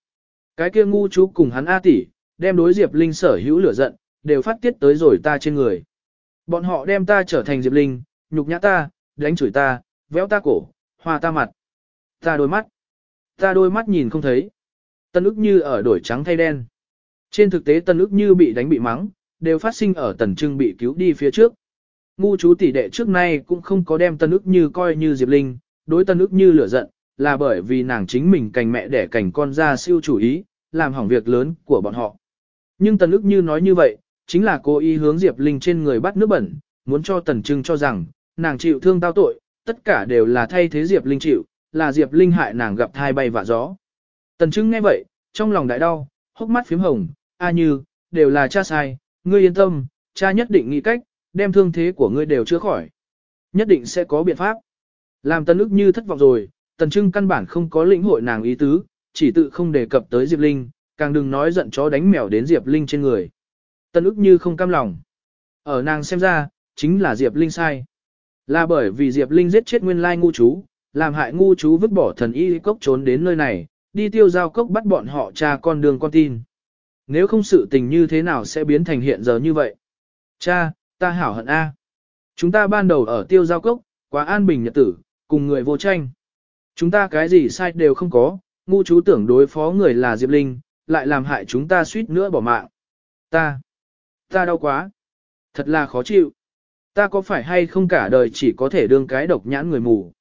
Cái kia ngu chú cùng hắn A tỷ, đem đối Diệp Linh sở hữu lửa giận, đều phát tiết tới rồi ta trên người. Bọn họ đem ta trở thành Diệp Linh, nhục nhã ta, đánh chửi ta, véo ta cổ, hòa ta mặt. Ta đôi mắt. Ta đôi mắt nhìn không thấy. Tân ức như ở đổi trắng thay đen. Trên thực tế tân ức như bị đánh bị mắng, đều phát sinh ở tần trưng bị cứu đi phía trước. Ngu chú tỷ đệ trước nay cũng không có đem tân ức như coi như Diệp Linh, đối tân ức như lửa giận, là bởi vì nàng chính mình cành mẹ đẻ cành con ra siêu chủ ý, làm hỏng việc lớn của bọn họ. Nhưng tần ức như nói như vậy, chính là cố ý hướng Diệp Linh trên người bắt nước bẩn, muốn cho tần trưng cho rằng, nàng chịu thương tao tội, tất cả đều là thay thế Diệp Linh chịu, là Diệp Linh hại nàng gặp thai bay vạ gió. Tần trưng nghe vậy, trong lòng đại đau, hốc mắt phím hồng, a như, đều là cha sai, ngươi yên tâm, cha nhất định nghĩ cách, đem thương thế của ngươi đều chữa khỏi. Nhất định sẽ có biện pháp. Làm tần ức như thất vọng rồi, tần trưng căn bản không có lĩnh hội nàng ý tứ, chỉ tự không đề cập tới Diệp Linh, càng đừng nói giận chó đánh mèo đến Diệp Linh trên người. Tần ức như không cam lòng. Ở nàng xem ra, chính là Diệp Linh sai. Là bởi vì Diệp Linh giết chết nguyên lai ngu chú, làm hại ngu chú vứt bỏ thần y cốc trốn đến nơi này, đi tiêu giao cốc bắt bọn họ cha con đường con tin. Nếu không sự tình như thế nào sẽ biến thành hiện giờ như vậy? Cha, ta hảo hận A. Chúng ta ban đầu ở tiêu giao cốc, quá an bình nhật tử, cùng người vô tranh. Chúng ta cái gì sai đều không có, ngu chú tưởng đối phó người là Diệp Linh, lại làm hại chúng ta suýt nữa bỏ mạng. Ta, ta đau quá. Thật là khó chịu. Ta có phải hay không cả đời chỉ có thể đương cái độc nhãn người mù.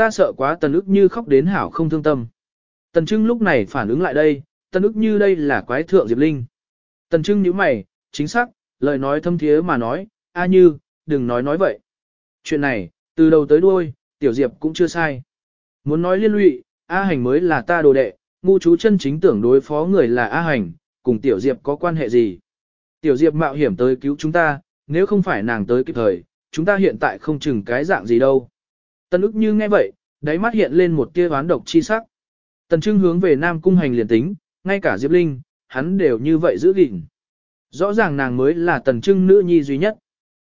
Ta sợ quá tần ức như khóc đến hảo không thương tâm. Tần Trưng lúc này phản ứng lại đây, tần ức như đây là quái thượng Diệp Linh. Tần Trưng nhíu mày, chính xác, lời nói thâm thiế mà nói, a như, đừng nói nói vậy. Chuyện này, từ đầu tới đuôi, tiểu Diệp cũng chưa sai. Muốn nói liên lụy, A hành mới là ta đồ đệ, ngu chú chân chính tưởng đối phó người là A hành, cùng tiểu Diệp có quan hệ gì. Tiểu Diệp mạo hiểm tới cứu chúng ta, nếu không phải nàng tới kịp thời, chúng ta hiện tại không chừng cái dạng gì đâu. Tần ức như nghe vậy, đáy mắt hiện lên một tia oán độc chi sắc. Tần Trưng hướng về Nam Cung Hành liền tính, ngay cả Diệp Linh, hắn đều như vậy giữ gìn. Rõ ràng nàng mới là Tần Trưng nữ nhi duy nhất.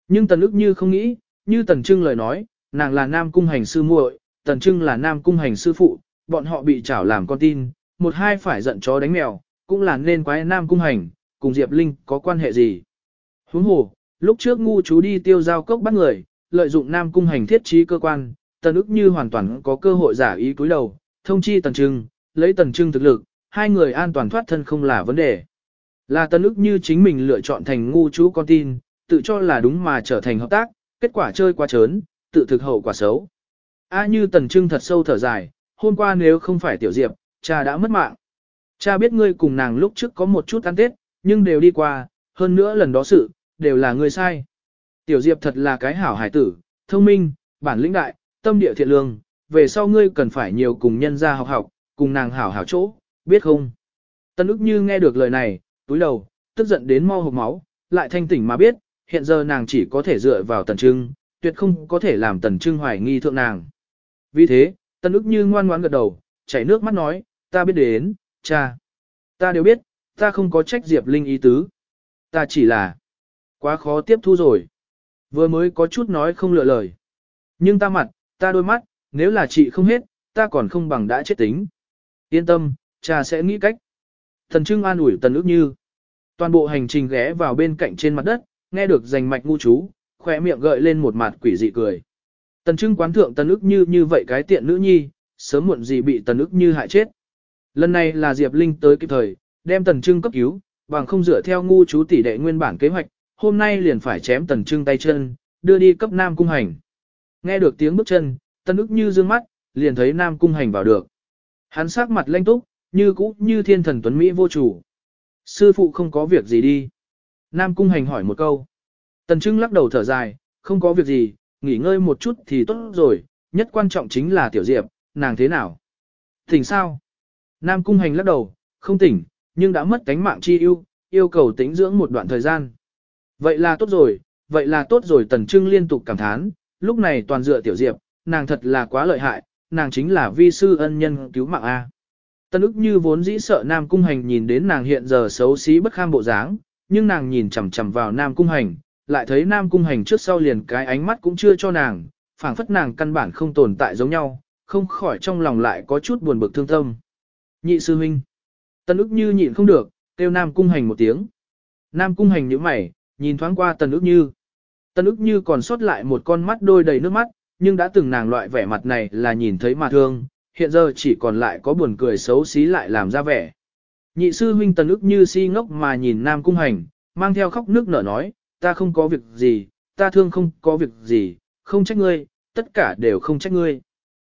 Nhưng Tần ức như không nghĩ, như Tần Trưng lời nói, nàng là Nam Cung Hành sư muội, Tần Trưng là Nam Cung Hành sư phụ, bọn họ bị trảo làm con tin, một hai phải giận chó đánh mèo, cũng là nên quái Nam Cung Hành, cùng Diệp Linh có quan hệ gì. Huống hồ, lúc trước ngu chú đi tiêu giao cốc bắt người, lợi dụng Nam Cung Hành thiết trí cơ quan, Tần ức như hoàn toàn có cơ hội giả ý cúi đầu, thông chi Tần Trưng, lấy Tần Trưng thực lực, hai người an toàn thoát thân không là vấn đề. Là Tần ức như chính mình lựa chọn thành ngu chú con tin, tự cho là đúng mà trở thành hợp tác, kết quả chơi quá trớn, tự thực hậu quả xấu. A như Tần Trưng thật sâu thở dài, hôm qua nếu không phải Tiểu Diệp, cha đã mất mạng. Cha biết ngươi cùng nàng lúc trước có một chút ăn tết, nhưng đều đi qua, hơn nữa lần đó sự, đều là ngươi sai. Tiểu Diệp thật là cái hảo hải tử, thông minh, bản lĩnh đại, tâm địa thiện lương, về sau ngươi cần phải nhiều cùng nhân gia học học, cùng nàng hảo hảo chỗ, biết không? Tân ức như nghe được lời này, túi đầu, tức giận đến mau hộp máu, lại thanh tỉnh mà biết, hiện giờ nàng chỉ có thể dựa vào tần trưng, tuyệt không có thể làm tần trưng hoài nghi thượng nàng. Vì thế, tân ức như ngoan ngoãn gật đầu, chảy nước mắt nói, ta biết đến, cha. Ta đều biết, ta không có trách Diệp Linh ý tứ. Ta chỉ là quá khó tiếp thu rồi. Vừa mới có chút nói không lựa lời. Nhưng ta mặt, ta đôi mắt, nếu là chị không hết, ta còn không bằng đã chết tính. Yên tâm, cha sẽ nghĩ cách. Thần Trưng an ủi tần ước như. Toàn bộ hành trình ghé vào bên cạnh trên mặt đất, nghe được danh mạch ngu chú, khỏe miệng gợi lên một mặt quỷ dị cười. Tần Trưng quán thượng tần ước như như vậy cái tiện nữ nhi, sớm muộn gì bị tần ước như hại chết. Lần này là Diệp Linh tới kịp thời, đem tần Trưng cấp cứu, bằng không dựa theo ngu chú tỷ đệ nguyên bản kế hoạch, hôm nay liền phải chém tần Trưng tay chân, đưa đi cấp Nam Cung Hành. Nghe được tiếng bước chân, tần ức như dương mắt, liền thấy Nam Cung Hành vào được. Hắn sắc mặt lanh túc, như cũ như thiên thần tuấn Mỹ vô chủ. Sư phụ không có việc gì đi. Nam Cung Hành hỏi một câu. Tần Trưng lắc đầu thở dài, không có việc gì, nghỉ ngơi một chút thì tốt rồi, nhất quan trọng chính là Tiểu Diệp, nàng thế nào? Tỉnh sao? Nam Cung Hành lắc đầu, không tỉnh, nhưng đã mất cánh mạng chi ưu, yêu cầu tĩnh dưỡng một đoạn thời gian. Vậy là tốt rồi, vậy là tốt rồi Tần Trưng liên tục cảm thán, lúc này toàn dựa Tiểu Diệp, nàng thật là quá lợi hại, nàng chính là vi sư ân nhân cứu mạng A. Tân ức như vốn dĩ sợ Nam Cung Hành nhìn đến nàng hiện giờ xấu xí bất kham bộ dáng, nhưng nàng nhìn chằm chằm vào Nam Cung Hành, lại thấy Nam Cung Hành trước sau liền cái ánh mắt cũng chưa cho nàng, phảng phất nàng căn bản không tồn tại giống nhau, không khỏi trong lòng lại có chút buồn bực thương tâm. Nhị sư huynh. Tân ức như nhịn không được, kêu Nam Cung Hành một tiếng. Nam Cung Hành nhíu mày, nhìn thoáng qua Tân ức như. Tân ức như còn sót lại một con mắt đôi đầy nước mắt, nhưng đã từng nàng loại vẻ mặt này là nhìn thấy mà thương, hiện giờ chỉ còn lại có buồn cười xấu xí lại làm ra vẻ. Nhị sư huynh Tân ức như si ngốc mà nhìn Nam Cung Hành, mang theo khóc nước nở nói, ta không có việc gì, ta thương không có việc gì, không trách ngươi, tất cả đều không trách ngươi.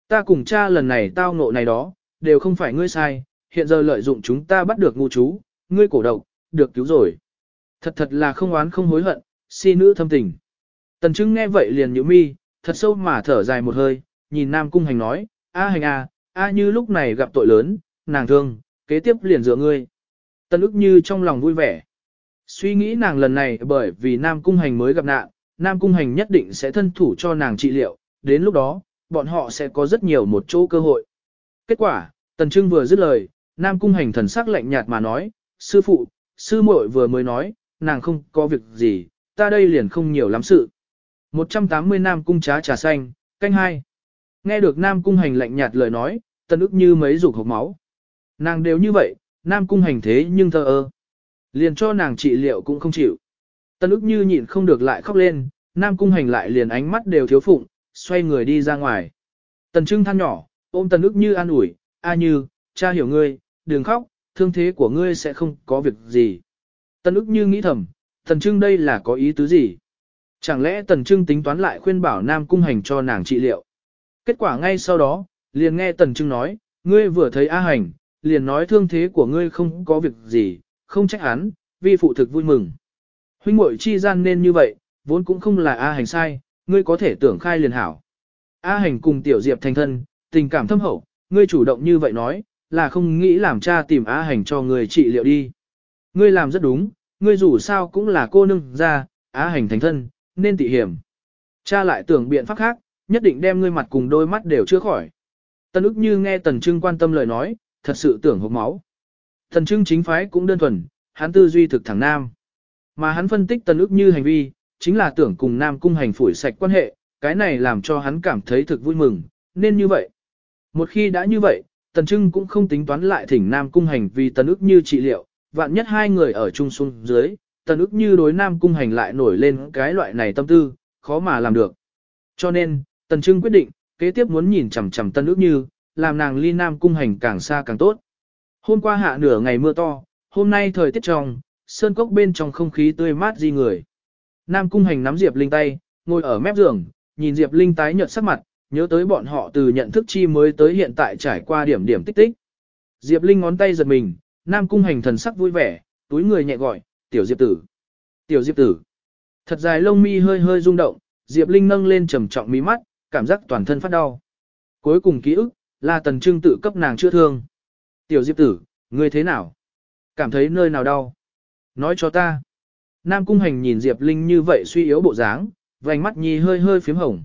Ta cùng cha lần này tao ngộ này đó, đều không phải ngươi sai, hiện giờ lợi dụng chúng ta bắt được ngu chú, ngươi cổ độc, được cứu rồi. Thật thật là không oán không hối hận, si nữ thâm tình. Tần Trưng nghe vậy liền nhíu mi, thật sâu mà thở dài một hơi, nhìn Nam Cung Hành nói, A Hành a, A như lúc này gặp tội lớn, nàng thương, kế tiếp liền dựa ngươi. Tần ức như trong lòng vui vẻ. Suy nghĩ nàng lần này bởi vì Nam Cung Hành mới gặp nạn, Nam Cung Hành nhất định sẽ thân thủ cho nàng trị liệu, đến lúc đó, bọn họ sẽ có rất nhiều một chỗ cơ hội. Kết quả, Tần Trưng vừa dứt lời, Nam Cung Hành thần sắc lạnh nhạt mà nói, sư phụ, sư muội vừa mới nói, nàng không có việc gì, ta đây liền không nhiều lắm sự. 180 Nam Cung trá trà xanh, canh hai. Nghe được Nam Cung Hành lạnh nhạt lời nói, tân ức như mấy rục hộp máu. Nàng đều như vậy, Nam Cung Hành thế nhưng thờ ơ. Liền cho nàng trị liệu cũng không chịu. tân ức như nhịn không được lại khóc lên, Nam Cung Hành lại liền ánh mắt đều thiếu phụng, xoay người đi ra ngoài. Tần Trưng than nhỏ, ôm tân ức như an ủi, a như, cha hiểu ngươi, đừng khóc, thương thế của ngươi sẽ không có việc gì. tân ức như nghĩ thầm, Tần Trưng đây là có ý tứ gì? Chẳng lẽ Tần Trưng tính toán lại khuyên bảo Nam Cung Hành cho nàng trị liệu? Kết quả ngay sau đó, liền nghe Tần Trưng nói, ngươi vừa thấy A Hành, liền nói thương thế của ngươi không có việc gì, không trách hắn, vi phụ thực vui mừng. Huynh muội chi gian nên như vậy, vốn cũng không là A Hành sai, ngươi có thể tưởng khai liền hảo. A Hành cùng Tiểu Diệp thành thân, tình cảm thâm hậu, ngươi chủ động như vậy nói, là không nghĩ làm cha tìm A Hành cho ngươi trị liệu đi. Ngươi làm rất đúng, ngươi dù sao cũng là cô nương ra, A Hành thành thân, nên tị hiểm. Cha lại tưởng biện pháp khác, nhất định đem ngươi mặt cùng đôi mắt đều chưa khỏi. Tần ức như nghe Tần Trưng quan tâm lời nói, thật sự tưởng hộp máu. Tần Trưng chính phái cũng đơn thuần, hắn tư duy thực thẳng nam. Mà hắn phân tích Tần ức như hành vi, chính là tưởng cùng nam cung hành phủi sạch quan hệ, cái này làm cho hắn cảm thấy thực vui mừng, nên như vậy. Một khi đã như vậy, Tần Trưng cũng không tính toán lại thỉnh nam cung hành vì Tần ức như trị liệu, vạn nhất hai người ở chung xuống dưới, Tần ức như đối nam cung hành lại nổi lên cái loại này tâm tư, khó mà làm được. Cho nên, Tần Trưng quyết định, kế tiếp muốn nhìn chằm chằm Tần ước như, làm nàng ly nam cung hành càng xa càng tốt. Hôm qua hạ nửa ngày mưa to, hôm nay thời tiết trong, sơn cốc bên trong không khí tươi mát di người. Nam cung hành nắm Diệp Linh tay, ngồi ở mép giường, nhìn Diệp Linh tái nhợt sắc mặt, nhớ tới bọn họ từ nhận thức chi mới tới hiện tại trải qua điểm điểm tích tích. Diệp Linh ngón tay giật mình, Nam cung hành thần sắc vui vẻ, túi người nhẹ gọi, tiểu Diệp tử. Tiểu Diệp tử. Thật dài lông mi hơi hơi rung động, Diệp Linh nâng lên trầm trọng mí mắt, cảm giác toàn thân phát đau. Cuối cùng ký ức, là tần trưng tự cấp nàng chữa thương. Tiểu Diệp tử, ngươi thế nào? Cảm thấy nơi nào đau? Nói cho ta. Nam Cung Hành nhìn Diệp Linh như vậy suy yếu bộ dáng, vành mắt nhi hơi hơi phím hồng.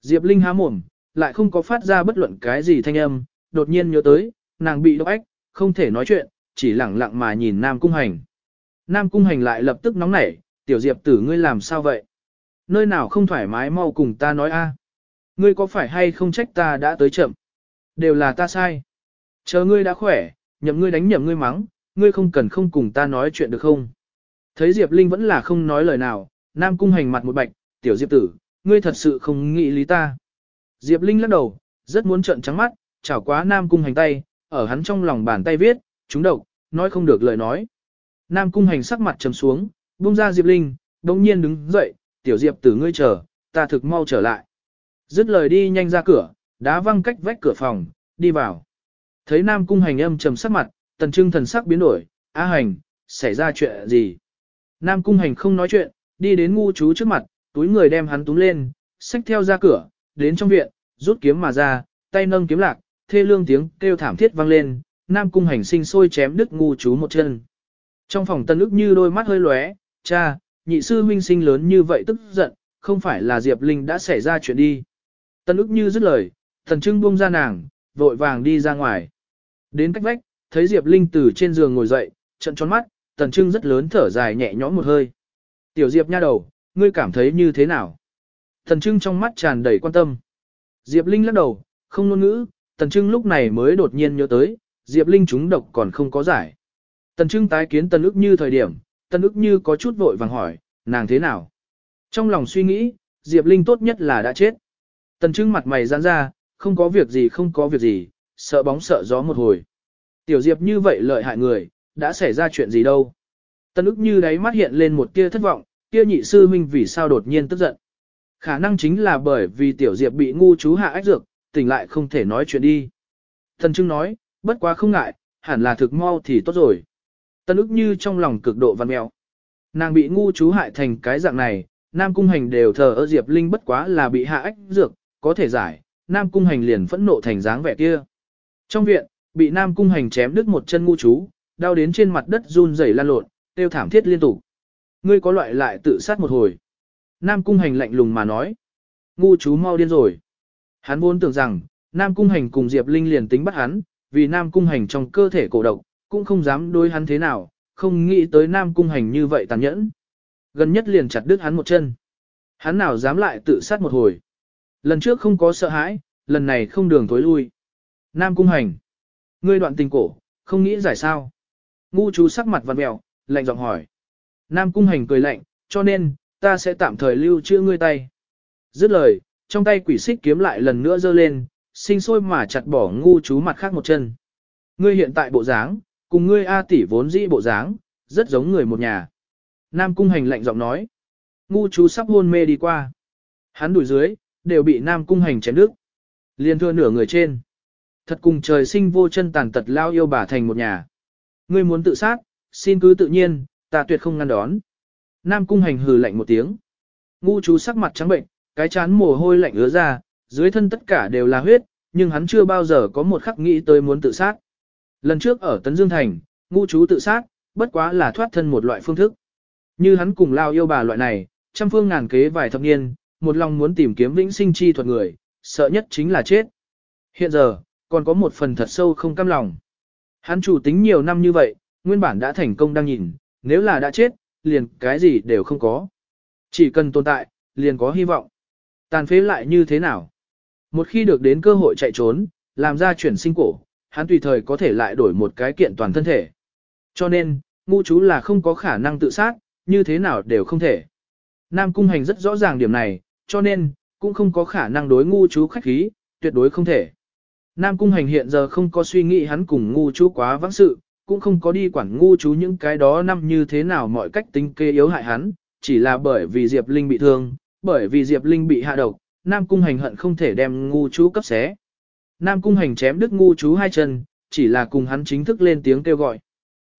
Diệp Linh há mồm, lại không có phát ra bất luận cái gì thanh âm, đột nhiên nhớ tới, nàng bị độc ách, không thể nói chuyện, chỉ lặng lặng mà nhìn Nam Cung Hành. Nam Cung Hành lại lập tức nóng nảy, tiểu Diệp tử ngươi làm sao vậy? Nơi nào không thoải mái mau cùng ta nói a. Ngươi có phải hay không trách ta đã tới chậm? Đều là ta sai. Chờ ngươi đã khỏe, nhậm ngươi đánh nhậm ngươi mắng, ngươi không cần không cùng ta nói chuyện được không? Thấy Diệp Linh vẫn là không nói lời nào, Nam Cung hành mặt một bạch, tiểu Diệp tử, ngươi thật sự không nghĩ lý ta. Diệp Linh lắc đầu, rất muốn trợn trắng mắt, chảo quá Nam Cung hành tay, ở hắn trong lòng bàn tay viết, chúng độc, nói không được lời nói. Nam Cung hành sắc mặt trầm xuống, buông ra Diệp Linh, đồng nhiên đứng dậy, tiểu Diệp tử ngươi chờ, ta thực mau trở lại. Dứt lời đi nhanh ra cửa, đá văng cách vách cửa phòng, đi vào. Thấy Nam Cung hành âm trầm sắc mặt, tần trưng thần sắc biến đổi, á hành, xảy ra chuyện gì? Nam Cung hành không nói chuyện, đi đến ngu chú trước mặt, túi người đem hắn túm lên, xách theo ra cửa, đến trong viện, rút kiếm mà ra, tay nâng kiếm lạc, thê lương tiếng kêu thảm thiết vang lên, Nam Cung hành sinh sôi chém đứt ngu chú một chân. Trong phòng tân ức như đôi mắt hơi lóe, cha, nhị sư huynh sinh lớn như vậy tức giận, không phải là Diệp Linh đã xảy ra chuyện đi. Tân ức như dứt lời, thần trưng buông ra nàng, vội vàng đi ra ngoài. Đến cách vách, thấy Diệp Linh từ trên giường ngồi dậy, trận tròn mắt, tần trưng rất lớn thở dài nhẹ nhõm một hơi. Tiểu Diệp nha đầu, ngươi cảm thấy như thế nào? Thần trưng trong mắt tràn đầy quan tâm. Diệp Linh lắc đầu, không ngôn ngữ, tần trưng lúc này mới đột nhiên nhớ tới, Diệp Linh chúng độc còn không có giải. Tần trưng tái kiến tần ức như thời điểm, tần ức như có chút vội vàng hỏi, nàng thế nào? Trong lòng suy nghĩ, Diệp Linh tốt nhất là đã chết. Tần trưng mặt mày giãn ra, không có việc gì không có việc gì, sợ bóng sợ gió một hồi. Tiểu Diệp như vậy lợi hại người, đã xảy ra chuyện gì đâu. Tần ức như đáy mắt hiện lên một tia thất vọng, kia nhị sư huynh vì sao đột nhiên tức giận. Khả năng chính là bởi vì tiểu diệp bị ngu chú hạ ách dược, tỉnh lại không thể nói chuyện đi. Tần Trưng nói, bất quá không ngại, hẳn là thực mau thì tốt rồi. Tân ức như trong lòng cực độ văn mèo. Nàng bị ngu chú hại thành cái dạng này, Nam Cung Hành đều thờ ơ Diệp Linh bất quá là bị hạ ách dược, có thể giải, Nam Cung Hành liền phẫn nộ thành dáng vẻ kia. Trong viện, bị Nam Cung Hành chém đứt một chân ngu chú, đau đến trên mặt đất run rẩy lan lộn, tiêu thảm thiết liên tục. Ngươi có loại lại tự sát một hồi. Nam Cung Hành lạnh lùng mà nói. Ngu chú mau điên rồi. Hắn vốn tưởng rằng, Nam Cung Hành cùng Diệp Linh liền tính bắt hắn, vì Nam Cung Hành trong cơ thể cổ độc, cũng không dám đối hắn thế nào, không nghĩ tới Nam Cung Hành như vậy tàn nhẫn. Gần nhất liền chặt đứt hắn một chân. Hắn nào dám lại tự sát một hồi. Lần trước không có sợ hãi, lần này không đường tối lui. Nam Cung Hành. Ngươi đoạn tình cổ, không nghĩ giải sao. Ngu chú sắc mặt vặn mèo, lạnh giọng hỏi. Nam Cung Hành cười lạnh, cho nên, ta sẽ tạm thời lưu trữ ngươi tay. Dứt lời, trong tay quỷ xích kiếm lại lần nữa giơ lên, sinh sôi mà chặt bỏ ngu chú mặt khác một chân. Ngươi hiện tại bộ dáng, cùng ngươi A tỷ vốn dĩ bộ dáng, rất giống người một nhà. Nam Cung Hành lạnh giọng nói. Ngu chú sắp hôn mê đi qua. Hắn đuổi dưới, đều bị Nam Cung Hành chém nước. Liên thưa nửa người trên. Thật cùng trời sinh vô chân tàn tật lao yêu bà thành một nhà. Ngươi muốn tự sát, xin cứ tự nhiên, ta tuyệt không ngăn đón. Nam Cung Hành hừ lạnh một tiếng. Ngu chú sắc mặt trắng bệnh, cái chán mồ hôi lạnh ứa ra, dưới thân tất cả đều là huyết, nhưng hắn chưa bao giờ có một khắc nghĩ tới muốn tự sát. Lần trước ở Tấn Dương Thành, ngu chú tự sát, bất quá là thoát thân một loại phương thức. Như hắn cùng lao yêu bà loại này, trăm phương ngàn kế vài thập niên, một lòng muốn tìm kiếm vĩnh sinh chi thuật người, sợ nhất chính là chết. Hiện giờ, còn có một phần thật sâu không cam lòng. Hắn chủ tính nhiều năm như vậy, nguyên bản đã thành công đang nhìn, nếu là đã chết, liền cái gì đều không có. Chỉ cần tồn tại, liền có hy vọng. Tàn phế lại như thế nào? Một khi được đến cơ hội chạy trốn, làm ra chuyển sinh cổ, hắn tùy thời có thể lại đổi một cái kiện toàn thân thể. Cho nên, ngu chú là không có khả năng tự sát, như thế nào đều không thể. Nam Cung Hành rất rõ ràng điểm này, cho nên, cũng không có khả năng đối ngu chú khách khí, tuyệt đối không thể. Nam Cung Hành hiện giờ không có suy nghĩ hắn cùng ngu chú quá vắng sự, cũng không có đi quản ngu chú những cái đó năm như thế nào mọi cách tính kê yếu hại hắn, chỉ là bởi vì Diệp Linh bị thương, bởi vì Diệp Linh bị hạ độc, Nam Cung Hành hận không thể đem ngu chú cấp xé. Nam Cung Hành chém đứt ngu chú hai chân, chỉ là cùng hắn chính thức lên tiếng kêu gọi.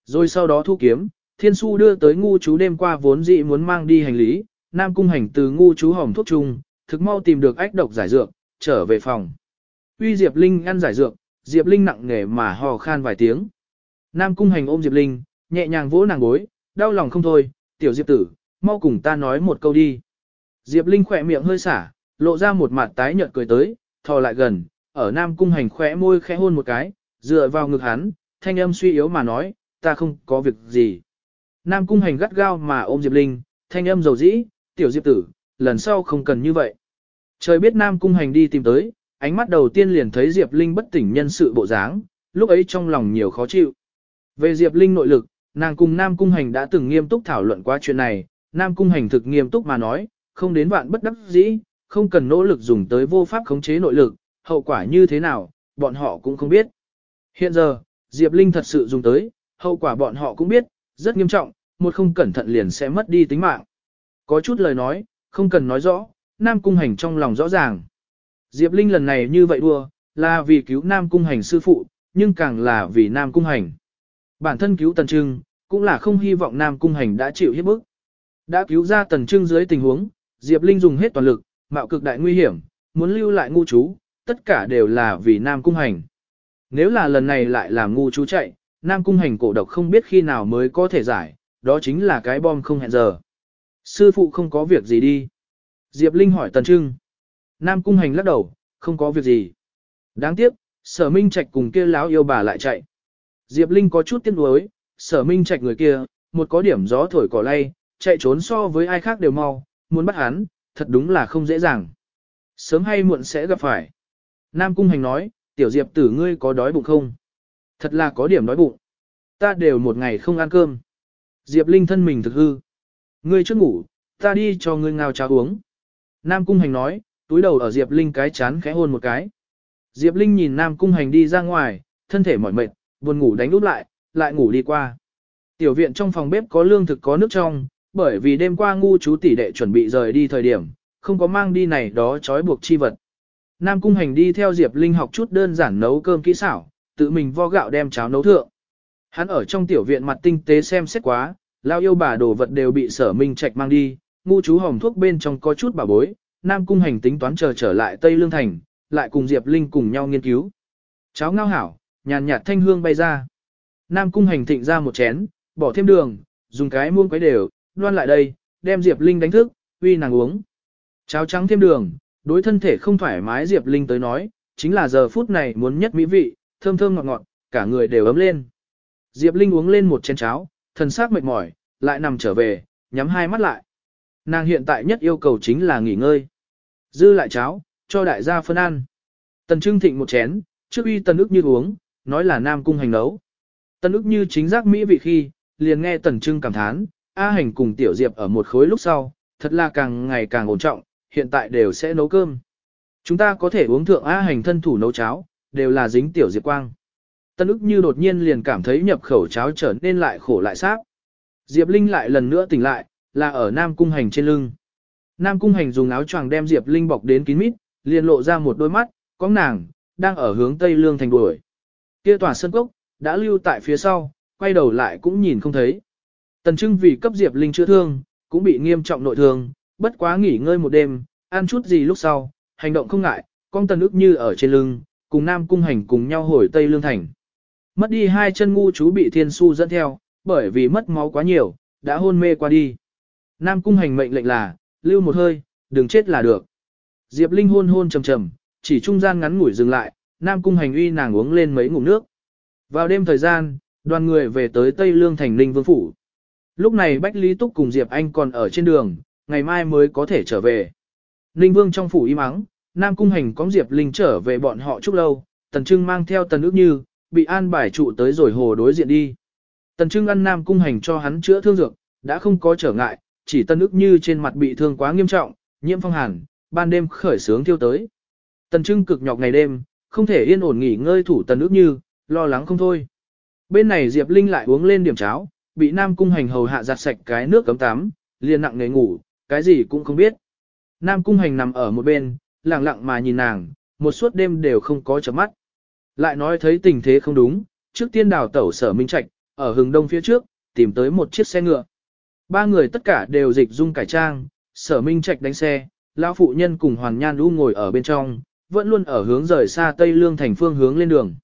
Rồi sau đó thu kiếm, Thiên Su đưa tới ngu chú đêm qua vốn dị muốn mang đi hành lý, Nam Cung Hành từ ngu chú hỏng thuốc chung, thực mau tìm được ách độc giải dược, trở về phòng. Uy Diệp Linh ăn giải dược, Diệp Linh nặng nề mà hò khan vài tiếng. Nam Cung Hành ôm Diệp Linh, nhẹ nhàng vỗ nàng gối, đau lòng không thôi, tiểu Diệp tử, mau cùng ta nói một câu đi. Diệp Linh khỏe miệng hơi xả, lộ ra một mặt tái nhợt cười tới, thò lại gần, ở Nam Cung Hành khỏe môi khẽ hôn một cái, dựa vào ngực hắn, thanh âm suy yếu mà nói, ta không có việc gì. Nam Cung Hành gắt gao mà ôm Diệp Linh, thanh âm dầu dĩ, tiểu Diệp tử, lần sau không cần như vậy. Trời biết Nam Cung Hành đi tìm tới, ánh mắt đầu tiên liền thấy Diệp Linh bất tỉnh nhân sự bộ dáng, lúc ấy trong lòng nhiều khó chịu. Về Diệp Linh nội lực, nàng cùng Nam Cung Hành đã từng nghiêm túc thảo luận qua chuyện này, Nam Cung Hành thực nghiêm túc mà nói, không đến vạn bất đắc dĩ, không cần nỗ lực dùng tới vô pháp khống chế nội lực, hậu quả như thế nào, bọn họ cũng không biết. Hiện giờ, Diệp Linh thật sự dùng tới, hậu quả bọn họ cũng biết, rất nghiêm trọng, một không cẩn thận liền sẽ mất đi tính mạng. Có chút lời nói, không cần nói rõ, Nam Cung Hành trong lòng rõ ràng. Diệp Linh lần này như vậy đua, là vì cứu Nam Cung Hành sư phụ, nhưng càng là vì Nam Cung Hành. Bản thân cứu Tần Trưng, cũng là không hy vọng Nam Cung Hành đã chịu hiếp bức. Đã cứu ra Tần Trưng dưới tình huống, Diệp Linh dùng hết toàn lực, mạo cực đại nguy hiểm, muốn lưu lại ngu chú, tất cả đều là vì Nam Cung Hành. Nếu là lần này lại làm ngu chú chạy, Nam Cung Hành cổ độc không biết khi nào mới có thể giải, đó chính là cái bom không hẹn giờ. Sư phụ không có việc gì đi. Diệp Linh hỏi Tần Trưng. Nam Cung Hành lắc đầu, không có việc gì. Đáng tiếc, sở minh trạch cùng kia láo yêu bà lại chạy. Diệp Linh có chút tiếc nuối, sở minh trạch người kia, một có điểm gió thổi cỏ lay, chạy trốn so với ai khác đều mau, muốn bắt hắn, thật đúng là không dễ dàng. Sớm hay muộn sẽ gặp phải. Nam Cung Hành nói, tiểu Diệp tử ngươi có đói bụng không? Thật là có điểm đói bụng. Ta đều một ngày không ăn cơm. Diệp Linh thân mình thực hư. Ngươi trước ngủ, ta đi cho ngươi ngao cháo uống. Nam Cung Hành nói, túi đầu ở Diệp Linh cái chán khẽ hôn một cái. Diệp Linh nhìn Nam Cung Hành đi ra ngoài, thân thể mỏi mệt, buồn ngủ đánh úp lại, lại ngủ đi qua. Tiểu viện trong phòng bếp có lương thực có nước trong, bởi vì đêm qua ngu chú tỷ đệ chuẩn bị rời đi thời điểm, không có mang đi này đó trói buộc chi vật. Nam Cung Hành đi theo Diệp Linh học chút đơn giản nấu cơm kỹ xảo, tự mình vo gạo đem cháo nấu thượng. Hắn ở trong tiểu viện mặt tinh tế xem xét quá, lao yêu bà đồ vật đều bị sở minh trạch mang đi, ngu chú hồng thuốc bên trong có chút bà bối, Nam Cung Hành tính toán chờ trở lại Tây Lương Thành, lại cùng Diệp Linh cùng nhau nghiên cứu. Cháo ngao hảo, nhàn nhạt thanh hương bay ra. Nam Cung Hành thịnh ra một chén, bỏ thêm đường, dùng cái muông quấy đều, đoan lại đây, đem Diệp Linh đánh thức, uy nàng uống. Cháo trắng thêm đường, đối thân thể không thoải mái Diệp Linh tới nói, chính là giờ phút này muốn nhất mỹ vị, thơm thơm ngọt ngọt, cả người đều ấm lên. Diệp Linh uống lên một chén cháo, thần sắc mệt mỏi, lại nằm trở về, nhắm hai mắt lại. Nàng hiện tại nhất yêu cầu chính là nghỉ ngơi. Dư lại cháo, cho đại gia phân ăn. Tần Trưng thịnh một chén, trước uy tần ức như uống, nói là nam cung hành nấu. Tần ức như chính giác mỹ vị khi, liền nghe tần Trưng cảm thán, A hành cùng tiểu diệp ở một khối lúc sau, thật là càng ngày càng ổn trọng, hiện tại đều sẽ nấu cơm. Chúng ta có thể uống thượng A hành thân thủ nấu cháo, đều là dính tiểu diệp quang. Tân ức như đột nhiên liền cảm thấy nhập khẩu cháo trở nên lại khổ lại sáp. Diệp Linh lại lần nữa tỉnh lại, là ở Nam Cung Hành trên lưng. Nam Cung Hành dùng áo choàng đem Diệp Linh bọc đến kín mít, liền lộ ra một đôi mắt, có nàng, đang ở hướng Tây Lương thành đuổi. Kia tòa sân cốc, đã lưu tại phía sau, quay đầu lại cũng nhìn không thấy. Tần Trưng vì cấp Diệp Linh chữa thương, cũng bị nghiêm trọng nội thương, bất quá nghỉ ngơi một đêm, ăn chút gì lúc sau, hành động không ngại, con tần ức như ở trên lưng, cùng Nam Cung Hành cùng nhau hồi Tây Lương Thành. Mất đi hai chân ngu chú bị thiên su dẫn theo, bởi vì mất máu quá nhiều, đã hôn mê qua đi. Nam Cung Hành mệnh lệnh là, lưu một hơi, đừng chết là được. Diệp Linh hôn hôn trầm trầm, chỉ trung gian ngắn ngủi dừng lại, Nam Cung Hành uy nàng uống lên mấy ngụm nước. Vào đêm thời gian, đoàn người về tới Tây Lương Thành Ninh Vương Phủ. Lúc này Bách Lý Túc cùng Diệp Anh còn ở trên đường, ngày mai mới có thể trở về. Ninh Vương trong phủ im mắng Nam Cung Hành có Diệp Linh trở về bọn họ chúc lâu, Tần Trưng mang theo Tần ước như, bị an bài trụ tới rồi hồ đối diện đi. Tần Trưng ăn Nam Cung Hành cho hắn chữa thương dược, đã không có trở ngại, chỉ Tần ước như trên mặt bị thương quá nghiêm trọng, nhiễm phong hàn, ban đêm khởi sướng thiêu tới. Tần Trưng cực nhọc ngày đêm, không thể yên ổn nghỉ ngơi thủ Tần ước như, lo lắng không thôi. Bên này Diệp Linh lại uống lên điểm cháo, bị Nam Cung Hành hầu hạ giặt sạch cái nước cấm tắm, liền nặng nề ngủ, cái gì cũng không biết. Nam Cung Hành nằm ở một bên, lặng lặng mà nhìn nàng, một suốt đêm đều không có chấm mắt. Lại nói thấy tình thế không đúng, trước tiên đào tẩu sở minh trạch, ở hừng đông phía trước, tìm tới một chiếc xe ngựa. Ba người tất cả đều dịch dung cải trang, sở minh trạch đánh xe, lão phụ nhân cùng hoàn nhan đu ngồi ở bên trong, vẫn luôn ở hướng rời xa tây lương thành phương hướng lên đường.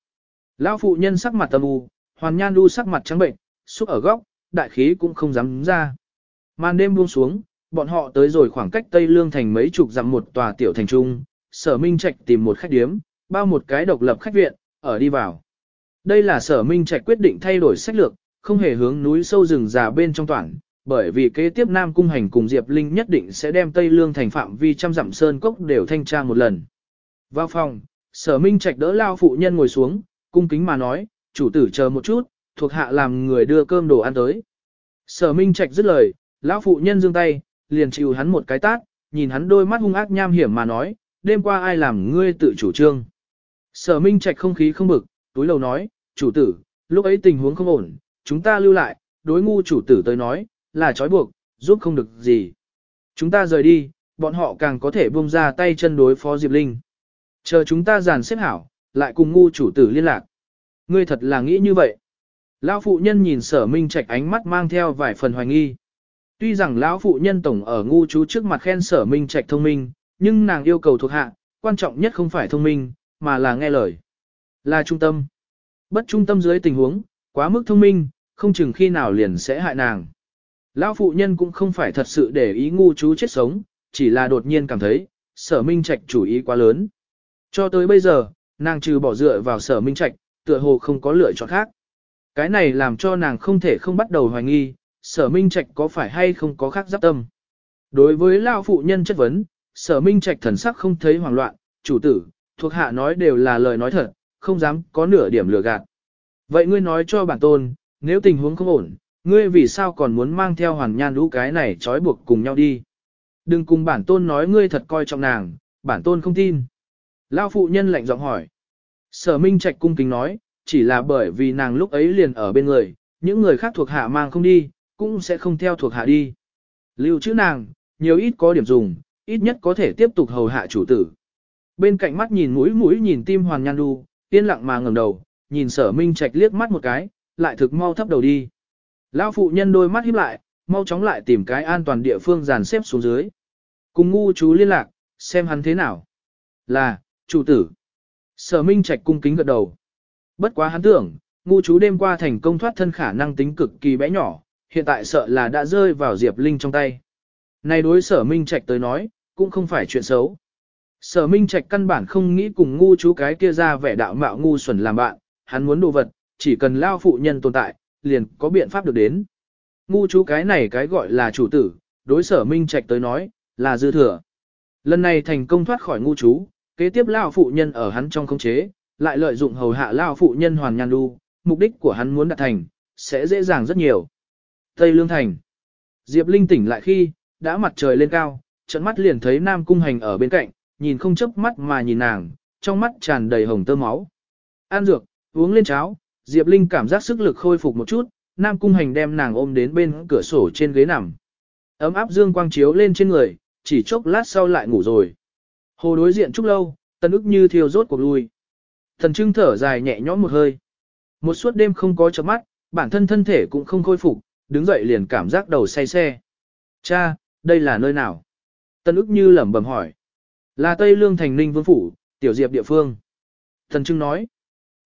Lão phụ nhân sắc mặt tâm u, hoàn nhan đu sắc mặt trắng bệnh, xúc ở góc, đại khí cũng không dám ra. Màn đêm buông xuống, bọn họ tới rồi khoảng cách Tây Lương thành mấy chục dặm một tòa tiểu thành trung, sở minh trạch tìm một khách điếm, bao một cái độc lập khách viện, ở đi vào. Đây là sở minh trạch quyết định thay đổi sách lược, không hề hướng núi sâu rừng già bên trong toàn, bởi vì kế tiếp Nam Cung Hành cùng Diệp Linh nhất định sẽ đem Tây Lương thành phạm vi trăm dặm sơn cốc đều thanh tra một lần. Vào phòng, sở minh trạch đỡ lao phụ nhân ngồi xuống, cung kính mà nói, chủ tử chờ một chút, thuộc hạ làm người đưa cơm đồ ăn tới. Sở minh trạch dứt lời, lão phụ nhân giương tay, liền chịu hắn một cái tát, nhìn hắn đôi mắt hung ác nham hiểm mà nói, đêm qua ai làm ngươi tự chủ trương. Sở Minh Trạch không khí không bực, túi lầu nói, chủ tử, lúc ấy tình huống không ổn, chúng ta lưu lại, đối ngu chủ tử tới nói, là trói buộc, giúp không được gì. Chúng ta rời đi, bọn họ càng có thể buông ra tay chân đối phó Diệp Linh. Chờ chúng ta giàn xếp hảo, lại cùng ngu chủ tử liên lạc. Ngươi thật là nghĩ như vậy. Lão phụ nhân nhìn sở minh trạch ánh mắt mang theo vài phần hoài nghi. Tuy rằng lão phụ nhân tổng ở ngu chú trước mặt khen sở minh trạch thông minh, nhưng nàng yêu cầu thuộc hạ, quan trọng nhất không phải thông minh, mà là nghe lời. Là trung tâm. Bất trung tâm dưới tình huống, quá mức thông minh, không chừng khi nào liền sẽ hại nàng. Lão phụ nhân cũng không phải thật sự để ý ngu chú chết sống, chỉ là đột nhiên cảm thấy, sở minh trạch chủ ý quá lớn. Cho tới bây giờ, nàng trừ bỏ dựa vào sở minh trạch, tựa hồ không có lựa chọn khác. Cái này làm cho nàng không thể không bắt đầu hoài nghi, sở minh trạch có phải hay không có khác giáp tâm. Đối với lão phụ nhân chất vấn, sở minh trạch thần sắc không thấy hoảng loạn, chủ tử, thuộc hạ nói đều là lời nói thật, không dám có nửa điểm lừa gạt. Vậy ngươi nói cho bản tôn, nếu tình huống không ổn, ngươi vì sao còn muốn mang theo hoàn nhan lũ cái này trói buộc cùng nhau đi. Đừng cùng bản tôn nói ngươi thật coi trọng nàng, bản tôn không tin. Lao phụ nhân lạnh giọng hỏi. Sở Minh Trạch cung kính nói, chỉ là bởi vì nàng lúc ấy liền ở bên người, những người khác thuộc hạ mang không đi, cũng sẽ không theo thuộc hạ đi. Lưu chữ nàng, nhiều ít có điểm dùng, ít nhất có thể tiếp tục hầu hạ chủ tử. Bên cạnh mắt nhìn mũi mũi nhìn tim Hoàn Nhan Du, yên lặng mà ngẩng đầu, nhìn sở minh trạch liếc mắt một cái, lại thực mau thấp đầu đi. Lão phụ nhân đôi mắt híp lại, mau chóng lại tìm cái an toàn địa phương dàn xếp xuống dưới. Cùng ngu chú liên lạc, xem hắn thế nào. Là, chủ tử. Sở minh trạch cung kính gật đầu. Bất quá hắn tưởng, ngu chú đêm qua thành công thoát thân khả năng tính cực kỳ bé nhỏ, hiện tại sợ là đã rơi vào Diệp Linh trong tay. Này đối sở minh trạch tới nói, cũng không phải chuyện xấu. Sở minh trạch căn bản không nghĩ cùng ngu chú cái kia ra vẻ đạo mạo ngu xuẩn làm bạn, hắn muốn đồ vật, chỉ cần lao phụ nhân tồn tại, liền có biện pháp được đến. Ngu chú cái này cái gọi là chủ tử, đối sở minh trạch tới nói, là dư thừa. Lần này thành công thoát khỏi ngu chú, kế tiếp lao phụ nhân ở hắn trong khống chế, lại lợi dụng hầu hạ lao phụ nhân hoàn nhan đu, mục đích của hắn muốn đạt thành, sẽ dễ dàng rất nhiều. Tây Lương Thành Diệp Linh tỉnh lại khi, đã mặt trời lên cao, trận mắt liền thấy Nam Cung Hành ở bên cạnh, nhìn không chớp mắt mà nhìn nàng, trong mắt tràn đầy hồng tơ máu. An dược, uống lên cháo, Diệp Linh cảm giác sức lực khôi phục một chút, Nam Cung Hành đem nàng ôm đến bên cửa sổ trên ghế nằm. Ấm áp dương quang chiếu lên trên người, chỉ chốc lát sau lại ngủ rồi. Hồ đối diện chút lâu, tân ức như thiêu rốt cuộc lui. Thần trưng thở dài nhẹ nhõm một hơi. Một suốt đêm không có chớp mắt, bản thân thân thể cũng không khôi phục, đứng dậy liền cảm giác đầu say xe. Cha, đây là nơi nào? Tần ức như lẩm bẩm hỏi. Là Tây Lương Thành Ninh Vương Phủ, tiểu diệp địa phương. Thần trưng nói.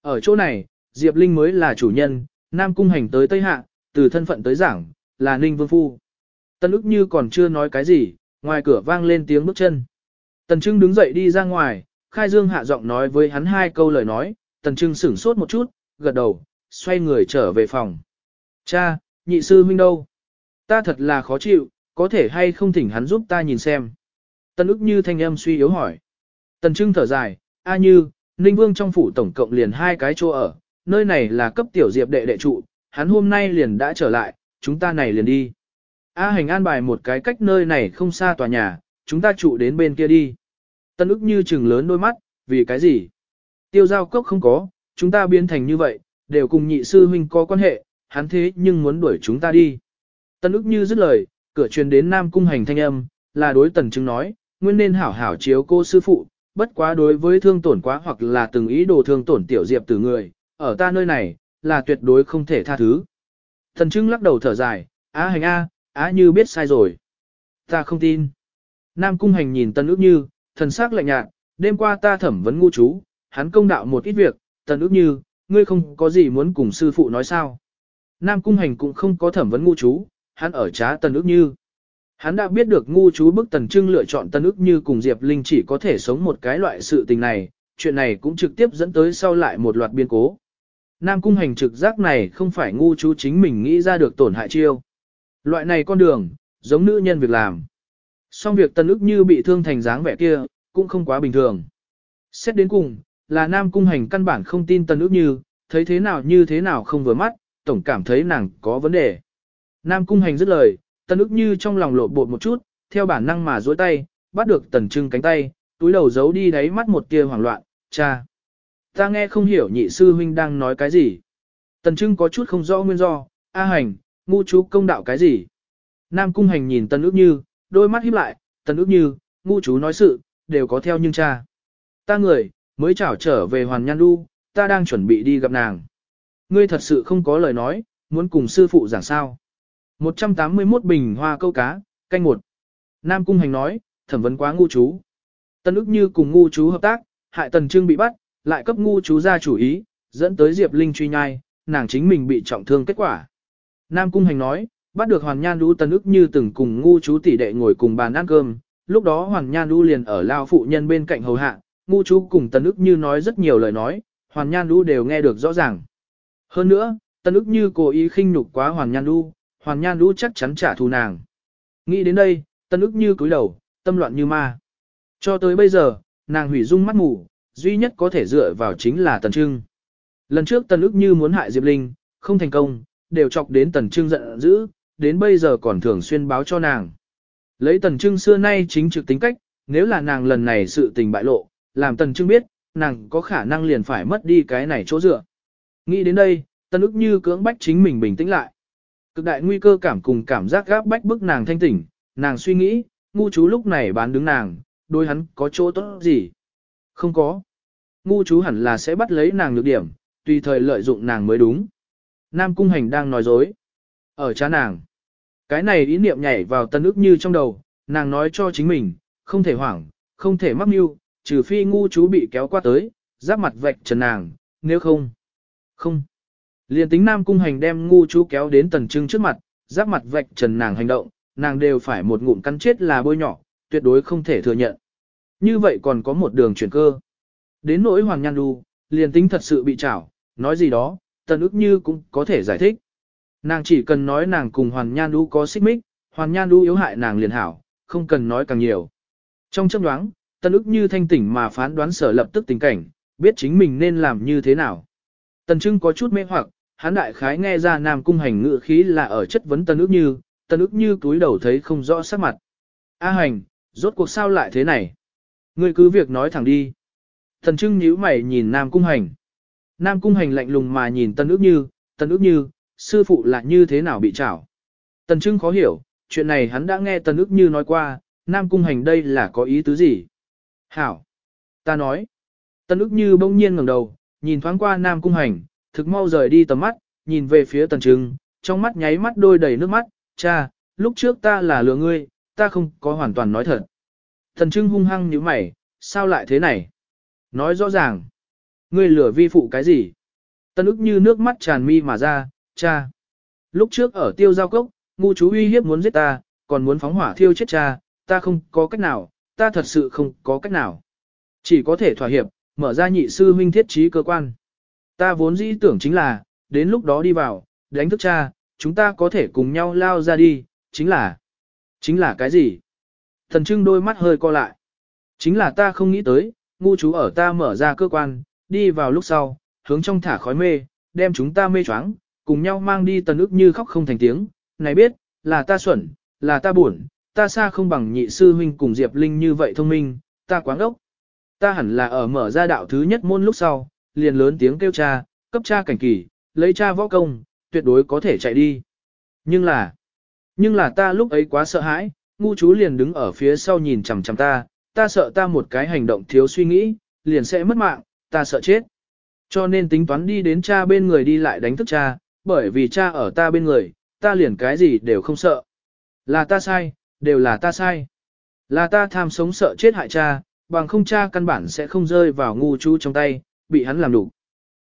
Ở chỗ này, Diệp Linh mới là chủ nhân, Nam Cung hành tới Tây Hạ, từ thân phận tới giảng, là Ninh Vương Phu. Tần ức như còn chưa nói cái gì, ngoài cửa vang lên tiếng bước chân. Tần Trưng đứng dậy đi ra ngoài, Khai Dương hạ giọng nói với hắn hai câu lời nói, Tần Trưng sửng sốt một chút, gật đầu, xoay người trở về phòng. Cha, nhị sư huynh đâu? Ta thật là khó chịu, có thể hay không thỉnh hắn giúp ta nhìn xem. Tân ức như thanh âm suy yếu hỏi. Tần Trưng thở dài, a như, Ninh Vương trong phủ tổng cộng liền hai cái chỗ ở, nơi này là cấp tiểu diệp đệ đệ trụ, hắn hôm nay liền đã trở lại, chúng ta này liền đi. A hành an bài một cái cách nơi này không xa tòa nhà, chúng ta trụ đến bên kia đi. Tân ức như chừng lớn đôi mắt, vì cái gì? Tiêu giao cốc không có, chúng ta biến thành như vậy, đều cùng nhị sư huynh có quan hệ, hắn thế nhưng muốn đuổi chúng ta đi. Tân ức như dứt lời, cửa truyền đến Nam Cung hành thanh âm, là đối tần chứng nói, nguyên nên hảo hảo chiếu cô sư phụ, bất quá đối với thương tổn quá hoặc là từng ý đồ thương tổn tiểu diệp từ người, ở ta nơi này, là tuyệt đối không thể tha thứ. Thần trưng lắc đầu thở dài, á hành a, á như biết sai rồi. Ta không tin. Nam cung hành nhìn tân ước như, thần sắc lạnh nhạt, đêm qua ta thẩm vấn ngu chú, hắn công đạo một ít việc, tân ước như, ngươi không có gì muốn cùng sư phụ nói sao. Nam cung hành cũng không có thẩm vấn ngu chú, hắn ở trá tần ước như. Hắn đã biết được ngu chú bức tần trưng lựa chọn tần ước như cùng Diệp Linh chỉ có thể sống một cái loại sự tình này, chuyện này cũng trực tiếp dẫn tới sau lại một loạt biên cố. Nam cung hành trực giác này không phải ngu chú chính mình nghĩ ra được tổn hại chiêu. Loại này con đường, giống nữ nhân việc làm. Song việc tần ước như bị thương thành dáng vẻ kia, cũng không quá bình thường. Xét đến cùng, là nam cung hành căn bản không tin tần ước như, thấy thế nào như thế nào không vừa mắt, tổng cảm thấy nàng có vấn đề. Nam cung hành dứt lời, tần ức như trong lòng lộ bột một chút, theo bản năng mà duỗi tay, bắt được tần trưng cánh tay, túi đầu giấu đi đáy mắt một tia hoảng loạn, cha. Ta nghe không hiểu nhị sư huynh đang nói cái gì. Tần trưng có chút không rõ nguyên do, A hành, ngu chú công đạo cái gì. Nam cung hành nhìn tần ước như, đôi mắt híp lại, tần ước như, ngu chú nói sự, đều có theo nhưng cha. Ta người, mới chảo trở về hoàn nhan đu, ta đang chuẩn bị đi gặp nàng. Ngươi thật sự không có lời nói, muốn cùng sư phụ giảng sao. 181 bình hoa câu cá, canh một. Nam cung hành nói, thẩm vấn quá ngu chú. Tân ức như cùng ngu chú hợp tác, hại tần trương bị bắt, lại cấp ngu chú ra chủ ý, dẫn tới Diệp Linh truy nhai, nàng chính mình bị trọng thương kết quả. Nam Cung Hành nói, bắt được Hoàn Nhan Đu tần ức như từng cùng ngu chú tỷ đệ ngồi cùng bàn ăn cơm, lúc đó Hoàn Nhan Đu liền ở lao phụ nhân bên cạnh hầu hạ, ngu chú cùng tần ức như nói rất nhiều lời nói, Hoàn Nhan Đu đều nghe được rõ ràng. Hơn nữa, tần ức như cố ý khinh nhục quá Hoàn Nhan Đu, Hoàn Nhan Đu chắc chắn trả thù nàng. Nghĩ đến đây, tần ức như cúi đầu, tâm loạn như ma. Cho tới bây giờ, nàng hủy dung mắt ngủ, duy nhất có thể dựa vào chính là Tần Trưng. Lần trước Tần ức như muốn hại Diệp Linh, không thành công, đều chọc đến Tần Trưng giận dữ, đến bây giờ còn thường xuyên báo cho nàng. Lấy Tần Trưng xưa nay chính trực tính cách, nếu là nàng lần này sự tình bại lộ, làm Tần Trưng biết, nàng có khả năng liền phải mất đi cái này chỗ dựa. Nghĩ đến đây, Tân ức như cưỡng bách chính mình bình tĩnh lại. Cực đại nguy cơ cảm cùng cảm giác gáp bách bức nàng thanh tỉnh, nàng suy nghĩ, ngu chú lúc này bán đứng nàng, đôi hắn có chỗ tốt gì? Không có. Ngu chú hẳn là sẽ bắt lấy nàng nhược điểm, tùy thời lợi dụng nàng mới đúng. Nam Cung Hành đang nói dối. Ở cha nàng. Cái này ý niệm nhảy vào tân ức như trong đầu, nàng nói cho chính mình, không thể hoảng, không thể mắc mưu, trừ phi ngu chú bị kéo qua tới, giáp mặt vạch trần nàng, nếu không. Không. Liên tính Nam Cung Hành đem ngu chú kéo đến tần trưng trước mặt, giáp mặt vạch trần nàng hành động, nàng đều phải một ngụm cắn chết là bôi nhỏ, tuyệt đối không thể thừa nhận. Như vậy còn có một đường chuyển cơ. Đến nỗi Hoàng Nhan đu, liền tính thật sự bị trảo, nói gì đó, tần ức như cũng có thể giải thích. Nàng chỉ cần nói nàng cùng hoàng Nhan đu có xích mích, hoàng Nhan đu yếu hại nàng liền hảo, không cần nói càng nhiều. Trong chấp đoáng, tần ức như thanh tỉnh mà phán đoán sở lập tức tình cảnh, biết chính mình nên làm như thế nào. Tần Trưng có chút mê hoặc, hắn đại khái nghe ra Nam Cung Hành ngự khí là ở chất vấn Tần ức như, Tần ức như túi đầu thấy không rõ sắc mặt. A Hành, rốt cuộc sao lại thế này? Ngươi cứ việc nói thẳng đi. Tần Trưng nhíu mày nhìn Nam Cung Hành. Nam Cung Hành lạnh lùng mà nhìn Tần ức như, Tần ức như, sư phụ là như thế nào bị trảo. Tần Trưng khó hiểu, chuyện này hắn đã nghe Tần ức như nói qua, Nam Cung Hành đây là có ý tứ gì? Hảo! Ta nói. Tần ức như bỗng nhiên ngẩng đầu, nhìn thoáng qua Nam Cung Hành, thực mau rời đi tầm mắt, nhìn về phía Tần Trưng, trong mắt nháy mắt đôi đầy nước mắt, cha, lúc trước ta là lừa ngươi, ta không có hoàn toàn nói thật. Tần Trưng hung hăng như mày, sao lại thế này? Nói rõ ràng, ngươi lừa vi phụ cái gì? Tần ức như nước mắt tràn mi mà ra, cha. Lúc trước ở tiêu giao cốc, ngu chú uy hiếp muốn giết ta, còn muốn phóng hỏa thiêu chết cha, ta không có cách nào, ta thật sự không có cách nào. Chỉ có thể thỏa hiệp, mở ra nhị sư huynh thiết trí cơ quan. Ta vốn dĩ tưởng chính là, đến lúc đó đi vào, đánh thức cha, chúng ta có thể cùng nhau lao ra đi, chính là... Chính là cái gì? Thần trưng đôi mắt hơi co lại. Chính là ta không nghĩ tới, ngu chú ở ta mở ra cơ quan, đi vào lúc sau, hướng trong thả khói mê, đem chúng ta mê choáng, cùng nhau mang đi tần ức như khóc không thành tiếng. Này biết, là ta xuẩn, là ta buồn, ta xa không bằng nhị sư huynh cùng Diệp Linh như vậy thông minh, ta quáng ốc. Ta hẳn là ở mở ra đạo thứ nhất môn lúc sau, liền lớn tiếng kêu cha, cấp cha cảnh kỳ, lấy cha võ công, tuyệt đối có thể chạy đi. Nhưng là, nhưng là ta lúc ấy quá sợ hãi, ngu chú liền đứng ở phía sau nhìn chằm chằm ta, ta sợ ta một cái hành động thiếu suy nghĩ, liền sẽ mất mạng, ta sợ chết. Cho nên tính toán đi đến cha bên người đi lại đánh thức cha, bởi vì cha ở ta bên người, ta liền cái gì đều không sợ. Là ta sai, đều là ta sai. Là ta tham sống sợ chết hại cha, bằng không cha căn bản sẽ không rơi vào ngu chú trong tay, bị hắn làm đủ.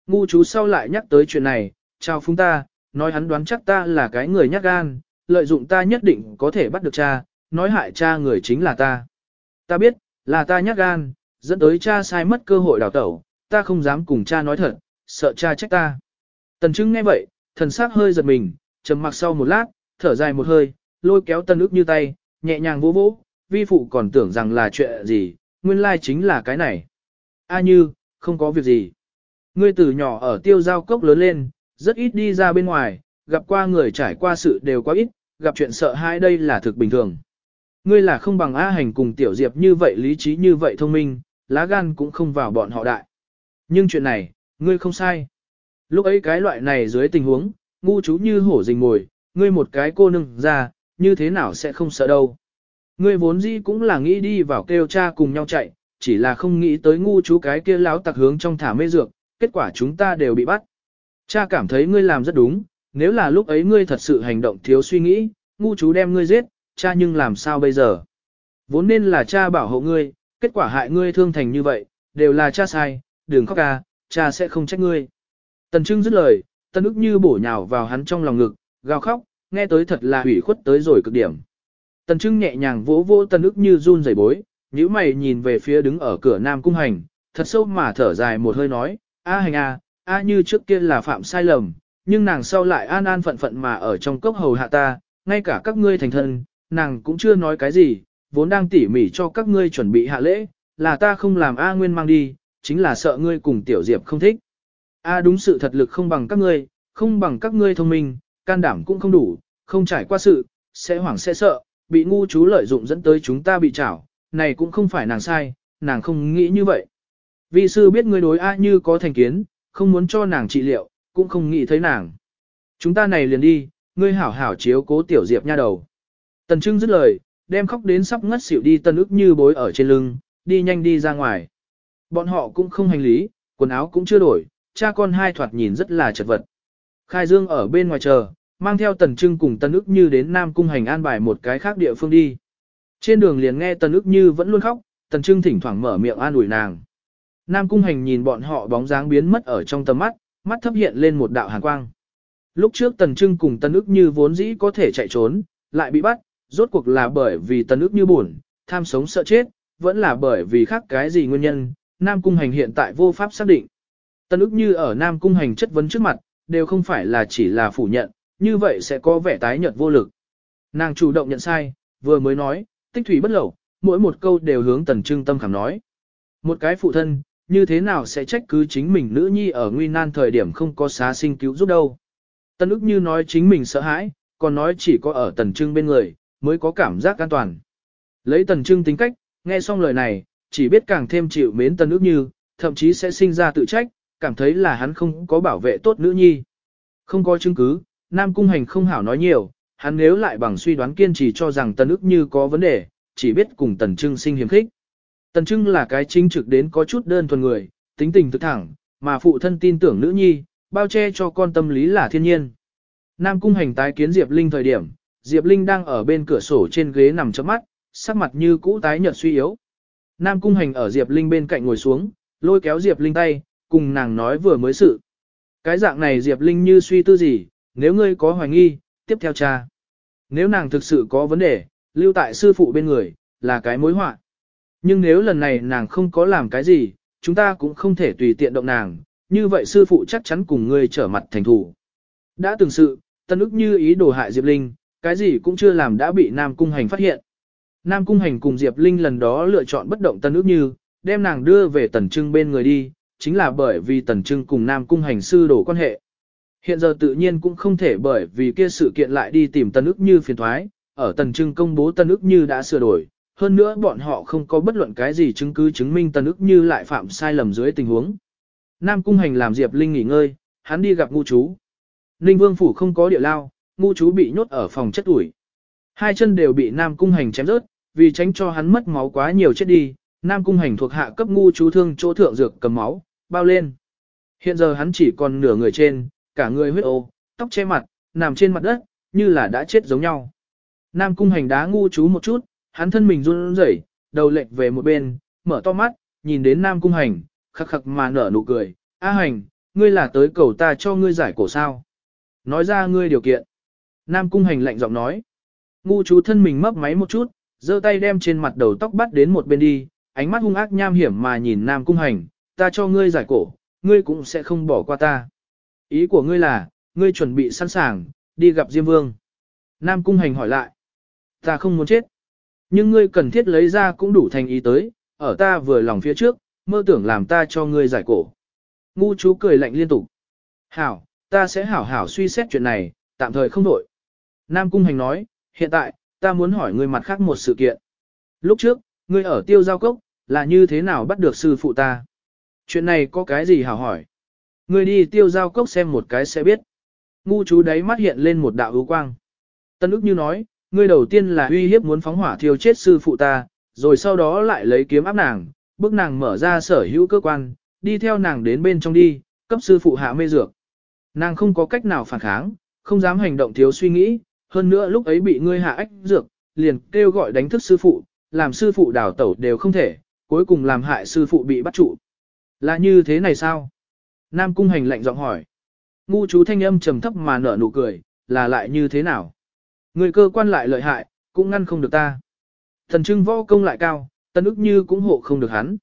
Ngu chú sau lại nhắc tới chuyện này, chào phúng ta, nói hắn đoán chắc ta là cái người nhát gan, lợi dụng ta nhất định có thể bắt được cha, nói hại cha người chính là ta. Ta biết, là ta nhát gan, dẫn tới cha sai mất cơ hội đào tẩu, ta không dám cùng cha nói thật, sợ cha trách ta. Tần trưng nghe vậy, thần sắc hơi giật mình, trầm mặc sau một lát, thở dài một hơi, lôi kéo tân ức như tay, nhẹ nhàng vỗ vỗ, vi phụ còn tưởng rằng là chuyện gì, nguyên lai chính là cái này. A như, không có việc gì. Ngươi từ nhỏ ở tiêu giao cốc lớn lên, rất ít đi ra bên ngoài, gặp qua người trải qua sự đều quá ít, gặp chuyện sợ hãi đây là thực bình thường. Ngươi là không bằng A hành cùng tiểu diệp như vậy lý trí như vậy thông minh, lá gan cũng không vào bọn họ đại. Nhưng chuyện này, ngươi không sai. Lúc ấy cái loại này dưới tình huống, ngu chú như hổ rình ngồi, ngươi một cái cô nương ra, như thế nào sẽ không sợ đâu. Ngươi vốn dĩ cũng là nghĩ đi vào kêu cha cùng nhau chạy, chỉ là không nghĩ tới ngu chú cái kia láo tặc hướng trong thả mê dược, kết quả chúng ta đều bị bắt. Cha cảm thấy ngươi làm rất đúng, nếu là lúc ấy ngươi thật sự hành động thiếu suy nghĩ, ngu chú đem ngươi giết, cha nhưng làm sao bây giờ? Vốn nên là cha bảo hộ ngươi, kết quả hại ngươi thương thành như vậy, đều là cha sai, đừng khóc ca, cha sẽ không trách ngươi. Tần Trưng dứt lời, Tân ức như bổ nhào vào hắn trong lòng ngực, gào khóc, nghe tới thật là hủy khuất tới rồi cực điểm. Tần Trưng nhẹ nhàng vỗ vỗ Tân ức như run rẩy bối, nhíu mày nhìn về phía đứng ở cửa Nam Cung Hành, thật sâu mà thở dài một hơi nói, A Hành A, A như trước kia là phạm sai lầm, nhưng nàng sau lại an an phận phận mà ở trong cốc hầu hạ ta, ngay cả các ngươi thành thân, nàng cũng chưa nói cái gì, vốn đang tỉ mỉ cho các ngươi chuẩn bị hạ lễ, là ta không làm A Nguyên mang đi, chính là sợ ngươi cùng Tiểu Diệp không thích. A đúng sự thật lực không bằng các ngươi, không bằng các ngươi thông minh, can đảm cũng không đủ, không trải qua sự, sẽ hoảng sẽ sợ, bị ngu chú lợi dụng dẫn tới chúng ta bị trảo, này cũng không phải nàng sai, nàng không nghĩ như vậy. Vi sư biết ngươi đối A như có thành kiến, không muốn cho nàng trị liệu, cũng không nghĩ thấy nàng. Chúng ta này liền đi, ngươi hảo hảo chiếu cố tiểu diệp nha đầu. Tần Trưng dứt lời, đem khóc đến sắp ngất xỉu đi tân ức như bối ở trên lưng, đi nhanh đi ra ngoài. Bọn họ cũng không hành lý, quần áo cũng chưa đổi, cha con hai thoạt nhìn rất là chật vật. Khai Dương ở bên ngoài chờ, mang theo Tần Trưng cùng Tân ức như đến Nam Cung hành an bài một cái khác địa phương đi. Trên đường liền nghe Tần ức như vẫn luôn khóc, Tần Trưng thỉnh thoảng mở miệng an ủi nàng. Nam Cung hành nhìn bọn họ bóng dáng biến mất ở trong tầm mắt, mắt thấp hiện lên một đạo hàn quang. Lúc trước Tần Trưng cùng Tần ức như vốn dĩ có thể chạy trốn, lại bị bắt, rốt cuộc là bởi vì Tần ức như buồn, tham sống sợ chết, vẫn là bởi vì khác cái gì nguyên nhân, Nam Cung hành hiện tại vô pháp xác định. Tần ức như ở Nam Cung hành chất vấn trước mặt, đều không phải là chỉ là phủ nhận, như vậy sẽ có vẻ tái nhợt vô lực. Nàng chủ động nhận sai, vừa mới nói, tích thủy bất lẩu, mỗi một câu đều hướng Tần Trưng tâm khảm nói. Một cái phụ thân, như thế nào sẽ trách cứ chính mình nữ nhi ở nguy nan thời điểm không có xá sinh cứu giúp đâu. Tân ức như nói chính mình sợ hãi, còn nói chỉ có ở tần trưng bên người, mới có cảm giác an toàn. Lấy tần trưng tính cách, nghe xong lời này, chỉ biết càng thêm chịu mến tần ức như, thậm chí sẽ sinh ra tự trách, cảm thấy là hắn không có bảo vệ tốt nữ nhi. Không có chứng cứ, Nam Cung Hành không hảo nói nhiều, hắn nếu lại bằng suy đoán kiên trì cho rằng tần ức như có vấn đề, chỉ biết cùng tần trưng sinh hiếm khích. Tần Trưng là cái chính trực đến có chút đơn thuần người, tính tình thực thẳng, mà phụ thân tin tưởng nữ nhi, bao che cho con tâm lý là thiên nhiên. Nam cung hành tái kiến Diệp Linh thời điểm, Diệp Linh đang ở bên cửa sổ trên ghế nằm chớp mắt, sắc mặt như cũ tái nhợt suy yếu. Nam cung hành ở Diệp Linh bên cạnh ngồi xuống, lôi kéo Diệp Linh tay, cùng nàng nói vừa mới sự. Cái dạng này Diệp Linh như suy tư gì, nếu ngươi có hoài nghi, tiếp theo cha. Nếu nàng thực sự có vấn đề, lưu tại sư phụ bên người, là cái mối họa. Nhưng nếu lần này nàng không có làm cái gì, chúng ta cũng không thể tùy tiện động nàng, như vậy sư phụ chắc chắn cùng ngươi trở mặt thành thủ. Đã từng sự, tân ức như ý đồ hại Diệp Linh, cái gì cũng chưa làm đã bị Nam Cung Hành phát hiện. Nam Cung Hành cùng Diệp Linh lần đó lựa chọn bất động tân ức như, đem nàng đưa về tần trưng bên người đi, chính là bởi vì tần trưng cùng Nam Cung Hành sư đổ quan hệ. Hiện giờ tự nhiên cũng không thể bởi vì kia sự kiện lại đi tìm tân ức như phiền thoái, ở tần trưng công bố tân ức như đã sửa đổi, hơn nữa bọn họ không có bất luận cái gì chứng cứ chứng minh Tân ức như lại phạm sai lầm dưới tình huống. Nam Cung Hành làm Diệp Linh nghỉ ngơi, hắn đi gặp ngu chú. Ninh Vương Phủ không có địa lao, ngu chú bị nhốt ở phòng chất ủi. Hai chân đều bị Nam Cung Hành chém rớt, vì tránh cho hắn mất máu quá nhiều chết đi, Nam Cung Hành thuộc hạ cấp ngu chú thương chỗ thượng dược cầm máu, bao lên. Hiện giờ hắn chỉ còn nửa người trên, cả người huyết ô, tóc che mặt, nằm trên mặt đất, như là đã chết giống nhau. Nam Cung Hành đá ngu chú một chút, hắn thân mình run rẩy, đầu lệch về một bên, mở to mắt, nhìn đến Nam Cung Hành, khắc khắc mà nở nụ cười, A Hành, ngươi là tới cầu ta cho ngươi giải cổ sao. Nói ra ngươi điều kiện. Nam Cung Hành lạnh giọng nói. Ngu chú thân mình mấp máy một chút, giơ tay đem trên mặt đầu tóc bắt đến một bên đi, ánh mắt hung ác nham hiểm mà nhìn Nam Cung Hành, ta cho ngươi giải cổ, ngươi cũng sẽ không bỏ qua ta. Ý của ngươi là, ngươi chuẩn bị sẵn sàng, đi gặp Diêm Vương. Nam Cung Hành hỏi lại. Ta không muốn chết. Nhưng ngươi cần thiết lấy ra cũng đủ thành ý tới, ở ta vừa lòng phía trước, mơ tưởng làm ta cho ngươi giải cổ. Ngu chú cười lạnh liên tục. Hảo, ta sẽ hảo hảo suy xét chuyện này, tạm thời không đổi. Nam Cung Hành nói, hiện tại, ta muốn hỏi ngươi mặt khác một sự kiện. Lúc trước, ngươi ở tiêu giao cốc, là như thế nào bắt được sư phụ ta? Chuyện này có cái gì hảo hỏi? Ngươi đi tiêu giao cốc xem một cái sẽ biết. Ngu chú đáy mắt hiện lên một đạo ưu quang. Tân ức như nói, ngươi đầu tiên là uy hiếp muốn phóng hỏa thiêu chết sư phụ ta, rồi sau đó lại lấy kiếm áp nàng, bức nàng mở ra sở hữu cơ quan, đi theo nàng đến bên trong đi, cấp sư phụ hạ mê dược. Nàng không có cách nào phản kháng, không dám hành động thiếu suy nghĩ, hơn nữa lúc ấy bị ngươi hạ ách dược, liền kêu gọi đánh thức sư phụ, làm sư phụ đào tẩu đều không thể, cuối cùng làm hại sư phụ bị bắt trụ. Là như thế này sao? Nam cung hành lạnh giọng hỏi. Ngu chú thanh âm trầm thấp mà nở nụ cười, là lại như thế nào? Người cơ quan lại lợi hại, cũng ngăn không được ta. Thần trưng võ công lại cao, tân ức như cũng hộ không được hắn.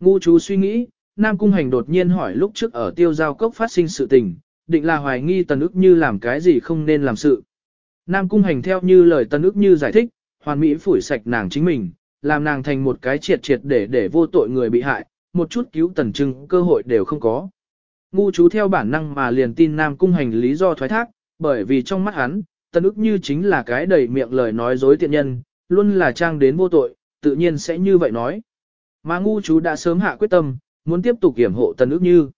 Ngu chú suy nghĩ, Nam Cung Hành đột nhiên hỏi lúc trước ở tiêu giao cốc phát sinh sự tình, định là hoài nghi tần ức như làm cái gì không nên làm sự. Nam Cung Hành theo như lời tần ức như giải thích, hoàn mỹ phủi sạch nàng chính mình, làm nàng thành một cái triệt triệt để để vô tội người bị hại, một chút cứu tần trưng cơ hội đều không có. Ngu chú theo bản năng mà liền tin Nam Cung Hành lý do thoái thác, bởi vì trong mắt hắn, Tân ức như chính là cái đầy miệng lời nói dối tiện nhân, luôn là trang đến vô tội, tự nhiên sẽ như vậy nói. Mà ngu chú đã sớm hạ quyết tâm, muốn tiếp tục kiểm hộ tân ức như.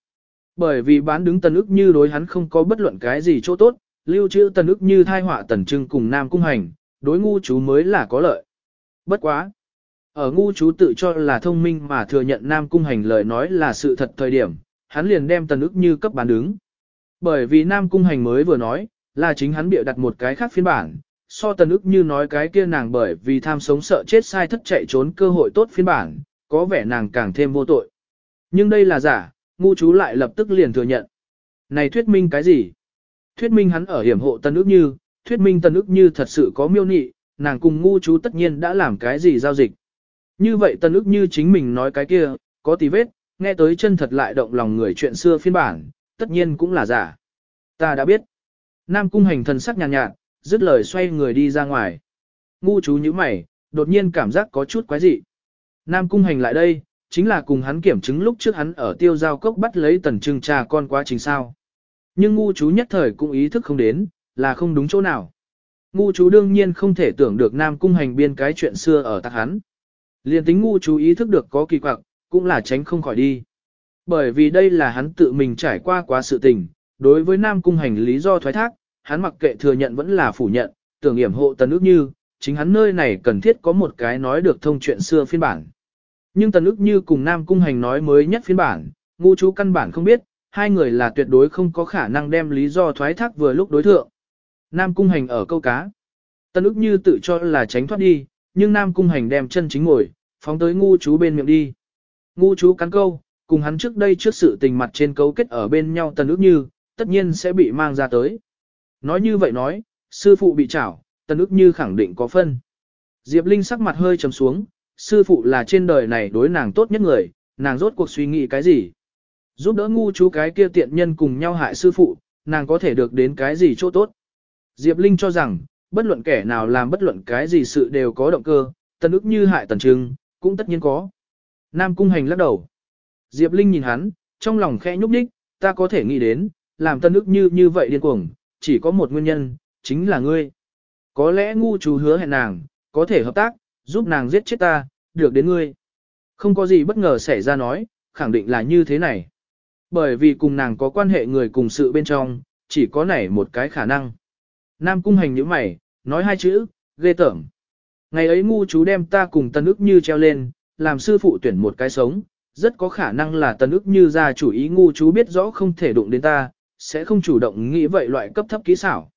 Bởi vì bán đứng tần ức như đối hắn không có bất luận cái gì chỗ tốt, lưu trữ tần ức như thai họa tần trưng cùng nam cung hành, đối ngu chú mới là có lợi. Bất quá. Ở ngu chú tự cho là thông minh mà thừa nhận nam cung hành lời nói là sự thật thời điểm, hắn liền đem tần ức như cấp bán đứng. Bởi vì nam cung hành mới vừa nói, là chính hắn bịa đặt một cái khác phiên bản, so tần ức như nói cái kia nàng bởi vì tham sống sợ chết sai thất chạy trốn cơ hội tốt phiên bản, có vẻ nàng càng thêm vô tội. Nhưng đây là giả, ngu chú lại lập tức liền thừa nhận. Này thuyết minh cái gì? Thuyết minh hắn ở hiểm hộ tần ức như, thuyết minh tần ức như thật sự có miêu nị, nàng cùng ngu chú tất nhiên đã làm cái gì giao dịch. Như vậy tần ức như chính mình nói cái kia, có tí vết, nghe tới chân thật lại động lòng người chuyện xưa phiên bản, tất nhiên cũng là giả. Ta đã biết. Nam cung hành thần sắc nhàn nhạt, nhạt, dứt lời xoay người đi ra ngoài. Ngu chú như mày, đột nhiên cảm giác có chút quái dị. Nam cung hành lại đây, chính là cùng hắn kiểm chứng lúc trước hắn ở tiêu giao cốc bắt lấy tần trưng trà con quá trình sao. Nhưng ngu chú nhất thời cũng ý thức không đến, là không đúng chỗ nào. Ngu chú đương nhiên không thể tưởng được Nam cung hành biên cái chuyện xưa ở tạc hắn. Liên tính ngu chú ý thức được có kỳ quặc, cũng là tránh không khỏi đi. Bởi vì đây là hắn tự mình trải qua quá sự tình, đối với Nam cung hành lý do thoái thác, hắn mặc kệ thừa nhận vẫn là phủ nhận, tưởng hiểm hộ tần ước như, chính hắn nơi này cần thiết có một cái nói được thông chuyện xưa phiên bản. Nhưng tần ước như cùng Nam cung hành nói mới nhất phiên bản, ngu chú căn bản không biết, hai người là tuyệt đối không có khả năng đem lý do thoái thác vừa lúc đối thượng. Nam cung hành ở câu cá. Tần ước như tự cho là tránh thoát đi, nhưng Nam cung hành đem chân chính ngồi, phóng tới ngu chú bên miệng đi. Ngu chú cắn câu, cùng hắn trước đây trước sự tình mặt trên cấu kết ở bên nhau tần ước như, tất nhiên sẽ bị mang ra tới. Nói như vậy nói, sư phụ bị chảo, tần ước như khẳng định có phân. Diệp Linh sắc mặt hơi trầm xuống, sư phụ là trên đời này đối nàng tốt nhất người, nàng rốt cuộc suy nghĩ cái gì. Giúp đỡ ngu chú cái kia tiện nhân cùng nhau hại sư phụ, nàng có thể được đến cái gì chỗ tốt. Diệp Linh cho rằng, bất luận kẻ nào làm bất luận cái gì sự đều có động cơ, tần ức như hại tần trưng, cũng tất nhiên có. Nam cung hành lắc đầu. Diệp Linh nhìn hắn, trong lòng khẽ nhúc nhích, ta có thể nghĩ đến, làm tân ức như như vậy điên cuồng, chỉ có một nguyên nhân, chính là ngươi. Có lẽ ngu chú hứa hẹn nàng, có thể hợp tác, giúp nàng giết chết ta, được đến ngươi. Không có gì bất ngờ xảy ra nói, khẳng định là như thế này. Bởi vì cùng nàng có quan hệ người cùng sự bên trong, chỉ có nảy một cái khả năng. Nam cung hành như mày, nói hai chữ, ghê tởm. Ngày ấy ngu chú đem ta cùng tân ức như treo lên, làm sư phụ tuyển một cái sống, rất có khả năng là tân ức như ra chủ ý ngu chú biết rõ không thể đụng đến ta, sẽ không chủ động nghĩ vậy loại cấp thấp kỹ xảo.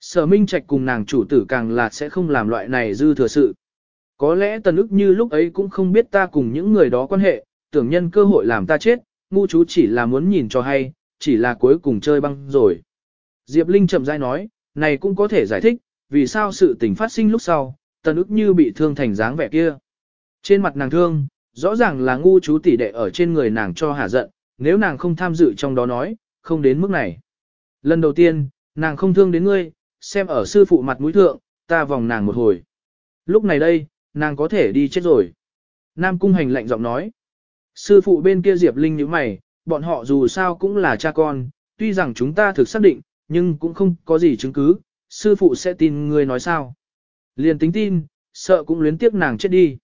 Sở Minh Trạch cùng nàng chủ tử càng là sẽ không làm loại này dư thừa sự. Có lẽ tần ức như lúc ấy cũng không biết ta cùng những người đó quan hệ, tưởng nhân cơ hội làm ta chết, ngu chú chỉ là muốn nhìn cho hay, chỉ là cuối cùng chơi băng rồi. Diệp Linh chậm rãi nói, này cũng có thể giải thích, vì sao sự tình phát sinh lúc sau, tần ức như bị thương thành dáng vẻ kia. Trên mặt nàng thương, rõ ràng là ngu chú tỷ đệ ở trên người nàng cho hả giận, nếu nàng không tham dự trong đó nói, không đến mức này. Lần đầu tiên, nàng không thương đến ngươi, xem ở sư phụ mặt mũi thượng, ta vòng nàng một hồi. Lúc này đây, nàng có thể đi chết rồi. Nam cung hành lạnh giọng nói. Sư phụ bên kia Diệp Linh như mày, bọn họ dù sao cũng là cha con, tuy rằng chúng ta thực xác định, nhưng cũng không có gì chứng cứ, sư phụ sẽ tin ngươi nói sao. Liền tính tin, sợ cũng luyến tiếc nàng chết đi.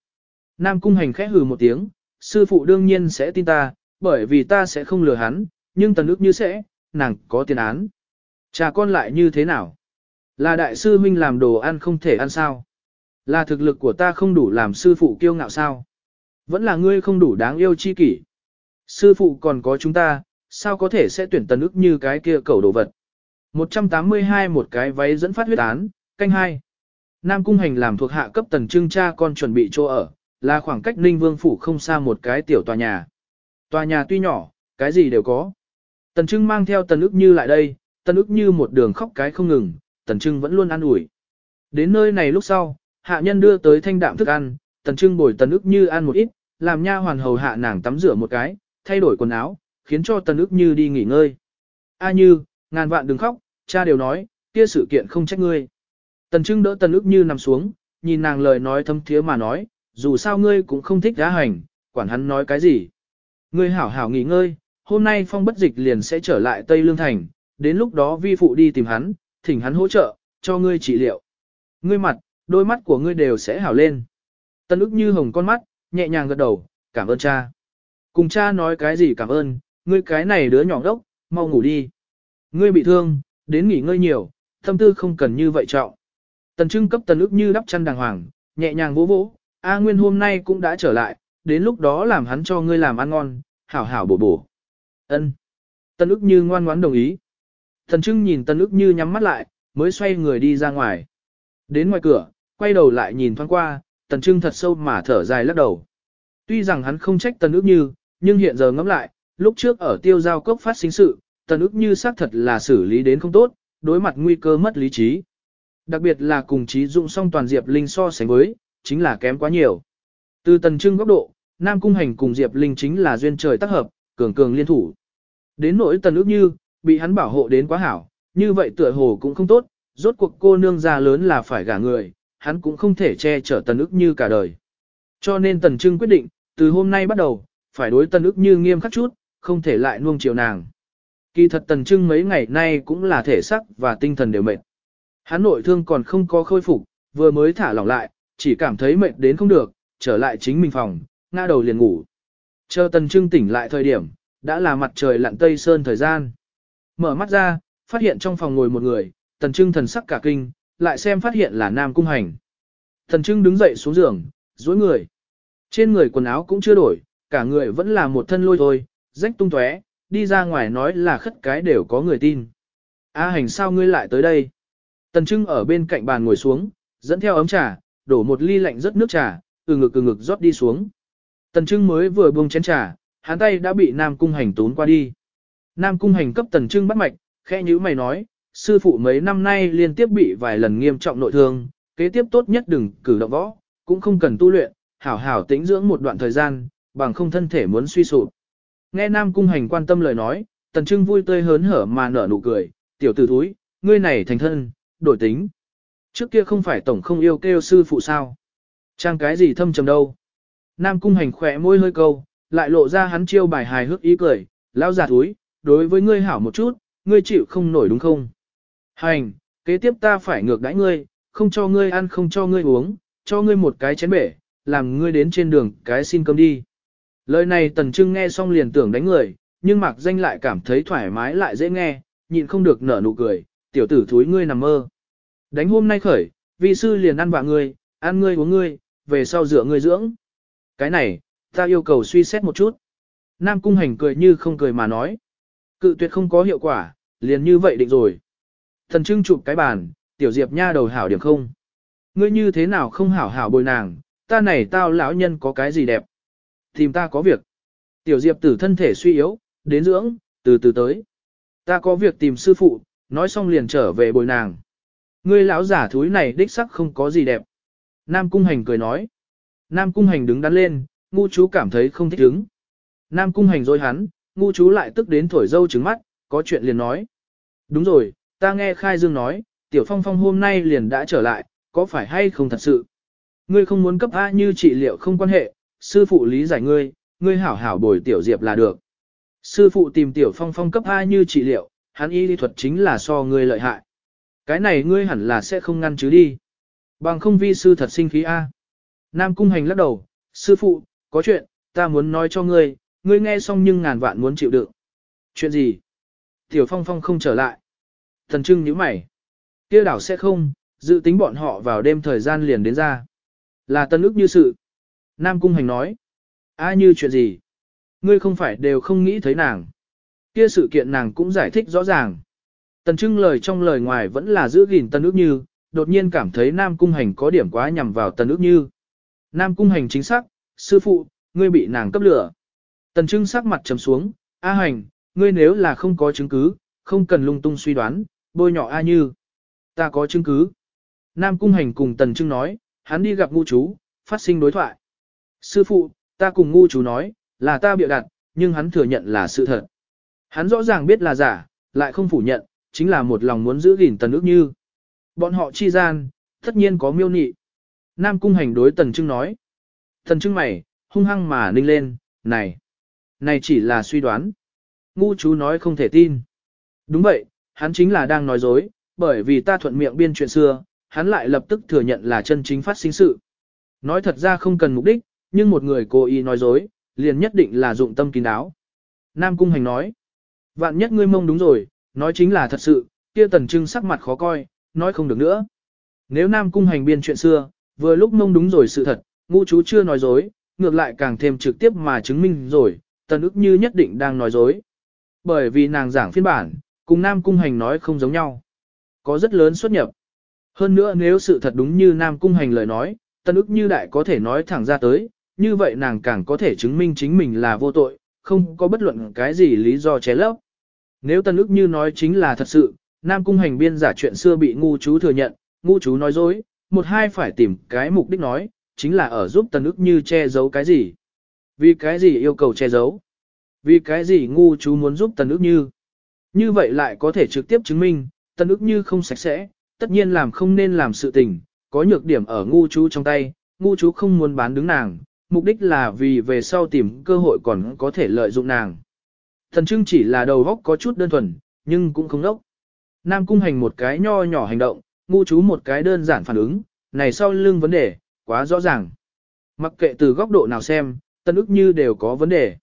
Nam cung hành khẽ hừ một tiếng, sư phụ đương nhiên sẽ tin ta, bởi vì ta sẽ không lừa hắn, nhưng tần ước như sẽ, nàng có tiền án. Cha con lại như thế nào? Là đại sư huynh làm đồ ăn không thể ăn sao? Là thực lực của ta không đủ làm sư phụ kiêu ngạo sao? Vẫn là ngươi không đủ đáng yêu chi kỷ. Sư phụ còn có chúng ta, sao có thể sẽ tuyển tần ức như cái kia cầu đồ vật? 182 một cái váy dẫn phát huyết án, canh hai. Nam Cung Hành làm thuộc hạ cấp tần trưng cha con chuẩn bị chỗ ở, là khoảng cách Ninh Vương Phủ không xa một cái tiểu tòa nhà. Tòa nhà tuy nhỏ, cái gì đều có. Tần Trưng mang theo Tần ức như lại đây, Tần ức như một đường khóc cái không ngừng, Tần Trưng vẫn luôn ăn ủi. Đến nơi này lúc sau, hạ nhân đưa tới thanh đạm thức ăn, Tần Trưng bồi Tần ức như ăn một ít, làm nha hoàn hầu hạ nàng tắm rửa một cái, thay đổi quần áo, khiến cho Tần ức như đi nghỉ ngơi. A như, ngàn vạn đừng khóc, cha đều nói, kia sự kiện không trách ngươi. Tần Trưng đỡ Tần ức như nằm xuống, nhìn nàng lời nói thâm thiế mà nói, dù sao ngươi cũng không thích giá hành, quản hắn nói cái gì. Ngươi hảo hảo nghỉ ngơi, hôm nay phong bất dịch liền sẽ trở lại Tây Lương Thành, đến lúc đó vi phụ đi tìm hắn, thỉnh hắn hỗ trợ, cho ngươi trị liệu. Ngươi mặt, đôi mắt của ngươi đều sẽ hảo lên. Tân ức như hồng con mắt, nhẹ nhàng gật đầu, cảm ơn cha. Cùng cha nói cái gì cảm ơn, ngươi cái này đứa nhỏ đốc, mau ngủ đi. Ngươi bị thương, đến nghỉ ngơi nhiều, tâm tư không cần như vậy trọng. Tần Trưng cấp Tần ức như đắp chăn đàng hoàng, nhẹ nhàng vỗ vỗ, A Nguyên hôm nay cũng đã trở lại, đến lúc đó làm hắn cho ngươi làm ăn ngon, hảo hảo bổ bổ. Ân. Tân ức như ngoan ngoãn đồng ý. Thần Trưng nhìn Tân ức như nhắm mắt lại, mới xoay người đi ra ngoài. Đến ngoài cửa, quay đầu lại nhìn thoáng qua, Tần Trưng thật sâu mà thở dài lắc đầu. Tuy rằng hắn không trách Tần ức như, nhưng hiện giờ ngẫm lại, lúc trước ở tiêu giao cốc phát sinh sự, Tần ức như xác thật là xử lý đến không tốt, đối mặt nguy cơ mất lý trí. Đặc biệt là cùng trí dụng song toàn Diệp Linh so sánh với, chính là kém quá nhiều. Từ tần trưng góc độ, Nam Cung Hành cùng Diệp Linh chính là duyên trời tác hợp, cường cường liên thủ. Đến nỗi tần ước như, bị hắn bảo hộ đến quá hảo, như vậy tựa hồ cũng không tốt, rốt cuộc cô nương già lớn là phải gả người, hắn cũng không thể che chở tần ước như cả đời. Cho nên tần trưng quyết định, từ hôm nay bắt đầu, phải đối tần ước như nghiêm khắc chút, không thể lại nuông chiều nàng. Kỳ thật tần trưng mấy ngày nay cũng là thể sắc và tinh thần đều mệt. Hắn nội thương còn không có khôi phục, vừa mới thả lỏng lại, chỉ cảm thấy mệt đến không được, trở lại chính mình phòng, ngã đầu liền ngủ. Chờ tần trưng tỉnh lại thời điểm, đã là mặt trời lặn tây sơn thời gian. Mở mắt ra, phát hiện trong phòng ngồi một người, tần trưng thần sắc cả kinh, lại xem phát hiện là nam cung hành. Tần trưng đứng dậy xuống giường, duỗi người. Trên người quần áo cũng chưa đổi, cả người vẫn là một thân lôi thôi, rách tung tóe, đi ra ngoài nói là khất cái đều có người tin. A hành sao ngươi lại tới đây? Tần Trưng ở bên cạnh bàn ngồi xuống, dẫn theo ấm trà, đổ một ly lạnh rất nước trà, từ ngực từ ngực rót đi xuống. Tần Trưng mới vừa buông chén trà, hắn tay đã bị Nam Cung Hành tốn qua đi. Nam Cung Hành cấp Tần Trưng bắt mạch, khẽ nhíu mày nói, sư phụ mấy năm nay liên tiếp bị vài lần nghiêm trọng nội thương, kế tiếp tốt nhất đừng cử động võ, cũng không cần tu luyện, hảo hảo tĩnh dưỡng một đoạn thời gian, bằng không thân thể muốn suy sụp. Nghe Nam Cung Hành quan tâm lời nói, Tần Trưng vui tươi hớn hở mà nở nụ cười, tiểu tử thúi, ngươi này thành thân, đổi tính. Trước kia không phải tổng không yêu kêu sư phụ sao. Trang cái gì thâm trầm đâu. Nam Cung Hành khỏe môi hơi câu, lại lộ ra hắn chiêu bài hài hước ý cười, lão giả thúi, đối với ngươi hảo một chút, ngươi chịu không nổi đúng không? Hành, kế tiếp ta phải ngược đãi ngươi, không cho ngươi ăn không cho ngươi uống, cho ngươi một cái chén bể, làm ngươi đến trên đường cái xin cơm đi. Lời này Tần Trưng nghe xong liền tưởng đánh người, nhưng Mạc Danh lại cảm thấy thoải mái lại dễ nghe, nhịn không được nở nụ cười, tiểu tử thúi ngươi nằm mơ. Đánh hôm nay khởi, vị sư liền ăn vạ ngươi, ăn ngươi uống ngươi, về sau rửa ngươi dưỡng. Cái này, ta yêu cầu suy xét một chút. Nam Cung Hành cười như không cười mà nói. Cự tuyệt không có hiệu quả, liền như vậy định rồi. Thần Trưng chụp cái bàn, tiểu diệp nha đầu hảo điểm không. Ngươi như thế nào không hảo hảo bồi nàng, ta này tao lão nhân có cái gì đẹp. Tìm ta có việc. Tiểu Diệp tử thân thể suy yếu, đến dưỡng, từ từ tới. Ta có việc tìm sư phụ, nói xong liền trở về bồi nàng. Ngươi lão giả thúi này đích sắc không có gì đẹp. Nam Cung Hành cười nói. Nam Cung Hành đứng đắn lên, ngu chú cảm thấy không thích đứng. Nam Cung Hành rồi hắn, ngu chú lại tức đến thổi dâu trứng mắt, có chuyện liền nói. Đúng rồi, ta nghe Khai Dương nói, Tiểu Phong Phong hôm nay liền đã trở lại, có phải hay không thật sự? Ngươi không muốn cấp A như trị liệu không quan hệ, sư phụ lý giải ngươi, ngươi hảo hảo bồi tiểu diệp là được. Sư phụ tìm tiểu phong phong cấp A như trị liệu, hắn y lý thuật chính là so ngươi lợi hại. Cái này ngươi hẳn là sẽ không ngăn chứ đi. Bằng không vi sư thật sinh khí A. Nam cung hành lắc đầu, sư phụ, có chuyện, ta muốn nói cho ngươi, ngươi nghe xong nhưng ngàn vạn muốn chịu đựng. Chuyện gì? Tiểu phong phong không trở lại. Thần trưng nhíu mày. kia đảo sẽ không, dự tính bọn họ vào đêm thời gian liền đến ra. Là tân ức như sự. Nam Cung Hành nói, a như chuyện gì? Ngươi không phải đều không nghĩ thấy nàng. Kia sự kiện nàng cũng giải thích rõ ràng. Tần Trưng lời trong lời ngoài vẫn là giữ gìn Tần ước như, đột nhiên cảm thấy Nam Cung Hành có điểm quá nhằm vào Tần ước như. Nam Cung Hành chính xác, sư phụ, ngươi bị nàng cấp lửa. Tần Trưng sắc mặt trầm xuống, A Hành, ngươi nếu là không có chứng cứ, không cần lung tung suy đoán, bôi nhỏ A Như. Ta có chứng cứ. Nam Cung Hành cùng Tần Trưng nói, hắn đi gặp ngu chú, phát sinh đối thoại. Sư phụ, ta cùng ngu chú nói, là ta bịa đặt, nhưng hắn thừa nhận là sự thật. Hắn rõ ràng biết là giả, lại không phủ nhận, chính là một lòng muốn giữ gìn tần ước như. Bọn họ chi gian, tất nhiên có miêu nị. Nam cung hành đối tần trưng nói. Tần trưng mày, hung hăng mà ninh lên, này, này chỉ là suy đoán. Ngu chú nói không thể tin. Đúng vậy, hắn chính là đang nói dối, bởi vì ta thuận miệng biên chuyện xưa, hắn lại lập tức thừa nhận là chân chính phát sinh sự. Nói thật ra không cần mục đích, nhưng một người cố ý nói dối, liền nhất định là dụng tâm kín đáo. Nam Cung Hành nói. Vạn nhất ngươi mông đúng rồi, nói chính là thật sự, kia tần trưng sắc mặt khó coi, nói không được nữa. Nếu Nam Cung Hành biên chuyện xưa, vừa lúc mông đúng rồi sự thật, ngu chú chưa nói dối, ngược lại càng thêm trực tiếp mà chứng minh rồi, tần ức như nhất định đang nói dối. Bởi vì nàng giảng phiên bản, cùng Nam Cung Hành nói không giống nhau. Có rất lớn xuất nhập. Hơn nữa nếu sự thật đúng như Nam Cung Hành lời nói, tần ức như đại có thể nói thẳng ra tới, như vậy nàng càng có thể chứng minh chính mình là vô tội, không có bất luận cái gì lý do chế lấp. Nếu tần ức như nói chính là thật sự, Nam Cung Hành biên giả chuyện xưa bị ngu chú thừa nhận, ngu chú nói dối, một hai phải tìm cái mục đích nói, chính là ở giúp tần ức như che giấu cái gì. Vì cái gì yêu cầu che giấu? Vì cái gì ngu chú muốn giúp tần ức như? Như vậy lại có thể trực tiếp chứng minh, tần ức như không sạch sẽ, tất nhiên làm không nên làm sự tình, có nhược điểm ở ngu chú trong tay, ngu chú không muốn bán đứng nàng, mục đích là vì về sau tìm cơ hội còn có thể lợi dụng nàng. Thần trưng chỉ là đầu góc có chút đơn thuần, nhưng cũng không đốc. Nam cung hành một cái nho nhỏ hành động, ngu chú một cái đơn giản phản ứng, này sau lưng vấn đề, quá rõ ràng. Mặc kệ từ góc độ nào xem, tân ức như đều có vấn đề.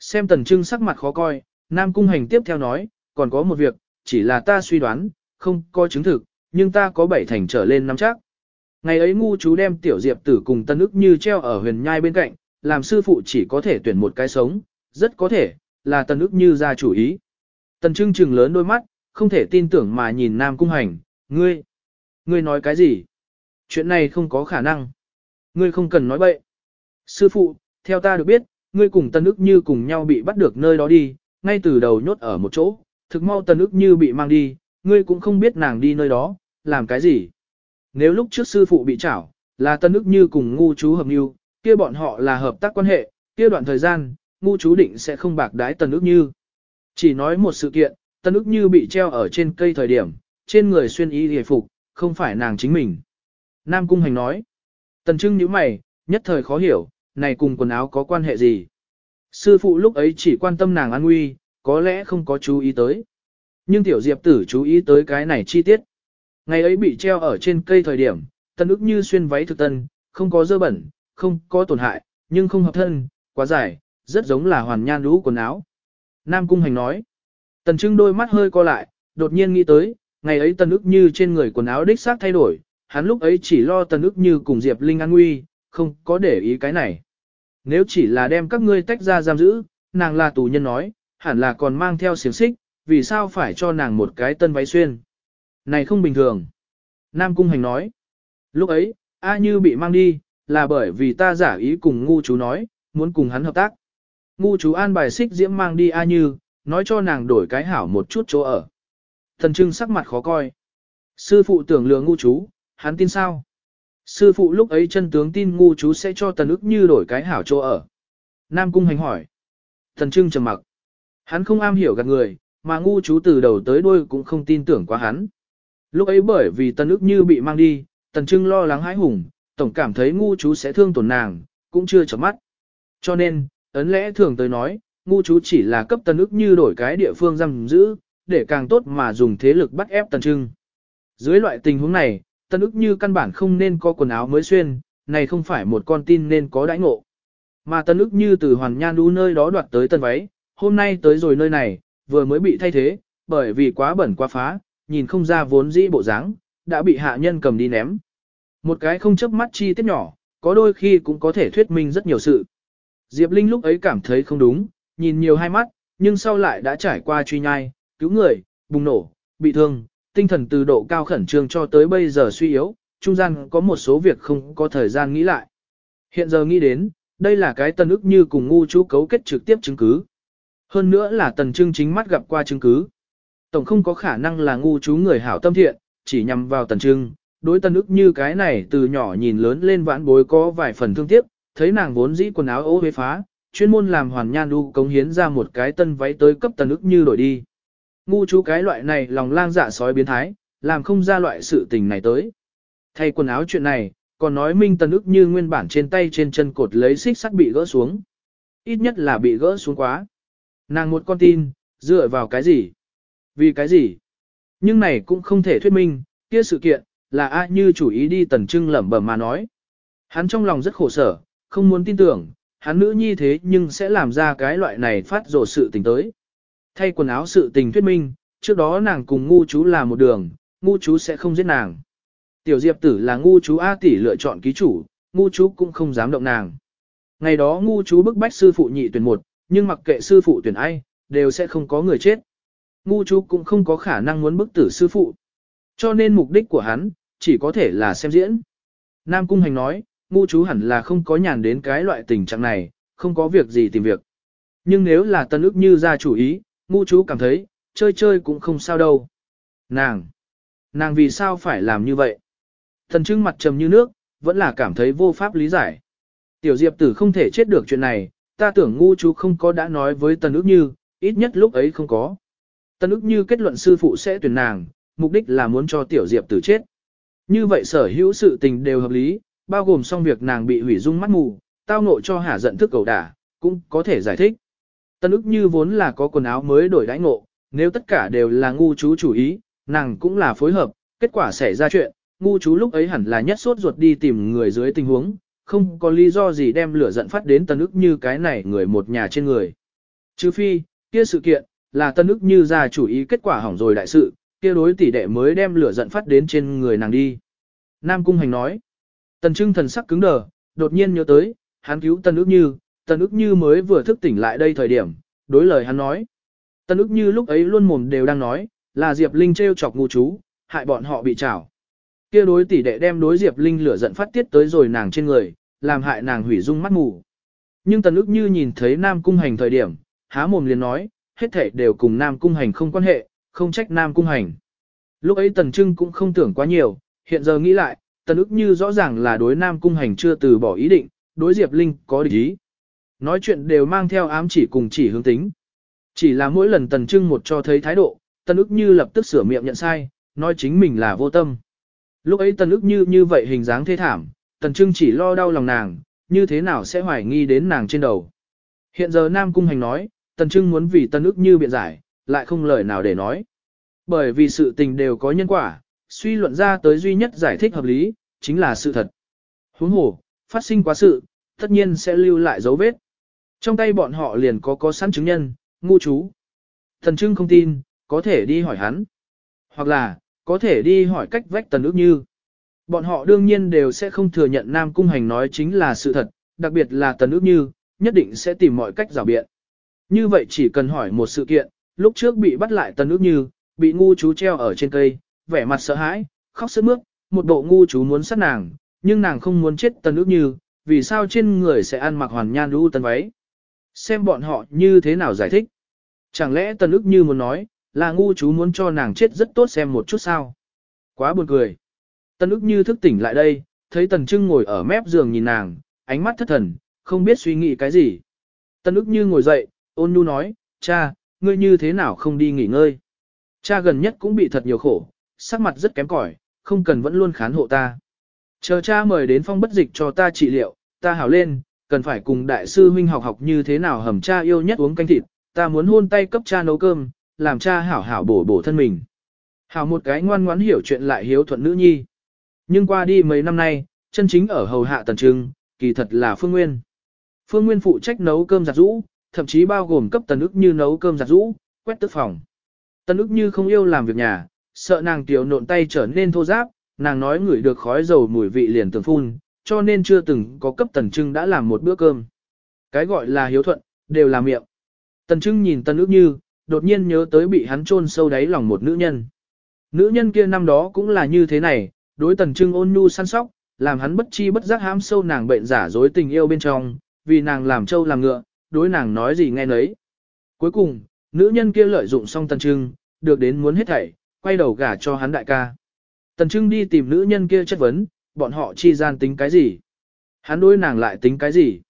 Xem tần trưng sắc mặt khó coi, Nam cung hành tiếp theo nói, còn có một việc, chỉ là ta suy đoán, không có chứng thực, nhưng ta có bảy thành trở lên nắm chắc. Ngày ấy ngu chú đem tiểu diệp tử cùng tân ức như treo ở huyền nhai bên cạnh, làm sư phụ chỉ có thể tuyển một cái sống, rất có thể, là Tần ức như ra chủ ý. Tần trưng trừng lớn đôi mắt, không thể tin tưởng mà nhìn Nam cung hành, ngươi, ngươi nói cái gì? Chuyện này không có khả năng. Ngươi không cần nói bậy. Sư phụ, theo ta được biết, ngươi cùng Tần ức như cùng nhau bị bắt được nơi đó đi, ngay từ đầu nhốt ở một chỗ, thực mau Tần ức như bị mang đi, ngươi cũng không biết nàng đi nơi đó, làm cái gì. Nếu lúc trước sư phụ bị trảo, là tân ức như cùng ngu chú hợp mưu, kia bọn họ là hợp tác quan hệ, kia đoạn thời gian, ngu chú định sẽ không bạc đái tần ức như. Chỉ nói một sự kiện, tần ức như bị treo ở trên cây thời điểm, trên người xuyên y hề phục, không phải nàng chính mình. Nam Cung Hành nói, tần trưng nhíu mày, nhất thời khó hiểu, này cùng quần áo có quan hệ gì. Sư phụ lúc ấy chỉ quan tâm nàng an nguy, có lẽ không có chú ý tới. Nhưng tiểu diệp tử chú ý tới cái này chi tiết. Ngày ấy bị treo ở trên cây thời điểm, tần ức như xuyên váy thực tân, không có dơ bẩn, không có tổn hại, nhưng không hợp thân, quá dài, rất giống là hoàn nhan lũ quần áo. Nam Cung Hành nói, tần trưng đôi mắt hơi co lại, đột nhiên nghĩ tới, ngày ấy Tần ức như trên người quần áo đích xác thay đổi, hắn lúc ấy chỉ lo Tần ức như cùng Diệp Linh an nguy, không có để ý cái này. Nếu chỉ là đem các ngươi tách ra giam giữ, nàng là tù nhân nói, hẳn là còn mang theo xiềng xích, vì sao phải cho nàng một cái tân váy xuyên. Này không bình thường. Nam Cung Hành nói. Lúc ấy, A Như bị mang đi, là bởi vì ta giả ý cùng ngu chú nói, muốn cùng hắn hợp tác. Ngu chú an bài xích diễm mang đi A Như, nói cho nàng đổi cái hảo một chút chỗ ở. Thần trưng sắc mặt khó coi. Sư phụ tưởng lừa ngu chú, hắn tin sao? Sư phụ lúc ấy chân tướng tin ngu chú sẽ cho tần ức như đổi cái hảo chỗ ở. Nam cung hành hỏi. Thần trưng trầm mặc. Hắn không am hiểu gạt người, mà ngu chú từ đầu tới đuôi cũng không tin tưởng quá hắn. Lúc ấy bởi vì tần ức như bị mang đi, tần trưng lo lắng hãi hùng, tổng cảm thấy ngu chú sẽ thương tổn nàng, cũng chưa chấm mắt. Cho nên, ấn lẽ thường tới nói, ngu chú chỉ là cấp tần ức như đổi cái địa phương giam giữ, để càng tốt mà dùng thế lực bắt ép tần trưng. Dưới loại tình huống này, tần ức như căn bản không nên có quần áo mới xuyên, này không phải một con tin nên có đãi ngộ. Mà tần ức như từ hoàn nhan đu nơi đó đoạt tới tần váy, hôm nay tới rồi nơi này, vừa mới bị thay thế, bởi vì quá bẩn quá phá, nhìn không ra vốn dĩ bộ dáng, đã bị hạ nhân cầm đi ném. Một cái không chớp mắt chi tiết nhỏ, có đôi khi cũng có thể thuyết minh rất nhiều sự. Diệp Linh lúc ấy cảm thấy không đúng, nhìn nhiều hai mắt, nhưng sau lại đã trải qua truy nhai, cứu người, bùng nổ, bị thương, tinh thần từ độ cao khẩn trương cho tới bây giờ suy yếu, trung gian có một số việc không có thời gian nghĩ lại. Hiện giờ nghĩ đến, đây là cái tần ức như cùng ngu chú cấu kết trực tiếp chứng cứ. Hơn nữa là tần trưng chính mắt gặp qua chứng cứ. Tổng không có khả năng là ngu chú người hảo tâm thiện, chỉ nhằm vào tần trưng, đối tần ức như cái này từ nhỏ nhìn lớn lên vãn bối có vài phần thương tiếc, thấy nàng vốn dĩ quần áo ố huế phá, chuyên môn làm hoàn nhan đu cống hiến ra một cái tân váy tới cấp tần ức như đổi đi. Ngu chú cái loại này lòng lang dạ sói biến thái, làm không ra loại sự tình này tới. Thay quần áo chuyện này, còn nói minh tần ức như nguyên bản trên tay trên chân cột lấy xích sắt bị gỡ xuống. Ít nhất là bị gỡ xuống quá. Nàng một con tin, dựa vào cái gì? Vì cái gì? Nhưng này cũng không thể thuyết minh, kia sự kiện, là ai như chủ ý đi tần trưng lẩm bẩm mà nói. Hắn trong lòng rất khổ sở, không muốn tin tưởng, hắn nữ nhi thế nhưng sẽ làm ra cái loại này phát rồ sự tình tới. Thay quần áo sự tình thuyết minh, trước đó nàng cùng ngu chú là một đường, ngu chú sẽ không giết nàng. Tiểu Diệp tử là ngu chú A tỷ lựa chọn ký chủ, ngu chú cũng không dám động nàng. Ngày đó ngu chú bức bách sư phụ nhị tuyển một, nhưng mặc kệ sư phụ tuyển ai, đều sẽ không có người chết. Ngu chú cũng không có khả năng muốn bức tử sư phụ. Cho nên mục đích của hắn, chỉ có thể là xem diễn. Nam Cung Hành nói, ngu chú hẳn là không có nhàn đến cái loại tình trạng này, không có việc gì tìm việc. Nhưng nếu là tân ức như ra chủ ý, ngu chú cảm thấy, chơi chơi cũng không sao đâu. Nàng! Nàng vì sao phải làm như vậy? Thần trưng mặt trầm như nước, vẫn là cảm thấy vô pháp lý giải. Tiểu Diệp tử không thể chết được chuyện này, ta tưởng ngu chú không có đã nói với Tân ức như, ít nhất lúc ấy không có. Tân ức như kết luận sư phụ sẽ tuyển nàng, mục đích là muốn cho Tiểu Diệp tử chết. Như vậy sở hữu sự tình đều hợp lý, bao gồm xong việc nàng bị hủy dung mắt mù, tao ngộ cho hả giận thức cầu đả, cũng có thể giải thích. Tân ức như vốn là có quần áo mới đổi đãi ngộ, nếu tất cả đều là ngu chú chủ ý, nàng cũng là phối hợp, kết quả xảy ra chuyện, ngu chú lúc ấy hẳn là nhất sốt ruột đi tìm người dưới tình huống, không có lý do gì đem lửa giận phát đến tân ức như cái này người một nhà trên người. Chứ phi, kia sự kiện, là tân ức như ra chủ ý kết quả hỏng rồi đại sự, kia đối tỷ đệ mới đem lửa giận phát đến trên người nàng đi. Nam Cung Hành nói, tần trưng thần sắc cứng đờ, đột nhiên nhớ tới, hắn cứu Tần ức như, Tần ức như mới vừa thức tỉnh lại đây thời điểm, đối lời hắn nói. Tần ức như lúc ấy luôn mồm đều đang nói, là Diệp Linh trêu chọc ngu chú, hại bọn họ bị trảo. Kia đối tỷ đệ đem đối Diệp Linh lửa giận phát tiết tới rồi nàng trên người, làm hại nàng hủy dung mắt mù. Nhưng tần ức như nhìn thấy Nam Cung Hành thời điểm, há mồm liền nói, hết thảy đều cùng Nam Cung Hành không quan hệ, không trách Nam Cung Hành. Lúc ấy Tần Trưng cũng không tưởng quá nhiều, hiện giờ nghĩ lại, Tần ức như rõ ràng là đối Nam Cung Hành chưa từ bỏ ý định, đối Diệp Linh có địch ý. Nói chuyện đều mang theo ám chỉ cùng chỉ hướng tính. Chỉ là mỗi lần Tần Trưng một cho thấy thái độ, Tần ức như lập tức sửa miệng nhận sai, nói chính mình là vô tâm. Lúc ấy Tần ức như như vậy hình dáng thê thảm, Tần Trưng chỉ lo đau lòng nàng, như thế nào sẽ hoài nghi đến nàng trên đầu. Hiện giờ Nam Cung Hành nói, Tần Trưng muốn vì Tần ức như biện giải, lại không lời nào để nói. Bởi vì sự tình đều có nhân quả, suy luận ra tới duy nhất giải thích hợp lý, chính là sự thật. Huống hồ, phát sinh quá sự, tất nhiên sẽ lưu lại dấu vết. Trong tay bọn họ liền có có sẵn chứng nhân, ngu chú. Thần Trưng không tin, có thể đi hỏi hắn. Hoặc là, có thể đi hỏi cách vách tần ước như. Bọn họ đương nhiên đều sẽ không thừa nhận Nam Cung Hành nói chính là sự thật, đặc biệt là tần ước như, nhất định sẽ tìm mọi cách rào biện. Như vậy chỉ cần hỏi một sự kiện, lúc trước bị bắt lại tần ước như, bị ngu chú treo ở trên cây, vẻ mặt sợ hãi, khóc sướt mướt, một bộ ngu chú muốn sát nàng, nhưng nàng không muốn chết tần ước như, vì sao trên người sẽ ăn mặc hoàn nhan lưu tần váy. Xem bọn họ như thế nào giải thích. Chẳng lẽ tần ước như muốn nói, là ngu chú muốn cho nàng chết rất tốt xem một chút sao. Quá buồn cười. Tần ước như thức tỉnh lại đây, thấy tần trưng ngồi ở mép giường nhìn nàng, ánh mắt thất thần, không biết suy nghĩ cái gì. Tần ước như ngồi dậy, ôn nhu nói, cha, ngươi như thế nào không đi nghỉ ngơi. Cha gần nhất cũng bị thật nhiều khổ, sắc mặt rất kém cỏi, không cần vẫn luôn khán hộ ta. Chờ cha mời đến phong bất dịch cho ta trị liệu, ta hảo lên, cần phải cùng đại sư huynh học học như thế nào hầm cha yêu nhất uống canh thịt, ta muốn hôn tay cấp cha nấu cơm, làm cha hảo hảo bổ bổ thân mình. Hảo một cái ngoan ngoãn hiểu chuyện lại hiếu thuận nữ nhi. Nhưng qua đi mấy năm nay, chân chính ở hầu hạ tần trưng, kỳ thật là Phương Nguyên. Phương Nguyên phụ trách nấu cơm giặt rũ, thậm chí bao gồm cấp tần ức như nấu cơm giặt rũ, quét tức phòng. Tần ức như không yêu làm việc nhà, sợ nàng tiểu nộn tay trở nên thô giáp, nàng nói ngửi được khói dầu mùi vị liền tưởng phun, cho nên chưa từng có cấp tần trưng đã làm một bữa cơm. Cái gọi là hiếu thuận, đều là miệng. Tần trưng nhìn tần ước như, đột nhiên nhớ tới bị hắn chôn sâu đáy lòng một nữ nhân. Nữ nhân kia năm đó cũng là như thế này, đối tần trưng ôn nhu săn sóc, làm hắn bất chi bất giác hãm sâu nàng bệnh giả dối tình yêu bên trong, vì nàng làm trâu làm ngựa, đối nàng nói gì nghe nấy. Cuối cùng, nữ nhân kia lợi dụng xong tần trưng, được đến muốn hết thảy, quay đầu gả cho hắn đại ca. Tần trưng đi tìm nữ nhân kia chất vấn, bọn họ chi gian tính cái gì? Hắn đối nàng lại tính cái gì?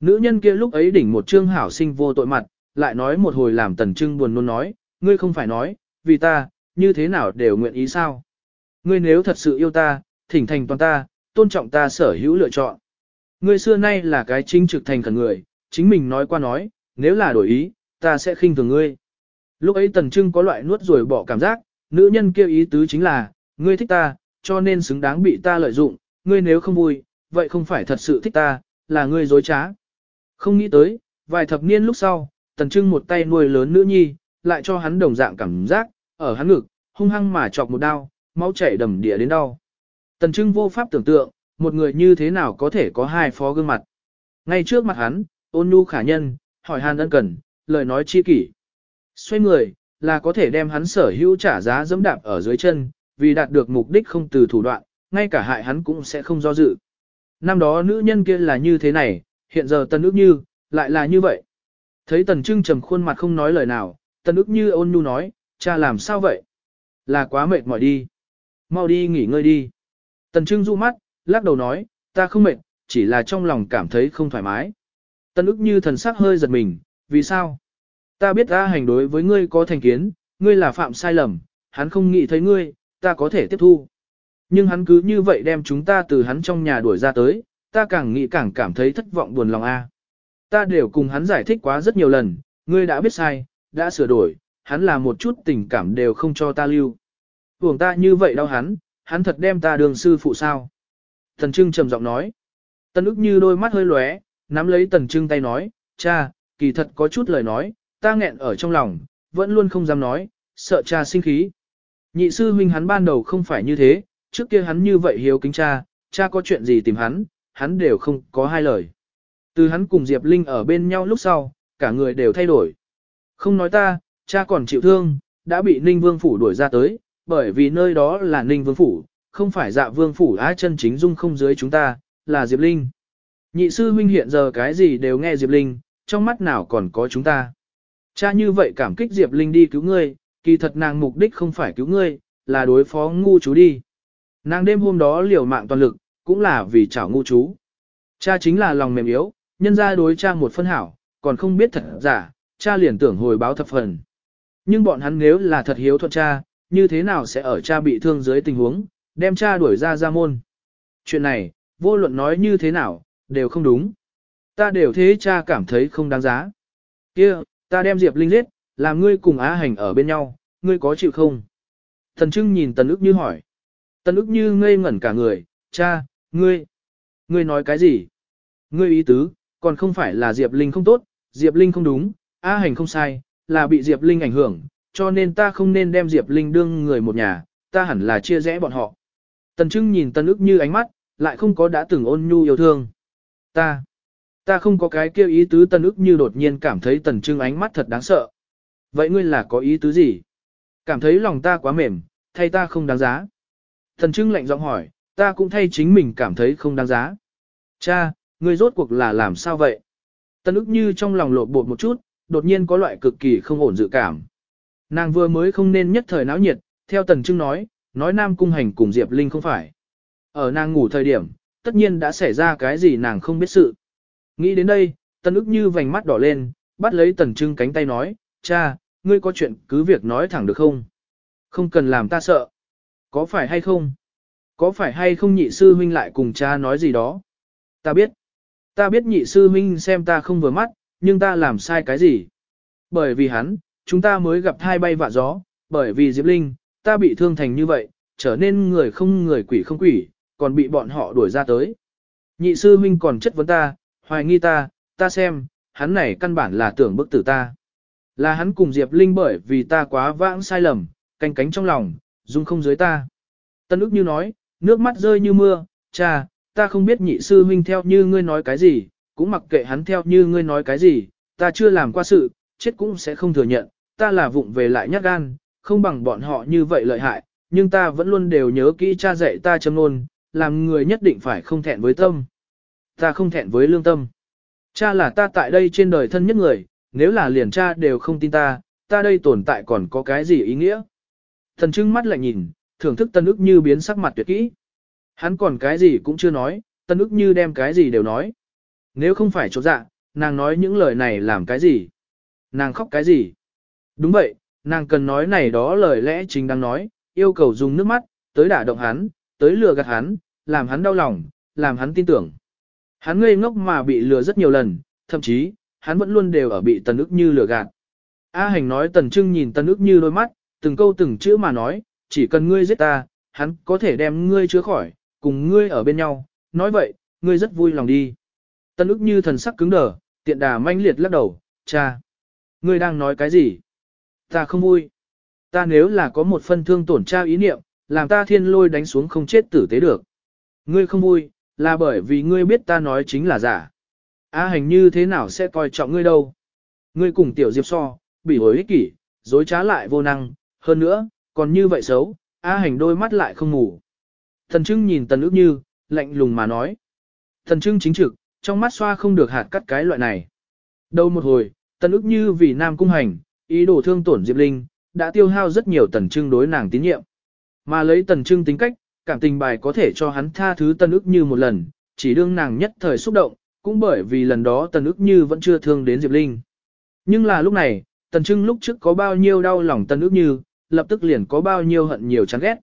Nữ nhân kia lúc ấy đỉnh một trương hảo sinh vô tội mặt, lại nói một hồi làm tần trưng buồn nôn nói, ngươi không phải nói, vì ta, như thế nào đều nguyện ý sao? Ngươi nếu thật sự yêu ta, thỉnh thành toàn ta, tôn trọng ta sở hữu lựa chọn. Ngươi xưa nay là cái chính trực thành cần người, chính mình nói qua nói, nếu là đổi ý, ta sẽ khinh thường ngươi. Lúc ấy tần trưng có loại nuốt rồi bỏ cảm giác, nữ nhân kêu ý tứ chính là, ngươi thích ta, cho nên xứng đáng bị ta lợi dụng, ngươi nếu không vui, vậy không phải thật sự thích ta, là ngươi dối trá. Không nghĩ tới, vài thập niên lúc sau, tần trưng một tay nuôi lớn nữ nhi, lại cho hắn đồng dạng cảm giác, ở hắn ngực, hung hăng mà chọc một đao, máu chảy đầm địa đến đau. Tần trưng vô pháp tưởng tượng, một người như thế nào có thể có hai phó gương mặt. Ngay trước mặt hắn, ôn nhu khả nhân, hỏi hàn ân cần, lời nói chi kỷ. Xoay người, là có thể đem hắn sở hữu trả giá dẫm đạp ở dưới chân, vì đạt được mục đích không từ thủ đoạn, ngay cả hại hắn cũng sẽ không do dự. Năm đó nữ nhân kia là như thế này, hiện giờ tần ước như, lại là như vậy. Thấy tần trưng trầm khuôn mặt không nói lời nào, tần ước như ôn nhu nói, cha làm sao vậy? Là quá mệt mỏi đi. Mau đi nghỉ ngơi đi. Tần trưng du mắt, lắc đầu nói, ta không mệt, chỉ là trong lòng cảm thấy không thoải mái. Tần ước như thần sắc hơi giật mình, vì sao? Ta biết ta hành đối với ngươi có thành kiến, ngươi là phạm sai lầm, hắn không nghĩ thấy ngươi, ta có thể tiếp thu. Nhưng hắn cứ như vậy đem chúng ta từ hắn trong nhà đuổi ra tới, ta càng nghĩ càng cảm thấy thất vọng buồn lòng a. Ta đều cùng hắn giải thích quá rất nhiều lần, ngươi đã biết sai, đã sửa đổi, hắn là một chút tình cảm đều không cho ta lưu. Buồng ta như vậy đau hắn, hắn thật đem ta đường sư phụ sao. Thần Trưng trầm giọng nói. Tần ức như đôi mắt hơi lóe, nắm lấy Tần Trưng tay nói, cha, kỳ thật có chút lời nói, ta nghẹn ở trong lòng, vẫn luôn không dám nói, sợ cha sinh khí. Nhị sư huynh hắn ban đầu không phải như thế, trước kia hắn như vậy hiếu kính cha, cha có chuyện gì tìm hắn, hắn đều không có hai lời. Từ hắn cùng Diệp Linh ở bên nhau lúc sau, cả người đều thay đổi. Không nói ta, cha còn chịu thương, đã bị Ninh Vương Phủ đuổi ra tới, bởi vì nơi đó là Ninh Vương Phủ, không phải dạ Vương Phủ á chân chính dung không dưới chúng ta, là Diệp Linh. Nhị sư huynh hiện giờ cái gì đều nghe Diệp Linh, trong mắt nào còn có chúng ta. Cha như vậy cảm kích Diệp Linh đi cứu ngươi, kỳ thật nàng mục đích không phải cứu ngươi, là đối phó ngu chú đi. Nàng đêm hôm đó liều mạng toàn lực, cũng là vì chảo ngu chú. Cha chính là lòng mềm yếu, nhân ra đối cha một phân hảo, còn không biết thật giả, cha liền tưởng hồi báo thập phần. Nhưng bọn hắn nếu là thật hiếu thuận cha, như thế nào sẽ ở cha bị thương dưới tình huống, đem cha đuổi ra ra môn. Chuyện này, vô luận nói như thế nào, đều không đúng. Ta đều thế cha cảm thấy không đáng giá. kia ta đem Diệp Linh giết, làm ngươi cùng Á Hành ở bên nhau, ngươi có chịu không? Thần Trưng nhìn Tần ức như hỏi. Tần ức như ngây ngẩn cả người, cha, ngươi, ngươi nói cái gì? Ngươi ý tứ, còn không phải là Diệp Linh không tốt, Diệp Linh không đúng, Á Hành không sai, là bị Diệp Linh ảnh hưởng, cho nên ta không nên đem Diệp Linh đương người một nhà, ta hẳn là chia rẽ bọn họ. Tần Trưng nhìn Tần ức như ánh mắt, lại không có đã từng ôn nhu yêu thương. Ta, ta không có cái kêu ý tứ Tần ức như đột nhiên cảm thấy Tần Trưng ánh mắt thật đáng sợ. Vậy ngươi là có ý tứ gì? Cảm thấy lòng ta quá mềm, thay ta không đáng giá. tần Trưng lạnh giọng hỏi, ta cũng thay chính mình cảm thấy không đáng giá. Cha, ngươi rốt cuộc là làm sao vậy? Tần ức như trong lòng lột bột một chút, đột nhiên có loại cực kỳ không ổn dự cảm. Nàng vừa mới không nên nhất thời náo nhiệt, theo Tần Trưng nói, nói Nam Cung Hành cùng Diệp Linh không phải. Ở nàng ngủ thời điểm, tất nhiên đã xảy ra cái gì nàng không biết sự. Nghĩ đến đây, Tần ức như vành mắt đỏ lên, bắt lấy Tần Trưng cánh tay nói, cha, ngươi có chuyện cứ việc nói thẳng được không? Không cần làm ta sợ. Có phải hay không? Có phải hay không nhị sư huynh lại cùng cha nói gì đó? Ta biết. Ta biết nhị sư huynh xem ta không vừa mắt, nhưng ta làm sai cái gì? Bởi vì hắn, chúng ta mới gặp hai bay vạ gió, bởi vì Diệp Linh, ta bị thương thành như vậy, trở nên người không người quỷ không quỷ, còn bị bọn họ đuổi ra tới. Nhị sư huynh còn chất vấn ta, hoài nghi ta, ta xem, hắn này căn bản là tưởng bức tử ta. Là hắn cùng Diệp Linh bởi vì ta quá vãng sai lầm, canh cánh trong lòng, dung không dưới ta. Tân ức như nói, nước mắt rơi như mưa, cha, ta không biết nhị sư huynh theo như ngươi nói cái gì, cũng mặc kệ hắn theo như ngươi nói cái gì, ta chưa làm qua sự, chết cũng sẽ không thừa nhận, ta là vụng về lại nhát gan, không bằng bọn họ như vậy lợi hại, nhưng ta vẫn luôn đều nhớ kỹ cha dạy ta châm nôn, làm người nhất định phải không thẹn với tâm. Ta không thẹn với lương tâm. Cha là ta tại đây trên đời thân nhất người, nếu là liền cha đều không tin ta, ta đây tồn tại còn có cái gì ý nghĩa? Thần trưng mắt lại nhìn, thưởng thức tân ức như biến sắc mặt tuyệt kỹ. Hắn còn cái gì cũng chưa nói, tân ức như đem cái gì đều nói. Nếu không phải chỗ dạ, nàng nói những lời này làm cái gì? Nàng khóc cái gì? Đúng vậy, nàng cần nói này đó lời lẽ chính đang nói, yêu cầu dùng nước mắt, tới đả động hắn, tới lừa gạt hắn, làm hắn đau lòng, làm hắn tin tưởng. Hắn ngây ngốc mà bị lừa rất nhiều lần, thậm chí, hắn vẫn luôn đều ở bị tần ức như lừa gạt. A hành nói tần trưng nhìn tần ức như đôi mắt, từng câu từng chữ mà nói, chỉ cần ngươi giết ta, hắn có thể đem ngươi chứa khỏi, cùng ngươi ở bên nhau, nói vậy, ngươi rất vui lòng đi. Tần ức như thần sắc cứng đờ, Tiện đà manh liệt lắc đầu, cha. Ngươi đang nói cái gì? Ta không vui. Ta nếu là có một phân thương tổn tra ý niệm, làm ta thiên lôi đánh xuống không chết tử tế được. Ngươi không vui, là bởi vì ngươi biết ta nói chính là giả. A hành như thế nào sẽ coi trọng ngươi đâu. Ngươi cùng tiểu diệp so, bị hối ích kỷ, dối trá lại vô năng, hơn nữa, còn như vậy xấu, A hành đôi mắt lại không ngủ. Thần trưng nhìn tần ước như, lạnh lùng mà nói. Thần trưng chính trực, trong mắt xoa không được hạt cắt cái loại này. Đâu một hồi, tần ước như vì nam cung hành, ý đồ thương tổn Diệp Linh, đã tiêu hao rất nhiều tần trưng đối nàng tín nhiệm. Mà lấy tần trưng tính cách, cảm tình bài có thể cho hắn tha thứ tần ước như một lần, chỉ đương nàng nhất thời xúc động, cũng bởi vì lần đó tần ước như vẫn chưa thương đến Diệp Linh. Nhưng là lúc này, tần trưng lúc trước có bao nhiêu đau lòng tần ước như, lập tức liền có bao nhiêu hận nhiều chán ghét.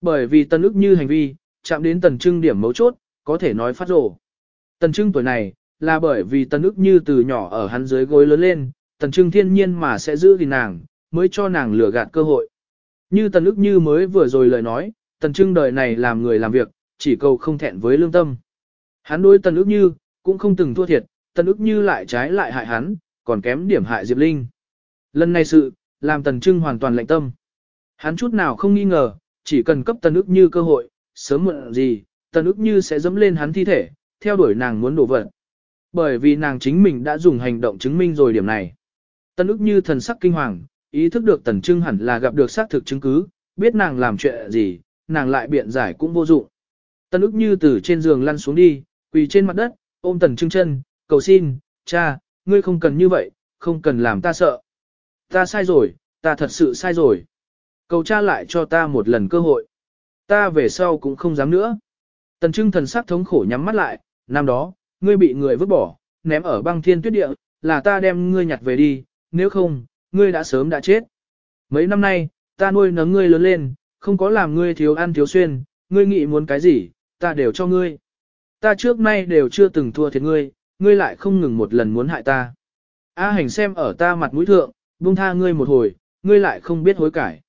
Bởi vì tần ước như hành vi, chạm đến tần trưng điểm mấu chốt, có thể nói phát rổ. Tần trưng tuổi này, là bởi vì tần ước như từ nhỏ ở hắn dưới gối lớn lên, tần trưng thiên nhiên mà sẽ giữ gìn nàng, mới cho nàng lừa gạt cơ hội. Như tần ước như mới vừa rồi lời nói, tần trưng đời này làm người làm việc, chỉ cầu không thẹn với lương tâm. Hắn đối tần ước như, cũng không từng thua thiệt, tần ước như lại trái lại hại hắn, còn kém điểm hại Diệp Linh. Lần này sự, làm tần trưng hoàn toàn lạnh tâm. Hắn chút nào không nghi ngờ, chỉ cần cấp tần ước như cơ hội, sớm muộn gì, tần ước như sẽ dẫm lên hắn thi thể, theo đuổi nàng muốn đổ vật. Bởi vì nàng chính mình đã dùng hành động chứng minh rồi điểm này. Tần ước như thần sắc kinh hoàng, ý thức được tần trưng hẳn là gặp được xác thực chứng cứ, biết nàng làm chuyện gì, nàng lại biện giải cũng vô dụng. Tần Ức như từ trên giường lăn xuống đi, quỳ trên mặt đất, ôm tần trưng chân, cầu xin, cha, ngươi không cần như vậy, không cần làm ta sợ. Ta sai rồi, ta thật sự sai rồi. Cầu cha lại cho ta một lần cơ hội. Ta về sau cũng không dám nữa. Tần trưng thần sắc thống khổ nhắm mắt lại, năm đó, ngươi bị người vứt bỏ, ném ở băng thiên tuyết địa, là ta đem ngươi nhặt về đi, nếu không, ngươi đã sớm đã chết. Mấy năm nay, ta nuôi nấng ngươi lớn lên, không có làm ngươi thiếu ăn thiếu xuyên, ngươi nghĩ muốn cái gì, ta đều cho ngươi. Ta trước nay đều chưa từng thua thiệt ngươi, ngươi lại không ngừng một lần muốn hại ta. A hành xem ở ta mặt mũi thượng, buông tha ngươi một hồi, ngươi lại không biết hối cải.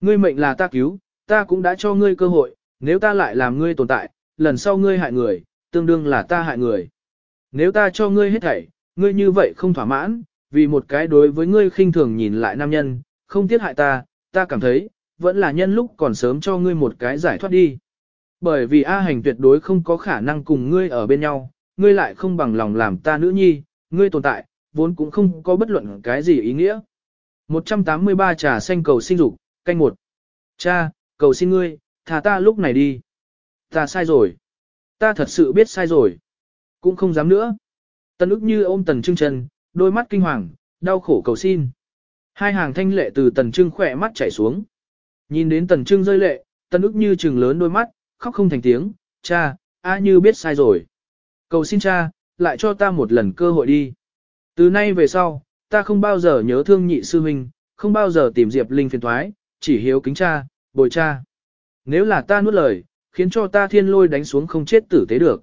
Ngươi mệnh là ta cứu, ta cũng đã cho ngươi cơ hội, nếu ta lại làm ngươi tồn tại, lần sau ngươi hại người, tương đương là ta hại người. Nếu ta cho ngươi hết thảy, ngươi như vậy không thỏa mãn, vì một cái đối với ngươi khinh thường nhìn lại nam nhân, không tiếc hại ta, ta cảm thấy, vẫn là nhân lúc còn sớm cho ngươi một cái giải thoát đi. Bởi vì A hành tuyệt đối không có khả năng cùng ngươi ở bên nhau, ngươi lại không bằng lòng làm ta nữ nhi, ngươi tồn tại, vốn cũng không có bất luận cái gì ý nghĩa. 183 trà xanh cầu sinh dục, canh một. Cha, cầu xin ngươi, thả ta lúc này đi. Ta sai rồi. Ta thật sự biết sai rồi. Cũng không dám nữa. Tần ức như ôm tần trưng chân, đôi mắt kinh hoàng, đau khổ cầu xin. Hai hàng thanh lệ từ tần trưng khỏe mắt chảy xuống. Nhìn đến tần trưng rơi lệ, tần ức như trừng lớn đôi mắt, khóc không thành tiếng, cha, a như biết sai rồi. Cầu xin cha, lại cho ta một lần cơ hội đi. Từ nay về sau, ta không bao giờ nhớ thương nhị sư huynh, không bao giờ tìm Diệp Linh phiền thoái, chỉ hiếu kính cha, bồi cha. Nếu là ta nuốt lời, khiến cho ta thiên lôi đánh xuống không chết tử tế được.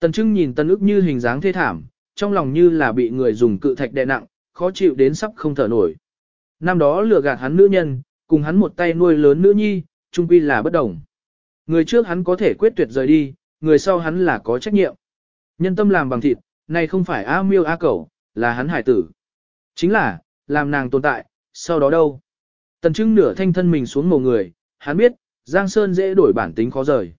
Tần Trưng nhìn Tần ức như hình dáng thê thảm, trong lòng như là bị người dùng cự thạch đè nặng, khó chịu đến sắp không thở nổi. Năm đó lừa gạt hắn nữ nhân, cùng hắn một tay nuôi lớn nữ nhi, trung quy là bất đồng. Người trước hắn có thể quyết tuyệt rời đi, người sau hắn là có trách nhiệm. Nhân tâm làm bằng thịt, này không phải A miêu A cẩu, là hắn hải tử. Chính là, làm nàng tồn tại, sau đó đâu? Tần trưng nửa thanh thân mình xuống mồ người, hắn biết, Giang Sơn dễ đổi bản tính khó rời.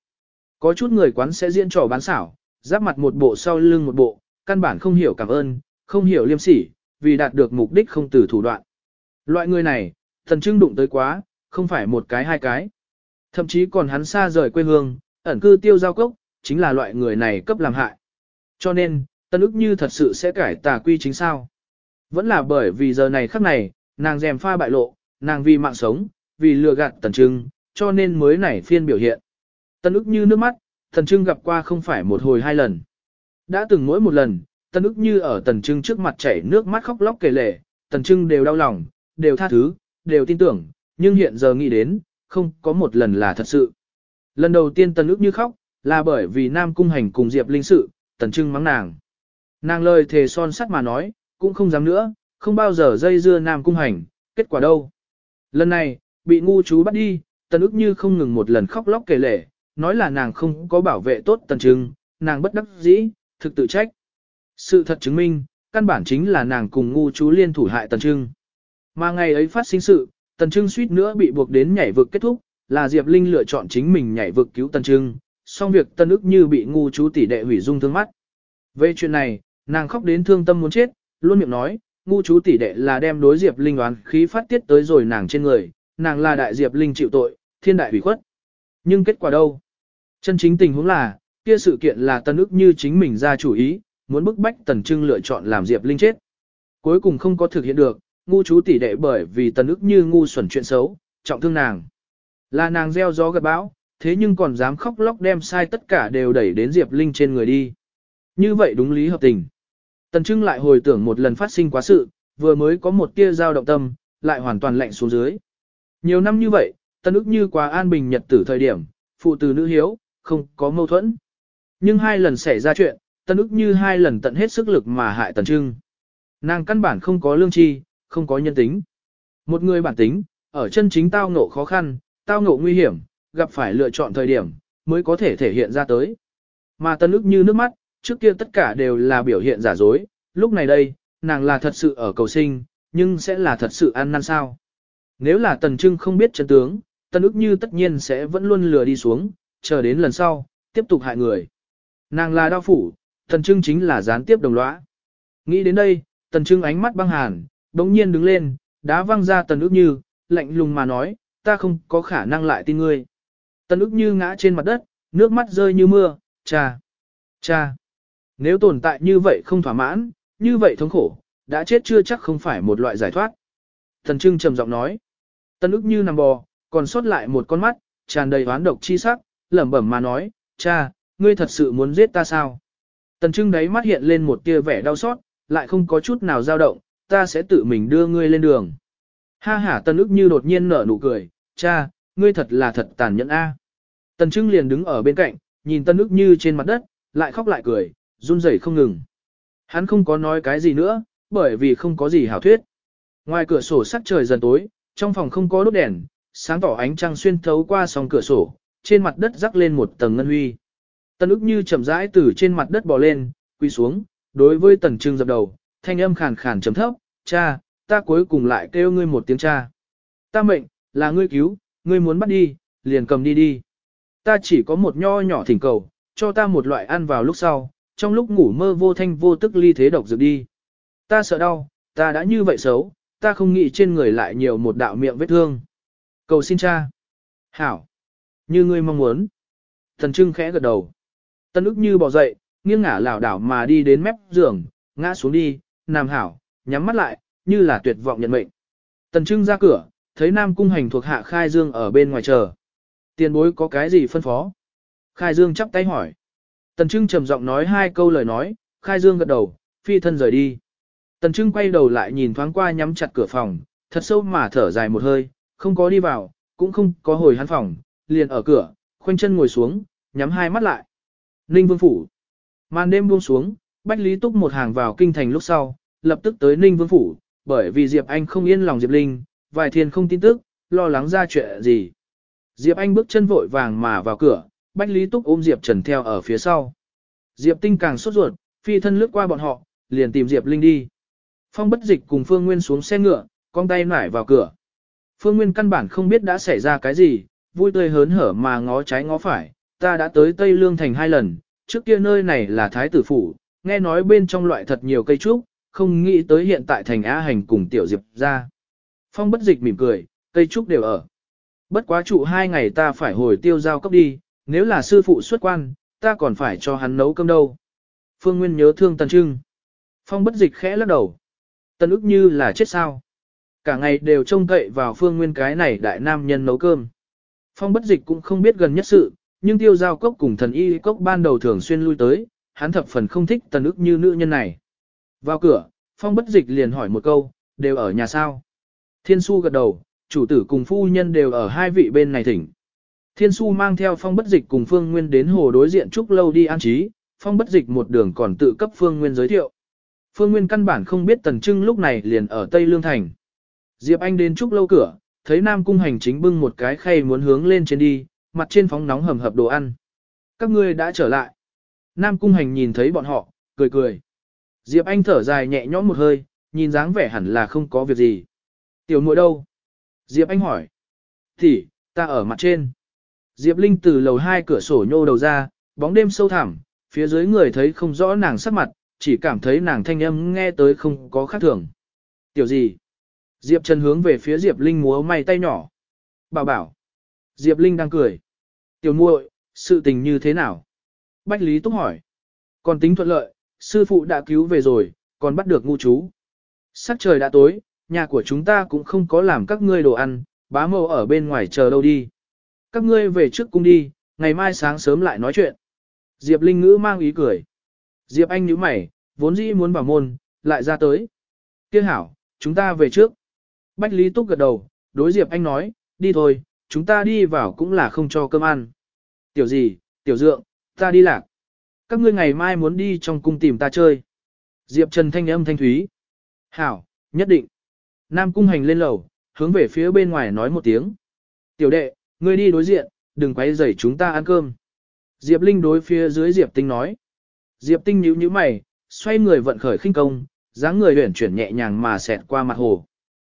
Có chút người quán sẽ diễn trò bán xảo, giáp mặt một bộ sau lưng một bộ, căn bản không hiểu cảm ơn, không hiểu liêm sỉ, vì đạt được mục đích không từ thủ đoạn. Loại người này, thần trưng đụng tới quá, không phải một cái hai cái. Thậm chí còn hắn xa rời quê hương, ẩn cư tiêu giao cốc, chính là loại người này cấp làm hại. Cho nên, tân ức như thật sự sẽ cải tà quy chính sao. Vẫn là bởi vì giờ này khắc này, nàng dèm pha bại lộ, nàng vì mạng sống, vì lừa gạt tần trưng, cho nên mới nảy phiên biểu hiện. Tân ức như nước mắt, tần trưng gặp qua không phải một hồi hai lần. Đã từng mỗi một lần, tân ức như ở tần trưng trước mặt chảy nước mắt khóc lóc kể lể, tần trưng đều đau lòng, đều tha thứ, đều tin tưởng, nhưng hiện giờ nghĩ đến, không có một lần là thật sự. Lần đầu tiên tần ước như khóc, là bởi vì Nam Cung Hành cùng Diệp Linh sự, tần trưng mắng nàng. Nàng lời thề son sắt mà nói, cũng không dám nữa, không bao giờ dây dưa Nam Cung Hành, kết quả đâu. Lần này, bị ngu chú bắt đi, tần ước như không ngừng một lần khóc lóc kể lể, nói là nàng không có bảo vệ tốt tần trưng, nàng bất đắc dĩ, thực tự trách. Sự thật chứng minh, căn bản chính là nàng cùng ngu chú liên thủ hại Tần Trưng. Mà ngày ấy phát sinh sự, Tần Trưng suýt nữa bị buộc đến nhảy vực kết thúc, là Diệp Linh lựa chọn chính mình nhảy vực cứu Tần Trưng, song việc tân ức như bị ngu chú tỷ đệ hủy dung thương mắt. Về chuyện này, nàng khóc đến thương tâm muốn chết, luôn miệng nói, ngu chú tỷ đệ là đem đối Diệp Linh oán khí phát tiết tới rồi nàng trên người, nàng là đại Diệp Linh chịu tội, thiên đại hủy khuất. Nhưng kết quả đâu? Chân chính tình huống là, kia sự kiện là tân ức như chính mình ra chủ ý, muốn bức bách Tần Trưng lựa chọn làm Diệp Linh chết. Cuối cùng không có thực hiện được, ngu chú tỷ đệ bởi vì Tần ức như ngu xuẩn chuyện xấu, trọng thương nàng. Là nàng gieo gió gặt bão, thế nhưng còn dám khóc lóc đem sai tất cả đều đẩy đến Diệp Linh trên người đi. Như vậy đúng lý hợp tình. Tần Trưng lại hồi tưởng một lần phát sinh quá sự, vừa mới có một tia dao động tâm, lại hoàn toàn lạnh xuống dưới. Nhiều năm như vậy, Tần ức như quá an bình nhật tử thời điểm, phụ từ nữ hiếu, không có mâu thuẫn. Nhưng hai lần xảy ra chuyện, Tần ức như hai lần tận hết sức lực mà hại Tần Trưng. Nàng căn bản không có lương tri, không có nhân tính. Một người bản tính, ở chân chính tao ngộ khó khăn, tao ngộ nguy hiểm, gặp phải lựa chọn thời điểm, mới có thể thể hiện ra tới. Mà tân ức như nước mắt, trước kia tất cả đều là biểu hiện giả dối, lúc này đây, nàng là thật sự ở cầu sinh, nhưng sẽ là thật sự ăn năn sao. Nếu là tần trưng không biết chân tướng, tân ức như tất nhiên sẽ vẫn luôn lừa đi xuống, chờ đến lần sau, tiếp tục hại người. Nàng là đao phủ, tần trưng chính là gián tiếp đồng lõa. Nghĩ đến đây, tần trưng ánh mắt băng hàn, đống nhiên đứng lên, đá văng ra tần ước như, lạnh lùng mà nói, ta không có khả năng lại tin ngươi. Tần ước như ngã trên mặt đất, nước mắt rơi như mưa, cha, cha. Nếu tồn tại như vậy không thỏa mãn, như vậy thống khổ, đã chết chưa chắc không phải một loại giải thoát. Thần Trưng trầm giọng nói. Tần ước như nằm bò, còn sót lại một con mắt, tràn đầy oán độc chi sắc, lẩm bẩm mà nói, cha, ngươi thật sự muốn giết ta sao? Tần Trưng đấy mắt hiện lên một tia vẻ đau xót, lại không có chút nào dao động, ta sẽ tự mình đưa ngươi lên đường. Ha ha Tần ức như đột nhiên nở nụ cười, cha, ngươi thật là thật tàn nhẫn a. Tần Trưng liền đứng ở bên cạnh, nhìn Tân ức như trên mặt đất, lại khóc lại cười, run rẩy không ngừng. Hắn không có nói cái gì nữa, bởi vì không có gì hảo thuyết. Ngoài cửa sổ sắc trời dần tối, trong phòng không có đốt đèn, sáng tỏ ánh trăng xuyên thấu qua song cửa sổ, trên mặt đất rắc lên một tầng ngân huy. Tân ức như chậm rãi từ trên mặt đất bò lên, quy xuống, đối với tần trưng dập đầu, thanh âm khàn khàn chấm thấp, cha, ta cuối cùng lại kêu ngươi một tiếng cha. Ta mệnh, là ngươi cứu, ngươi muốn bắt đi, liền cầm đi đi. Ta chỉ có một nho nhỏ thỉnh cầu, cho ta một loại ăn vào lúc sau, trong lúc ngủ mơ vô thanh vô tức ly thế độc dược đi. Ta sợ đau, ta đã như vậy xấu, ta không nghĩ trên người lại nhiều một đạo miệng vết thương. Cầu xin cha. Hảo. Như ngươi mong muốn. Thần trưng khẽ gật đầu. Tân ức như bỏ dậy, nghiêng ngả lảo đảo mà đi đến mép giường, ngã xuống đi, nằm hảo, nhắm mắt lại, như là tuyệt vọng nhận mệnh. Tần trưng ra cửa, thấy Nam Cung Hành thuộc hạ Khai Dương ở bên ngoài chờ. Tiền bối có cái gì phân phó? Khai Dương chắp tay hỏi. Tần Trưng trầm giọng nói hai câu lời nói, Khai Dương gật đầu, phi thân rời đi. Tần Trưng quay đầu lại nhìn thoáng qua nhắm chặt cửa phòng, thật sâu mà thở dài một hơi, không có đi vào, cũng không có hồi hắn phòng, liền ở cửa, khoanh chân ngồi xuống, nhắm hai mắt lại. Ninh Vương Phủ. Màn đêm buông xuống, Bách Lý Túc một hàng vào kinh thành lúc sau, lập tức tới Ninh Vương Phủ, bởi vì Diệp Anh không yên lòng Diệp Linh, vài thiên không tin tức, lo lắng ra chuyện gì. Diệp Anh bước chân vội vàng mà vào cửa, Bách Lý Túc ôm Diệp Trần theo ở phía sau. Diệp Tinh càng sốt ruột, phi thân lướt qua bọn họ, liền tìm Diệp Linh đi. Phong bất dịch cùng Phương Nguyên xuống xe ngựa, con tay nải vào cửa. Phương Nguyên căn bản không biết đã xảy ra cái gì, vui tươi hớn hở mà ngó trái ngó phải, ta đã tới Tây Lương Thành hai lần, trước kia nơi này là Thái Tử Phủ, nghe nói bên trong loại thật nhiều cây trúc, không nghĩ tới hiện tại thành Á Hành cùng Tiểu Diệp ra. Phong bất dịch mỉm cười, cây trúc đều ở. Bất quá trụ hai ngày ta phải hồi tiêu giao cấp đi, nếu là sư phụ xuất quan, ta còn phải cho hắn nấu cơm đâu. Phương Nguyên nhớ thương Tần Trưng. Phong bất dịch khẽ lắc đầu. Tần ức như là chết sao. Cả ngày đều trông cậy vào Phương Nguyên cái này đại nam nhân nấu cơm. Phong bất dịch cũng không biết gần nhất sự, nhưng tiêu giao cốc cùng thần y cốc ban đầu thường xuyên lui tới, hắn thập phần không thích tần ức như nữ nhân này. Vào cửa, phong bất dịch liền hỏi một câu, đều ở nhà sao? Thiên su gật đầu, chủ tử cùng phu nhân đều ở hai vị bên này thỉnh. Thiên su mang theo phong bất dịch cùng Phương Nguyên đến hồ đối diện trúc lâu đi an trí, phong bất dịch một đường còn tự cấp Phương Nguyên giới thiệu. Phương Nguyên căn bản không biết Tần Trưng lúc này liền ở Tây Lương Thành. Diệp Anh đến trúc lâu cửa, thấy Nam Cung hành chính bưng một cái khay muốn hướng lên trên đi, mặt trên phóng nóng hầm hập đồ ăn. Các ngươi đã trở lại. Nam Cung hành nhìn thấy bọn họ, cười cười. Diệp Anh thở dài nhẹ nhõm một hơi, nhìn dáng vẻ hẳn là không có việc gì. Tiểu muội đâu? Diệp Anh hỏi. Thì, ta ở mặt trên. Diệp Linh từ lầu hai cửa sổ nhô đầu ra, bóng đêm sâu thẳm, phía dưới người thấy không rõ nàng sắc mặt, chỉ cảm thấy nàng thanh âm nghe tới không có khác thường. Tiểu gì? Diệp Trần hướng về phía Diệp Linh múa may tay nhỏ. Bảo bảo. Diệp Linh đang cười. Tiểu muội, sự tình như thế nào? Bách Lý Túc hỏi. Còn tính thuận lợi, sư phụ đã cứu về rồi, còn bắt được ngu chú. Sắc trời đã tối, nhà của chúng ta cũng không có làm các ngươi đồ ăn, bá mâu ở bên ngoài chờ đâu đi. Các ngươi về trước cung đi, ngày mai sáng sớm lại nói chuyện. Diệp Linh ngữ mang ý cười. Diệp Anh nhíu mày, vốn dĩ muốn bảo môn, lại ra tới. Kiếc hảo, chúng ta về trước. Bách Lý Túc gật đầu, đối Diệp Anh nói, đi thôi, chúng ta đi vào cũng là không cho cơm ăn. Tiểu gì, tiểu dượng, ta đi lạc. Các ngươi ngày mai muốn đi trong cung tìm ta chơi. Diệp Trần thanh âm thanh thúy. Hảo, nhất định. Nam cung hành lên lầu, hướng về phía bên ngoài nói một tiếng. Tiểu đệ, ngươi đi đối diện, đừng quấy rầy chúng ta ăn cơm. Diệp Linh đối phía dưới Diệp Tinh nói. Diệp Tinh nhíu nhíu mày, xoay người vận khởi khinh công, dáng người huyển chuyển nhẹ nhàng mà xẹt qua mặt hồ.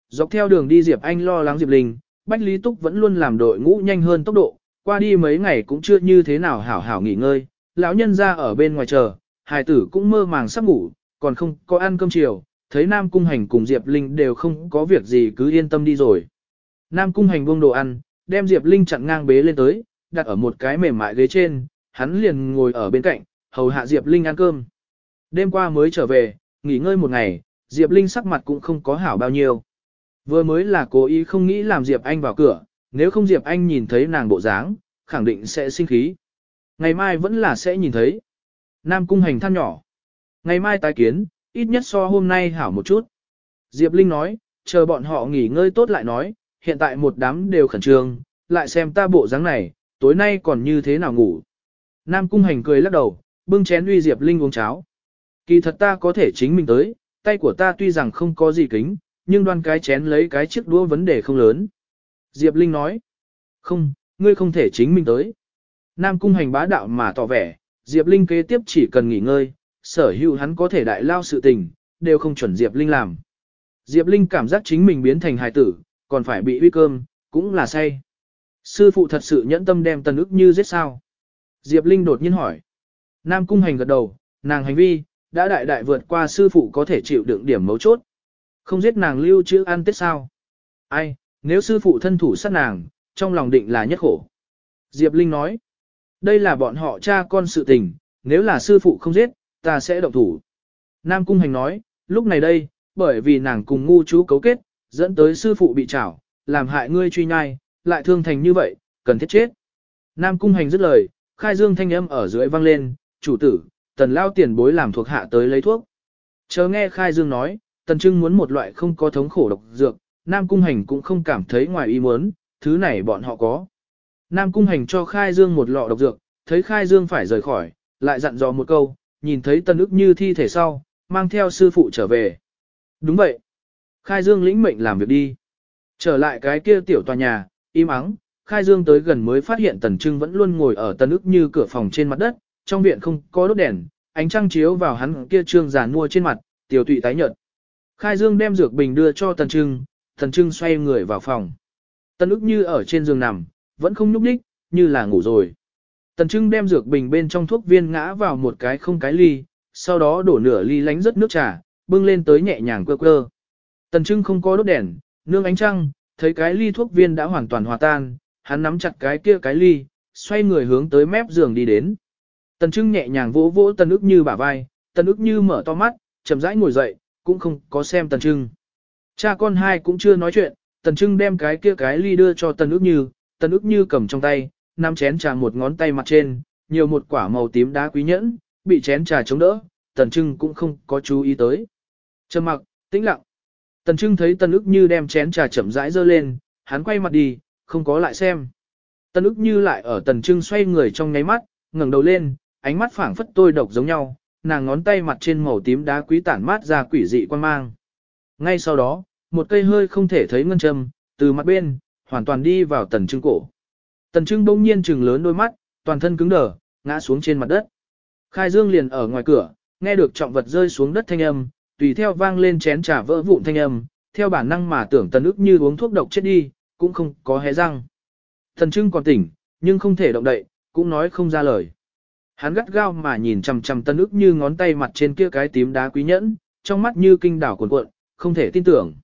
Dọc theo đường đi Diệp Anh lo lắng Diệp Linh, Bách Lý Túc vẫn luôn làm đội ngũ nhanh hơn tốc độ, qua đi mấy ngày cũng chưa như thế nào hảo hảo nghỉ ngơi, lão nhân ra ở bên ngoài chờ, hài tử cũng mơ màng sắp ngủ, còn không có ăn cơm chiều, thấy Nam Cung Hành cùng Diệp Linh đều không có việc gì cứ yên tâm đi rồi. Nam Cung Hành buông đồ ăn, đem Diệp Linh chặn ngang bế lên tới, đặt ở một cái mềm mại ghế trên, hắn liền ngồi ở bên cạnh, hầu hạ Diệp Linh ăn cơm. Đêm qua mới trở về, nghỉ ngơi một ngày, Diệp Linh sắc mặt cũng không có hảo bao nhiêu. Vừa mới là cố ý không nghĩ làm Diệp Anh vào cửa, nếu không Diệp Anh nhìn thấy nàng bộ dáng, khẳng định sẽ sinh khí. Ngày mai vẫn là sẽ nhìn thấy. Nam cung hành than nhỏ. Ngày mai tái kiến, ít nhất so hôm nay hảo một chút. Diệp Linh nói, chờ bọn họ nghỉ ngơi tốt lại nói, hiện tại một đám đều khẩn trương, lại xem ta bộ dáng này, tối nay còn như thế nào ngủ. Nam cung hành cười lắc đầu, bưng chén uy Diệp Linh uống cháo. Kỳ thật ta có thể chính mình tới, tay của ta tuy rằng không có gì kính, nhưng đoan cái chén lấy cái chiếc đũa vấn đề không lớn. Diệp Linh nói, không, ngươi không thể chính mình tới. Nam cung hành bá đạo mà tỏ vẻ, Diệp Linh kế tiếp chỉ cần nghỉ ngơi, sở hữu hắn có thể đại lao sự tình, đều không chuẩn Diệp Linh làm. Diệp Linh cảm giác chính mình biến thành hài tử, còn phải bị uy cơm, cũng là say. Sư phụ thật sự nhẫn tâm đem tần ức như giết sao? Diệp Linh đột nhiên hỏi. Nam cung hành gật đầu, nàng hành vi, đã đại đại vượt qua sư phụ có thể chịu đựng điểm mấu chốt. Không giết nàng lưu chữ ăn tết sao? Ai, nếu sư phụ thân thủ sát nàng, trong lòng định là nhất khổ. Diệp Linh nói. Đây là bọn họ cha con sự tình, nếu là sư phụ không giết, ta sẽ động thủ. Nam Cung Hành nói, lúc này đây, bởi vì nàng cùng ngu chú cấu kết, dẫn tới sư phụ bị trảo, làm hại ngươi truy nhai, lại thương thành như vậy, cần thiết chết. Nam Cung Hành dứt lời, khai dương thanh âm ở dưới vang lên, chủ tử, tần lao tiền bối làm thuộc hạ tới lấy thuốc. Chờ nghe khai dương nói, tần trưng muốn một loại không có thống khổ độc dược, Nam Cung Hành cũng không cảm thấy ngoài ý muốn, thứ này bọn họ có. Nam Cung Hành cho khai dương một lọ độc dược, thấy khai dương phải rời khỏi, lại dặn dò một câu, nhìn thấy Tân ức như thi thể sau, mang theo sư phụ trở về. Đúng vậy. Khai dương lĩnh mệnh làm việc đi. Trở lại cái kia tiểu tòa nhà, im ắng, Khai Dương tới gần mới phát hiện Tần Trưng vẫn luôn ngồi ở Tân ức như cửa phòng trên mặt đất, trong viện không có đốt đèn, ánh trăng chiếu vào hắn kia trương giàn mua trên mặt, tiểu tụy tái nhợt. Khai Dương đem dược bình đưa cho Tần Trưng, Tần Trưng xoay người vào phòng. Tần ức như ở trên giường nằm, vẫn không nhúc nhích, như là ngủ rồi. Tần Trưng đem dược bình bên trong thuốc viên ngã vào một cái không cái ly, sau đó đổ nửa ly lánh rất nước trà, bưng lên tới nhẹ nhàng quơ quơ. Tần Trưng không có đốt đèn, nương ánh trăng, thấy cái ly thuốc viên đã hoàn toàn hòa tan, hắn nắm chặt cái kia cái ly, xoay người hướng tới mép giường đi đến. Tần Trưng nhẹ nhàng vỗ vỗ Tần ức như bả vai, Tần ức như mở to mắt, chậm rãi ngồi dậy, cũng không có xem Tần Trưng. Cha con hai cũng chưa nói chuyện, Tần Trưng đem cái kia cái ly đưa cho Tần ước như, Tần ước như cầm trong tay, nắm chén trà một ngón tay mặt trên, nhiều một quả màu tím đá quý nhẫn, bị chén trà chống đỡ, Tần Trưng cũng không có chú ý tới. Trầm mặc, tĩnh lặng. Tần Trưng thấy Tần ước như đem chén trà chậm rãi dơ lên, hắn quay mặt đi, không có lại xem. Tần ước như lại ở Tần Trưng xoay người trong nháy mắt, ngẩng đầu lên, ánh mắt phảng phất tôi độc giống nhau, nàng ngón tay mặt trên màu tím đá quý tản mát ra quỷ dị quan mang. Ngay sau đó, một cây hơi không thể thấy ngân châm, từ mặt bên, hoàn toàn đi vào Tần Trưng cổ. Tần Trưng bỗng nhiên trừng lớn đôi mắt, toàn thân cứng đờ, ngã xuống trên mặt đất. Khai Dương liền ở ngoài cửa, Nghe được trọng vật rơi xuống đất thanh âm, tùy theo vang lên chén trà vỡ vụn thanh âm, theo bản năng mà tưởng tần ức như uống thuốc độc chết đi, cũng không có hé răng. tần trưng còn tỉnh, nhưng không thể động đậy, cũng nói không ra lời. Hắn gắt gao mà nhìn chằm chằm tần ức như ngón tay mặt trên kia cái tím đá quý nhẫn, trong mắt như kinh đảo cuộn cuộn, không thể tin tưởng.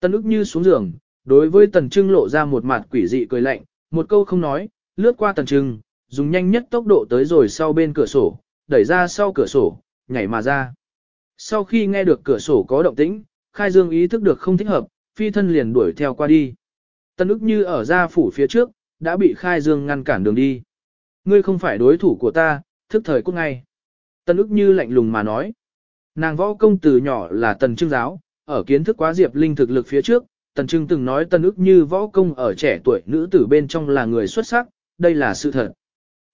Tần ức như xuống giường, đối với tần trưng lộ ra một mặt quỷ dị cười lạnh, một câu không nói, lướt qua tần trưng, dùng nhanh nhất tốc độ tới rồi sau bên cửa sổ, đẩy ra sau cửa sổ, nhảy mà ra. Sau khi nghe được cửa sổ có động tĩnh, Khai Dương ý thức được không thích hợp, phi thân liền đuổi theo qua đi. Tân ức như ở ra phủ phía trước, đã bị Khai Dương ngăn cản đường đi. Ngươi không phải đối thủ của ta, thức thời cút ngay. Tân ức như lạnh lùng mà nói. Nàng võ công từ nhỏ là tần trưng giáo, ở kiến thức quá diệp linh thực lực phía trước, tần trưng từng nói tân ức như võ công ở trẻ tuổi nữ tử bên trong là người xuất sắc, đây là sự thật.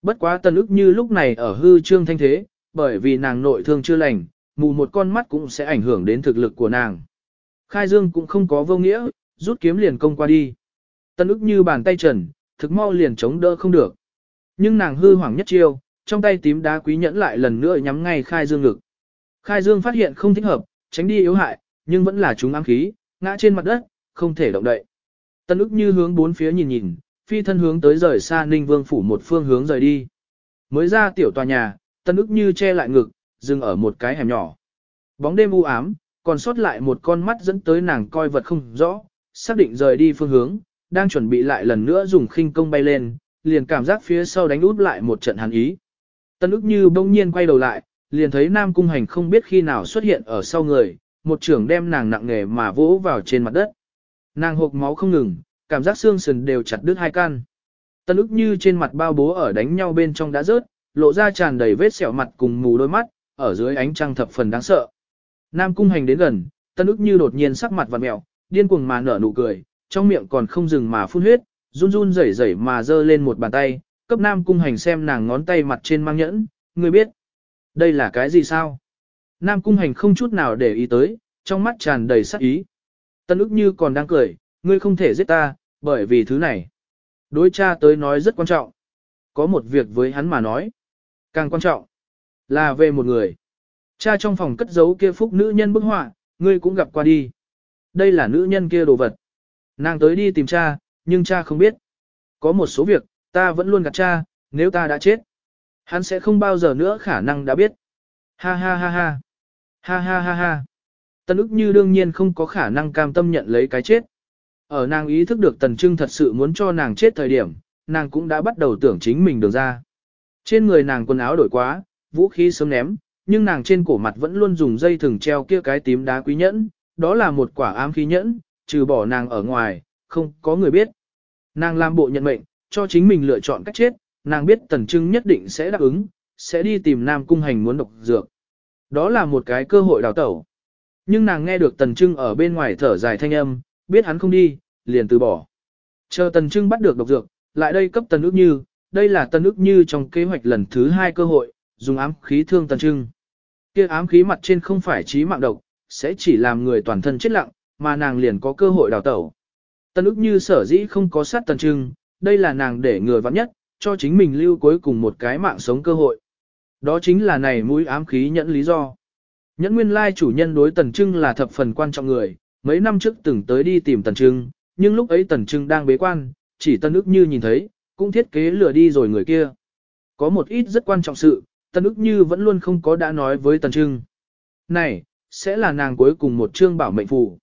Bất quá tân ức như lúc này ở hư trương thanh thế, bởi vì nàng nội thương chưa lành, mù một con mắt cũng sẽ ảnh hưởng đến thực lực của nàng. Khai Dương cũng không có vô nghĩa, rút kiếm liền công qua đi. Tân ức như bàn tay trần, thực mau liền chống đỡ không được. Nhưng nàng hư hoảng nhất chiêu, trong tay tím đá quý nhẫn lại lần nữa nhắm ngay Khai Dương ngực. Khai Dương phát hiện không thích hợp, tránh đi yếu hại, nhưng vẫn là chúng ám khí, ngã trên mặt đất, không thể động đậy. Tân ức như hướng bốn phía nhìn nhìn, phi thân hướng tới rời xa Ninh Vương phủ một phương hướng rời đi. Mới ra tiểu tòa nhà, tân ức như che lại ngực, dừng ở một cái hẻm nhỏ. Bóng đêm u ám, còn sót lại một con mắt dẫn tới nàng coi vật không rõ, xác định rời đi phương hướng, đang chuẩn bị lại lần nữa dùng khinh công bay lên, liền cảm giác phía sau đánh út lại một trận hàn ý. Tân ức như bỗng nhiên quay đầu lại, liền thấy Nam Cung Hành không biết khi nào xuất hiện ở sau người, một trưởng đem nàng nặng nề mà vỗ vào trên mặt đất. Nàng hộp máu không ngừng, cảm giác xương sườn đều chặt đứt hai căn. Tân ức như trên mặt bao bố ở đánh nhau bên trong đã rớt, lộ ra tràn đầy vết sẹo mặt cùng mù đôi mắt, ở dưới ánh trăng thập phần đáng sợ. Nam cung hành đến gần, tân ức như đột nhiên sắc mặt vặn mẹo, điên cuồng mà nở nụ cười, trong miệng còn không dừng mà phun huyết, run run rẩy rẩy mà giơ lên một bàn tay, cấp Nam cung hành xem nàng ngón tay mặt trên mang nhẫn, người biết. Đây là cái gì sao? Nam cung hành không chút nào để ý tới, trong mắt tràn đầy sắc ý. Tân ức như còn đang cười, ngươi không thể giết ta, bởi vì thứ này. Đối cha tới nói rất quan trọng. Có một việc với hắn mà nói. Càng quan trọng, là về một người. Cha trong phòng cất giấu kia phúc nữ nhân bức họa, ngươi cũng gặp qua đi. Đây là nữ nhân kia đồ vật. Nàng tới đi tìm cha, nhưng cha không biết. Có một số việc, ta vẫn luôn gặp cha, nếu ta đã chết. Hắn sẽ không bao giờ nữa khả năng đã biết. Ha ha ha ha. Ha ha ha ha. Tần ức như đương nhiên không có khả năng cam tâm nhận lấy cái chết. Ở nàng ý thức được tần trưng thật sự muốn cho nàng chết thời điểm, nàng cũng đã bắt đầu tưởng chính mình được ra. Trên người nàng quần áo đổi quá, vũ khí sớm ném, nhưng nàng trên cổ mặt vẫn luôn dùng dây thừng treo kia cái tím đá quý nhẫn, đó là một quả ám khí nhẫn, trừ bỏ nàng ở ngoài, không có người biết. Nàng làm bộ nhận mệnh, cho chính mình lựa chọn cách chết, nàng biết tần trưng nhất định sẽ đáp ứng, sẽ đi tìm nam cung hành muốn độc dược. Đó là một cái cơ hội đào tẩu. Nhưng nàng nghe được tần trưng ở bên ngoài thở dài thanh âm, biết hắn không đi, liền từ bỏ. Chờ tần trưng bắt được độc dược, lại đây cấp tần ước như, đây là tần ước như trong kế hoạch lần thứ hai cơ hội, dùng ám khí thương tần trưng. Kia ám khí mặt trên không phải trí mạng độc, sẽ chỉ làm người toàn thân chết lặng, mà nàng liền có cơ hội đào tẩu. Tần ước như sở dĩ không có sát tần trưng, đây là nàng để người vắng nhất, cho chính mình lưu cuối cùng một cái mạng sống cơ hội. Đó chính là này mũi ám khí nhẫn lý do. Nhẫn nguyên lai chủ nhân đối tần trưng là thập phần quan trọng người, mấy năm trước từng tới đi tìm tần trưng, nhưng lúc ấy tần trưng đang bế quan, chỉ tân ức như nhìn thấy, cũng thiết kế lừa đi rồi người kia. Có một ít rất quan trọng sự, tần ức như vẫn luôn không có đã nói với tần trưng. Này, sẽ là nàng cuối cùng một chương bảo mệnh phù.